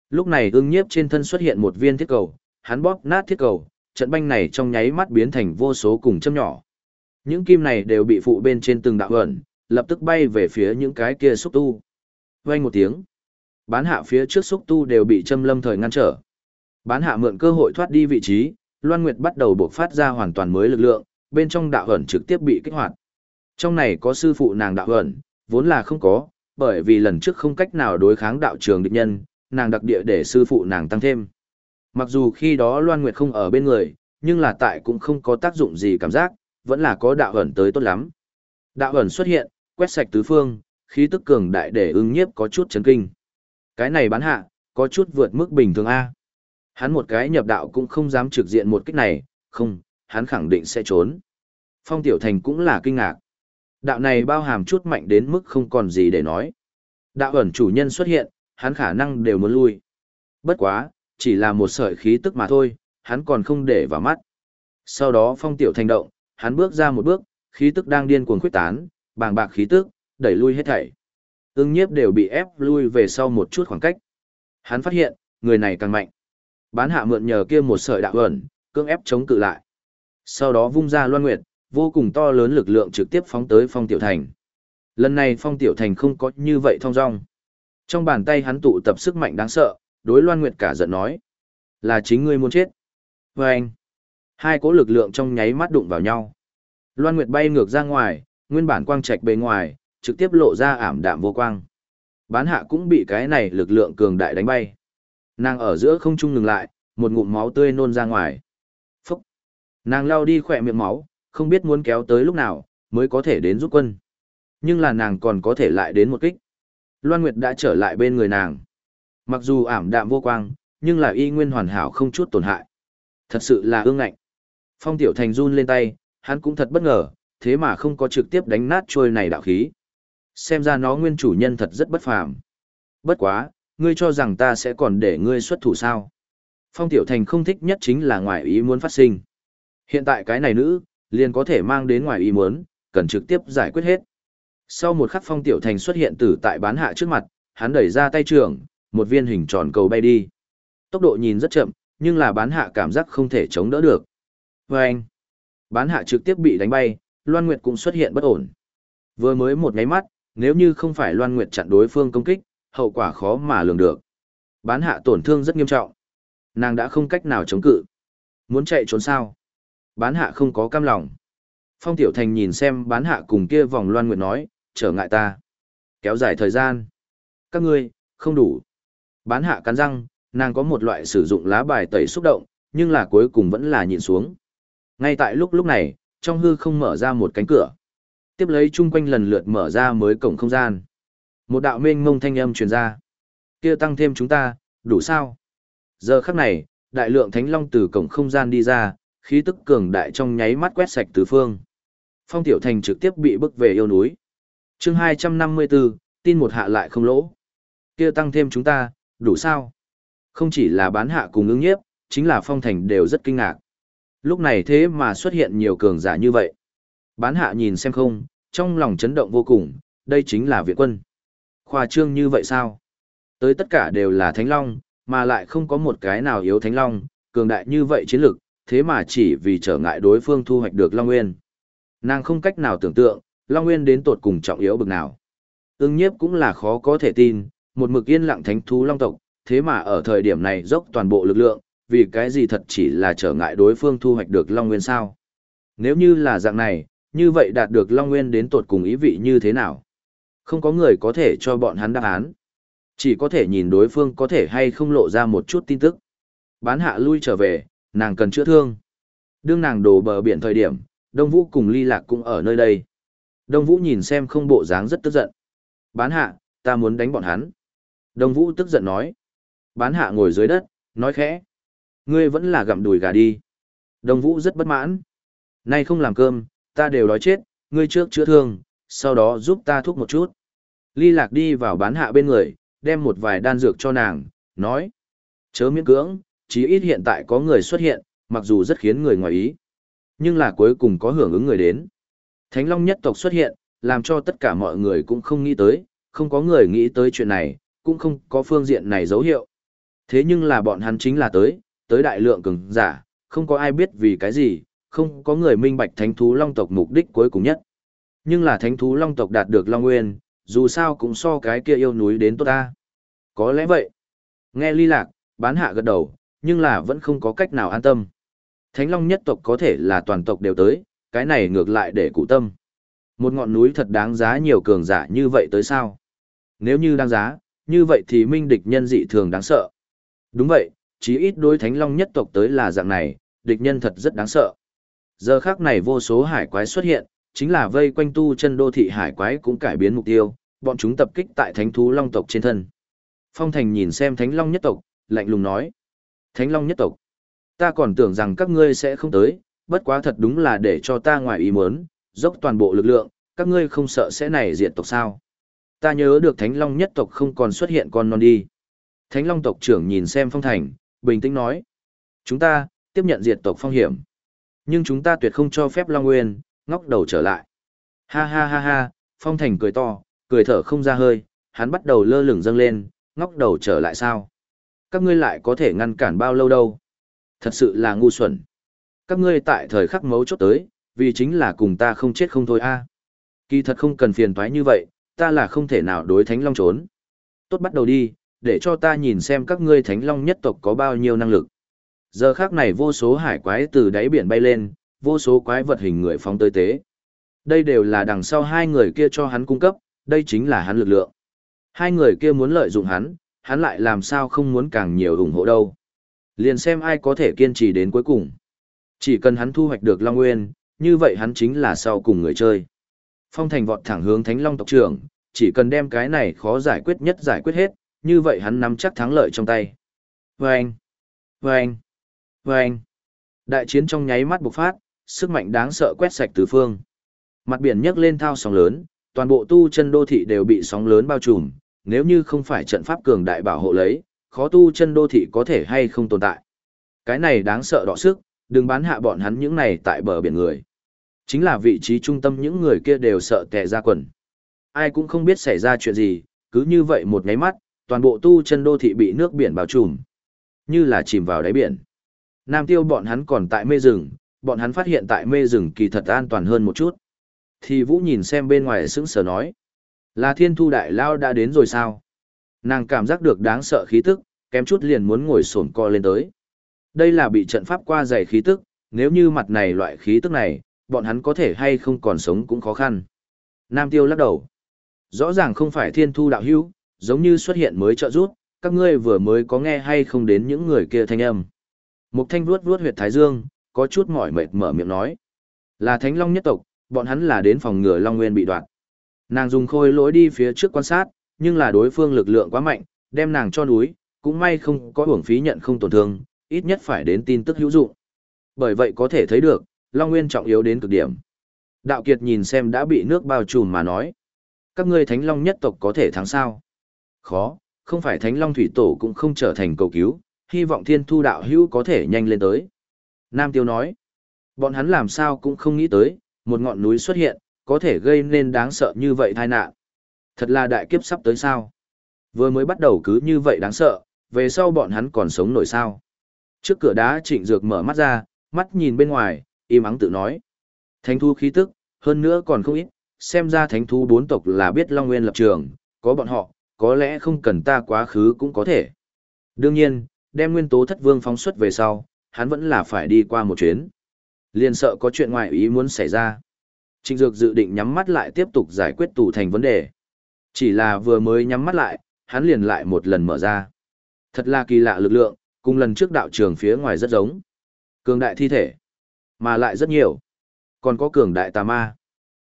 Lúc này ưng nhiếp trên thân xuất hiện một viên thiết cầu, hắn bóp nát thiết cầu, trận banh này trong nháy mắt biến thành vô số cùng châm nhỏ. Những kim này đều bị phụ bên trên từng đạo ẩn, lập tức bay về phía những cái kia xúc tu. Vang một tiếng, bán hạ phía trước xúc tu đều bị châm lâm thời ngăn trở. Bán hạ mượn cơ hội thoát đi vị trí, Loan Nguyệt bắt đầu bộc phát ra hoàn toàn mới lực lượng, bên trong đạo ẩn trực tiếp bị kích hoạt. Trong này có sư phụ nàng đạo ẩn, vốn là không có, bởi vì lần trước không cách nào đối kháng đạo trường địch nhân, nàng đặc địa để sư phụ nàng tăng thêm. Mặc dù khi đó Loan Nguyệt không ở bên người, nhưng là tại cũng không có tác dụng gì cảm giác, vẫn là có đạo ẩn tới tốt lắm. Đạo ẩn xuất hiện, quét sạch tứ phương, khí tức cường đại để ưng nhiếp có chút chấn kinh. Cái này bán hạ, có chút vượt mức bình thường A. Hắn một cái nhập đạo cũng không dám trực diện một kích này, không, hắn khẳng định sẽ trốn. Phong Tiểu Thành cũng là kinh ngạc. Đạo này bao hàm chút mạnh đến mức không còn gì để nói. Đạo ẩn chủ nhân xuất hiện, hắn khả năng đều muốn lui. Bất quá, chỉ là một sợi khí tức mà thôi, hắn còn không để vào mắt. Sau đó Phong Tiểu Thành động, hắn bước ra một bước, khí tức đang điên cuồng khuyết tán, bàng bạc khí tức, đẩy lui hết thảy. Ưng nhiếp đều bị ép lui về sau một chút khoảng cách. Hắn phát hiện, người này càng mạnh. Bán hạ mượn nhờ kia một sợi đạo ẩn, cưỡng ép chống cự lại. Sau đó vung ra loan nguyệt, vô cùng to lớn lực lượng trực tiếp phóng tới phong tiểu thành. Lần này phong tiểu thành không có như vậy thong dong. Trong bàn tay hắn tụ tập sức mạnh đáng sợ, đối loan nguyệt cả giận nói. Là chính ngươi muốn chết. Vâng! anh. Hai cỗ lực lượng trong nháy mắt đụng vào nhau. Loan nguyệt bay ngược ra ngoài, nguyên bản quang trạch bề ngoài, trực tiếp lộ ra ảm đạm vô quang. Bán hạ cũng bị cái này lực lượng cường đại đánh bay. Nàng ở giữa không trung ngừng lại, một ngụm máu tươi nôn ra ngoài. Phúc! Nàng lao đi khỏe miệng máu, không biết muốn kéo tới lúc nào, mới có thể đến giúp quân. Nhưng là nàng còn có thể lại đến một kích. Loan Nguyệt đã trở lại bên người nàng. Mặc dù ảm đạm vô quang, nhưng là y nguyên hoàn hảo không chút tổn hại. Thật sự là ương ngạnh. Phong Tiểu Thành run lên tay, hắn cũng thật bất ngờ, thế mà không có trực tiếp đánh nát trôi này đạo khí. Xem ra nó nguyên chủ nhân thật rất bất phàm. Bất quá, ngươi cho rằng ta sẽ còn để ngươi xuất thủ sao. Phong Tiểu Thành không thích nhất chính là ngoài ý muốn phát sinh. Hiện tại cái này nữ, liền có thể mang đến ngoài ý muốn, cần trực tiếp giải quyết hết. Sau một khắc Phong Tiểu Thành xuất hiện từ tại bán hạ trước mặt, hắn đẩy ra tay trường, một viên hình tròn cầu bay đi. Tốc độ nhìn rất chậm, nhưng là bán hạ cảm giác không thể chống đỡ được. Và anh, bán hạ trực tiếp bị đánh bay, Loan Nguyệt cũng xuất hiện bất ổn. Vừa mới một nháy mắt, nếu như không phải Loan Nguyệt chặn đối phương công kích, hậu quả khó mà lường được. Bán hạ tổn thương rất nghiêm trọng. Nàng đã không cách nào chống cự. Muốn chạy trốn sao? Bán hạ không có cam lòng. Phong Tiểu Thành nhìn xem bán hạ cùng kia vòng Loan Nguyệt nói, trở ngại ta. Kéo dài thời gian. Các ngươi, không đủ. Bán hạ cắn răng, nàng có một loại sử dụng lá bài tẩy xúc động, nhưng là cuối cùng vẫn là nhịn xuống. Ngay tại lúc lúc này, trong hư không mở ra một cánh cửa. Tiếp lấy chung quanh lần lượt mở ra mới cổng không gian. Một đạo mênh mông thanh âm truyền ra. Kia tăng thêm chúng ta, đủ sao? Giờ khắc này, đại lượng thánh long từ cổng không gian đi ra, khí tức cường đại trong nháy mắt quét sạch tứ phương. Phong Tiểu Thành trực tiếp bị bức về yêu núi. Chương 254, tin một hạ lại không lỗ. Kia tăng thêm chúng ta, đủ sao? Không chỉ là bán hạ cùng ứng nhiếp, chính là Phong Thành đều rất kinh ngạc. Lúc này thế mà xuất hiện nhiều cường giả như vậy. Bán hạ nhìn xem không, trong lòng chấn động vô cùng, đây chính là viện quân. Khoa trương như vậy sao? Tới tất cả đều là Thánh Long, mà lại không có một cái nào yếu Thánh Long, cường đại như vậy chiến lực, thế mà chỉ vì trở ngại đối phương thu hoạch được Long Nguyên. Nàng không cách nào tưởng tượng, Long Nguyên đến tột cùng trọng yếu bực nào. Ưng nhiếp cũng là khó có thể tin, một mực yên lặng thánh thú Long tộc, thế mà ở thời điểm này dốc toàn bộ lực lượng, vì cái gì thật chỉ là trở ngại đối phương thu hoạch được Long Nguyên sao. Nếu như là dạng này, như vậy đạt được Long Nguyên đến tột cùng ý vị như thế nào? Không có người có thể cho bọn hắn đáp án. Chỉ có thể nhìn đối phương có thể hay không lộ ra một chút tin tức. Bán hạ lui trở về, nàng cần chữa thương. Đương nàng đổ bờ biển thời điểm, Đông Vũ cùng ly lạc cũng ở nơi đây. Đông Vũ nhìn xem không bộ dáng rất tức giận. Bán hạ, ta muốn đánh bọn hắn. Đông Vũ tức giận nói. Bán hạ ngồi dưới đất, nói khẽ. Ngươi vẫn là gặm đùi gà đi. Đồng Vũ rất bất mãn. Nay không làm cơm, ta đều đói chết, ngươi trước chữa thương, sau đó giúp ta thuốc một chút. Ly Lạc đi vào bán hạ bên người, đem một vài đan dược cho nàng, nói. Chớ miễn cưỡng, chí ít hiện tại có người xuất hiện, mặc dù rất khiến người ngoài ý. Nhưng là cuối cùng có hưởng ứng người đến. Thánh Long nhất tộc xuất hiện, làm cho tất cả mọi người cũng không nghĩ tới, không có người nghĩ tới chuyện này, cũng không có phương diện này dấu hiệu. Thế nhưng là bọn hắn chính là tới, tới đại lượng cường giả, không có ai biết vì cái gì, không có người minh bạch thánh thú long tộc mục đích cuối cùng nhất. Nhưng là thánh thú long tộc đạt được long nguyên, dù sao cũng so cái kia yêu núi đến tốt ta. Có lẽ vậy. Nghe ly lạc, bán hạ gật đầu, nhưng là vẫn không có cách nào an tâm. Thánh long nhất tộc có thể là toàn tộc đều tới, cái này ngược lại để cụ tâm. Một ngọn núi thật đáng giá nhiều cường giả như vậy tới sao? Nếu như đáng giá, như vậy thì minh địch nhân dị thường đáng sợ. Đúng vậy, chí ít đối thánh long nhất tộc tới là dạng này, địch nhân thật rất đáng sợ. Giờ khác này vô số hải quái xuất hiện, chính là vây quanh tu chân đô thị hải quái cũng cải biến mục tiêu, bọn chúng tập kích tại thánh thú long tộc trên thân. Phong Thành nhìn xem thánh long nhất tộc, lạnh lùng nói. Thánh long nhất tộc, ta còn tưởng rằng các ngươi sẽ không tới, bất quá thật đúng là để cho ta ngoài ý muốn, dốc toàn bộ lực lượng, các ngươi không sợ sẽ này diệt tộc sao. Ta nhớ được thánh long nhất tộc không còn xuất hiện con non đi. Thánh long tộc trưởng nhìn xem Phong Thành, bình tĩnh nói. Chúng ta, tiếp nhận diệt tộc phong hiểm. Nhưng chúng ta tuyệt không cho phép Long Nguyên, ngóc đầu trở lại. Ha ha ha ha, Phong Thành cười to, cười thở không ra hơi, hắn bắt đầu lơ lửng dâng lên, ngóc đầu trở lại sao? Các ngươi lại có thể ngăn cản bao lâu đâu? Thật sự là ngu xuẩn. Các ngươi tại thời khắc mấu chốt tới, vì chính là cùng ta không chết không thôi a. Kỳ thật không cần phiền toái như vậy, ta là không thể nào đối Thánh Long trốn. Tốt bắt đầu đi, để cho ta nhìn xem các ngươi Thánh Long nhất tộc có bao nhiêu năng lực. Giờ khác này vô số hải quái từ đáy biển bay lên, vô số quái vật hình người phóng tới tế. Đây đều là đằng sau hai người kia cho hắn cung cấp, đây chính là hắn lực lượng. Hai người kia muốn lợi dụng hắn, hắn lại làm sao không muốn càng nhiều ủng hộ đâu. Liền xem ai có thể kiên trì đến cuối cùng. Chỉ cần hắn thu hoạch được Long Nguyên, như vậy hắn chính là sau cùng người chơi. Phong Thành vọt thẳng hướng Thánh Long tộc trưởng, chỉ cần đem cái này khó giải quyết nhất giải quyết hết, như vậy hắn nắm chắc thắng lợi trong tay. Vâng! Vâng! Vâng! Đại chiến trong nháy mắt bộc phát, sức mạnh đáng sợ quét sạch tứ phương. Mặt biển nhấc lên thao sóng lớn, toàn bộ tu chân đô thị đều bị sóng lớn bao trùm, nếu như không phải trận pháp cường đại bảo hộ lấy, khó tu chân đô thị có thể hay không tồn tại. Cái này đáng sợ đọ sức, đừng bán hạ bọn hắn những này tại bờ biển người. Chính là vị trí trung tâm những người kia đều sợ tè ra quần. Ai cũng không biết xảy ra chuyện gì, cứ như vậy một nháy mắt, toàn bộ tu chân đô thị bị nước biển bao trùm, như là chìm vào đáy biển. Nam tiêu bọn hắn còn tại mê rừng, bọn hắn phát hiện tại mê rừng kỳ thật an toàn hơn một chút. Thì Vũ nhìn xem bên ngoài sững sờ nói. Là thiên thu đại lao đã đến rồi sao? Nàng cảm giác được đáng sợ khí tức, kém chút liền muốn ngồi sổn co lên tới. Đây là bị trận pháp qua dày khí tức, nếu như mặt này loại khí tức này, bọn hắn có thể hay không còn sống cũng khó khăn. Nam tiêu lắc đầu. Rõ ràng không phải thiên thu đạo hữu, giống như xuất hiện mới trợ rút, các ngươi vừa mới có nghe hay không đến những người kia thanh âm. Mục thanh vuốt vuốt huyệt thái dương, có chút mỏi mệt mở miệng nói. Là thánh long nhất tộc, bọn hắn là đến phòng ngừa long nguyên bị đoạt. Nàng dùng khôi lỗi đi phía trước quan sát, nhưng là đối phương lực lượng quá mạnh, đem nàng cho núi, cũng may không có hưởng phí nhận không tổn thương, ít nhất phải đến tin tức hữu dụng. Bởi vậy có thể thấy được, Long Nguyên trọng yếu đến cực điểm. Đạo Kiệt nhìn xem đã bị nước bao trùm mà nói. Các ngươi Thánh Long nhất tộc có thể thắng sao? Khó, không phải Thánh Long Thủy Tổ cũng không trở thành cầu cứu, hy vọng thiên thu đạo hữu có thể nhanh lên tới. Nam Tiêu nói, bọn hắn làm sao cũng không nghĩ tới, một ngọn núi xuất hiện, có thể gây nên đáng sợ như vậy tai nạn. Thật là đại kiếp sắp tới sao. Vừa mới bắt đầu cứ như vậy đáng sợ, về sau bọn hắn còn sống nổi sao. Trước cửa đá trịnh dược mở mắt ra, mắt nhìn bên ngoài, im ắng tự nói. Thánh thu khí tức, hơn nữa còn không ít, xem ra thánh thu bốn tộc là biết Long Nguyên lập trường, có bọn họ, có lẽ không cần ta quá khứ cũng có thể. Đương nhiên, đem nguyên tố thất vương phóng xuất về sau, hắn vẫn là phải đi qua một chuyến. Liền sợ có chuyện ngoài ý muốn xảy ra. Trịnh Dược dự định nhắm mắt lại tiếp tục giải quyết tù thành vấn đề. Chỉ là vừa mới nhắm mắt lại, hắn liền lại một lần mở ra. Thật là kỳ lạ lực lượng, cùng lần trước đạo trường phía ngoài rất giống. Cường đại thi thể, mà lại rất nhiều. Còn có cường đại tà ma.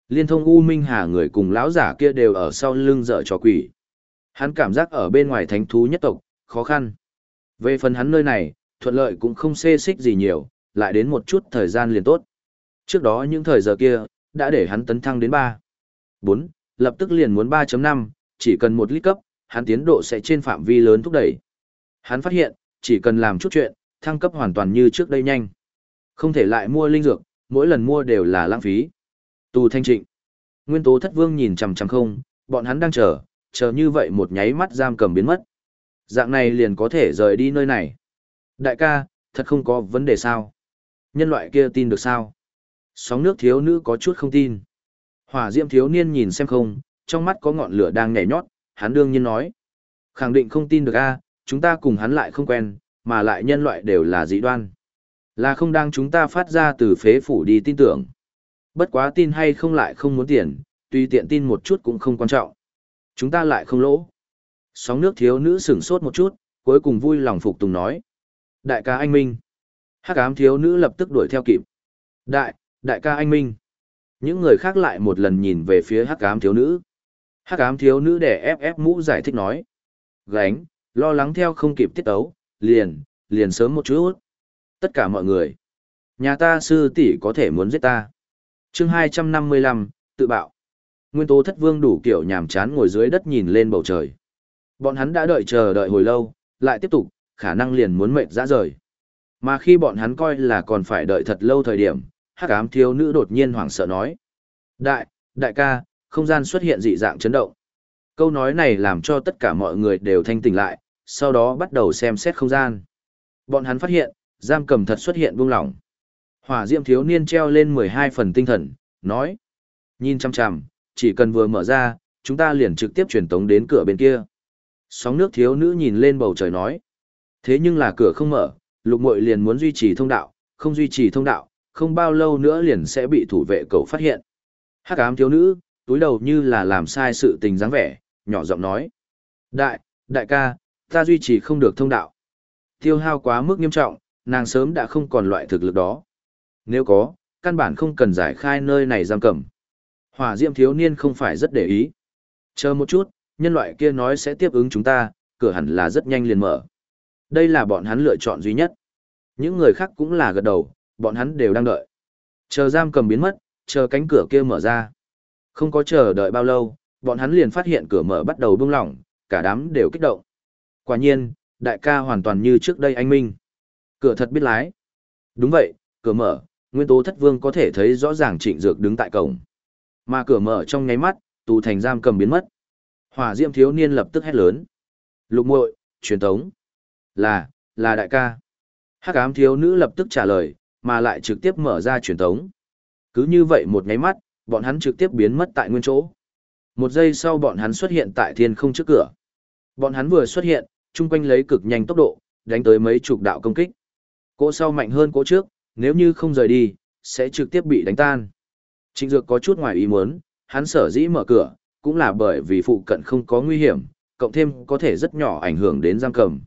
Liên thông U Minh Hà người cùng lão giả kia đều ở sau lưng dở trò quỷ. Hắn cảm giác ở bên ngoài thánh thú nhất tộc, khó khăn. Về phần hắn nơi này, thuận lợi cũng không xê xích gì nhiều, lại đến một chút thời gian liền tốt. Trước đó những thời giờ kia, đã để hắn tấn thăng đến 3. 4, lập tức liền muốn 3.5, chỉ cần một lít cấp, hắn tiến độ sẽ trên phạm vi lớn thúc đẩy. Hắn phát hiện, chỉ cần làm chút chuyện, thăng cấp hoàn toàn như trước đây nhanh. Không thể lại mua linh dược, mỗi lần mua đều là lãng phí. Tù thanh trịnh. Nguyên tố thất vương nhìn chằm chằm không, bọn hắn đang chờ, chờ như vậy một nháy mắt giam cầm biến mất. Dạng này liền có thể rời đi nơi này. Đại ca, thật không có vấn đề sao? Nhân loại kia tin được sao? Sóng nước thiếu nữ có chút không tin. Hỏa diệm thiếu niên nhìn xem không, trong mắt có ngọn lửa đang nhảy nhót, hắn đương nhiên nói. Khẳng định không tin được a, chúng ta cùng hắn lại không quen, mà lại nhân loại đều là dị đoan. Là không đang chúng ta phát ra từ phế phủ đi tin tưởng. Bất quá tin hay không lại không muốn tiền, tùy tiện tin một chút cũng không quan trọng. Chúng ta lại không lỗ. Sóng nước thiếu nữ sửng sốt một chút, cuối cùng vui lòng phục tùng nói. Đại ca anh Minh. Hắc ám thiếu nữ lập tức đuổi theo kịp. Đại, đại ca anh Minh. Những người khác lại một lần nhìn về phía hắc ám thiếu nữ. Hắc ám thiếu nữ để ép ép mũ giải thích nói. Gánh, lo lắng theo không kịp tiết tấu, liền, liền sớm một chút. Tất cả mọi người. Nhà ta sư tỷ có thể muốn giết ta. chương 255, tự bạo. Nguyên tố thất vương đủ kiểu nhàm chán ngồi dưới đất nhìn lên bầu trời. Bọn hắn đã đợi chờ đợi hồi lâu, lại tiếp tục, khả năng liền muốn mệt ra rời. Mà khi bọn hắn coi là còn phải đợi thật lâu thời điểm, hắc ám thiếu nữ đột nhiên hoảng sợ nói. Đại, đại ca, không gian xuất hiện dị dạng chấn động. Câu nói này làm cho tất cả mọi người đều thanh tỉnh lại, sau đó bắt đầu xem xét không gian. Bọn hắn phát hiện, giam cầm thật xuất hiện buông lỏng. Hỏa diệm thiếu niên treo lên 12 phần tinh thần, nói. Nhìn chăm chăm, chỉ cần vừa mở ra, chúng ta liền trực tiếp truyền tống đến cửa bên kia. Sóng nước thiếu nữ nhìn lên bầu trời nói. Thế nhưng là cửa không mở, lục mội liền muốn duy trì thông đạo, không duy trì thông đạo, không bao lâu nữa liền sẽ bị thủ vệ cầu phát hiện. Hắc ám thiếu nữ, túi đầu như là làm sai sự tình dáng vẻ, nhỏ giọng nói. Đại, đại ca, ta duy trì không được thông đạo. Tiêu hao quá mức nghiêm trọng, nàng sớm đã không còn loại thực lực đó. Nếu có, căn bản không cần giải khai nơi này giam cầm. Hỏa diệm thiếu niên không phải rất để ý. Chờ một chút, nhân loại kia nói sẽ tiếp ứng chúng ta, cửa hẳn là rất nhanh liền mở. Đây là bọn hắn lựa chọn duy nhất. Những người khác cũng là gật đầu, bọn hắn đều đang đợi. Chờ giam cầm biến mất, chờ cánh cửa kia mở ra. Không có chờ đợi bao lâu, bọn hắn liền phát hiện cửa mở bắt đầu bung lỏng, cả đám đều kích động. Quả nhiên, đại ca hoàn toàn như trước đây anh Minh. Cửa thật biết lái. Đúng vậy, cửa mở, nguyên tố thất vương có thể thấy rõ ràng trịnh dược đứng tại cổng. Mà cửa mở trong nháy mắt, tù thành giam cầm biến mất. Hỏa diệm thiếu niên lập tức hét lớn. Lục muội, truyền tống. Là, là đại ca. Hắc ám thiếu nữ lập tức trả lời, mà lại trực tiếp mở ra truyền tống. Cứ như vậy một nháy mắt, bọn hắn trực tiếp biến mất tại nguyên chỗ. Một giây sau bọn hắn xuất hiện tại thiên không trước cửa. Bọn hắn vừa xuất hiện, chung quanh lấy cực nhanh tốc độ, đánh tới mấy chục đạo công kích. Cỗ sau mạnh hơn cỗ trước, nếu như không rời đi, sẽ trực tiếp bị đánh tan. Trịnh Dược có chút ngoài ý muốn, hắn sở dĩ mở cửa, cũng là bởi vì phụ cận không có nguy hiểm, cộng thêm có thể rất nhỏ ảnh hưởng đến giam cầm.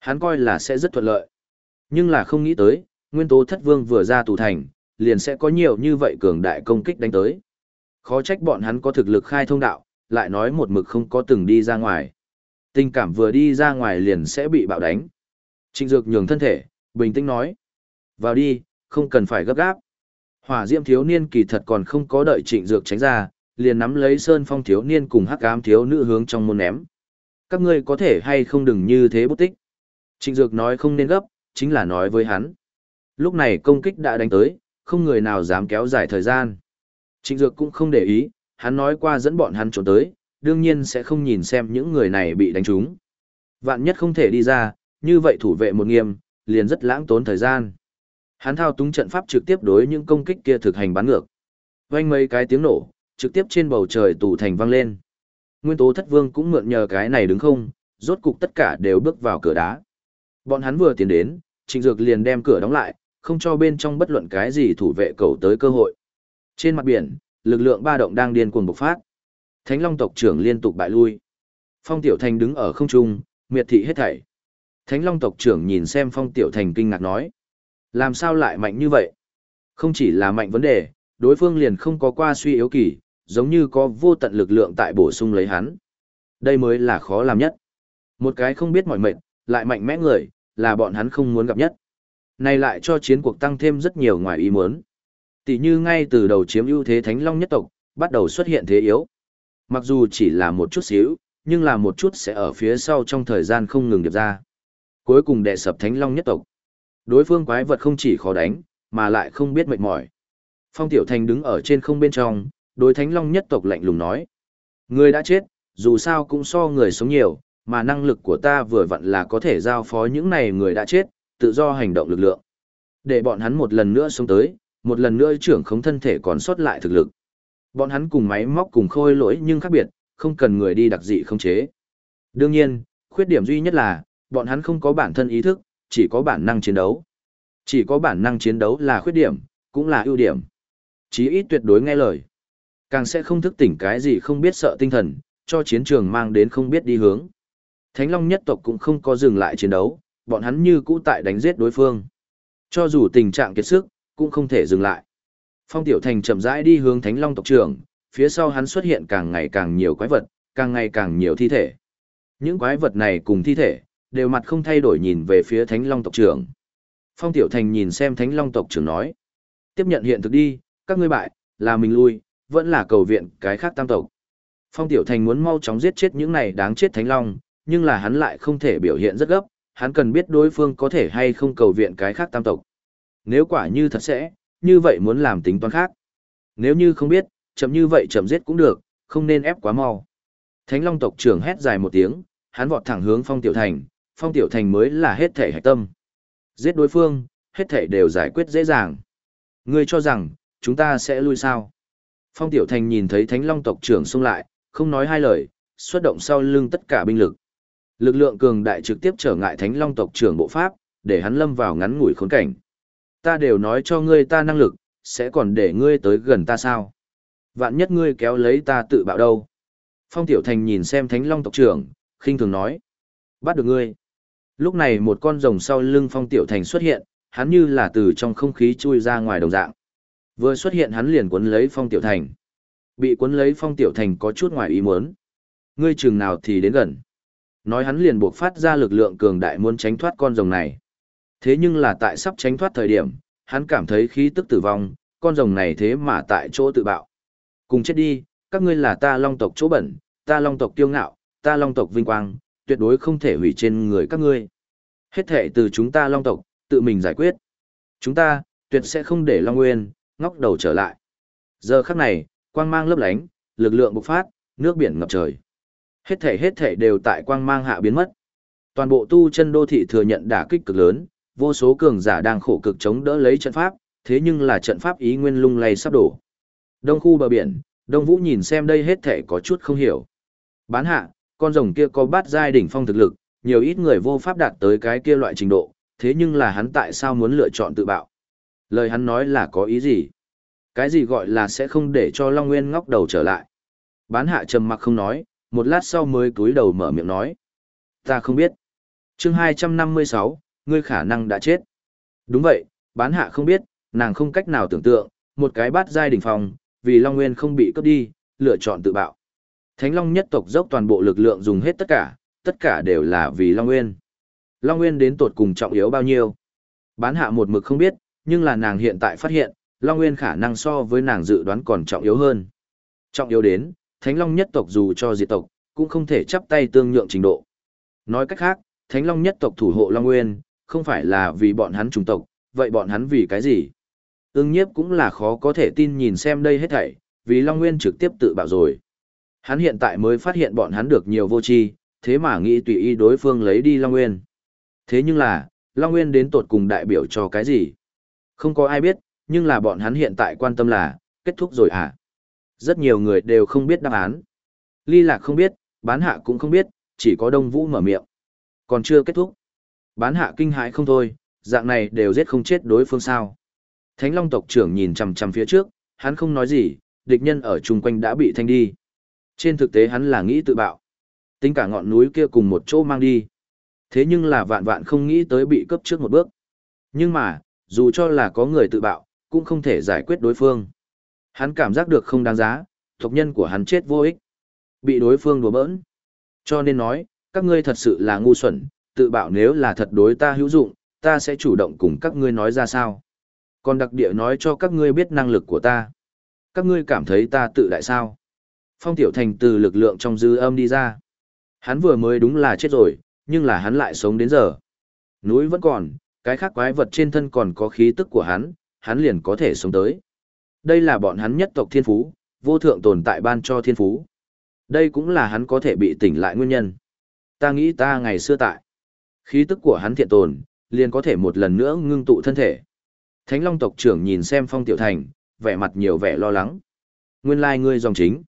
Hắn coi là sẽ rất thuận lợi. Nhưng là không nghĩ tới, nguyên tố thất vương vừa ra tù thành, liền sẽ có nhiều như vậy cường đại công kích đánh tới. Khó trách bọn hắn có thực lực khai thông đạo, lại nói một mực không có từng đi ra ngoài. Tình cảm vừa đi ra ngoài liền sẽ bị bạo đánh. Trịnh Dược nhường thân thể, bình tĩnh nói. Vào đi, không cần phải gấp gáp. Hỏa diệm thiếu niên kỳ thật còn không có đợi trịnh Dược tránh ra, liền nắm lấy sơn phong thiếu niên cùng hắc ám thiếu nữ hướng trong môn ném. Các ngươi có thể hay không đừng như thế bút tích. Trịnh Dược nói không nên gấp, chính là nói với hắn. Lúc này công kích đã đánh tới, không người nào dám kéo dài thời gian. Trịnh Dược cũng không để ý, hắn nói qua dẫn bọn hắn trốn tới, đương nhiên sẽ không nhìn xem những người này bị đánh trúng. Vạn nhất không thể đi ra, như vậy thủ vệ một nghiêm, liền rất lãng tốn thời gian. Hắn thao túng trận pháp trực tiếp đối những công kích kia thực hành bắn ngược. Vang mấy cái tiếng nổ, trực tiếp trên bầu trời tủ thành vang lên. Nguyên tố thất vương cũng mượn nhờ cái này đứng không, rốt cục tất cả đều bước vào cửa đá. Bọn hắn vừa tiến đến, trịnh dược liền đem cửa đóng lại, không cho bên trong bất luận cái gì thủ vệ cầu tới cơ hội. Trên mặt biển, lực lượng ba động đang điên cuồng bộc phát. Thánh Long tộc trưởng liên tục bại lui. Phong Tiểu Thành đứng ở không trung, miệt thị hết thảy. Thánh Long tộc trưởng nhìn xem Phong Tiểu Thành kinh ngạc nói. Làm sao lại mạnh như vậy? Không chỉ là mạnh vấn đề, đối phương liền không có qua suy yếu kỳ, giống như có vô tận lực lượng tại bổ sung lấy hắn. Đây mới là khó làm nhất. Một cái không biết mỏi mệt, lại mạnh mẽ người, là bọn hắn không muốn gặp nhất. Này lại cho chiến cuộc tăng thêm rất nhiều ngoài ý muốn. Tỷ như ngay từ đầu chiếm ưu thế Thánh Long nhất tộc, bắt đầu xuất hiện thế yếu. Mặc dù chỉ là một chút xíu, nhưng là một chút sẽ ở phía sau trong thời gian không ngừng điệp ra. Cuối cùng đệ sập Thánh Long nhất tộc. Đối phương quái vật không chỉ khó đánh, mà lại không biết mệt mỏi. Phong Tiểu Thành đứng ở trên không bên trong, đối Thánh Long nhất tộc lạnh lùng nói. Người đã chết, dù sao cũng so người sống nhiều, mà năng lực của ta vừa vặn là có thể giao phó những này người đã chết, tự do hành động lực lượng. Để bọn hắn một lần nữa sống tới, một lần nữa trưởng khống thân thể còn sót lại thực lực. Bọn hắn cùng máy móc cùng khôi lỗi nhưng khác biệt, không cần người đi đặc dị không chế. Đương nhiên, khuyết điểm duy nhất là, bọn hắn không có bản thân ý thức, chỉ có bản năng chiến đấu. Chỉ có bản năng chiến đấu là khuyết điểm, cũng là ưu điểm. Chí ít tuyệt đối nghe lời. Càng sẽ không thức tỉnh cái gì không biết sợ tinh thần, cho chiến trường mang đến không biết đi hướng. Thánh Long nhất tộc cũng không có dừng lại chiến đấu, bọn hắn như cũ tại đánh giết đối phương. Cho dù tình trạng kiệt sức, cũng không thể dừng lại. Phong Tiểu Thành chậm rãi đi hướng Thánh Long tộc trưởng, phía sau hắn xuất hiện càng ngày càng nhiều quái vật, càng ngày càng nhiều thi thể. Những quái vật này cùng thi thể, đều mặt không thay đổi nhìn về phía Thánh Long tộc trưởng. Phong Tiểu Thành nhìn xem Thánh Long tộc trưởng nói. Tiếp nhận hiện thực đi, các ngươi bại, là mình lui, vẫn là cầu viện cái khác tam tộc. Phong Tiểu Thành muốn mau chóng giết chết những này đáng chết Thánh Long, nhưng là hắn lại không thể biểu hiện rất gấp, hắn cần biết đối phương có thể hay không cầu viện cái khác tam tộc. Nếu quả như thật sẽ, như vậy muốn làm tính toán khác. Nếu như không biết, chậm như vậy chậm giết cũng được, không nên ép quá mau. Thánh Long tộc trưởng hét dài một tiếng, hắn vọt thẳng hướng Phong Tiểu Thành, Phong Tiểu Thành mới là hết thể hạch tâm. Giết đối phương, hết thể đều giải quyết dễ dàng. Ngươi cho rằng, chúng ta sẽ lui sao? Phong Tiểu Thành nhìn thấy Thánh Long tộc trưởng xông lại, không nói hai lời, xuất động sau lưng tất cả binh lực. Lực lượng cường đại trực tiếp trở ngại Thánh Long tộc trưởng bộ pháp, để hắn lâm vào ngắn ngủi khốn cảnh. Ta đều nói cho ngươi ta năng lực, sẽ còn để ngươi tới gần ta sao? Vạn nhất ngươi kéo lấy ta tự bạo đâu? Phong Tiểu Thành nhìn xem Thánh Long tộc trưởng, khinh thường nói. Bắt được ngươi. Lúc này một con rồng sau lưng Phong Tiểu Thành xuất hiện, hắn như là từ trong không khí chui ra ngoài đồng dạng. Vừa xuất hiện hắn liền cuốn lấy Phong Tiểu Thành. Bị cuốn lấy Phong Tiểu Thành có chút ngoài ý muốn. Ngươi chừng nào thì đến gần. Nói hắn liền buộc phát ra lực lượng cường đại muốn tránh thoát con rồng này. Thế nhưng là tại sắp tránh thoát thời điểm, hắn cảm thấy khí tức tử vong, con rồng này thế mà tại chỗ tự bạo. Cùng chết đi, các ngươi là ta long tộc chỗ bẩn, ta long tộc kiêu ngạo, ta long tộc vinh quang, tuyệt đối không thể hủy trên người các ngươi. Hết thể từ chúng ta long tộc, tự mình giải quyết. Chúng ta, tuyệt sẽ không để long nguyên, ngóc đầu trở lại. Giờ khắc này, quang mang lấp lánh, lực lượng bộc phát, nước biển ngập trời. Hết thể hết thể đều tại quang mang hạ biến mất. Toàn bộ tu chân đô thị thừa nhận đả kích cực lớn, vô số cường giả đang khổ cực chống đỡ lấy trận pháp, thế nhưng là trận pháp ý nguyên lung lay sắp đổ. Đông khu bờ biển, Đông Vũ nhìn xem đây hết thể có chút không hiểu. Bán hạ, con rồng kia có bát giai đỉnh phong thực lực, nhiều ít người vô pháp đạt tới cái kia loại trình độ, thế nhưng là hắn tại sao muốn lựa chọn tự bạo? Lời hắn nói là có ý gì? Cái gì gọi là sẽ không để cho Long Nguyên ngóc đầu trở lại? Bán hạ trầm mặc không nói, một lát sau mới cúi đầu mở miệng nói. Ta không biết. chương 256, ngươi khả năng đã chết. Đúng vậy, bán hạ không biết, nàng không cách nào tưởng tượng, một cái bát giai đỉnh phòng, vì Long Nguyên không bị cướp đi, lựa chọn tự bạo. Thánh Long nhất tộc dốc toàn bộ lực lượng dùng hết tất cả, tất cả đều là vì Long Nguyên. Long Nguyên đến tột cùng trọng yếu bao nhiêu? Bán hạ một mực không biết, nhưng là nàng hiện tại phát hiện, Long Nguyên khả năng so với nàng dự đoán còn trọng yếu hơn. Trọng yếu đến, Thánh Long nhất tộc dù cho diệt tộc, cũng không thể chấp tay tương nhượng trình độ. Nói cách khác, Thánh Long nhất tộc thủ hộ Long Nguyên, không phải là vì bọn hắn trùng tộc, vậy bọn hắn vì cái gì? Ưng nhiếp cũng là khó có thể tin nhìn xem đây hết thảy, vì Long Nguyên trực tiếp tự bạo rồi. Hắn hiện tại mới phát hiện bọn hắn được nhiều vô tri, thế mà nghĩ tùy ý đối phương lấy đi Long Nguyên. Thế nhưng là, Long Nguyên đến tột cùng đại biểu cho cái gì? Không có ai biết, nhưng là bọn hắn hiện tại quan tâm là, kết thúc rồi à? Rất nhiều người đều không biết đáp án. Ly Lạc không biết, bán hạ cũng không biết, chỉ có Đông Vũ mở miệng. Còn chưa kết thúc. Bán hạ kinh hãi không thôi, dạng này đều giết không chết đối phương sao. Thánh Long tộc trưởng nhìn chằm chằm phía trước, hắn không nói gì, địch nhân ở chung quanh đã bị thanh đi. Trên thực tế hắn là nghĩ tự bạo. Tính cả ngọn núi kia cùng một chỗ mang đi. Thế nhưng là vạn vạn không nghĩ tới bị cấp trước một bước. Nhưng mà, dù cho là có người tự bạo, cũng không thể giải quyết đối phương. Hắn cảm giác được không đáng giá, tộc nhân của hắn chết vô ích. Bị đối phương đùa bỡn. Cho nên nói, các ngươi thật sự là ngu xuẩn, tự bạo nếu là thật đối ta hữu dụng, ta sẽ chủ động cùng các ngươi nói ra sao. Còn đặc địa nói cho các ngươi biết năng lực của ta. Các ngươi cảm thấy ta tự đại sao. Phong Tiểu Thành từ lực lượng trong dư âm đi ra. Hắn vừa mới đúng là chết rồi, nhưng là hắn lại sống đến giờ. Núi vẫn còn, cái khác quái vật trên thân còn có khí tức của hắn, hắn liền có thể sống tới. Đây là bọn hắn nhất tộc thiên phú, vô thượng tồn tại ban cho thiên phú. Đây cũng là hắn có thể bị tỉnh lại nguyên nhân. Ta nghĩ ta ngày xưa tại. Khí tức của hắn thiện tồn, liền có thể một lần nữa ngưng tụ thân thể. Thánh Long tộc trưởng nhìn xem Phong Tiểu Thành, vẻ mặt nhiều vẻ lo lắng. Nguyên lai like ngươi dòng chính.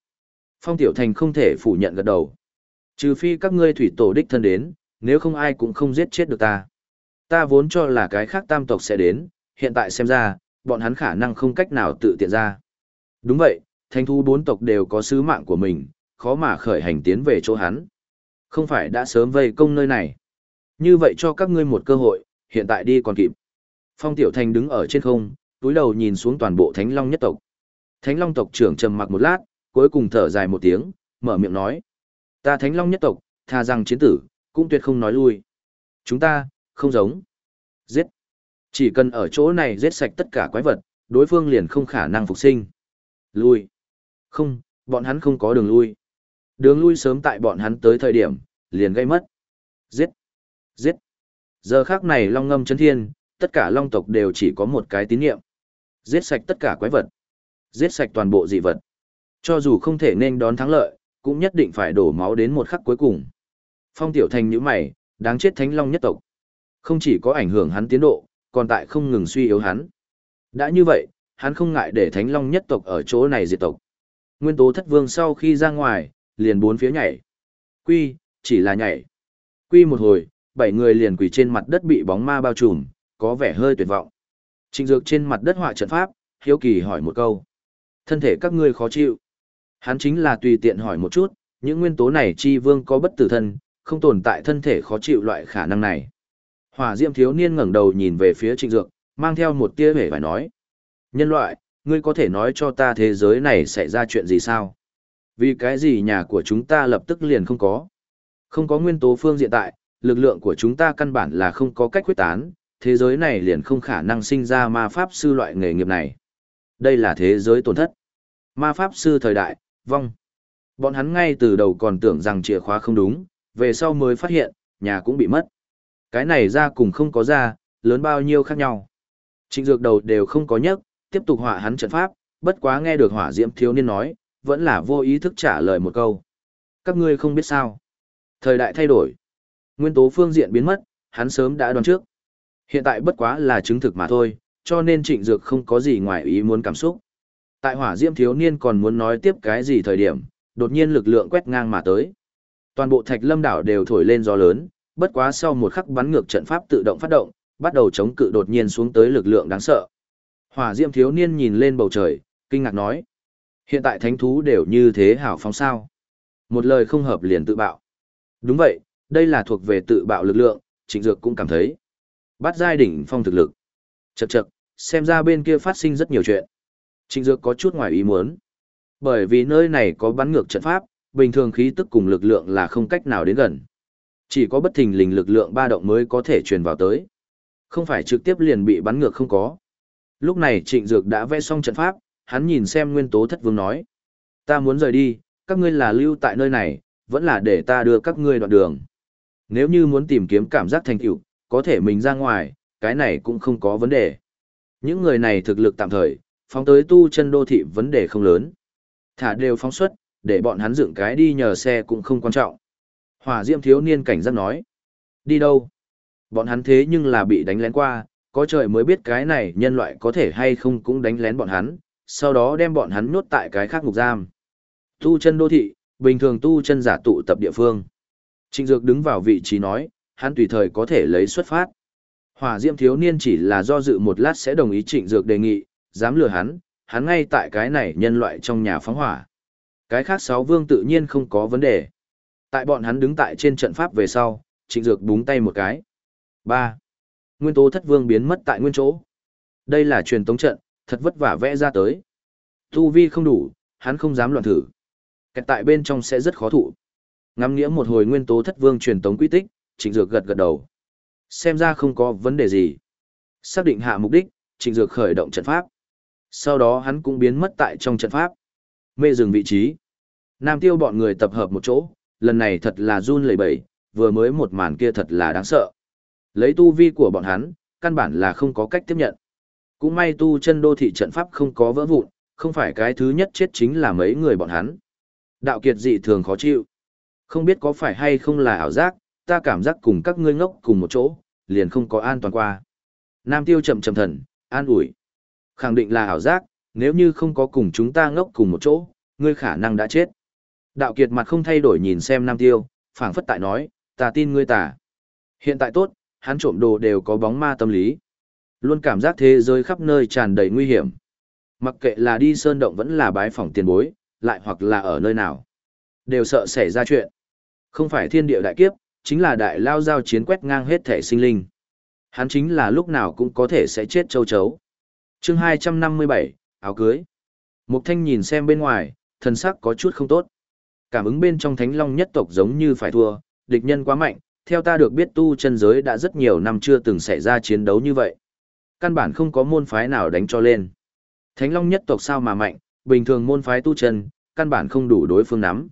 Phong Tiểu Thành không thể phủ nhận gật đầu. Trừ phi các ngươi thủy tổ đích thân đến, nếu không ai cũng không giết chết được ta. Ta vốn cho là cái khác tam tộc sẽ đến, hiện tại xem ra, bọn hắn khả năng không cách nào tự tiện ra. Đúng vậy, thanh thu bốn tộc đều có sứ mạng của mình, khó mà khởi hành tiến về chỗ hắn. Không phải đã sớm vây công nơi này. Như vậy cho các ngươi một cơ hội, hiện tại đi còn kịp. Phong Tiểu Thành đứng ở trên không, túi đầu nhìn xuống toàn bộ Thánh Long nhất tộc. Thánh Long tộc trưởng trầm mặc một lát, cuối cùng thở dài một tiếng, mở miệng nói. Ta thánh long nhất tộc, tha rằng chiến tử, cũng tuyệt không nói lui. Chúng ta, không giống. Giết. Chỉ cần ở chỗ này giết sạch tất cả quái vật, đối phương liền không khả năng phục sinh. Lui. Không, bọn hắn không có đường lui. Đường lui sớm tại bọn hắn tới thời điểm, liền gây mất. Giết. Giết. Giờ khác này long ngâm chấn thiên, tất cả long tộc đều chỉ có một cái tín nhiệm. Giết sạch tất cả quái vật. Giết sạch toàn bộ dị vật. Cho dù không thể nên đón thắng lợi, cũng nhất định phải đổ máu đến một khắc cuối cùng. Phong tiểu thành như mày, đáng chết thánh long nhất tộc. Không chỉ có ảnh hưởng hắn tiến độ, còn tại không ngừng suy yếu hắn. Đã như vậy, hắn không ngại để thánh long nhất tộc ở chỗ này diệt tộc. Nguyên tố thất vương sau khi ra ngoài, liền bốn phía nhảy. Quy, chỉ là nhảy. Quy một hồi, bảy người liền quỳ trên mặt đất bị bóng ma bao trùm, có vẻ hơi tuyệt vọng. Trình Dược trên mặt đất họa trận pháp, hiếu kỳ hỏi một câu. Thân thể các ngươi khó chịu. Hắn chính là tùy tiện hỏi một chút, những nguyên tố này chi vương có bất tử thân, không tồn tại thân thể khó chịu loại khả năng này. Hỏa Diệm thiếu niên ngẩng đầu nhìn về phía Trịnh Dược, mang theo một tia vẻ phải nói. Nhân loại, ngươi có thể nói cho ta thế giới này xảy ra chuyện gì sao? Vì cái gì nhà của chúng ta lập tức liền không có? Không có nguyên tố phương diện tại, lực lượng của chúng ta căn bản là không có cách quyết tán, thế giới này liền không khả năng sinh ra ma pháp sư loại nghề nghiệp này. Đây là thế giới tổn thất. Ma pháp sư thời đại, vong. Bọn hắn ngay từ đầu còn tưởng rằng chìa khóa không đúng, về sau mới phát hiện, nhà cũng bị mất. Cái này ra cùng không có ra, lớn bao nhiêu khác nhau. Trịnh dược đầu đều không có nhấc, tiếp tục hỏa hắn trận pháp, bất quá nghe được hỏa diễm thiếu niên nói, vẫn là vô ý thức trả lời một câu. Các ngươi không biết sao. Thời đại thay đổi. Nguyên tố phương diện biến mất, hắn sớm đã đoán trước. Hiện tại bất quá là chứng thực mà thôi, cho nên trịnh dược không có gì ngoài ý muốn cảm xúc. Tại hỏa diễm thiếu niên còn muốn nói tiếp cái gì thời điểm, đột nhiên lực lượng quét ngang mà tới. Toàn bộ thạch lâm đảo đều thổi lên gió lớn, bất quá sau một khắc bắn ngược trận pháp tự động phát động, bắt đầu chống cự đột nhiên xuống tới lực lượng đáng sợ. Hỏa diễm thiếu niên nhìn lên bầu trời, kinh ngạc nói. Hiện tại thánh thú đều như thế hảo phóng sao. Một lời không hợp liền tự bạo. Đúng vậy, đây là thuộc về tự bạo lực lượng, trịnh dược cũng cảm thấy. Bắt giai đỉnh phong thực lực. Chậc chậc, xem ra bên kia phát sinh rất nhiều chuyện. Trịnh dược có chút ngoài ý muốn. Bởi vì nơi này có bắn ngược trận pháp, bình thường khí tức cùng lực lượng là không cách nào đến gần. Chỉ có bất thình lình lực lượng ba động mới có thể truyền vào tới. Không phải trực tiếp liền bị bắn ngược không có. Lúc này trịnh dược đã vẽ xong trận pháp, hắn nhìn xem nguyên tố thất vương nói. Ta muốn rời đi, các ngươi là lưu tại nơi này, vẫn là để ta đưa các ngươi đoạn đường. Nếu như muốn tìm kiếm cảm giác thành tựu, có thể mình ra ngoài, cái này cũng không có vấn đề. Những người này thực lực tạm thời, phóng tới tu chân đô thị vấn đề không lớn. Thả đều phóng xuất, để bọn hắn dựng cái đi nhờ xe cũng không quan trọng. Hỏa Diệm thiếu niên cảnh giác nói. Đi đâu? Bọn hắn thế nhưng là bị đánh lén qua, có trời mới biết cái này nhân loại có thể hay không cũng đánh lén bọn hắn, sau đó đem bọn hắn nhốt tại cái khác ngục giam. Tu chân đô thị, bình thường tu chân giả tụ tập địa phương. Trịnh Dược đứng vào vị trí nói, hắn tùy thời có thể lấy xuất phát. Hỏa Diệm thiếu niên chỉ là do dự một lát sẽ đồng ý Trịnh Dược đề nghị, dám lừa hắn, hắn ngay tại cái này nhân loại trong nhà phóng hỏa. Cái khác sáu vương tự nhiên không có vấn đề. Tại bọn hắn đứng tại trên trận pháp về sau, Trịnh Dược búng tay một cái. 3. Nguyên tố thất vương biến mất tại nguyên chỗ. Đây là truyền tống trận, thật vất vả vẽ ra tới. Tu vi không đủ, hắn không dám loạn thử. Kẹt tại bên trong sẽ rất khó thụ. Ngắm nghĩa một hồi nguyên tố thất vương truyền tống quy tích, trịnh dược gật gật đầu. Xem ra không có vấn đề gì. Xác định hạ mục đích, trịnh dược khởi động trận pháp. Sau đó hắn cũng biến mất tại trong trận pháp. Mê dừng vị trí. Nam tiêu bọn người tập hợp một chỗ, lần này thật là run lẩy bẩy, vừa mới một màn kia thật là đáng sợ. Lấy tu vi của bọn hắn, căn bản là không có cách tiếp nhận. Cũng may tu chân đô thị trận pháp không có vỡ vụn, không phải cái thứ nhất chết chính là mấy người bọn hắn. Đạo kiệt dị thường khó chịu. Không biết có phải hay không là ảo giác, ta cảm giác cùng các ngươi ngốc cùng một chỗ, liền không có an toàn qua. Nam tiêu chậm chậm thần, an ủi. Khẳng định là ảo giác, nếu như không có cùng chúng ta ngốc cùng một chỗ, ngươi khả năng đã chết. Đạo kiệt mặt không thay đổi nhìn xem Nam tiêu, phảng phất tại nói, ta tin ngươi tả. Hiện tại tốt, hắn trộm đồ đều có bóng ma tâm lý. Luôn cảm giác thế giới khắp nơi tràn đầy nguy hiểm. Mặc kệ là đi sơn động vẫn là bái phỏng tiền bối, lại hoặc là ở nơi nào. Đều sợ xảy ra chuyện. Không phải thiên địa đại kiếp, chính là đại lao giao chiến quét ngang hết thể sinh linh. Hắn chính là lúc nào cũng có thể sẽ chết châu chấu chương 257, áo cưới. Mục thanh nhìn xem bên ngoài, thân sắc có chút không tốt. Cảm ứng bên trong thánh long nhất tộc giống như phải thua, địch nhân quá mạnh, theo ta được biết tu chân giới đã rất nhiều năm chưa từng xảy ra chiến đấu như vậy. Căn bản không có môn phái nào đánh cho lên. Thánh long nhất tộc sao mà mạnh, bình thường môn phái tu chân, căn bản không đủ đối phương nắm.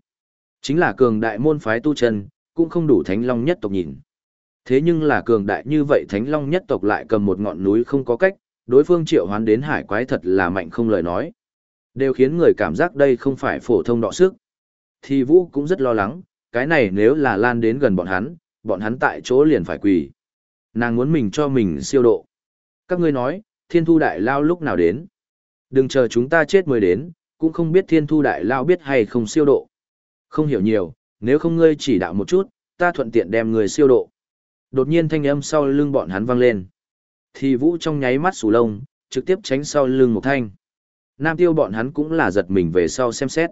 Chính là cường đại môn phái tu chân, cũng không đủ thánh long nhất tộc nhìn. Thế nhưng là cường đại như vậy thánh long nhất tộc lại cầm một ngọn núi không có cách, đối phương triệu hoán đến hải quái thật là mạnh không lời nói. Đều khiến người cảm giác đây không phải phổ thông đọ sức. Thì Vũ cũng rất lo lắng, cái này nếu là lan đến gần bọn hắn, bọn hắn tại chỗ liền phải quỳ. Nàng muốn mình cho mình siêu độ. Các ngươi nói, thiên thu đại lao lúc nào đến? Đừng chờ chúng ta chết mới đến, cũng không biết thiên thu đại lao biết hay không siêu độ. Không hiểu nhiều, nếu không ngươi chỉ đạo một chút, ta thuận tiện đem người siêu độ. Đột nhiên thanh âm sau lưng bọn hắn vang lên. Thì vũ trong nháy mắt sù lông, trực tiếp tránh sau lưng một thanh. Nam tiêu bọn hắn cũng là giật mình về sau xem xét.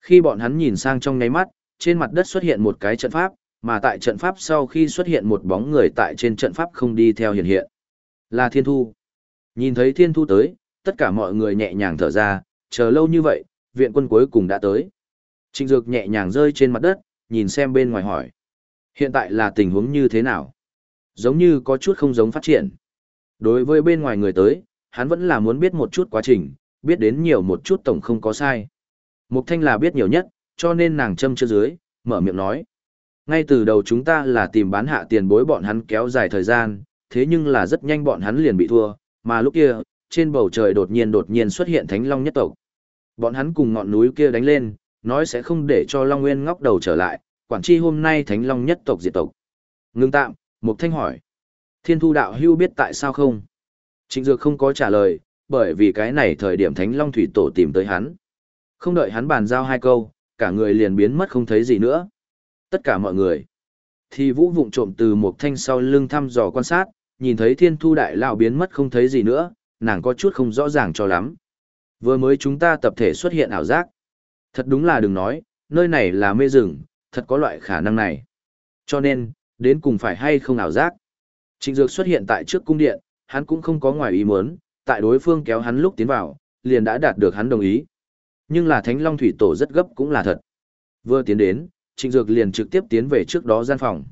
Khi bọn hắn nhìn sang trong nháy mắt, trên mặt đất xuất hiện một cái trận pháp, mà tại trận pháp sau khi xuất hiện một bóng người tại trên trận pháp không đi theo hiện hiện. Là Thiên Thu. Nhìn thấy Thiên Thu tới, tất cả mọi người nhẹ nhàng thở ra, chờ lâu như vậy, viện quân cuối cùng đã tới. Trịnh Dược nhẹ nhàng rơi trên mặt đất, nhìn xem bên ngoài hỏi. Hiện tại là tình huống như thế nào? Giống như có chút không giống phát triển. Đối với bên ngoài người tới, hắn vẫn là muốn biết một chút quá trình, biết đến nhiều một chút tổng không có sai. Mục Thanh là biết nhiều nhất, cho nên nàng châm chưa dưới, mở miệng nói. Ngay từ đầu chúng ta là tìm bán hạ tiền bối bọn hắn kéo dài thời gian, thế nhưng là rất nhanh bọn hắn liền bị thua, mà lúc kia, trên bầu trời đột nhiên đột nhiên xuất hiện Thánh Long nhất tộc. Bọn hắn cùng ngọn núi kia đánh lên, nói sẽ không để cho Long Nguyên ngóc đầu trở lại, quản chi hôm nay Thánh Long nhất tộc diệt tộc. Ngưng tạm, Mục Thanh hỏi. Thiên thu đạo hưu biết tại sao không? Trịnh Dược không có trả lời, bởi vì cái này thời điểm Thánh Long Thủy Tổ tìm tới hắn. Không đợi hắn bàn giao hai câu, cả người liền biến mất không thấy gì nữa. Tất cả mọi người. Thì vũ vụng trộm từ một thanh sau lưng thăm dò quan sát, nhìn thấy thiên thu đại lão biến mất không thấy gì nữa, nàng có chút không rõ ràng cho lắm. Vừa mới chúng ta tập thể xuất hiện ảo giác. Thật đúng là đừng nói, nơi này là mê rừng, thật có loại khả năng này. Cho nên, đến cùng phải hay không ảo giác. Trịnh Dược xuất hiện tại trước cung điện, hắn cũng không có ngoài ý muốn, tại đối phương kéo hắn lúc tiến vào, liền đã đạt được hắn đồng ý. Nhưng là Thánh Long Thủy Tổ rất gấp cũng là thật. Vừa tiến đến, Trịnh Dược liền trực tiếp tiến về trước đó gian phòng.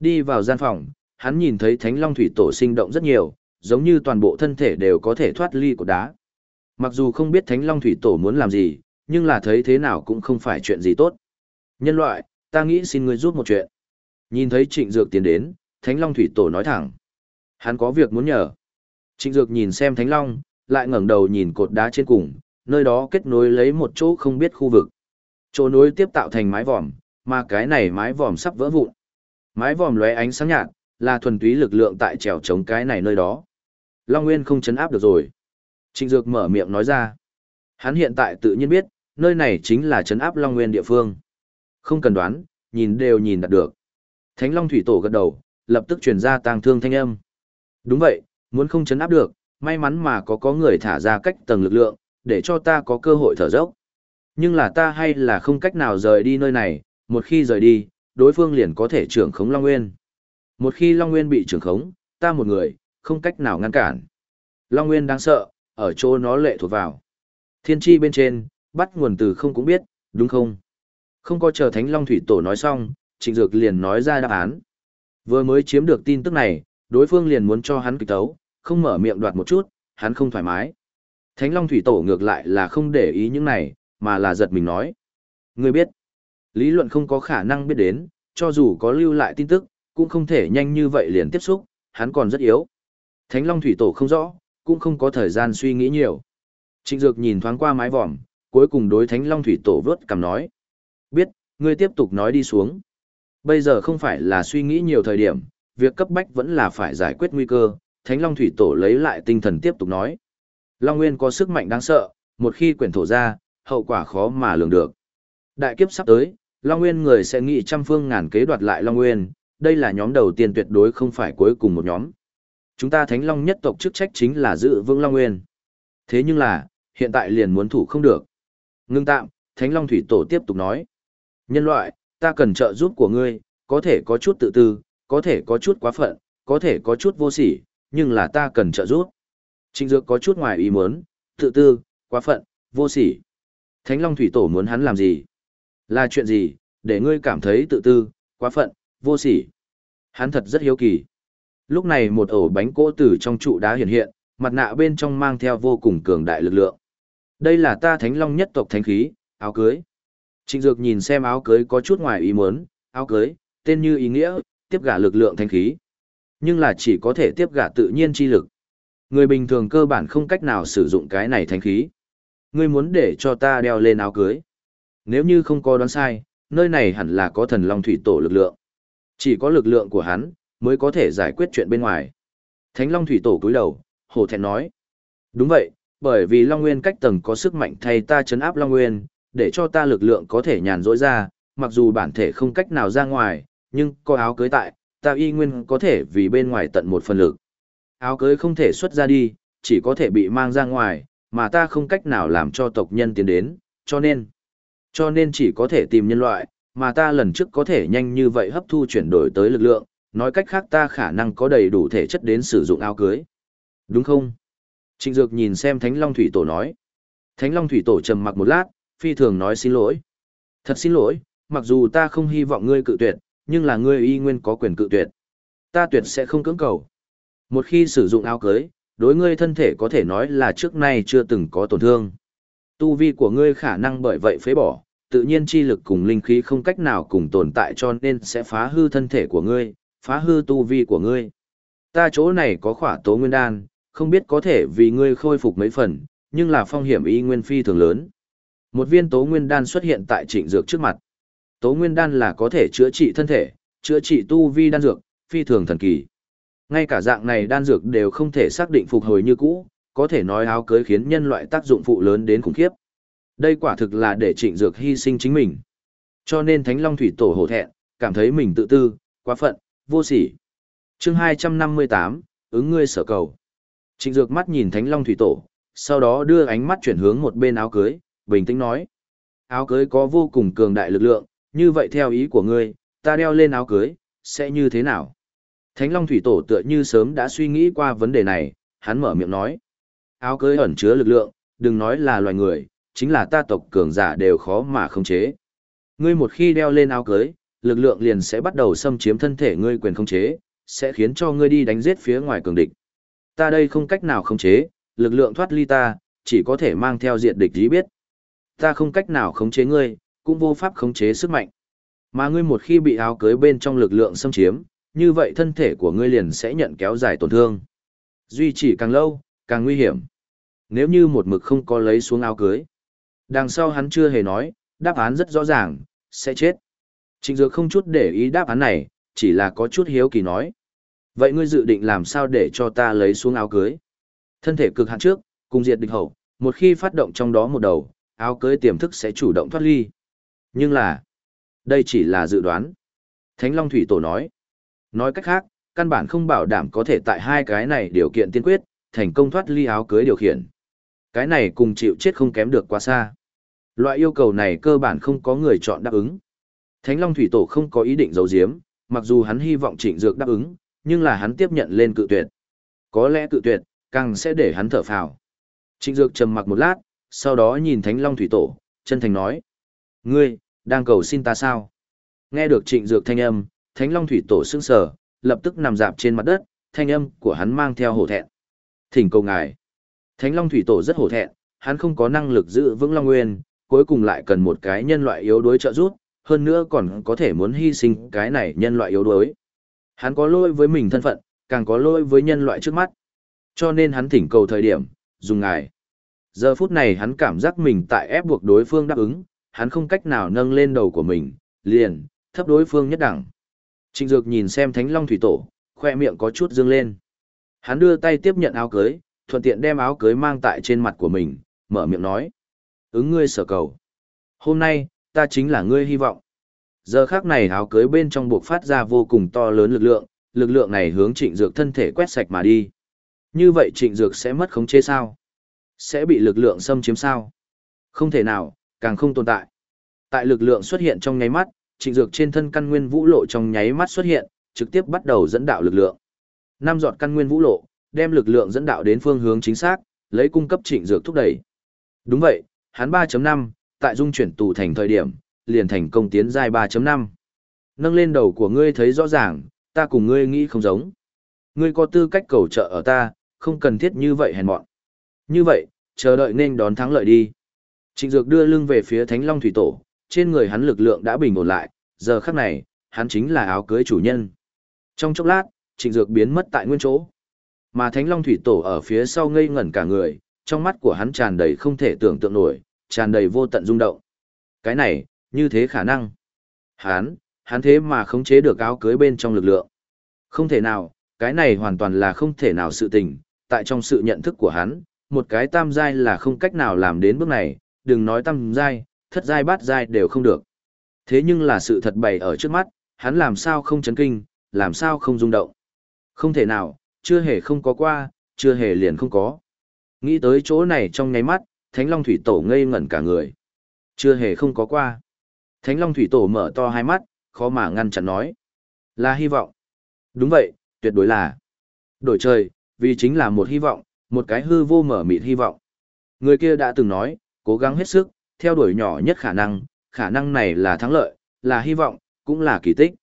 Đi vào gian phòng, hắn nhìn thấy Thánh Long Thủy Tổ sinh động rất nhiều, giống như toàn bộ thân thể đều có thể thoát ly của đá. Mặc dù không biết Thánh Long Thủy Tổ muốn làm gì, nhưng là thấy thế nào cũng không phải chuyện gì tốt. Nhân loại, ta nghĩ xin ngươi giúp một chuyện. Nhìn thấy Trịnh Dược tiến đến, Thánh Long Thủy Tổ nói thẳng. Hắn có việc muốn nhờ. Trịnh Dược nhìn xem Thánh Long, lại ngẩng đầu nhìn cột đá trên cùng, nơi đó kết nối lấy một chỗ không biết khu vực. Chỗ nối tiếp tạo thành mái vòm, mà cái này mái vòm sắp vỡ vụn. Mái vòm lóe ánh sáng nhạt, là thuần túy lực lượng tại trèo chống cái này nơi đó. Long Nguyên không chấn áp được rồi. Trịnh Dược mở miệng nói ra. Hắn hiện tại tự nhiên biết, nơi này chính là chấn áp Long Nguyên địa phương. Không cần đoán, nhìn đều nhìn đạt được. Thánh Long Thủy Tổ gật đầu, lập tức truyền ra tang thương thanh âm. Đúng vậy, muốn không chấn áp được, may mắn mà có có người thả ra cách tầng lực lượng, để cho ta có cơ hội thở dốc. Nhưng là ta hay là không cách nào rời đi nơi này, một khi rời đi, đối phương liền có thể trưởng khống Long Nguyên. Một khi Long Nguyên bị trưởng khống, ta một người, không cách nào ngăn cản. Long Nguyên đáng sợ, ở chỗ nó lệ thuộc vào. Thiên tri bên trên, bắt nguồn từ không cũng biết, đúng không? Không có chờ Thánh Long Thủy Tổ nói xong, Trịnh Dược liền nói ra đáp án. Vừa mới chiếm được tin tức này, đối phương liền muốn cho hắn kịch tấu, không mở miệng đoạt một chút, hắn không thoải mái. Thánh Long Thủy Tổ ngược lại là không để ý những này, mà là giật mình nói. Ngươi biết, lý luận không có khả năng biết đến, cho dù có lưu lại tin tức, cũng không thể nhanh như vậy liền tiếp xúc, hắn còn rất yếu. Thánh Long Thủy Tổ không rõ, cũng không có thời gian suy nghĩ nhiều. Trịnh Dược nhìn thoáng qua mái vòm, cuối cùng đối Thánh Long Thủy Tổ vớt cầm nói. Biết, ngươi tiếp tục nói đi xuống. Bây giờ không phải là suy nghĩ nhiều thời điểm, việc cấp bách vẫn là phải giải quyết nguy cơ. Thánh Long Thủy Tổ lấy lại tinh thần tiếp tục nói. Long Nguyên có sức mạnh đáng sợ, một khi quyển thổ ra, hậu quả khó mà lường được. Đại kiếp sắp tới, Long Nguyên người sẽ nghị trăm phương ngàn kế đoạt lại Long Nguyên, đây là nhóm đầu tiên tuyệt đối không phải cuối cùng một nhóm. Chúng ta Thánh Long nhất tộc chức trách chính là giữ vững Long Nguyên. Thế nhưng là, hiện tại liền muốn thủ không được. Ngưng tạm, Thánh Long Thủy Tổ tiếp tục nói. Nhân loại, ta cần trợ giúp của ngươi, có thể có chút tự tư, có thể có chút quá phận, có thể có chút vô sỉ, nhưng là ta cần trợ giúp. Trịnh Dược có chút ngoài ý muốn, tự tư, quá phận, vô sỉ. Thánh Long Thủy Tổ muốn hắn làm gì? Là chuyện gì, để ngươi cảm thấy tự tư, quá phận, vô sỉ. Hắn thật rất hiếu kỳ. Lúc này một ổ bánh cỗ từ trong trụ đá hiện hiện, mặt nạ bên trong mang theo vô cùng cường đại lực lượng. Đây là ta Thánh Long nhất tộc thánh khí, áo cưới. Trịnh Dược nhìn xem áo cưới có chút ngoài ý muốn, áo cưới, tên như ý nghĩa, tiếp gả lực lượng thanh khí. Nhưng là chỉ có thể tiếp gả tự nhiên chi lực. Người bình thường cơ bản không cách nào sử dụng cái này thanh khí. Ngươi muốn để cho ta đeo lên áo cưới. Nếu như không có đoán sai, nơi này hẳn là có thần long thủy tổ lực lượng. Chỉ có lực lượng của hắn, mới có thể giải quyết chuyện bên ngoài. Thánh long thủy tổ cúi đầu, hổ thẹn nói. Đúng vậy, bởi vì long nguyên cách tầng có sức mạnh thay ta chấn áp long nguyên, để cho ta lực lượng có thể nhàn rỗi ra, mặc dù bản thể không cách nào ra ngoài, nhưng có áo cưới tại, ta y nguyên có thể vì bên ngoài tận một phần lực. Áo cưới không thể xuất ra đi, chỉ có thể bị mang ra ngoài, mà ta không cách nào làm cho tộc nhân tiến đến, cho nên, cho nên chỉ có thể tìm nhân loại, mà ta lần trước có thể nhanh như vậy hấp thu chuyển đổi tới lực lượng, nói cách khác ta khả năng có đầy đủ thể chất đến sử dụng áo cưới. Đúng không? Trịnh Dược nhìn xem Thánh Long Thủy Tổ nói. Thánh Long Thủy Tổ trầm mặc một lát, phi thường nói xin lỗi. Thật xin lỗi, mặc dù ta không hy vọng ngươi cự tuyệt, nhưng là ngươi y nguyên có quyền cự tuyệt. Ta tuyệt sẽ không cưỡng cầu. Một khi sử dụng áo cưới, đối ngươi thân thể có thể nói là trước nay chưa từng có tổn thương. Tu vi của ngươi khả năng bởi vậy phế bỏ, tự nhiên chi lực cùng linh khí không cách nào cùng tồn tại cho nên sẽ phá hư thân thể của ngươi, phá hư tu vi của ngươi. Ta chỗ này có khỏa tố nguyên đan, không biết có thể vì ngươi khôi phục mấy phần, nhưng là phong hiểm y nguyên phi thường lớn. Một viên tố nguyên đan xuất hiện tại trịnh dược trước mặt. Tố nguyên đan là có thể chữa trị thân thể, chữa trị tu vi đan dược, phi thường thần kỳ. Ngay cả dạng này đan dược đều không thể xác định phục hồi như cũ, có thể nói áo cưới khiến nhân loại tác dụng phụ lớn đến khủng khiếp. Đây quả thực là để trịnh dược hy sinh chính mình. Cho nên Thánh Long Thủy Tổ hổ thẹn, cảm thấy mình tự tư, quá phận, vô sỉ. chương 258, ứng ngươi sở cầu. Trịnh dược mắt nhìn Thánh Long Thủy Tổ, sau đó đưa ánh mắt chuyển hướng một bên áo cưới, bình tĩnh nói. Áo cưới có vô cùng cường đại lực lượng, như vậy theo ý của ngươi, ta đeo lên áo cưới, sẽ như thế nào? Thánh Long Thủy Tổ tựa như sớm đã suy nghĩ qua vấn đề này, hắn mở miệng nói. Áo cưới ẩn chứa lực lượng, đừng nói là loài người, chính là ta tộc cường giả đều khó mà khống chế. Ngươi một khi đeo lên áo cưới, lực lượng liền sẽ bắt đầu xâm chiếm thân thể ngươi quyền khống chế, sẽ khiến cho ngươi đi đánh giết phía ngoài cường địch. Ta đây không cách nào khống chế, lực lượng thoát ly ta, chỉ có thể mang theo diệt địch ý biết. Ta không cách nào khống chế ngươi, cũng vô pháp khống chế sức mạnh. Mà ngươi một khi bị áo cưới bên trong lực lượng xâm chiếm, như vậy thân thể của ngươi liền sẽ nhận kéo dài tổn thương. Duy trì càng lâu, càng nguy hiểm. Nếu như một mực không có lấy xuống áo cưới. Đằng sau hắn chưa hề nói, đáp án rất rõ ràng, sẽ chết. Trịnh Dược không chút để ý đáp án này, chỉ là có chút hiếu kỳ nói. Vậy ngươi dự định làm sao để cho ta lấy xuống áo cưới? Thân thể cực hạn trước, cùng diệt địch hậu, một khi phát động trong đó một đầu, áo cưới tiềm thức sẽ chủ động thoát ly. Nhưng là, đây chỉ là dự đoán. Thánh Long Thủy Tổ nói. Nói cách khác, căn bản không bảo đảm có thể tại hai cái này điều kiện tiên quyết, thành công thoát ly áo cưới điều khiển. Cái này cùng chịu chết không kém được quá xa. Loại yêu cầu này cơ bản không có người chọn đáp ứng. Thánh Long Thủy Tổ không có ý định giấu giếm, mặc dù hắn hy vọng trịnh dược đáp ứng, nhưng là hắn tiếp nhận lên cự tuyệt. Có lẽ cự tuyệt, càng sẽ để hắn thở phào. Trịnh dược trầm mặc một lát, sau đó nhìn Thánh Long Thủy Tổ, chân thành nói. Ngươi, đang cầu xin ta sao? Nghe được trịnh dược thanh âm, Thánh Long Thủy Tổ sững sờ, lập tức nằm dạp trên mặt đất, thanh âm của hắn mang theo hổ thẹn. Thỉnh cầu ngài. Thánh Long Thủy Tổ rất hổ thẹn, hắn không có năng lực giữ vững Long Nguyên, cuối cùng lại cần một cái nhân loại yếu đuối trợ giúp, hơn nữa còn có thể muốn hy sinh cái này nhân loại yếu đuối. Hắn có lỗi với mình thân phận, càng có lỗi với nhân loại trước mắt. Cho nên hắn thỉnh cầu thời điểm, dùng ngài. Giờ phút này hắn cảm giác mình tại ép buộc đối phương đáp ứng, hắn không cách nào nâng lên đầu của mình, liền, thấp đối phương nhất đẳng. Trịnh Dược nhìn xem Thánh Long Thủy Tổ, khoe miệng có chút dương lên. Hắn đưa tay tiếp nhận áo cưới, thuận tiện đem áo cưới mang tại trên mặt của mình, mở miệng nói. Ứng ngươi sở cầu. Hôm nay, ta chính là ngươi hy vọng. Giờ khác này áo cưới bên trong buộc phát ra vô cùng to lớn lực lượng, lực lượng này hướng trịnh dược thân thể quét sạch mà đi. Như vậy trịnh dược sẽ mất khống chế sao? Sẽ bị lực lượng xâm chiếm sao? Không thể nào, càng không tồn tại. Tại lực lượng xuất hiện trong nháy mắt, trịnh dược trên thân căn nguyên vũ lộ trong nháy mắt xuất hiện, trực tiếp bắt đầu dẫn đạo lực lượng. Năm giọt căn nguyên vũ lộ, đem lực lượng dẫn đạo đến phương hướng chính xác, lấy cung cấp trịnh dược thúc đẩy. Đúng vậy, hắn 3.5, tại dung chuyển tù thành thời điểm, liền thành công tiến giai 3.5. Nâng lên đầu của ngươi thấy rõ ràng, ta cùng ngươi nghĩ không giống. Ngươi có tư cách cầu trợ ở ta, không cần thiết như vậy hèn mọn. Như vậy, chờ đợi nên đón thắng lợi đi. Trịnh Dược đưa lưng về phía Thánh Long Thủy Tổ, trên người hắn lực lượng đã bình ổn lại, giờ khắc này, hắn chính là áo cưới chủ nhân. Trong chốc lát, Trịnh Dược biến mất tại nguyên chỗ. Mà Thánh Long Thủy Tổ ở phía sau ngây ngẩn cả người, trong mắt của hắn tràn đầy không thể tưởng tượng nổi, tràn đầy vô tận rung động. Cái này, như thế khả năng. Hắn, hắn thế mà khống chế được áo cưới bên trong lực lượng. Không thể nào, cái này hoàn toàn là không thể nào sự tình, tại trong sự nhận thức của hắn, một cái tam giai là không cách nào làm đến bước này, đừng nói tam giai, thất giai bát giai đều không được. Thế nhưng là sự thật bày ở trước mắt, hắn làm sao không chấn kinh, làm sao không rung động. Không thể nào, chưa hề không có qua, chưa hề liền không có. Nghĩ tới chỗ này trong nháy mắt, Thánh Long Thủy Tổ ngây ngẩn cả người. Chưa hề không có qua. Thánh Long Thủy Tổ mở to hai mắt, khó mà ngăn chặn nói. Là hy vọng. Đúng vậy, tuyệt đối là. Đổi trời, vì chính là một hy vọng, một cái hư vô mở mịt hy vọng. Người kia đã từng nói, cố gắng hết sức, theo đuổi nhỏ nhất khả năng, khả năng này là thắng lợi, là hy vọng, cũng là kỳ tích.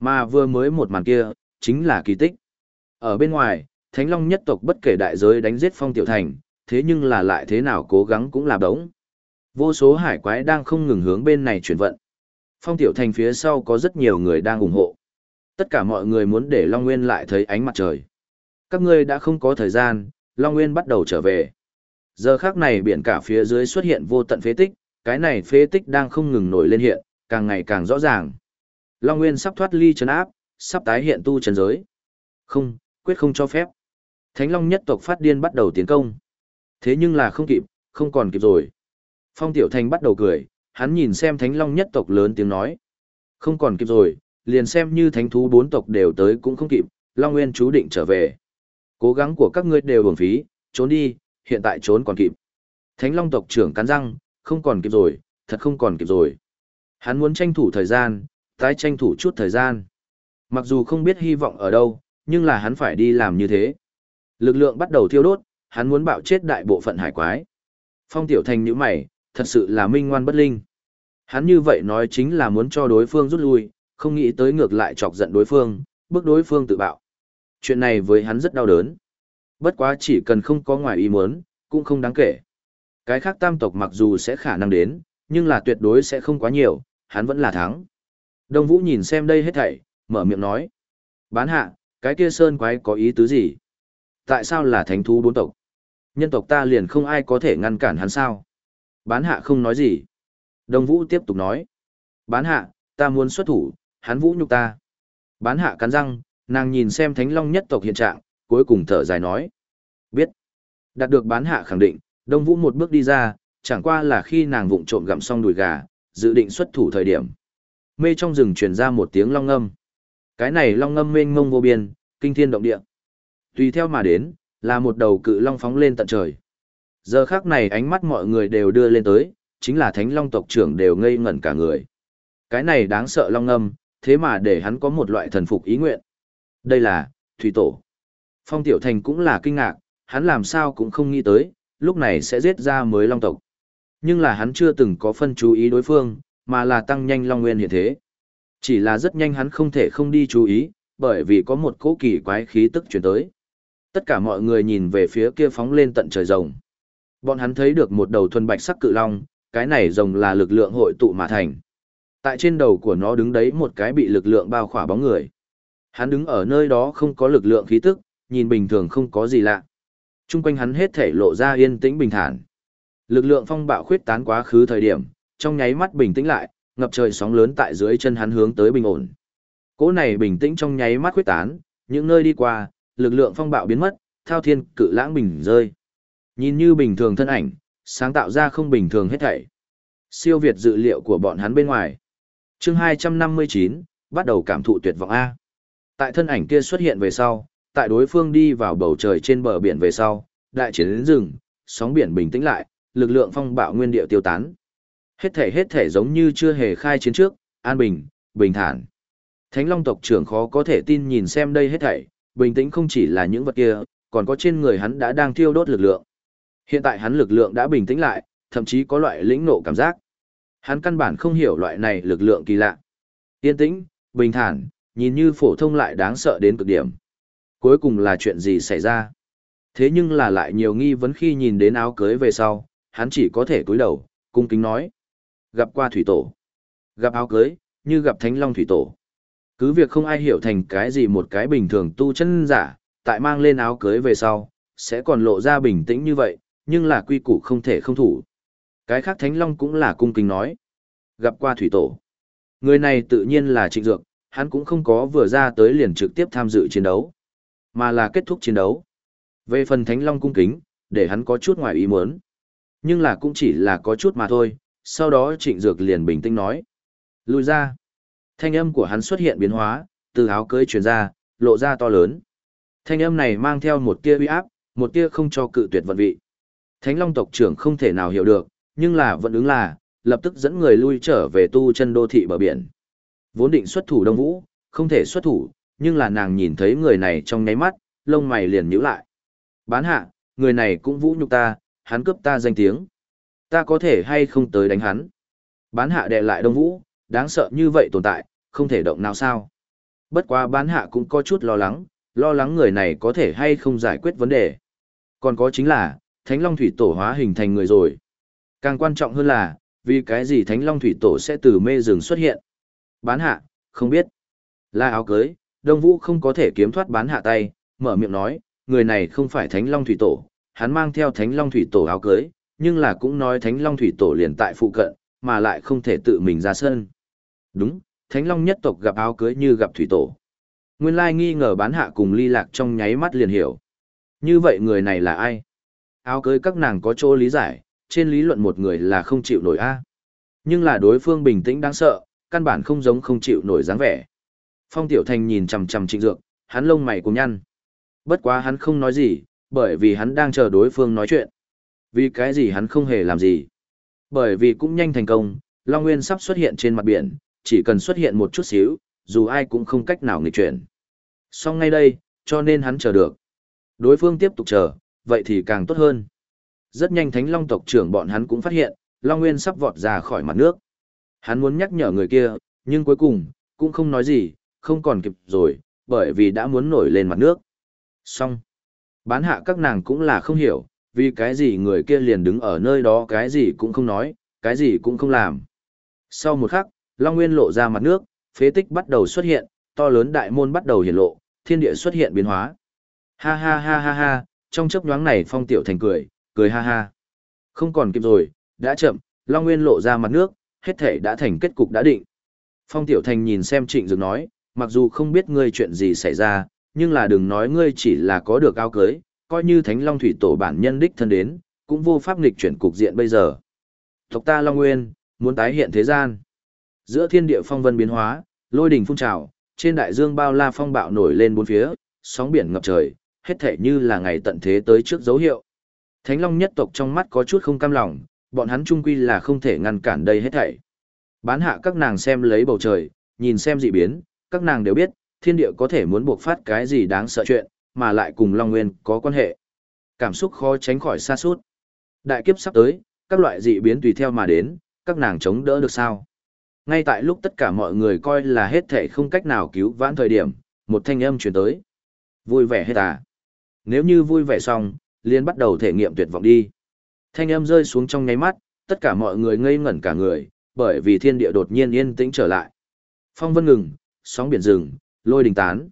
Mà vừa mới một màn kia, chính là kỳ tích. Ở bên ngoài, Thánh Long nhất tộc bất kể đại giới đánh giết phong tiểu thành, thế nhưng là lại thế nào cố gắng cũng là đống. Vô số hải quái đang không ngừng hướng bên này chuyển vận. Phong tiểu thành phía sau có rất nhiều người đang ủng hộ. Tất cả mọi người muốn để Long Nguyên lại thấy ánh mặt trời. Các ngươi đã không có thời gian, Long Nguyên bắt đầu trở về. Giờ khác này biển cả phía dưới xuất hiện vô tận phế tích, cái này phế tích đang không ngừng nổi lên hiện, càng ngày càng rõ ràng. Long Nguyên sắp thoát ly chân áp, sắp tái hiện tu chân giới. Không, quyết không cho phép. Thánh Long nhất tộc phát điên bắt đầu tiến công. Thế nhưng là không kịp, không còn kịp rồi. Phong Tiểu Thành bắt đầu cười, hắn nhìn xem Thánh Long nhất tộc lớn tiếng nói. Không còn kịp rồi, liền xem như thánh thú bốn tộc đều tới cũng không kịp, Long Nguyên chú định trở về. Cố gắng của các ngươi đều hưởng phí, trốn đi, hiện tại trốn còn kịp. Thánh Long tộc trưởng cắn răng, không còn kịp rồi, thật không còn kịp rồi. Hắn muốn tranh thủ thời gian, tái tranh thủ chút thời gian. Mặc dù không biết hy vọng ở đâu, nhưng là hắn phải đi làm như thế. Lực lượng bắt đầu thiêu đốt, hắn muốn bạo chết đại bộ phận hải quái. Phong Tiểu Thành nhíu mày, thật sự là minh ngoan bất linh. Hắn như vậy nói chính là muốn cho đối phương rút lui, không nghĩ tới ngược lại chọc giận đối phương, bước đối phương tự bạo. Chuyện này với hắn rất đau đớn. Bất quá chỉ cần không có ngoài ý muốn, cũng không đáng kể. Cái khác tam tộc mặc dù sẽ khả năng đến, nhưng là tuyệt đối sẽ không quá nhiều, hắn vẫn là thắng. Đông Vũ nhìn xem đây hết thảy, mở miệng nói. Bán hạ, cái kia sơn quái có ý tứ gì? Tại sao là thánh thú bốn tộc? Nhân tộc ta liền không ai có thể ngăn cản hắn sao? Bán hạ không nói gì. Đông Vũ tiếp tục nói. Bán hạ, ta muốn xuất thủ, hắn vũ nhục ta. Bán hạ cắn răng, nàng nhìn xem thánh long nhất tộc hiện trạng, cuối cùng thở dài nói. Biết. Đạt được bán hạ khẳng định, Đông Vũ một bước đi ra, chẳng qua là khi nàng vụng trộm gặm xong đùi gà, dự định xuất thủ thời điểm. Mê trong rừng truyền ra một tiếng long ngâm. Cái này long ngâm mênh mông vô biên, kinh thiên động địa. Tùy theo mà đến, là một đầu cự long phóng lên tận trời. Giờ khác này ánh mắt mọi người đều đưa lên tới, chính là thánh long tộc trưởng đều ngây ngẩn cả người. Cái này đáng sợ long ngâm, thế mà để hắn có một loại thần phục ý nguyện. Đây là, Thủy Tổ. Phong Tiểu Thành cũng là kinh ngạc, hắn làm sao cũng không nghĩ tới, lúc này sẽ giết ra mới long tộc. Nhưng là hắn chưa từng có phân chú ý đối phương, mà là tăng nhanh long nguyên hiện thế. Chỉ là rất nhanh hắn không thể không đi chú ý, bởi vì có một cỗ kỳ quái khí tức chuyển tới. Tất cả mọi người nhìn về phía kia phóng lên tận trời rồng. Bọn hắn thấy được một đầu thuần bạch sắc cự long, cái này rồng là lực lượng hội tụ mà thành. Tại trên đầu của nó đứng đấy một cái bị lực lượng bao khỏa bóng người. Hắn đứng ở nơi đó không có lực lượng khí tức, nhìn bình thường không có gì lạ. Trung quanh hắn hết thể lộ ra yên tĩnh bình thản. Lực lượng phong bạo khuyết tán quá khứ thời điểm, trong nháy mắt bình tĩnh lại, ngập trời sóng lớn tại dưới chân hắn hướng tới bình ổn. Cỗ này bình tĩnh trong nháy mắt khuyết tán, những nơi đi qua, lực lượng phong bạo biến mất, thao thiên cự lãng bình rơi. Nhìn như bình thường thân ảnh, sáng tạo ra không bình thường hết thảy. Siêu việt dự liệu của bọn hắn bên ngoài. Chương 259, bắt đầu cảm thụ tuyệt vọng A. Tại thân ảnh kia xuất hiện về sau, tại đối phương đi vào bầu trời trên bờ biển về sau, đại chiến đến rừng, sóng biển bình tĩnh lại, lực lượng phong bạo nguyên địa tiêu tán. Hết thể hết thể giống như chưa hề khai chiến trước, an bình, bình thản. Thánh Long tộc trưởng khó có thể tin nhìn xem đây hết thảy, bình tĩnh không chỉ là những vật kia, còn có trên người hắn đã đang thiêu đốt lực lượng. Hiện tại hắn lực lượng đã bình tĩnh lại, thậm chí có loại lĩnh nộ cảm giác. Hắn căn bản không hiểu loại này lực lượng kỳ lạ. Yên tĩnh, bình thản, nhìn như phổ thông lại đáng sợ đến cực điểm. Cuối cùng là chuyện gì xảy ra? Thế nhưng là lại nhiều nghi vấn khi nhìn đến áo cưới về sau, hắn chỉ có thể cúi đầu, cung kính nói. Gặp qua thủy tổ. Gặp áo cưới, như gặp thánh long thủy tổ. Cứ việc không ai hiểu thành cái gì một cái bình thường tu chân giả, tại mang lên áo cưới về sau, sẽ còn lộ ra bình tĩnh như vậy, nhưng là quy củ không thể không thủ. Cái khác thánh long cũng là cung kính nói. Gặp qua thủy tổ. Người này tự nhiên là trịnh dược, hắn cũng không có vừa ra tới liền trực tiếp tham dự chiến đấu, mà là kết thúc chiến đấu. Về phần thánh long cung kính, để hắn có chút ngoài ý muốn. Nhưng là cũng chỉ là có chút mà thôi, sau đó trịnh dược liền bình tĩnh nói. Lùi ra. Thanh âm của hắn xuất hiện biến hóa, từ áo cưới truyền ra, lộ ra to lớn. Thanh âm này mang theo một tia uy áp, một tia không cho cự tuyệt vận vị. Thánh Long tộc trưởng không thể nào hiểu được, nhưng là vẫn ứng là, lập tức dẫn người lui trở về tu chân đô thị bờ biển. Vốn định xuất thủ Đông Vũ, không thể xuất thủ, nhưng là nàng nhìn thấy người này trong nháy mắt, lông mày liền nhíu lại. Bán hạ, người này cũng vũ nhục ta, hắn cướp ta danh tiếng. Ta có thể hay không tới đánh hắn. Bán hạ đè lại Đông Vũ, đáng sợ như vậy tồn tại, không thể động nào sao. Bất quá bán hạ cũng có chút lo lắng, lo lắng người này có thể hay không giải quyết vấn đề. Còn có chính là, Thánh Long Thủy Tổ hóa hình thành người rồi. Càng quan trọng hơn là, vì cái gì Thánh Long Thủy Tổ sẽ từ mê rừng xuất hiện. Bán hạ, không biết. Là áo cưới, Đông Vũ không có thể kiếm thoát bán hạ tay, mở miệng nói, người này không phải Thánh Long Thủy Tổ, hắn mang theo Thánh Long Thủy Tổ áo cưới, nhưng là cũng nói Thánh Long Thủy Tổ liền tại phụ cận, mà lại không thể tự mình ra sân. Đúng, Thánh Long nhất tộc gặp áo cưới như gặp Thủy Tổ. Nguyên lai nghi ngờ bán hạ cùng ly lạc trong nháy mắt liền hiểu. Như vậy người này là ai? Áo cưới các nàng có chỗ lý giải, trên lý luận một người là không chịu nổi a. Nhưng là đối phương bình tĩnh đáng sợ, căn bản không giống không chịu nổi dáng vẻ. Phong Tiểu Thành nhìn chằm chằm Trịnh Dược, hắn lông mày cùng nhăn. Bất quá hắn không nói gì, bởi vì hắn đang chờ đối phương nói chuyện. Vì cái gì hắn không hề làm gì? Bởi vì cũng nhanh thành công, Long Nguyên sắp xuất hiện trên mặt biển, chỉ cần xuất hiện một chút xíu, dù ai cũng không cách nào nghịch chuyển. Xong ngay đây, cho nên hắn chờ được. Đối phương tiếp tục chờ, vậy thì càng tốt hơn. Rất nhanh Thánh Long tộc trưởng bọn hắn cũng phát hiện, Long Nguyên sắp vọt ra khỏi mặt nước. Hắn muốn nhắc nhở người kia, nhưng cuối cùng, cũng không nói gì, không còn kịp rồi, bởi vì đã muốn nổi lên mặt nước. Xong. Bán hạ các nàng cũng là không hiểu, vì cái gì người kia liền đứng ở nơi đó cái gì cũng không nói, cái gì cũng không làm. Sau một khắc, Long Nguyên lộ ra mặt nước, phế tích bắt đầu xuất hiện, to lớn đại môn bắt đầu hiển lộ, thiên địa xuất hiện biến hóa. Ha ha ha ha ha, trong chớp nhoáng này Phong Tiểu Thành cười, cười ha ha. Không còn kịp rồi, đã chậm, Long Nguyên lộ ra mặt nước, hết thể đã thành kết cục đã định. Phong Tiểu Thành nhìn xem Trịnh Dược nói, mặc dù không biết ngươi chuyện gì xảy ra, nhưng là đừng nói ngươi chỉ là có được áo cưới, coi như Thánh Long Thủy Tổ bản nhân đích thân đến, cũng vô pháp nghịch chuyển cục diện bây giờ. Tộc ta Long Nguyên, muốn tái hiện thế gian. Giữa thiên địa phong vân biến hóa, lôi đỉnh phun trào, trên đại dương bao la phong bạo nổi lên bốn phía, sóng biển ngập trời, hết thể như là ngày tận thế tới trước dấu hiệu. Thánh Long nhất tộc trong mắt có chút không cam lòng, bọn hắn trung quy là không thể ngăn cản đây hết thảy. Bán hạ các nàng xem lấy bầu trời, nhìn xem dị biến, các nàng đều biết, thiên địa có thể muốn buộc phát cái gì đáng sợ chuyện, mà lại cùng Long Nguyên có quan hệ. Cảm xúc khó tránh khỏi xa suốt. Đại kiếp sắp tới, các loại dị biến tùy theo mà đến, các nàng chống đỡ được sao? Ngay tại lúc tất cả mọi người coi là hết thể không cách nào cứu vãn thời điểm, một thanh âm truyền tới. Vui vẻ hết à? Nếu như vui vẻ xong, liền bắt đầu thể nghiệm tuyệt vọng đi. Thanh âm rơi xuống trong nháy mắt, tất cả mọi người ngây ngẩn cả người, bởi vì thiên địa đột nhiên yên tĩnh trở lại. Phong vân ngừng, sóng biển rừng, lôi đình tán.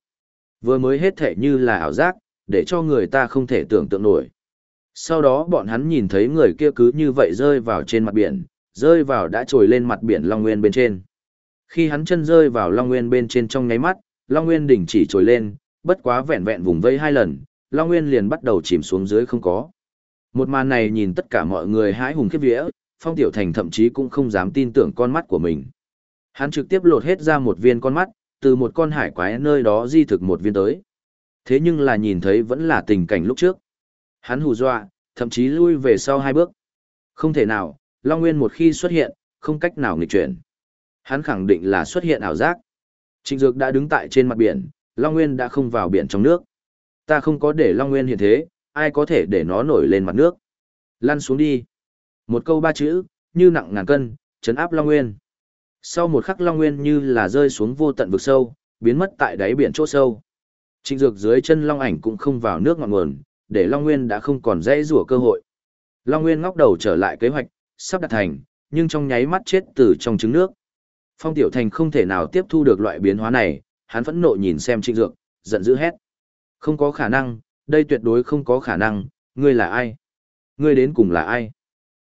Vừa mới hết thể như là ảo giác, để cho người ta không thể tưởng tượng nổi. Sau đó bọn hắn nhìn thấy người kia cứ như vậy rơi vào trên mặt biển, rơi vào đã trồi lên mặt biển Long Nguyên bên trên. Khi hắn chân rơi vào Long Nguyên bên trên trong nháy mắt, Long Nguyên đỉnh chỉ trồi lên, bất quá vẹn vẹn vùng vây hai lần, Long Nguyên liền bắt đầu chìm xuống dưới không có. Một màn này nhìn tất cả mọi người hãi hùng khiếp vía, Phong Tiểu Thành thậm chí cũng không dám tin tưởng con mắt của mình. Hắn trực tiếp lột hết ra một viên con mắt, từ một con hải quái nơi đó di thực một viên tới. Thế nhưng là nhìn thấy vẫn là tình cảnh lúc trước. Hắn hù dọa, thậm chí lui về sau hai bước. Không thể nào, Long Nguyên một khi xuất hiện, không cách nào nghịch chuyển. Hắn khẳng định là xuất hiện ảo giác. Trịnh Dược đã đứng tại trên mặt biển, Long Nguyên đã không vào biển trong nước. Ta không có để Long Nguyên hiện thế, ai có thể để nó nổi lên mặt nước. Lăn xuống đi. Một câu ba chữ, như nặng ngàn cân, chấn áp Long Nguyên. Sau một khắc Long Nguyên như là rơi xuống vô tận vực sâu, biến mất tại đáy biển chỗ sâu. Trịnh Dược dưới chân Long ảnh cũng không vào nước ngọn nguồn, để Long Nguyên đã không còn dễ rủa cơ hội. Long Nguyên ngóc đầu trở lại kế hoạch, sắp đạt thành, nhưng trong nháy mắt chết từ trong trứng nước. Phong Tiểu Thành không thể nào tiếp thu được loại biến hóa này, hắn phẫn nộ nhìn xem Trịnh Dược, giận dữ hét. Không có khả năng, đây tuyệt đối không có khả năng, ngươi là ai? Ngươi đến cùng là ai?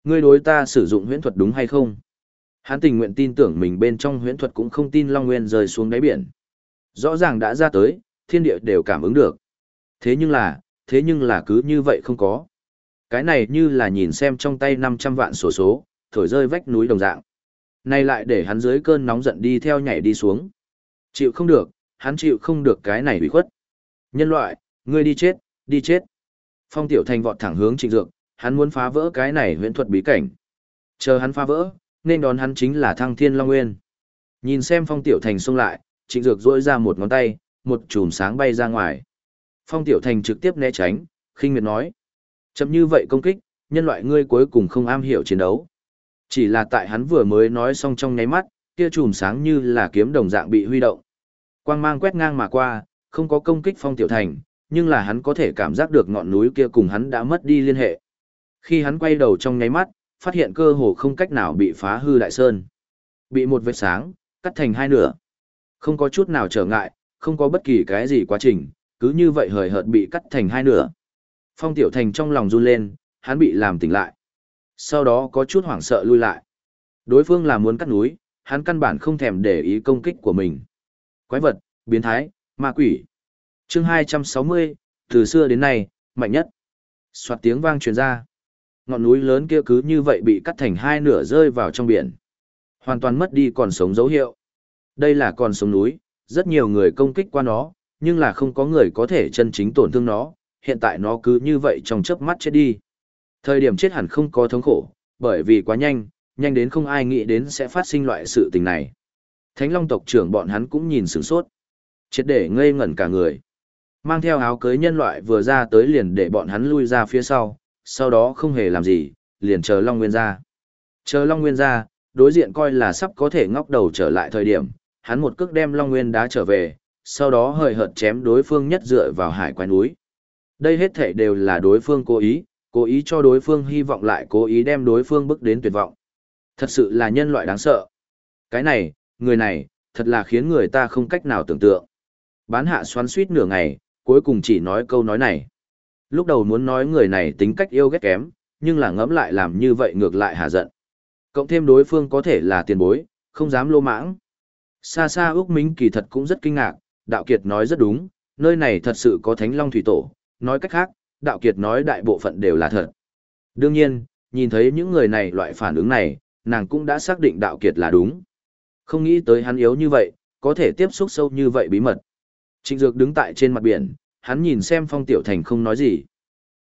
Ngươi đối ta sử dụng huyễn thuật đúng hay không? Hắn tình nguyện tin tưởng mình bên trong huyễn thuật cũng không tin Long Nguyên rơi xuống đáy biển. Rõ ràng đã ra tới, thiên địa đều cảm ứng được. Thế nhưng là, thế nhưng là cứ như vậy không có. Cái này như là nhìn xem trong tay 500 vạn sổ số, thổi rơi vách núi đồng dạng. Này lại để hắn dưới cơn nóng giận đi theo nhảy đi xuống. Chịu không được, hắn chịu không được cái này bị khuất. Nhân loại, ngươi đi chết, đi chết. Phong Tiểu Thành vọt thẳng hướng Trịnh Dược, hắn muốn phá vỡ cái này huyễn thuật bí cảnh. Chờ hắn phá vỡ, nên đón hắn chính là Thăng Thiên Long Nguyên. Nhìn xem Phong Tiểu Thành xông lại, Trịnh Dược dỗi ra một ngón tay, một chùm sáng bay ra ngoài. Phong Tiểu Thành trực tiếp né tránh, khinh miệt nói: "Chậm như vậy công kích, nhân loại ngươi cuối cùng không am hiểu chiến đấu." Chỉ là tại hắn vừa mới nói xong trong nháy mắt, kia chùm sáng như là kiếm đồng dạng bị huy động. Quang mang quét ngang mà qua, không có công kích Phong Tiểu Thành, nhưng là hắn có thể cảm giác được ngọn núi kia cùng hắn đã mất đi liên hệ. Khi hắn quay đầu trong nháy mắt, phát hiện cơ hồ không cách nào bị phá hư đại sơn. Bị một vệt sáng, cắt thành hai nửa. Không có chút nào trở ngại, không có bất kỳ cái gì quá trình, cứ như vậy hời hợt bị cắt thành hai nửa. Phong Tiểu Thành trong lòng run lên, hắn bị làm tỉnh lại. Sau đó có chút hoảng sợ lui lại. Đối phương là muốn cắt núi, hắn căn bản không thèm để ý công kích của mình. Quái vật, biến thái, ma quỷ chương 260, từ xưa đến nay, mạnh nhất. Xoạt tiếng vang truyền ra. Ngọn núi lớn kia cứ như vậy bị cắt thành hai nửa rơi vào trong biển. Hoàn toàn mất đi còn sống dấu hiệu. Đây là còn sống núi, rất nhiều người công kích qua nó, nhưng là không có người có thể chân chính tổn thương nó, hiện tại nó cứ như vậy trong chớp mắt chết đi. Thời điểm chết hẳn không có thống khổ, bởi vì quá nhanh, nhanh đến không ai nghĩ đến sẽ phát sinh loại sự tình này. Thánh Long tộc trưởng bọn hắn cũng nhìn sửng sốt. Chết để ngây ngẩn cả người. Mang theo áo cưới nhân loại vừa ra tới liền để bọn hắn lui ra phía sau, sau đó không hề làm gì, liền chờ Long Nguyên ra. Chờ Long Nguyên ra, đối diện coi là sắp có thể ngóc đầu trở lại thời điểm, hắn một cước đem Long Nguyên đá trở về, sau đó hời hợt chém đối phương nhất dựa vào hải quái núi. Đây hết thể đều là đối phương cố ý, cố ý cho đối phương hy vọng lại cố ý đem đối phương bước đến tuyệt vọng. Thật sự là nhân loại đáng sợ. Cái này, người này, thật là khiến người ta không cách nào tưởng tượng. Bán hạ xoắn suýt nửa ngày, cuối cùng chỉ nói câu nói này. Lúc đầu muốn nói người này tính cách yêu ghét kém, nhưng là ngẫm lại làm như vậy ngược lại hà giận. Cộng thêm đối phương có thể là tiền bối, không dám lô mãng. Xa xa Úc Minh kỳ thật cũng rất kinh ngạc, Đạo Kiệt nói rất đúng, nơi này thật sự có Thánh Long Thủy Tổ, nói cách khác, Đạo Kiệt nói đại bộ phận đều là thật. Đương nhiên, nhìn thấy những người này loại phản ứng này, nàng cũng đã xác định Đạo Kiệt là đúng. Không nghĩ tới hắn yếu như vậy, có thể tiếp xúc sâu như vậy bí mật. Trịnh Dược đứng tại trên mặt biển, hắn nhìn xem Phong Tiểu Thành không nói gì.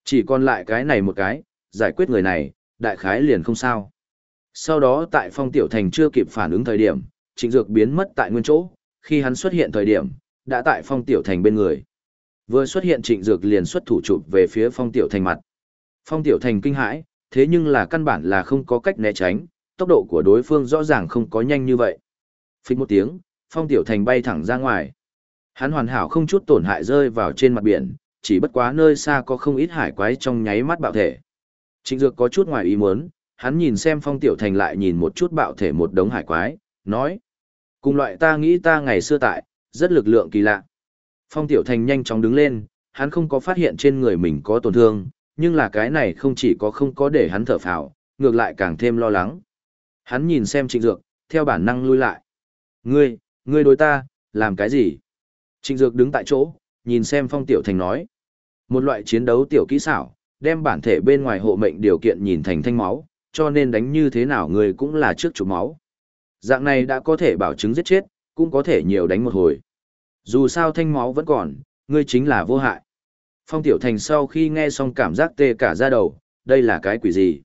Chỉ còn lại cái này một cái, giải quyết người này, đại khái liền không sao. Sau đó tại Phong Tiểu Thành chưa kịp phản ứng thời điểm, Trịnh Dược biến mất tại nguyên chỗ, khi hắn xuất hiện thời điểm, đã tại Phong Tiểu Thành bên người. Vừa xuất hiện Trịnh Dược liền xuất thủ chụp về phía Phong Tiểu Thành mặt. Phong Tiểu Thành kinh hãi, thế nhưng là căn bản là không có cách né tránh, tốc độ của đối phương rõ ràng không có nhanh như vậy. Phích một tiếng, Phong Tiểu Thành bay thẳng ra ngoài. Hắn hoàn hảo không chút tổn hại rơi vào trên mặt biển, chỉ bất quá nơi xa có không ít hải quái trong nháy mắt bạo thể. Trịnh Dược có chút ngoài ý muốn, hắn nhìn xem Phong Tiểu Thành lại nhìn một chút bạo thể một đống hải quái, nói: "Cùng loại ta nghĩ ta ngày xưa tại, rất lực lượng kỳ lạ." Phong Tiểu Thành nhanh chóng đứng lên, hắn không có phát hiện trên người mình có tổn thương, nhưng là cái này không chỉ có không có để hắn thở phào, ngược lại càng thêm lo lắng. Hắn nhìn xem Trịnh Dược, theo bản năng lui lại. "Ngươi, ngươi đối ta, làm cái gì?" Trịnh Dược đứng tại chỗ, nhìn xem Phong Tiểu Thành nói. Một loại chiến đấu tiểu kỹ xảo, đem bản thể bên ngoài hộ mệnh điều kiện nhìn thành thanh máu, cho nên đánh như thế nào người cũng là trước chủ máu. Dạng này đã có thể bảo chứng giết chết, cũng có thể nhiều đánh một hồi. Dù sao thanh máu vẫn còn, ngươi chính là vô hại. Phong Tiểu Thành sau khi nghe xong cảm giác tê cả da đầu, đây là cái quỷ gì?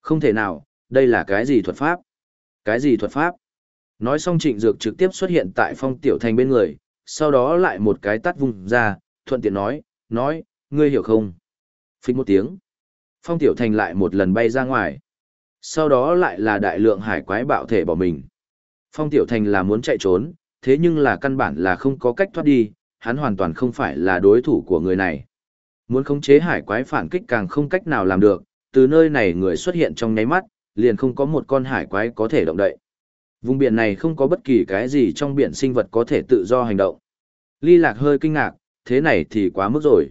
Không thể nào, đây là cái gì thuật pháp? Cái gì thuật pháp? Nói xong trịnh dược trực tiếp xuất hiện tại Phong Tiểu Thành bên người, sau đó lại một cái tắt vùng ra, thuận tiện nói, nói, ngươi hiểu không? Phích một tiếng. Phong Tiểu Thành lại một lần bay ra ngoài. Sau đó lại là đại lượng hải quái bạo thể bỏ mình. Phong Tiểu Thành là muốn chạy trốn, thế nhưng là căn bản là không có cách thoát đi, hắn hoàn toàn không phải là đối thủ của người này. Muốn khống chế hải quái phản kích càng không cách nào làm được, từ nơi này người xuất hiện trong nháy mắt, liền không có một con hải quái có thể động đậy. Vùng biển này không có bất kỳ cái gì trong biển sinh vật có thể tự do hành động. Ly Lạc hơi kinh ngạc, thế này thì quá mức rồi.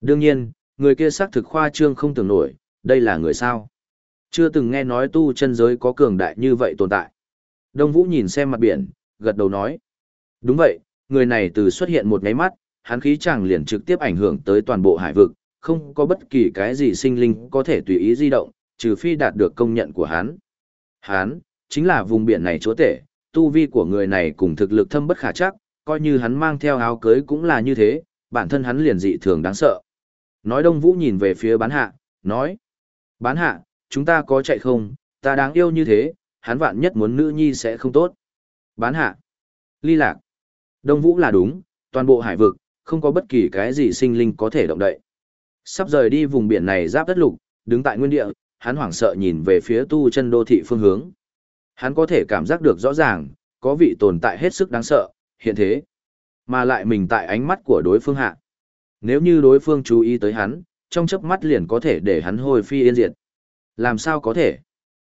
Đương nhiên, người kia xác thực khoa trương không tưởng nổi, đây là người sao. Chưa từng nghe nói tu chân giới có cường đại như vậy tồn tại. Đông Vũ nhìn xem mặt biển, gật đầu nói. Đúng vậy, người này từ xuất hiện một ngáy mắt, hắn khí chẳng liền trực tiếp ảnh hưởng tới toàn bộ hải vực, không có bất kỳ cái gì sinh linh có thể tùy ý di động, trừ phi đạt được công nhận của hắn. Hắn, chính là vùng biển này chúa tể, tu vi của người này cùng thực lực thâm bất khả chắc, coi như hắn mang theo áo cưới cũng là như thế, bản thân hắn liền dị thường đáng sợ. Nói Đông Vũ nhìn về phía bán hạ, nói. Bán hạ, chúng ta có chạy không, ta đáng yêu như thế, hắn vạn nhất muốn nữ nhi sẽ không tốt. Bán hạ. Ly lạc. Đông Vũ là đúng, toàn bộ hải vực, không có bất kỳ cái gì sinh linh có thể động đậy. Sắp rời đi vùng biển này giáp đất lục, đứng tại nguyên địa, hắn hoảng sợ nhìn về phía tu chân đô thị phương hướng. Hắn có thể cảm giác được rõ ràng, có vị tồn tại hết sức đáng sợ, hiện thế. Mà lại mình tại ánh mắt của đối phương hạ. Nếu như đối phương chú ý tới hắn, trong chớp mắt liền có thể để hắn hồi phi yên diệt. Làm sao có thể?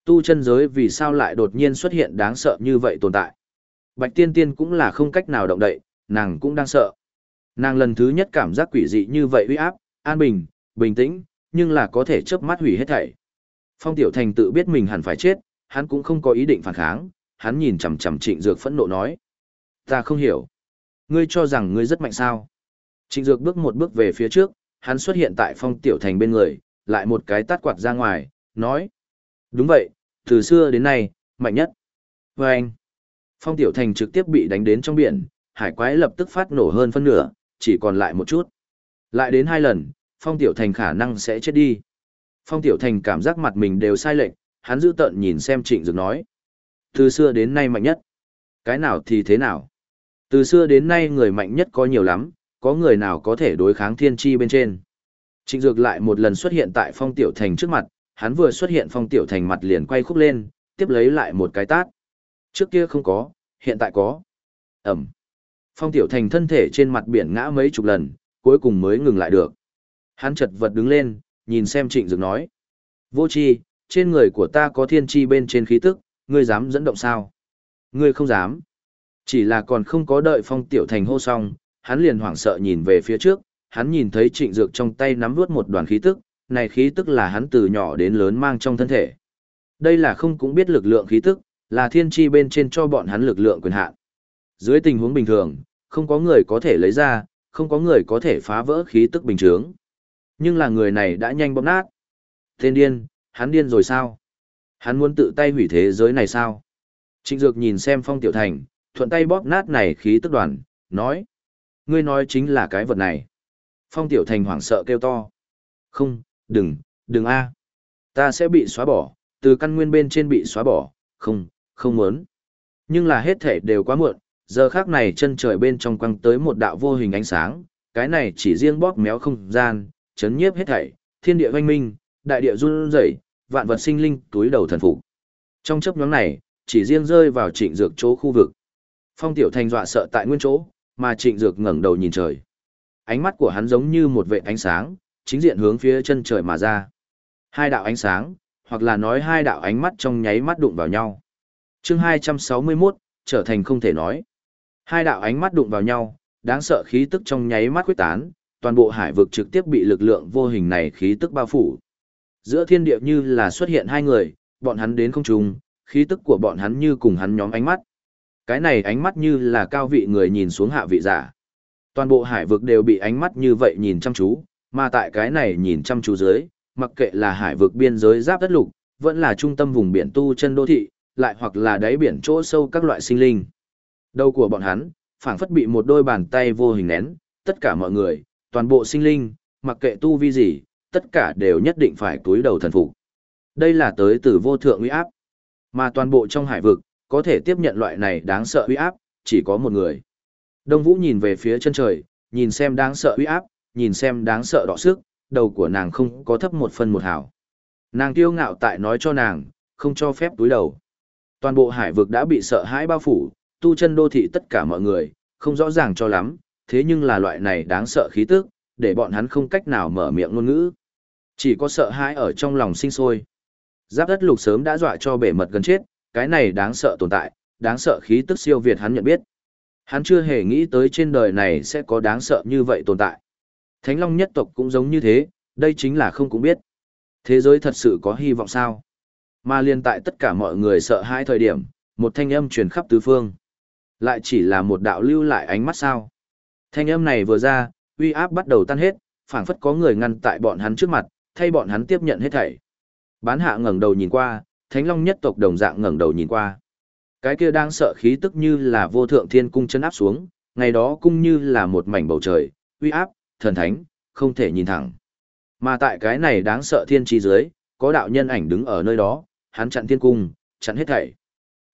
Tu chân giới vì sao lại đột nhiên xuất hiện đáng sợ như vậy tồn tại? Bạch tiên tiên cũng là không cách nào động đậy, nàng cũng đang sợ. Nàng lần thứ nhất cảm giác quỷ dị như vậy uy áp, an bình, bình tĩnh, nhưng là có thể chớp mắt hủy hết thảy. Phong Tiểu Thành tự biết mình hẳn phải chết, hắn cũng không có ý định phản kháng, hắn nhìn chằm chằm Trịnh Dược phẫn nộ nói: "Ta không hiểu, ngươi cho rằng ngươi rất mạnh sao?" Trịnh Dược bước một bước về phía trước, hắn xuất hiện tại Phong Tiểu Thành bên người, lại một cái tát quạt ra ngoài, nói: "Đúng vậy, từ xưa đến nay, mạnh nhất." Và anh, Phong Tiểu Thành trực tiếp bị đánh đến trong biển, hải quái lập tức phát nổ hơn phân nửa, chỉ còn lại một chút. Lại đến hai lần, Phong Tiểu Thành khả năng sẽ chết đi. Phong Tiểu Thành cảm giác mặt mình đều sai lệch, hắn giữ tận nhìn xem Trịnh Dược nói. Từ xưa đến nay mạnh nhất. Cái nào thì thế nào? Từ xưa đến nay người mạnh nhất có nhiều lắm, có người nào có thể đối kháng thiên tri bên trên. Trịnh Dược lại một lần xuất hiện tại Phong Tiểu Thành trước mặt, hắn vừa xuất hiện Phong Tiểu Thành mặt liền quay khúc lên, tiếp lấy lại một cái tát. Trước kia không có, hiện tại có. Ẩm. Phong Tiểu Thành thân thể trên mặt biển ngã mấy chục lần, cuối cùng mới ngừng lại được. Hắn chật vật đứng lên, nhìn xem Trịnh Dược nói. Vô chi, trên người của ta có thiên chi bên trên khí tức, ngươi dám dẫn động sao? Ngươi không dám. Chỉ là còn không có đợi Phong Tiểu Thành hô xong, hắn liền hoảng sợ nhìn về phía trước, hắn nhìn thấy Trịnh Dược trong tay nắm vút một đoàn khí tức, này khí tức là hắn từ nhỏ đến lớn mang trong thân thể. Đây là không cũng biết lực lượng khí tức, là thiên chi bên trên cho bọn hắn lực lượng quyền hạn. Dưới tình huống bình thường, không có người có thể lấy ra, không có người có thể phá vỡ khí tức bình thường. Nhưng là người này đã nhanh bóp nát. Tên điên, hắn điên rồi sao? Hắn muốn tự tay hủy thế giới này sao? Trịnh Dược nhìn xem Phong Tiểu Thành, thuận tay bóp nát này khí tức đoàn, nói. Ngươi nói chính là cái vật này. Phong Tiểu Thành hoảng sợ kêu to. Không, đừng, đừng a, Ta sẽ bị xóa bỏ, từ căn nguyên bên trên bị xóa bỏ, không, không muốn. Nhưng là hết thể đều quá muộn, giờ khác này chân trời bên trong quăng tới một đạo vô hình ánh sáng, cái này chỉ riêng bóp méo không gian, chấn nhiếp hết thảy, thiên địa hoanh minh, đại địa run rẩy, vạn vật sinh linh túi đầu thần phục. Trong chấp nhóm này, chỉ riêng rơi vào trịnh dược chỗ khu vực. Phong tiểu thành dọa sợ tại nguyên chỗ, mà trịnh dược ngẩng đầu nhìn trời. Ánh mắt của hắn giống như một vệ ánh sáng, chính diện hướng phía chân trời mà ra. Hai đạo ánh sáng, hoặc là nói hai đạo ánh mắt trong nháy mắt đụng vào nhau. Chương 261, trở thành không thể nói. Hai đạo ánh mắt đụng vào nhau, đáng sợ khí tức trong nháy mắt quyết tán, toàn bộ hải vực trực tiếp bị lực lượng vô hình này khí tức bao phủ. Giữa thiên địa như là xuất hiện hai người, bọn hắn đến không trùng, khí tức của bọn hắn như cùng hắn nhóm ánh mắt. Cái này ánh mắt như là cao vị người nhìn xuống hạ vị giả. Toàn bộ hải vực đều bị ánh mắt như vậy nhìn chăm chú, mà tại cái này nhìn chăm chú dưới, mặc kệ là hải vực biên giới giáp đất lục, vẫn là trung tâm vùng biển tu chân đô thị, lại hoặc là đáy biển chỗ sâu các loại sinh linh. Đầu của bọn hắn, phảng phất bị một đôi bàn tay vô hình nén, tất cả mọi người, toàn bộ sinh linh, mặc kệ tu vi gì, tất cả đều nhất định phải túi đầu thần phục. Đây là tới từ vô thượng uy áp. Mà toàn bộ trong hải vực, có thể tiếp nhận loại này đáng sợ uy áp, chỉ có một người. Đông Vũ nhìn về phía chân trời, nhìn xem đáng sợ uy áp, nhìn xem đáng sợ đỏ sức, đầu của nàng không có thấp một phần một hào. Nàng kiêu ngạo tại nói cho nàng, không cho phép túi đầu. Toàn bộ hải vực đã bị sợ hãi bao phủ, tu chân đô thị tất cả mọi người, không rõ ràng cho lắm, thế nhưng là loại này đáng sợ khí tức, để bọn hắn không cách nào mở miệng ngôn ngữ. Chỉ có sợ hãi ở trong lòng sinh sôi. Giáp đất lục sớm đã dọa cho bể mật gần chết, cái này đáng sợ tồn tại, đáng sợ khí tức siêu việt hắn nhận biết. Hắn chưa hề nghĩ tới trên đời này sẽ có đáng sợ như vậy tồn tại. Thánh Long nhất tộc cũng giống như thế, đây chính là không cũng biết. Thế giới thật sự có hy vọng sao? Mà liên tại tất cả mọi người sợ hai thời điểm, một thanh âm truyền khắp tứ phương. Lại chỉ là một đạo lưu lại ánh mắt sao? Thanh âm này vừa ra, uy áp bắt đầu tan hết, phảng phất có người ngăn tại bọn hắn trước mặt, thay bọn hắn tiếp nhận hết thảy. Bán hạ ngẩng đầu nhìn qua, Thánh Long nhất tộc đồng dạng ngẩng đầu nhìn qua. Cái kia đang sợ khí tức như là vô thượng thiên cung chân áp xuống, ngày đó cung như là một mảnh bầu trời, uy áp, thần thánh, không thể nhìn thẳng. Mà tại cái này đáng sợ thiên chi dưới, có đạo nhân ảnh đứng ở nơi đó, hắn chặn thiên cung, chặn hết thảy.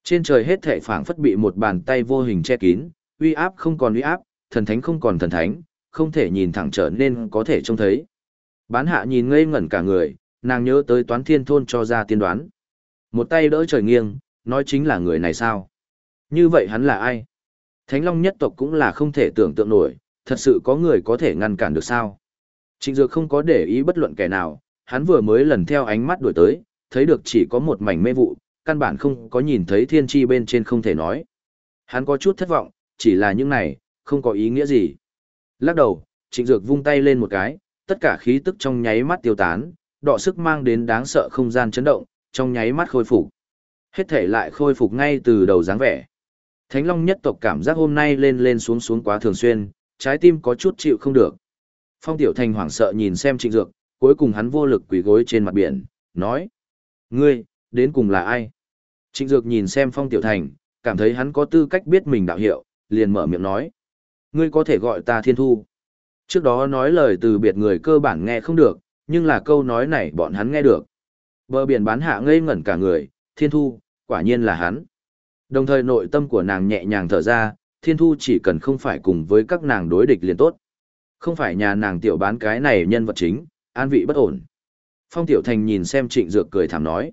Trên trời hết thảy phảng phất bị một bàn tay vô hình che kín, uy áp không còn uy áp, thần thánh không còn thần thánh, không thể nhìn thẳng trở nên có thể trông thấy. Bán hạ nhìn ngây ngẩn cả người, nàng nhớ tới toán thiên thôn cho ra tiên đoán. Một tay đỡ trời nghiêng, nói chính là người này sao? Như vậy hắn là ai? Thánh Long nhất tộc cũng là không thể tưởng tượng nổi, thật sự có người có thể ngăn cản được sao? Trịnh Dược không có để ý bất luận kẻ nào, hắn vừa mới lần theo ánh mắt đuổi tới, thấy được chỉ có một mảnh mê vụ, căn bản không có nhìn thấy thiên tri bên trên không thể nói. Hắn có chút thất vọng, chỉ là những này, không có ý nghĩa gì. Lắc đầu, Trịnh Dược vung tay lên một cái, tất cả khí tức trong nháy mắt tiêu tán, đọ sức mang đến đáng sợ không gian chấn động, trong nháy mắt khôi phục. Hết thể lại khôi phục ngay từ đầu dáng vẻ. Thánh Long nhất tộc cảm giác hôm nay lên lên xuống xuống quá thường xuyên, trái tim có chút chịu không được. Phong Tiểu Thành hoảng sợ nhìn xem Trịnh Dược, cuối cùng hắn vô lực quỳ gối trên mặt biển, nói: "Ngươi, đến cùng là ai?" Trịnh Dược nhìn xem Phong Tiểu Thành, cảm thấy hắn có tư cách biết mình đạo hiệu, liền mở miệng nói: "Ngươi có thể gọi ta Thiên Thu." Trước đó nói lời từ biệt người cơ bản nghe không được, nhưng là câu nói này bọn hắn nghe được. Bờ biển bán hạ ngây ngẩn cả người, Thiên Thu, quả nhiên là hắn. Đồng thời nội tâm của nàng nhẹ nhàng thở ra, Thiên Thu chỉ cần không phải cùng với các nàng đối địch liền tốt. Không phải nhà nàng tiểu bán cái này nhân vật chính, an vị bất ổn. Phong Tiểu Thành nhìn xem Trịnh Dược cười thảm nói.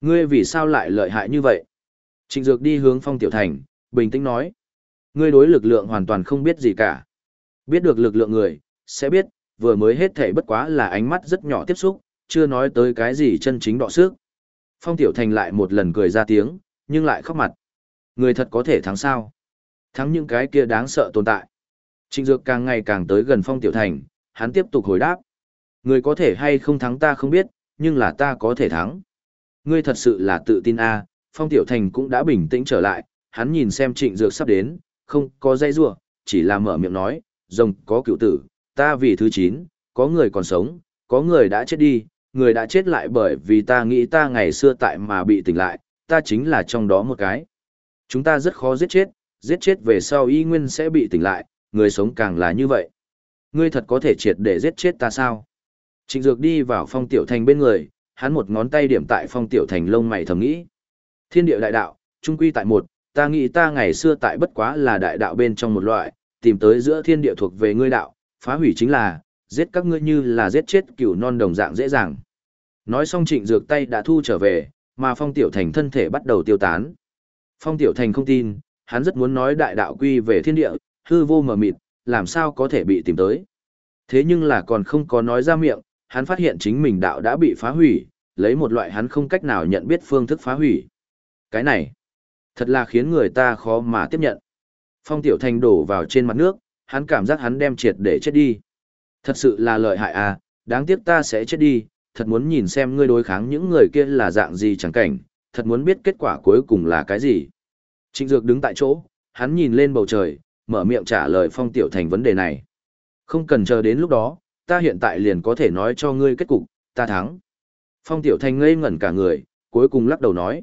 Ngươi vì sao lại lợi hại như vậy? Trịnh Dược đi hướng Phong Tiểu Thành, bình tĩnh nói. Ngươi đối lực lượng hoàn toàn không biết gì cả. Biết được lực lượng người, sẽ biết, vừa mới hết thể bất quá là ánh mắt rất nhỏ tiếp xúc, chưa nói tới cái gì chân chính đọ sức. Phong Tiểu Thành lại một lần cười ra tiếng, nhưng lại khóc mặt. Người thật có thể thắng sao? Thắng những cái kia đáng sợ tồn tại. Trịnh Dược càng ngày càng tới gần Phong Tiểu Thành, hắn tiếp tục hồi đáp. Người có thể hay không thắng ta không biết, nhưng là ta có thể thắng. Ngươi thật sự là tự tin a à, Phong Tiểu Thành cũng đã bình tĩnh trở lại, hắn nhìn xem Trịnh Dược sắp đến, không có dây rua, chỉ là mở miệng nói, rồng có cựu tử, ta vì thứ chín, có người còn sống, có người đã chết đi, người đã chết lại bởi vì ta nghĩ ta ngày xưa tại mà bị tỉnh lại, ta chính là trong đó một cái. Chúng ta rất khó giết chết, giết chết về sau y nguyên sẽ bị tỉnh lại, người sống càng là như vậy. Ngươi thật có thể triệt để giết chết ta sao? Trịnh Dược đi vào phong tiểu thành bên người, hắn một ngón tay điểm tại phong tiểu thành lông mày thầm nghĩ. Thiên địa đại đạo, trung quy tại một, ta nghĩ ta ngày xưa tại bất quá là đại đạo bên trong một loại, tìm tới giữa thiên địa thuộc về ngươi đạo, phá hủy chính là, giết các ngươi như là giết chết cửu non đồng dạng dễ dàng. Nói xong trịnh dược tay đã thu trở về, mà phong tiểu thành thân thể bắt đầu tiêu tán. Phong tiểu thành không tin, hắn rất muốn nói đại đạo quy về thiên địa, hư vô mờ mịt, làm sao có thể bị tìm tới. Thế nhưng là còn không có nói ra miệng, hắn phát hiện chính mình đạo đã bị phá hủy, lấy một loại hắn không cách nào nhận biết phương thức phá hủy. Cái này, thật là khiến người ta khó mà tiếp nhận. Phong tiểu thành đổ vào trên mặt nước, hắn cảm giác hắn đem triệt để chết đi. Thật sự là lợi hại à, đáng tiếc ta sẽ chết đi, thật muốn nhìn xem ngươi đối kháng những người kia là dạng gì chẳng cảnh, thật muốn biết kết quả cuối cùng là cái gì. Trịnh Dược đứng tại chỗ, hắn nhìn lên bầu trời, mở miệng trả lời Phong Tiểu Thành vấn đề này. Không cần chờ đến lúc đó, ta hiện tại liền có thể nói cho ngươi kết cục, ta thắng. Phong Tiểu Thành ngây ngẩn cả người, cuối cùng lắc đầu nói.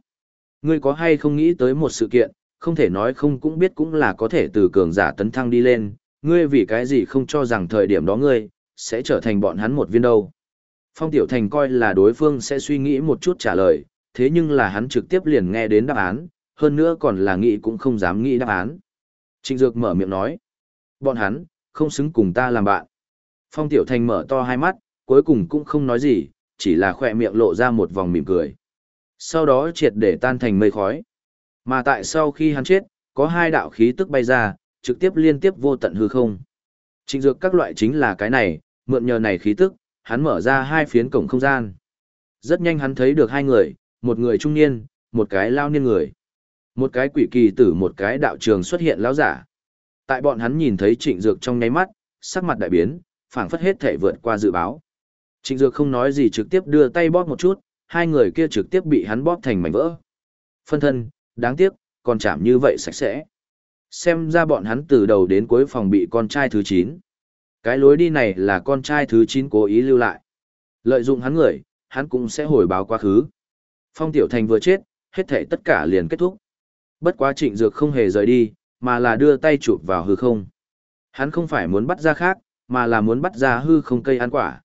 Ngươi có hay không nghĩ tới một sự kiện, không thể nói không cũng biết cũng là có thể từ cường giả tấn thăng đi lên, ngươi vì cái gì không cho rằng thời điểm đó ngươi, sẽ trở thành bọn hắn một viên đâu. Phong Tiểu Thành coi là đối phương sẽ suy nghĩ một chút trả lời, thế nhưng là hắn trực tiếp liền nghe đến đáp án, hơn nữa còn là nghĩ cũng không dám nghĩ đáp án. Trịnh Dược mở miệng nói, bọn hắn, không xứng cùng ta làm bạn. Phong Tiểu Thành mở to hai mắt, cuối cùng cũng không nói gì, chỉ là khỏe miệng lộ ra một vòng mỉm cười. Sau đó triệt để tan thành mây khói. Mà tại sau khi hắn chết, có hai đạo khí tức bay ra, trực tiếp liên tiếp vô tận hư không. Trịnh dược các loại chính là cái này, mượn nhờ này khí tức, hắn mở ra hai phiến cổng không gian. Rất nhanh hắn thấy được hai người, một người trung niên, một cái lao niên người. Một cái quỷ kỳ tử một cái đạo trường xuất hiện lão giả. Tại bọn hắn nhìn thấy trịnh dược trong nháy mắt, sắc mặt đại biến, phảng phất hết thể vượt qua dự báo. Trịnh dược không nói gì trực tiếp đưa tay bóp một chút, hai người kia trực tiếp bị hắn bóp thành mảnh vỡ. Phân thân, đáng tiếc, còn chạm như vậy sạch sẽ. Xem ra bọn hắn từ đầu đến cuối phòng bị con trai thứ 9. Cái lối đi này là con trai thứ 9 cố ý lưu lại. Lợi dụng hắn người, hắn cũng sẽ hồi báo quá khứ. Phong Tiểu Thành vừa chết, hết thể tất cả liền kết thúc. Bất quá trịnh dược không hề rời đi, mà là đưa tay chụp vào hư không. Hắn không phải muốn bắt ra khác, mà là muốn bắt ra hư không cây ăn quả.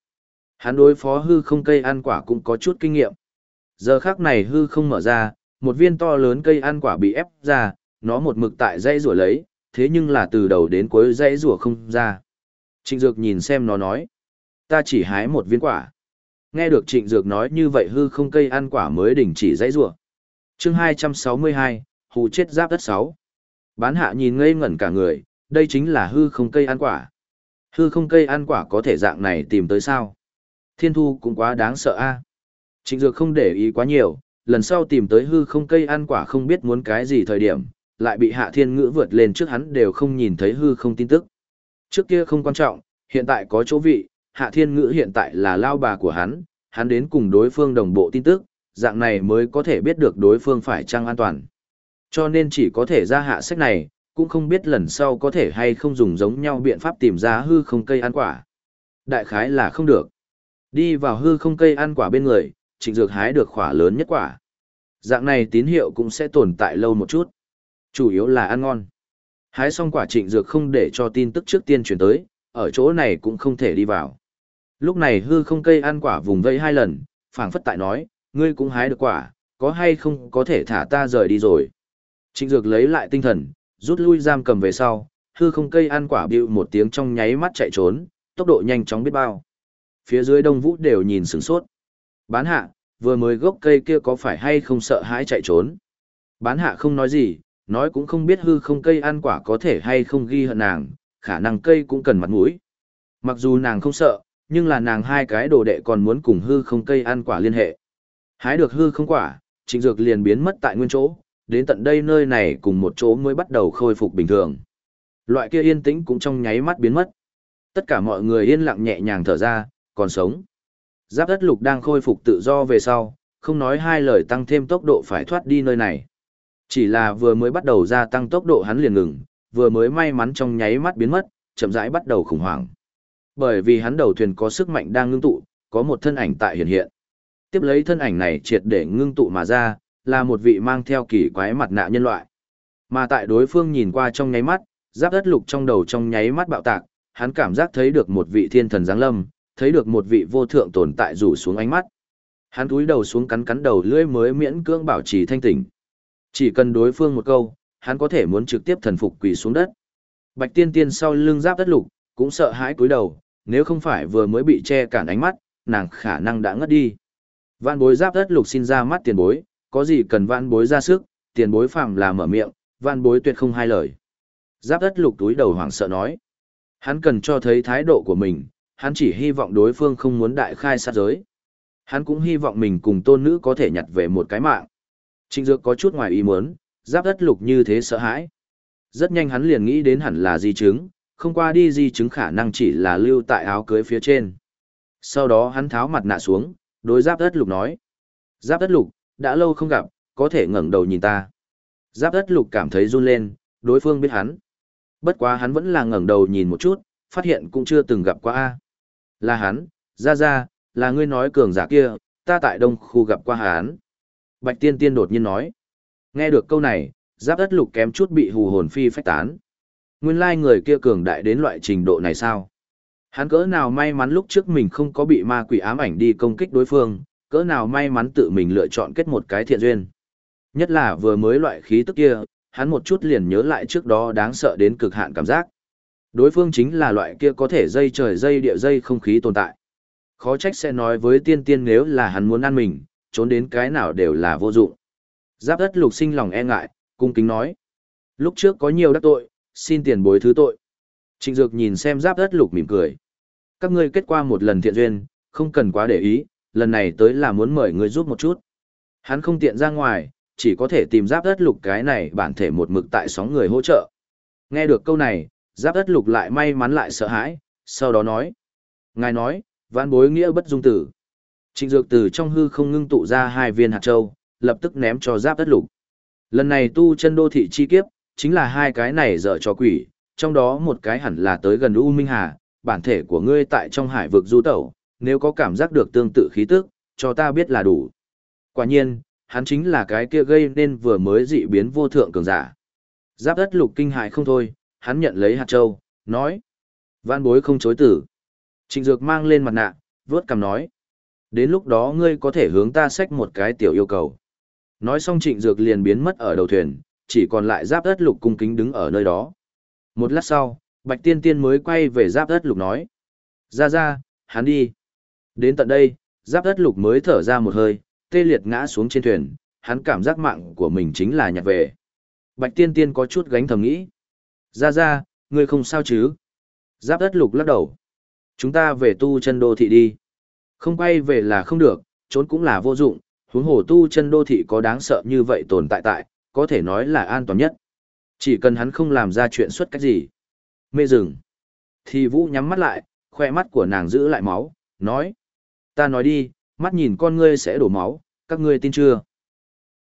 Hắn đối phó hư không cây ăn quả cũng có chút kinh nghiệm. Giờ khác này hư không mở ra, một viên to lớn cây ăn quả bị ép ra, nó một mực tại dây rủa lấy, thế nhưng là từ đầu đến cuối dây rủa không ra. Trịnh Dược nhìn xem nó nói, ta chỉ hái một viên quả. Nghe được Trịnh Dược nói như vậy hư không cây ăn quả mới đình chỉ dây rủa. Chương 262, hù chết giáp đất 6. Bán hạ nhìn ngây ngẩn cả người, đây chính là hư không cây ăn quả. Hư không cây ăn quả có thể dạng này tìm tới sao? Thiên thu cũng quá đáng sợ a. Trịnh Dược không để ý quá nhiều, lần sau tìm tới hư không cây ăn quả không biết muốn cái gì thời điểm, lại bị hạ thiên ngữ vượt lên trước hắn đều không nhìn thấy hư không tin tức. Trước kia không quan trọng, hiện tại có chỗ vị, hạ thiên ngữ hiện tại là lao bà của hắn, hắn đến cùng đối phương đồng bộ tin tức, dạng này mới có thể biết được đối phương phải chăng an toàn. Cho nên chỉ có thể ra hạ sách này, cũng không biết lần sau có thể hay không dùng giống nhau biện pháp tìm ra hư không cây ăn quả. Đại khái là không được. Đi vào hư không cây ăn quả bên người, trịnh dược hái được quả lớn nhất quả. Dạng này tín hiệu cũng sẽ tồn tại lâu một chút. Chủ yếu là ăn ngon. Hái xong quả trịnh dược không để cho tin tức trước tiên chuyển tới, ở chỗ này cũng không thể đi vào. Lúc này hư không cây ăn quả vùng vây hai lần, phảng phất tại nói, ngươi cũng hái được quả, có hay không có thể thả ta rời đi rồi. Trịnh dược lấy lại tinh thần, rút lui giam cầm về sau, hư không cây ăn quả bịu một tiếng trong nháy mắt chạy trốn, tốc độ nhanh chóng biết bao. Phía dưới đông vũ đều nhìn sửng sốt. Bán hạ, vừa mới gốc cây kia có phải hay không sợ hãi chạy trốn. Bán hạ không nói gì, nói cũng không biết hư không cây ăn quả có thể hay không ghi hận nàng, khả năng cây cũng cần mặt mũi. Mặc dù nàng không sợ, nhưng là nàng hai cái đồ đệ còn muốn cùng hư không cây ăn quả liên hệ. Hái được hư không quả, trịnh dược liền biến mất tại nguyên chỗ, đến tận đây nơi này cùng một chỗ mới bắt đầu khôi phục bình thường. Loại kia yên tĩnh cũng trong nháy mắt biến mất. Tất cả mọi người yên lặng nhẹ nhàng thở ra, còn sống. Giáp đất lục đang khôi phục tự do về sau, không nói hai lời tăng thêm tốc độ phải thoát đi nơi này. Chỉ là vừa mới bắt đầu gia tăng tốc độ hắn liền ngừng, vừa mới may mắn trong nháy mắt biến mất, chậm rãi bắt đầu khủng hoảng. Bởi vì hắn đầu thuyền có sức mạnh đang ngưng tụ, có một thân ảnh tại hiện hiện. Tiếp lấy thân ảnh này triệt để ngưng tụ mà ra, là một vị mang theo kỳ quái mặt nạ nhân loại. Mà tại đối phương nhìn qua trong nháy mắt, giáp đất lục trong đầu trong nháy mắt bạo tạc, hắn cảm giác thấy được một vị thiên thần giáng lâm, thấy được một vị vô thượng tồn tại rủ xuống ánh mắt. Hắn cúi đầu xuống cắn cắn đầu lưỡi mới miễn cưỡng bảo trì thanh tỉnh. Chỉ cần đối phương một câu, hắn có thể muốn trực tiếp thần phục quỳ xuống đất. Bạch Tiên Tiên sau lưng giáp đất lục, cũng sợ hãi cúi đầu, nếu không phải vừa mới bị che cản ánh mắt, nàng khả năng đã ngất đi. Vạn bối giáp đất lục xin ra mắt tiền bối, có gì cần vạn bối ra sức, tiền bối phạm là mở miệng, vạn bối tuyệt không hai lời. Giáp đất lục túi đầu hoảng sợ nói. Hắn cần cho thấy thái độ của mình, hắn chỉ hy vọng đối phương không muốn đại khai sát giới. Hắn cũng hy vọng mình cùng tôn nữ có thể nhặt về một cái mạng. Trịnh Dược có chút ngoài ý muốn, giáp đất lục như thế sợ hãi. Rất nhanh hắn liền nghĩ đến hẳn là di chứng, không qua đi di chứng khả năng chỉ là lưu tại áo cưới phía trên. Sau đó hắn tháo mặt nạ xuống, đối giáp đất lục nói. Giáp đất lục, đã lâu không gặp, có thể ngẩng đầu nhìn ta. Giáp đất lục cảm thấy run lên, đối phương biết hắn. Bất quá hắn vẫn là ngẩng đầu nhìn một chút, phát hiện cũng chưa từng gặp qua A. Là hắn, ra ra, là ngươi nói cường giả kia, ta tại đông khu gặp qua hắn. Bạch tiên tiên đột nhiên nói. Nghe được câu này, giáp đất lục kém chút bị hù hồn phi phách tán. Nguyên lai người kia cường đại đến loại trình độ này sao? Hắn cỡ nào may mắn lúc trước mình không có bị ma quỷ ám ảnh đi công kích đối phương, cỡ nào may mắn tự mình lựa chọn kết một cái thiện duyên. Nhất là vừa mới loại khí tức kia, hắn một chút liền nhớ lại trước đó đáng sợ đến cực hạn cảm giác. Đối phương chính là loại kia có thể dây trời dây địa dây không khí tồn tại. Khó trách sẽ nói với tiên tiên nếu là hắn muốn ăn mình, trốn đến cái nào đều là vô dụng. Giáp đất lục sinh lòng e ngại, cung kính nói. Lúc trước có nhiều đắc tội, xin tiền bối thứ tội. Trịnh Dược nhìn xem giáp đất lục mỉm cười. Các ngươi kết qua một lần thiện duyên, không cần quá để ý, lần này tới là muốn mời ngươi giúp một chút. Hắn không tiện ra ngoài, chỉ có thể tìm giáp đất lục cái này bản thể một mực tại sóng người hỗ trợ. Nghe được câu này, giáp đất lục lại may mắn lại sợ hãi, sau đó nói. Ngài nói, vãn bối nghĩa bất dung tử. Trịnh dược từ trong hư không ngưng tụ ra hai viên hạt châu, lập tức ném cho giáp đất lục. Lần này tu chân đô thị chi kiếp, chính là hai cái này dở cho quỷ, trong đó một cái hẳn là tới gần U Minh Hà, bản thể của ngươi tại trong hải vực du tẩu, nếu có cảm giác được tương tự khí tức, cho ta biết là đủ. Quả nhiên, hắn chính là cái kia gây nên vừa mới dị biến vô thượng cường giả. Giáp đất lục kinh hại không thôi, hắn nhận lấy hạt châu, nói. Văn bối không chối tử. Trịnh Dược mang lên mặt nạ, vớt cằm nói. Đến lúc đó ngươi có thể hướng ta xách một cái tiểu yêu cầu. Nói xong Trịnh Dược liền biến mất ở đầu thuyền, chỉ còn lại giáp đất lục cung kính đứng ở nơi đó. Một lát sau, Bạch Tiên Tiên mới quay về giáp đất lục nói. Ra ra, hắn đi. Đến tận đây, giáp đất lục mới thở ra một hơi, tê liệt ngã xuống trên thuyền, hắn cảm giác mạng của mình chính là nhặt về. Bạch Tiên Tiên có chút gánh thầm nghĩ. Ra ra, ngươi không sao chứ? Giáp đất lục lắc đầu. Chúng ta về tu chân đô thị đi. Không quay về là không được, trốn cũng là vô dụng, huống hồ tu chân đô thị có đáng sợ như vậy tồn tại tại, có thể nói là an toàn nhất. Chỉ cần hắn không làm ra chuyện xuất cách gì. Mê rừng. Thì Vũ nhắm mắt lại, khoe mắt của nàng giữ lại máu, nói. Ta nói đi, mắt nhìn con ngươi sẽ đổ máu, các ngươi tin chưa?